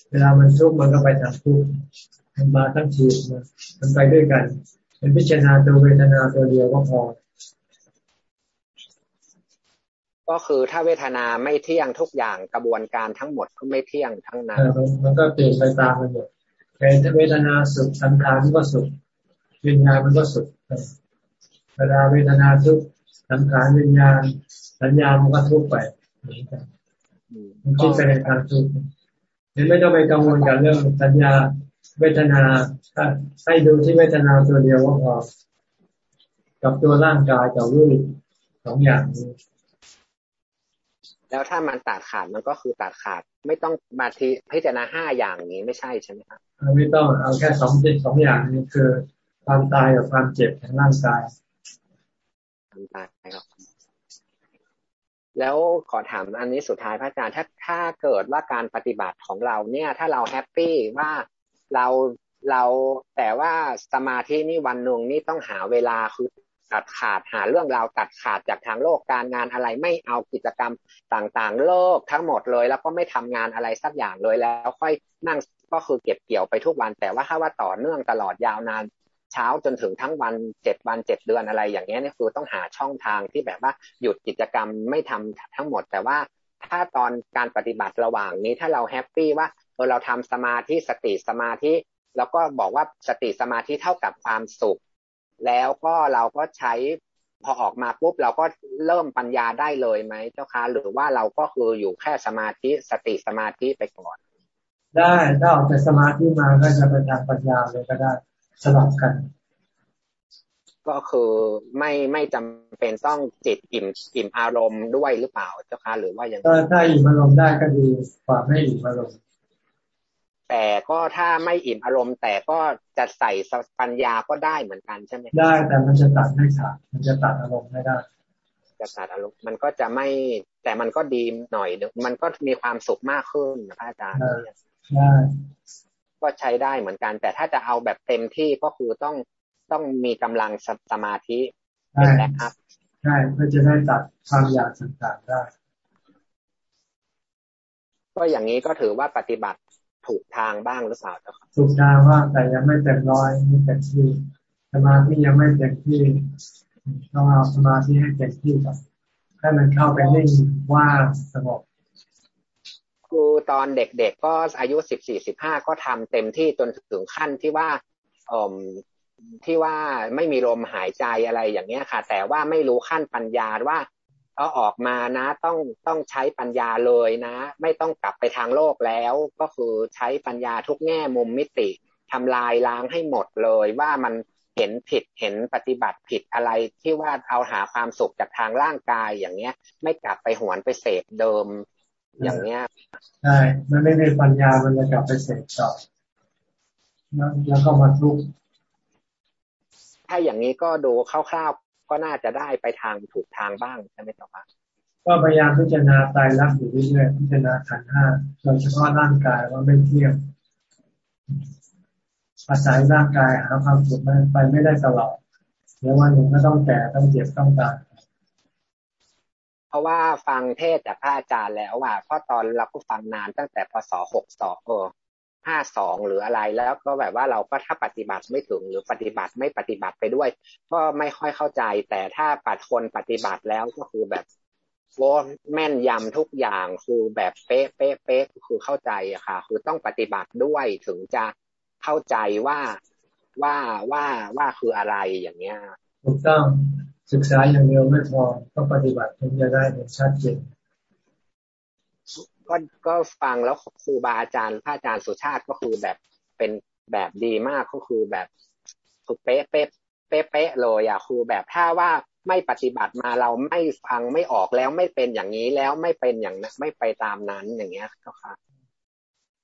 เวลามันทุกข์มันก็ไปทางทุกข์มันมาทั้งทีมันมันไปด้วยกัน เป็นพิจารณาตัวเวทนาตัวเดียวก็พอ ก็คือถ้าเวทนาไม่เที่ยงทุกอย่างกระบวนการทั้งหมดก็ไม่เที่ยงทั้งนั้นมันก็เปลี่ยนไปตามกันหมดเวทนาสุขสังขารก็สุขวิญญาณมันก็สุขเวลาเวทนาทุกสังขารวิญญาณสัญญามันก็ทุกไปเหมือนกันมันคิดไปในทางทุกเห็นไม่ต้องไปกังวลกับเรื่องสัญญา เวทนาให้ดูที่เวทนาตัวเดียวก็พอกับตัวร่างกายกับรูปสองอย่างนี้ แล้วถ้ามันตัดขาดมันก็คือตัดขาด ไม่ต้องมาทีพิจารณาห้าอย่างนี้ไม่ใช่ใช่ไหมครับไม่ต้องเอาแค่สองเจ็ดสองอย่างนี้คือ ความตายกับความเจ็บของร่างกายตายครับแล้วขอถามอันนี้สุดท้ายพระอาจารย์ถ้าถ้าเกิดว่าการปฏิบัติของเราเนี่ย ถ้าเราแฮปปี้ว่า เราเราแต่ว่าสมาธินี่วันหนึ่งนี่ต้องหาเวลาคือตัดขาดหาเรื่องราวตัดขาดจากทางโลกการงานอะไรไม่เอากิจกรรมต่างๆเลิกทั้งหมดเลย แล้วก็ไม่ทำงานอะไรสักอย่างเลยแล้ว ค่อยนั่งก็คือเก็บเกี่ยวไปทุกวัน แต่ว่าถ้าว่าต่อเนื่องตลอดยาวนานเช้าจนถึงทั้งวันเจ็ดวันเจ็ดเดือนอะไรอย่างเงี้ยนี่คือต้องหาช่องทางที่แบบว่าหยุดกิจกรรมไม่ทำทั้งหมด แต่ว่าถ้าตอนการปฏิบัติระหว่างนี้ถ้าเรา happy ว่า เออเราทำสมาธิสติสมาธิ แล้วก็บอกว่าสติสมาธิเท่ากับความสุข แล้วก็เราก็ใช้พอออกมาปุ๊บเราก็เริ่มปัญญาได้เลยไหมเจ้าคะหรือว่าเราก็คืออยู่แค่สมาธิสติสมาธิไปก่อน ได้ถ้าออกจากสมาธิมาก็จะไปทางปัญญาเลยก็ได้สลับกัน ก็คือไม่ไม่จำเป็นต้องจิตอิ่มอิ่มอารมณ์ด้วยหรือเปล่าเจ้าคะหรือว่าอย่างก็ถ้าอิ่มอารมณ์ได้ก็ดีกว่าไม่อิ่มอารมณ์ แต่ก็ถ้าไม่อิ่มอารมณ์ แต่ก็จะใส่ปัญญาก็ได้เหมือนกันใช่ไหมได้แต่มันจะตัดไม่ขาดมันจะตัดอารมณ์ไม่ได้จะตัดอารมณ์มันก็จะไม่ แต่มันก็ดีหน่อยนึงมันก็มีความสุขมากขึ้นนะพระอาจารย์ได้ก็ใช้ได้เหมือนกัน แต่ถ้าจะเอาแบบเต็มที่ก็คือต้องต้องมีกำลังสมาธิเป็นแบ็คอัพใช่เพื่อจะได้ตัดความอยากต่างๆได้ ก็อย่างนี้ก็ถือว่าปฏิบัติ ถูกทางบ้างหรือเปล่าเจ้าค่ะถูกทางว่าแต่ยังไม่เต็มร้อยไม่เต็มที่สมาธิยังไม่เต็มที่ต้องเอาสมาธิให้เต็มที่ก่อนให้มันเข้าไปนิ่งว่างสงบคือตอนเด็กๆก็อายุสิบสี่สิบห้าก็ทำเต็มที่จนถึงขั้นที่ว่าอมที่ว่าไม่มีลมหายใจอะไรอย่างเงี้ยค่ะ แต่ว่าไม่รู้ขั้นปัญญาว่า เอาออกมานะ ต้องต้องใช้ปัญญาเลยนะ ไม่ต้องกลับไปทางโลกแล้ว ก็คือใช้ปัญญาทุกแง่มุมมิติทำลายล้างให้หมดเลย ว่ามันเห็นผิดเห็นปฏิบัติผิดอะไรที่ว่าเอาหาความสุขจากทางร่างกายอย่างเงี้ย ไม่กลับไปหวนไปเสพเดิม อย่างเนี้ยใช่มันไม่มีปัญญามันจะกลับไปเสพต่อแล้วก็มาทุกข์ถ้าอย่างนี้ก็ดูคร่าวๆ ก็น่าจะได้ไปทางถูกทางบ้างใช่ไหมครับก็พยายามพิจารณาตายรักอยู่เรื่อยๆพิจารณาขันห้าโดยเฉพาะร่างกายว่าไม่เที่ยงอาศัยร่างกายหาความสุขมันไปไม่ได้ตลอดเดี๋ยววันหนึ่งก็ต้องแก่ต้องเจ็บต้องตายเพราะว่าฟังเทศจากพระอาจารย์แล้วว่าเพราะตอนเราก็ฟังนานตั้งแต่พศหกสองเออ ห้าสองหรืออะไรแล้วก็แบบว่าเราก็ถ้าปฏิบัติไม่ถึงหรือปฏิบัติไม่ปฏิบัติไปด้วย ก็ไม่ค่อยเข้าใจ แต่ถ้าปัดคนปฏิบัติแล้วก็คือแบบโอ้แม่นยำทุกอย่างคือแบบเป๊ะเป๊ะเป๊ะคือเข้าใจอะค่ะ คือต้องปฏิบัติด้วยถึงจะเข้าใจว่าว่าว่าว่าคืออะไรอย่างเงี้ยถูกต้องศึกษาอย่างเดียวไม่พอต้องปฏิบัติถึงจะได้เป็นชัดเจน ก็ก็ฟังแล้วครูบาอาจารย์พระอาจารย์สุชาติก็คือแบบเป็นแบบดีมากก็คือแบบคือเป๊ะเป๊ะเป๊ะเป๊ะเลยอะคือแบบถ้าว่าไม่ปฏิบัติมาเราไม่ฟังไม่ออกแล้วไม่เป็นอย่างนี้แล้วไม่เป็นอย่างนั้นไม่ไปตามนั้นอย่างเงี้ยก็ค่ะ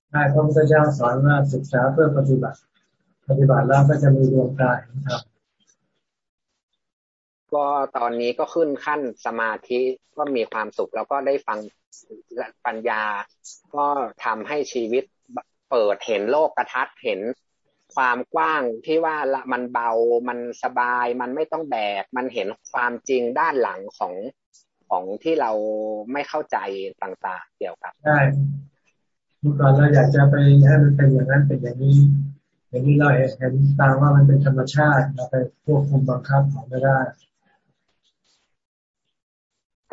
ใช่พระพุทธเจ้าสอนว่าศึกษาเพื่อปฏิบัติ ปฏิบัติแล้วก็จะมีดวงตาเห็นธรรม ก็ตอนนี้ก็ขึ้นขั้นสมาธิก็มีความสุข แล้วก็ได้ฟังปัญญา ก็ทำให้ชีวิตเปิดเห็นโลกกระทัดเห็นความกว้างที่ว่ามันเบา มันสบาย มันไม่ต้องแบก มันเห็นความจริงด้านหลังของของที่เราไม่เข้าใจต่างๆ เกี่ยวกับใช่เมื่อก่อนเราอยากจะไปให้มันเป็นอย่างนั้นเป็นอย่างนี้อย่างนี้เราเห็นตามว่ามันเป็นธรรมชาติเราไปควบคุมบังคับของไม่ได้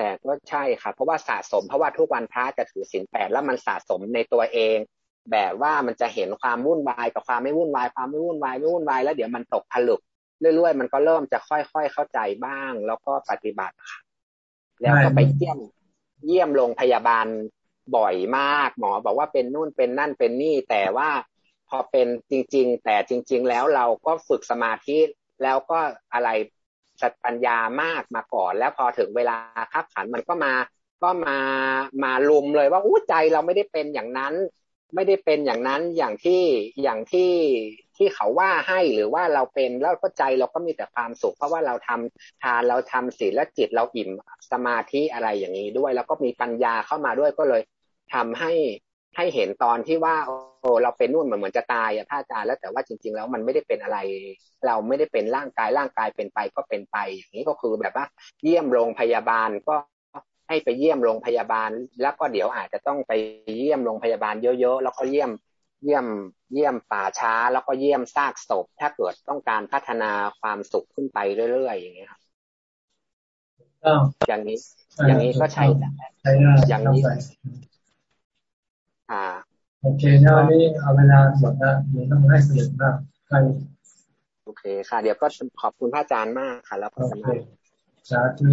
แต่ก็ใช่ครับเพราะว่าสะสมเพราะว่าทุกวันพระจะถือศีลแปดแล้วมันสะสมในตัวเอง แบบว่ามันจะเห็นความวุ่นวายกับความไม่วุ่นวายความไม่วุ่นวายไม่วุ่นวายแล้วเดี๋ยวมันตกผลึกเรื่อยๆ มันก็เริ่มจะค่อยๆเข้าใจบ้าง แล้วก็ปฏิบัติแล้วก็ไปเยี่ยมเยี่ยมโรงพยาบาลบ่อยมาก หมอบอกว่าเป็นนู่นเป็นนั่นเป็นนี่ แต่ว่าพอเป็นจริง ๆ แต่จริง ๆ แล้วเราก็ฝึกสมาธิแล้วก็อะไร สปัญญามากมาก่อน แล้วพอถึงเวลาคับขันมันก็มาก็มามาลุมเลยว่าอู้ใจเราไม่ได้เป็นอย่างนั้น ไม่ได้เป็นอย่างนั้นอย่างที่อย่างที่ที่เขาว่าให้หรือว่าเราเป็นแล้วก็ใจเราก็มีแต่ความสุข เพราะว่าเราทำทานเราทำศีลและจิตเราอิ่มสมาธิอะไรอย่างนี้ด้วย แล้วก็มีปัญญาเข้ามาด้วยก็เลยทำให้ ให้เห็นตอนที่ว่า โอ้เราเป็นนู่นเหมือนเหมือนจะตายอะท่าอาจารย์แล้วแต่ว่าจริง ๆ แล้วมันไม่ได้เป็นอะไร เราไม่ได้เป็นร่างกายร่างกายเป็นไปก็เป็นไป อย่างนี้ก็คือแบบว่า เยี่ยมโรงพยาบาลก็ให้ไปเยี่ยมโรงพยาบาล แล้วก็เดี๋ยวอาจจะต้องไปเยี่ยมโรงพยาบาลเยอะๆแล้วก็เยี่ยมเยี่ยมเยี่ยมป่าช้า แล้วก็เยี่ยมซากศพ ถ้าเกิดต้องการพัฒนาความสุขขึ้นไปเรื่อยๆอย่างนี้ครับอย่างนี้ อย่างนี้ก็ใช่อย่างนี้อ่า โอเคนะวันนี้เอาเวลาหมดแล้วเดี๋ยวต้องให้สรุปมากใครโอเคค่ะ เดี๋ยวก็ขอบคุณพระอาจารย์มากค่ะ แล้วก็จะมาสาธุ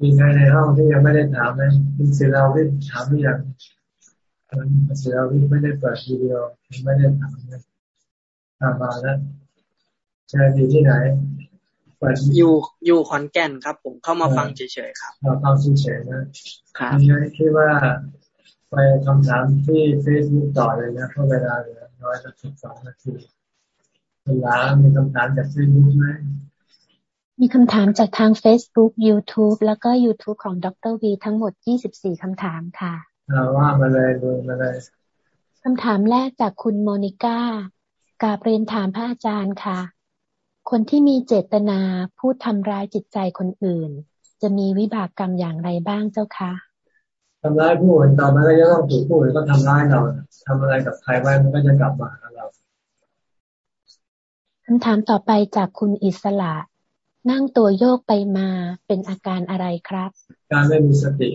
มีใครในห้องที่ยังไม่ได้ถามไหมมีศิลาวิทถามหรือยังศิลาวิทไม่ได้เปิดวิดีโอไม่ได้ถามเลยถามมาแล้วเชิญอยู่ที่ไหนอยู่อยู่ขอนแก่นครับ ผมเข้ามาฟังเฉยๆครับมาฟังเฉยๆนะครับมีคิดว่า ไปคำถามที่เฟซบุ๊กต่อเลยนะเพราะเวลาเหลือน้อยสักสิบสองนาทีเวลามีคำถามจากเฟซบุ๊กไหมมีคำถามจากทาง Facebook YouTube แล้วก็ YouTube ของดรวีทั้งหมด 24 คำถามค่ะว่ามาเลยดูมาเลยคำถามแรกจากคุณโมนิก้ากาเรียนถามพระอาจารย์ค่ะ คนที่มีเจตนาพูดทำร้ายจิตใจคนอื่น จะมีวิบากกรรมอย่างไรบ้างเจ้าคะ ทำร้ายผู้อื่นต่อมาก็จะต้องถูกผู้อื่นก็ทำร้ายเราทำอะไรกับใครไว้มันก็จะกลับมาหาเราคำถามต่อไปจากคุณอิสระ นั่งตัวโยกไปมาเป็นอาการอะไรครับ การไม่มีสติ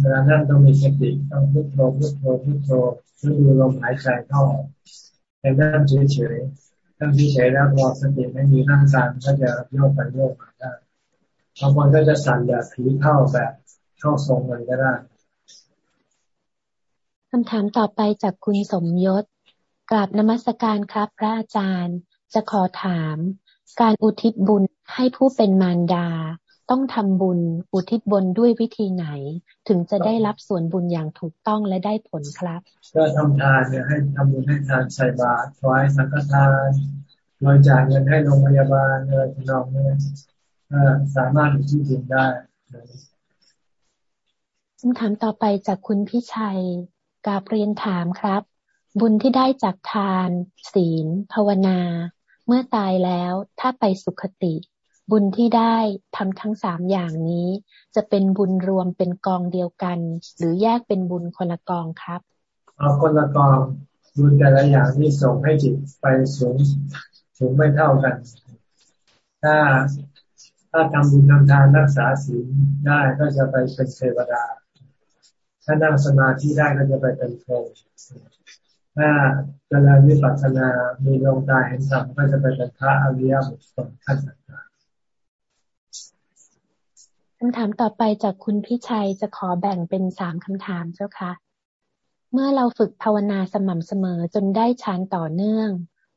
เวลานั่งต้องมีสติต้องพุทโธพุทโธพุทโธเพื่อดูลมหายใจเข้าแต่นั่งเฉยๆนั่งเฉยๆแล้วพอสติไม่มีนั่งการก็จะโยกไปโยกมาได้บางคนก็จะสั่นแบบผีเข้าแบบ เข้าทรงเลยก็ได้คำถามต่อไปจากคุณสมยศกราบนมัสการครับ พระอาจารย์ จะขอถาม การอุทิศบุญให้ผู้เป็นมารดา ต้องทำบุญอุทิศบุญด้วยวิธีไหน ถึงจะได้รับส่วนบุญอย่างถูกต้องและได้ผลครับก็ทำทานเนี่ยให้ทำบุญให้ทานใส่บาตรถวายสังฆทานบริจาคเงินให้โรงพยาบาลอะไรทำนองนี้สามารถอุทิศบุญได้ คำถามต่อไปจากคุณพิชัยกาเรียนถามครับ บุญที่ได้จากทาน ศีล ภาวนา เมื่อตายแล้วถ้าไปสุขติ บุญที่ได้ทำทั้งสามอย่างนี้ จะเป็นบุญรวมเป็นกองเดียวกัน หรือแยกเป็นบุญคนละกองครับเอาคนละกองบุญแต่ละอย่างที่ส่งให้จิตไปสูงสูงไม่เท่ากัน ถ้าถ้าทำบุญทำทานรักษาศีลได้ก็จะไปเป็นเทวดา ถ้านั่งสมาธิได้ก็จะไปเป็นพรหมถ้าเจริญวิปัสสนา มีดวงตาเห็นธรรมก็จะไปเป็นพระอริยบุคคลขั้นต่างๆคำถามต่อไปจากคุณพิชัยจะขอแบ่งเป็นสามคำถามเจ้าค่ะ เมื่อเราฝึกภาวนาสม่ำเสมอจนได้ฌานต่อเนื่อง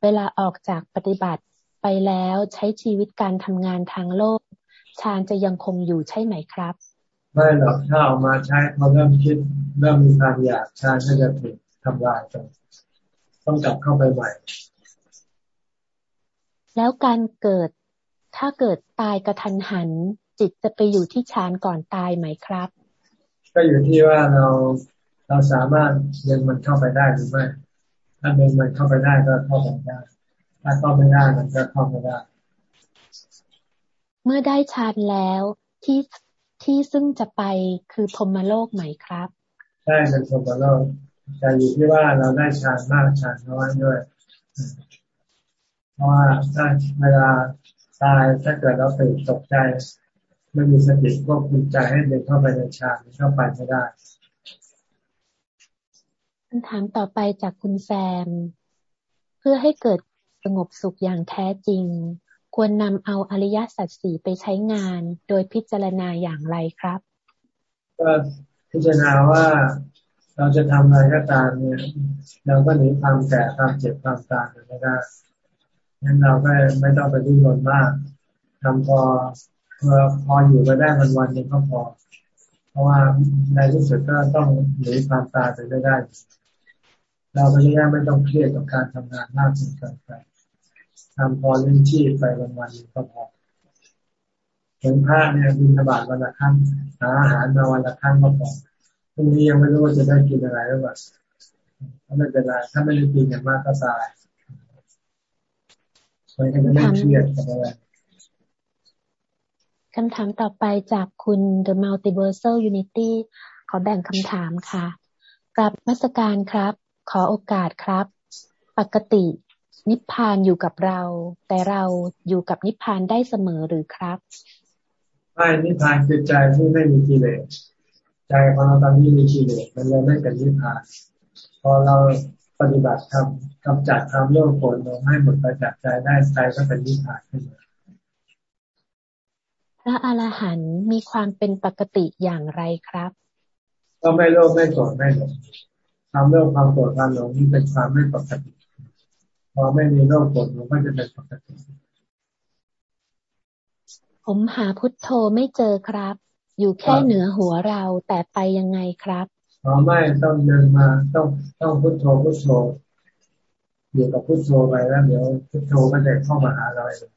เวลาออกจากปฏิบัติไปแล้วใช้ชีวิตการทำงานทางโลกฌานจะยังคงอยู่ใช่ไหมครับ ไม่หรอกถ้าเอามาใช้พอเริ่มคิดเริ่มมีความอยากฌานก็จะถูกทำลายไปต้องกลับเข้าไปใหม่ แล้วการเกิดถ้าเกิดตายกระทันหัน จิตจะไปอยู่ที่ฌานก่อนตายไหมครับ ก็อยู่ที่ว่าเราเราสามารถเดินมันเข้าไปได้หรือไม่ถ้าเดินมันเข้าไปได้ก็เข้าไปได้ถ้าเข้าไม่ได้มันก็เข้าไม่ได้ เมื่อได้ฌานแล้วที่ ที่ซึ่งจะไปคือพรมโลกไหมครับ ใช่เป็นพรมโลกแต่อยู่ที่ว่าเราได้ฌานมากฌานน้อยด้วย เพราะว่าถ้าเวลาตายถ้าเกิดเราตื่นตกใจไม่มีสติควบคุมใจให้เดินเข้าไปในฌานเข้าไปไม่ได้คำถามต่อไปจากคุณแซม เพื่อให้เกิดสงบสุขอย่างแท้จริง ควรนำเอาอริยสัจสี่ไปใช้งาน โดยพิจารณาอย่างไรครับ ก็พิจารณาว่าเราจะทำอะไรก็ตามเนี่ย เราก็หนีความแก่ความเจ็บความตายไม่ได้งั้นเราก็ไม่ต้องไปดิ้นรนมากทำพอเพื่อพออยู่ก็ได้วันวันนึงก็พอ เพราะว่าในที่สุดก็ต้องหนีความตายไปได้ เราก็ยังไม่ต้องเครียดกับการทำงานมากจนเกินไป ทำพอเล่นชีพไปวันวันนึงก็พอเห็นพระเนี่ยบินธบาตวันละครั้งหาอาหารมาวันละครั้งก็พอพรุ่งนี้ยังไม่รู้ว่าจะได้กินอะไรหรือเปล่าถ้าไม่เป็นไรถ้าไม่ได้กินอย่างมากก็ตายมันก็จะไม่เครียดกับอะไรคำถามต่อไปจากคุณ The Multiversal Unity ขอแบ่งคำถามค่ะ กลับมัสการครับ ขอโอกาสครับ ปกติ นิพพานอยู่กับเรา แต่เราอยู่กับนิพพานได้เสมอหรือครับไม่นิพพานคือใจที่ไม่มีกิเลสใจของเราตอนนี้มีกิเลสมันเลยไม่เป็นนิพพาน พอเราปฏิบัติทำกำจัดความโลภโกรธลงให้หมดไปจากใจได้ใจก็เป็นนิพพานขึ้นมาพระอรหันต์มีความเป็นปกติอย่างไรครับ ก็ไม่โลภไม่โกรธไม่หลงความโลภความโกรธความหลงนี่เป็นความไม่ปกติ พอไม่มีโลภโกรธหลงก็จะเป็นปกติผมหาพุทโธไม่เจอครับ อยู่แค่เหนือหัวเราแต่ไปยังไงครับอ๋อไม่ต้องเดินมาต้องต้องพุทโธพุทโธอยู่กับพุทโธไปแล้วเดี๋ยวพุทโธก็จะเข้ามาหาเราเอง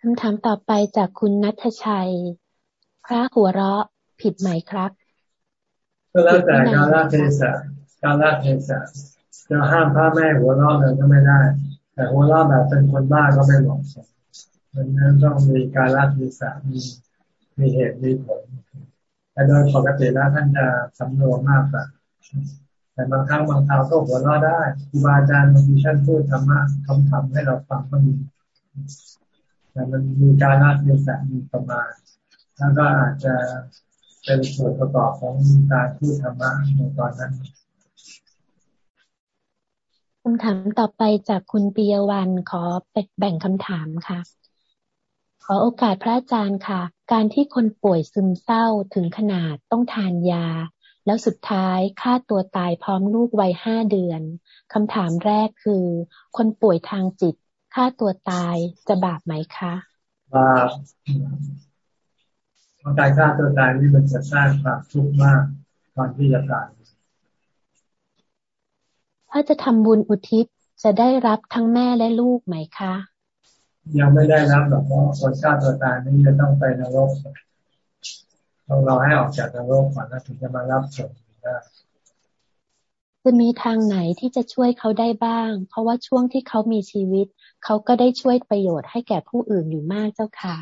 คำถามต่อไปจากคุณนัทชัย พระหัวเราะผิดไหมครับก็แล้วแต่การละเทศะการละเทศะ จะห้ามพระแม่หัวเราะเลยก็ไม่ได้ แต่หัวเราะแบบเป็นคนบ้าก็ไม่เหมาะสมมันนั้นต้องมีการละเทศะมีมีเหตุมีผลแต่โดยปกติแล้วท่านจะสำรวมมากกว่าแต่บางครั้งบางคราวก็หัวเราะได้ครูบาอาจารย์บางทีท่านพูดธรรมะคำถามให้เราฟังก็มีแต่มันมีการละเทศะมีประมาณแล้วก็อาจจะเป็นส่วนประกอบของการพูดธรรมะในตอนนั้น คำถามต่อไปจากคุณปียวันขอแบ่งคำถามค่ะ ขอโอกาสพระอาจารย์ค่ะ การที่คนป่วยซึมเศร้าถึงขนาดต้องทานยา แล้วสุดท้ายฆ่าตัวตายพร้อมลูกวัยห้าเดือนคำถามแรกคือ คนป่วยทางจิตฆ่าตัวตายจะบาปไหมคะบาปการฆ่าตัวตายนี่มันจะสร้างความทุกข์มากตอนที่จะตาย ถ้าจะทำบุญอุทิศจะได้รับทั้งแม่และลูกไหมคะ ยังไม่ได้รับหรอกเพราะคนฆ่าตัวตายนี่จะต้องไปนรกต้องรอให้ออกจากนรกก่อนแล้วถึงจะมารับส่งได้จะมีทางไหนที่จะช่วยเขาได้บ้าง เพราะว่าช่วงที่เขามีชีวิต เขาก็ได้ช่วยประโยชน์ให้แก่ผู้อื่นอยู่มากเจ้าค่ะ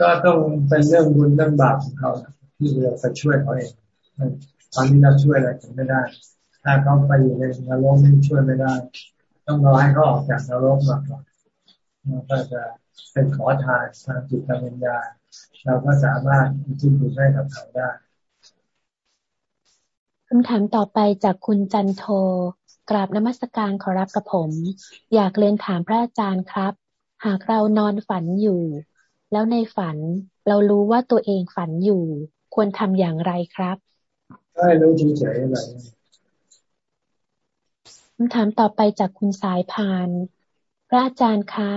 ก็ต้องเป็นเรื่องบุญเรื่องบาปของเขาที่เราจะช่วยเขาเองตอนนี้เราช่วยอะไรกันไม่ได้ ถ้าเขาไปอยู่ในนรกนี่ช่วยไม่ได้ ต้องรอให้เขาออกจากนรกมาก่อนเราก็จะเป็นขอทานทางจิตวิญญาณเราก็สามารถทิศบุญให้กับเขาได้คำถามต่อไปจากคุณจันโทกราบนมัสการขอรับกับผม อยากเรียนถามพระอาจารย์ครับ หากเรานอนฝันอยู่ แล้วในฝันเรารู้ว่าตัวเองฝันอยู่ ควรทำอย่างไรครับ ได้รู้เฉยๆอะไร คำถามต่อไปจากคุณสายพาน พระอาจารย์คะ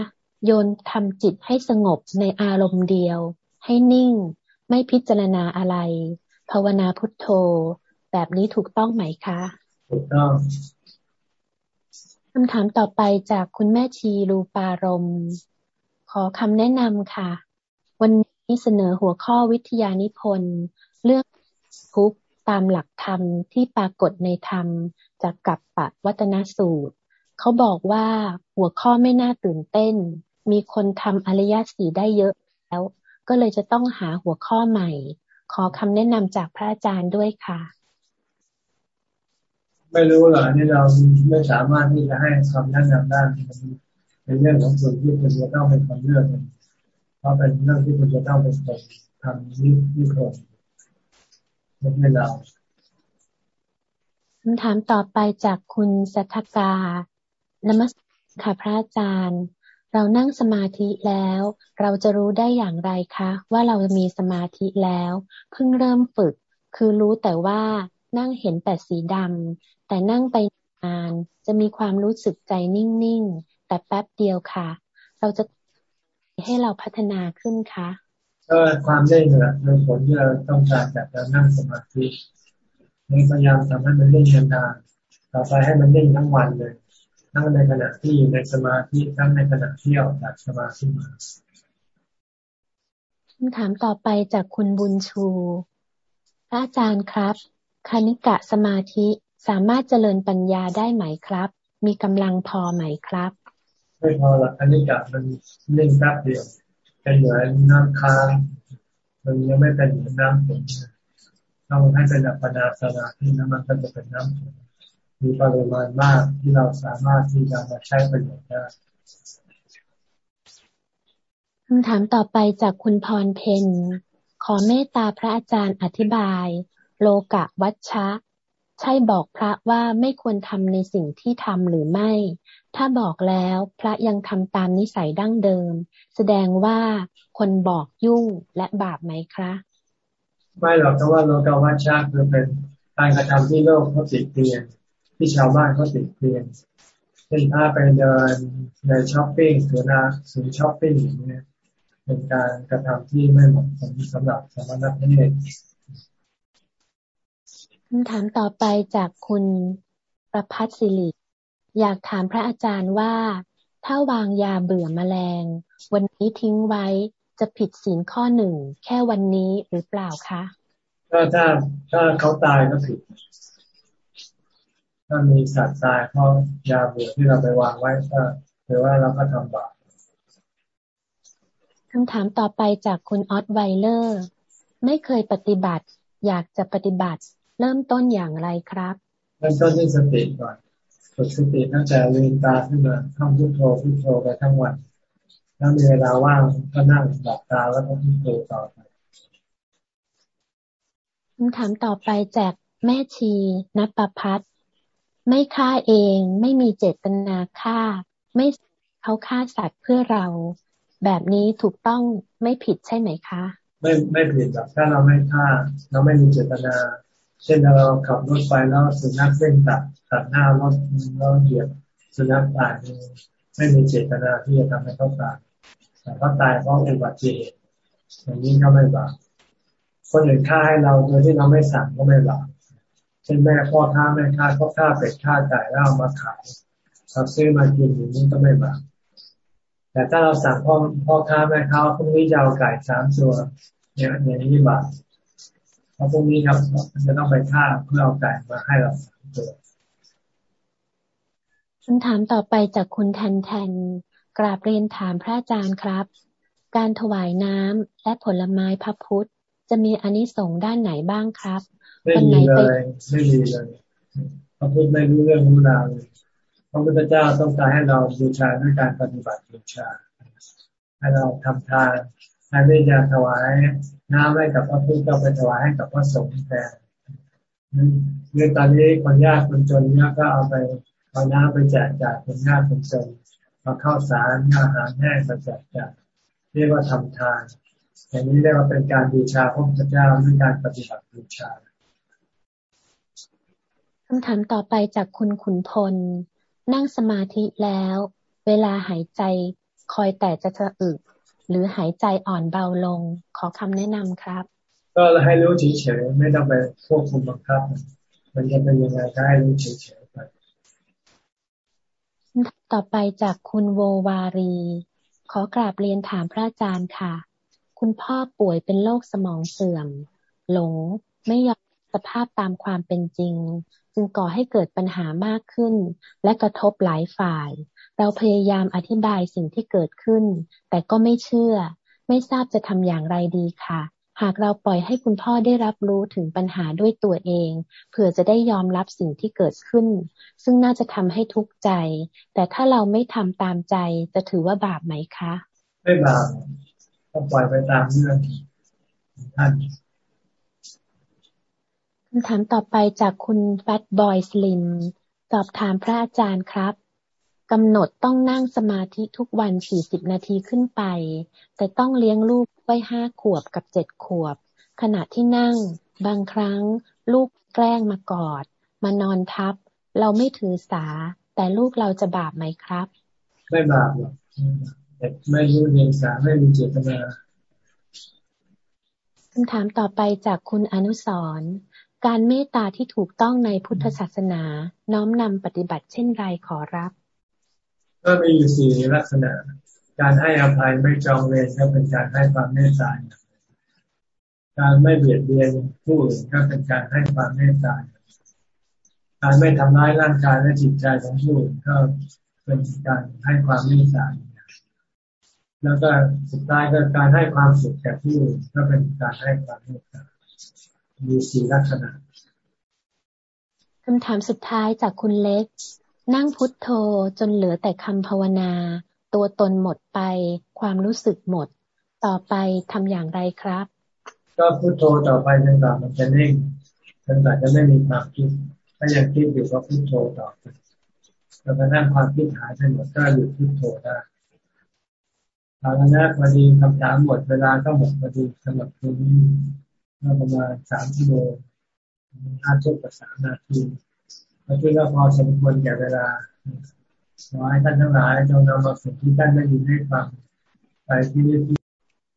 โยนทำจิตให้สงบในอารมณ์เดียว ให้นิ่ง ไม่พิจารณาอะไร ภาวนาพุทโธ แบบนี้ถูกต้องไหมคะ ถูกต้องคำถามต่อไปจากคุณแม่ชีรูปารม ขอคำแนะนำค่ะ วันนี้เสนอหัวข้อวิทยานิพนธ์ เรื่องทุกตามหลักธรรมที่ปรากฏในธรรม จากกับปะวัตนสูตร เขาบอกว่าหัวข้อไม่น่าตื่นเต้น มีคนทำอริยสีได้เยอะแล้ว ก็เลยจะต้องหาหัวข้อใหม่ ขอคำแนะนำจากพระอาจารย์ด้วยค่ะ ไม่รู้หรอนี่เราไม่สามารถที่จะให้คำแนะนำได้เป็นเรื่องของส่วนที่คุณจะต้องเป็นคนเลือกราะเป็นเรื่องที่คุณจะต้องเป็นคนทำนินิคมไม่ใช่เรา คำถามต่อไปจากคุณสัทกานมัสค่ะพระอาจารย์ เรานั่งสมาธิแล้ว เราจะรู้ได้อย่างไรคะ ว่าเรามีสมาธิแล้วเพิ่งเริ่มฝึก คือรู้แต่ว่านั่งเห็นแต่สีดำแต่นั่งไปนานจะมีความรู้สึกใจนิ่งๆ แต่แป๊บเดียวค่ะ เราจะให้เราพัฒนาขึ้นคะก็ความได้เห่ในผลที่เราต้องการจากการนั่งสมาธิ นี่พยายามทำให้มันเล่นนานๆต่อไปให้มันเล่นทั้งวันเลยทั้งในขณะที่อยู่ในสมาธิทั้งในขณะที่ออกจากสมาธิมาคำถามต่อไปจากคุณบุญชูพระอาจารย์ครับคณิกะสมาธิสามารถเจริญปัญญาได้ไหมครับ มีกำลังพอไหมครับ ไม่พอละอันนี้กับมันนิ่งแป๊บเดียวเป็นเหมือนน้ำค้างมันยังไม่เป็นเหมือนน้ำฝน ต้องให้เป็นอัปปนาสมาธิน้ำมันก็จะเป็นน้ำมีปริมาณมากที่เราสามารถที่จะมาใช้ประโยชน์ได้คำถามต่อไปจากคุณพรเพนขอเมตตาพระอาจารย์อธิบาย โลกะวัชชะ ใช่บอกพระว่าไม่ควรทำในสิ่งที่ทำหรือไม่ ถ้าบอกแล้วพระยังทำตามนิสัยดั้งเดิม แสดงว่าคนบอกยุ่งและบาปไหมคะ ไม่หรอกเพราะว่าโลกาวัชชาคือเป็นการกระทำที่โลกเขาติเตียนที่ชาวบ้านเขาติเตียนเช่นถ้าไปเดินในช้อปปิ้งหรือนะศูนย์ช้อปปิ้งอย่างนี้เป็นการกระทำที่ไม่เหมาะสมสำหรับสมณเพศคำถามต่อไปจากคุณประพัฒสิริอยากถามพระอาจารย์ว่า ถ้าวางยาเบื่อแมลง วันนี้ทิ้งไว้ จะผิดศีลข้อหนึ่งแค่วันนี้หรือเปล่าคะก็ถ้าถ้าเขาตายก็ผิด ถ้ามีสัตว์ตายเพราะยาเบื่อที่เราไปวางไว้ก็ถือว่าเราก็ทำบาปคำถามต่อไปจากคุณออสไวเลอร์ ไม่เคยปฏิบัติ อยากจะปฏิบัติ เริ่มต้นอย่างไรครับเริ่มต้นด้วยสติก่อนฝึกสติตั้งแต่ลืมตาขึ้นมาท่องพุทโธพุทโธไปทั้งวัน ถ้ามีเวลาว่างก็นั่งหลับตาแล้วก็พุทโธต่อไปคำถามต่อไปจากแม่ชีนปพัฒไม่ฆ่าเอง ไม่มีเจตนาฆ่า ไม่เขาฆ่าสัตว์เพื่อเรา แบบนี้ถูกต้องไม่ผิดใช่ไหมคะ ไม่ไม่ผิดหรอกถ้าเราไม่ฆ่า เราไม่มีเจตนา เช่นเราขับรถไปแล้วสุนัขเส้นตัดตัดหน้ารถแล้วเหยียบสุนัขตาย ไม่มีเจตนาที่จะทำให้เขาตายแต่เขาตายเพราะอุบัติเหตุอย่างนี้ก็ไม่บาปคนอื่นฆ่าให้เราโดยที่เราไม่สั่งก็ไม่บาปเช่นแม่พ่อฆ่าแม่ฆ่าก็ฆ่าเป็ดฆ่าไก่แล้วเอามาขายเราซื้อมากินอย่างนี้ก็ไม่บาปแต่ถ้าเราสั่งพ่อพ่อค้าแม่ค้าพรุ่งนี้จะเอาไก่สามตัวเนี่ยอย่างนี้บาปเพราะพรุ่งนี้ครับจะต้องไปฆ่าเพื่อเอาไก่มาให้เราสามตัว คำถามต่อไปจากคุณแทนแทนกราบเรียนถามพระอาจารย์ครับ การถวายน้ำและผลไม้พระพุทธ จะมีอนิสงส์ด้านไหนบ้างครับไม่มีเลยไม่มีเลยพระพุทธไม่รู้เรื่องรู้ราวเลยพระพุทธเจ้าต้องการให้เราบูชาด้วยการปฏิบัติบูชาให้เราทำทานให้ไม่จะถวายน้ำให้กับพระพุทธก็ไปถวายให้กับพระสงฆ์แทนเรื่องตอนนี้คนยากคนจนเนี่ยก็เอาไป เอาน้ำไปแจกจ่ายคนยากคนจนมาเข้าสารอาหารแห้งมาแจกจ่ายเรียกว่าทำทาน อย่างนี้เรียกว่าเป็นการบูชาพระพุทธเจ้าด้วยการปฏิบัติบูชาคำถามต่อไปจากคุณขุนพล นั่งสมาธิแล้ว เวลาหายใจคอยแต่จะจะอึหรือหายใจอ่อนเบาลง ขอคำแนะนำครับ ก็ให้รู้เฉยๆไม่ต้องไปควบคุมบังคับ มันจะเป็นยังไงก็ให้รู้เฉยๆไป ต่อไปจากคุณโววารี ขอกราบเรียนถามพระอาจารย์ค่ะ คุณพ่อป่วยเป็นโรคสมองเสื่อม หลงไม่ยอมสภาพตามความเป็นจริง จึงก่อให้เกิดปัญหามากขึ้น และกระทบหลายฝ่าย เราพยายามอธิบายสิ่งที่เกิดขึ้น แต่ก็ไม่เชื่อ ไม่ทราบจะทำอย่างไรดีค่ะ หากเราปล่อยให้คุณพ่อได้รับรู้ถึงปัญหาด้วยตัวเอง เผื่อจะได้ยอมรับสิ่งที่เกิดขึ้น ซึ่งน่าจะทำให้ทุกข์ใจ แต่ถ้าเราไม่ทำตามใจจะถือว่าบาปไหมคะ ไม่บาปก็ปล่อยไปตามเรื่องท่านคำถามต่อไปจากคุณแฟตบอยสลิมสอบถามพระอาจารย์ครับกำหนดต้องนั่งสมาธิทุกวันสี่สิบนาทีขึ้นไป แต่ต้องเลี้ยงลูก ไว้ห้าขวบกับเจ็ดขวบ ขณะที่นั่ง บางครั้ง ลูกแกล้งมากอด มานอนทับ เราไม่ถือสา แต่ลูกเราจะบาปไหมครับ ไม่บาปหรอกไม่รู้เรียนสาไม่มีเจตนาคำถามต่อไปจากคุณอนุสรการเมตตาที่ถูกต้องในพุทธศาสนา น้อมนำปฏิบัติเช่นไรขอรับ ก็มีอยู่สี่ลักษณะ การให้อภัยไม่จองเวรก็เป็นการให้ความเมตตาการไม่เบียดเบียนผู้อื่นก็เป็นการให้ความเมตตาการไม่ทำร้ายร่างกายและจิตใจของผู้อื่นก็เป็นการให้ความเมตตาแล้วก็สุดท้ายก็การให้ความสุขแก่ผู้อื่นก็เป็นการให้ความเมตตามีสี่ลักษณะคำถามสุดท้ายจากคุณเล็ก นั่งพุทโธจนเหลือแต่คำภาวนา ตัวตนหมดไป ความรู้สึกหมด ต่อไปทำอย่างไรครับ ก็พุทโธต่อไปจนกว่ามันจะนิ่งจนกว่าจะไม่มีความคิด ถ้ายังคิดอยู่ก็พุทโธต่อไปจนกระทั่งความคิดหายไปหมดก็หยุดพุทโธได้เอาละนะพอดีคำถามหมดเวลาก็หมดพอดีสำหรับคืนนี้ประมาณสามชั่วโมงห้าชั่วโมงสามนาทีก็คิดว่าพอสมควรแก่เวลา ขอให้ท่านทั้งหลายจงนำมาสิ่งที่ท่านได้ยินได้ฟังไปที่นี่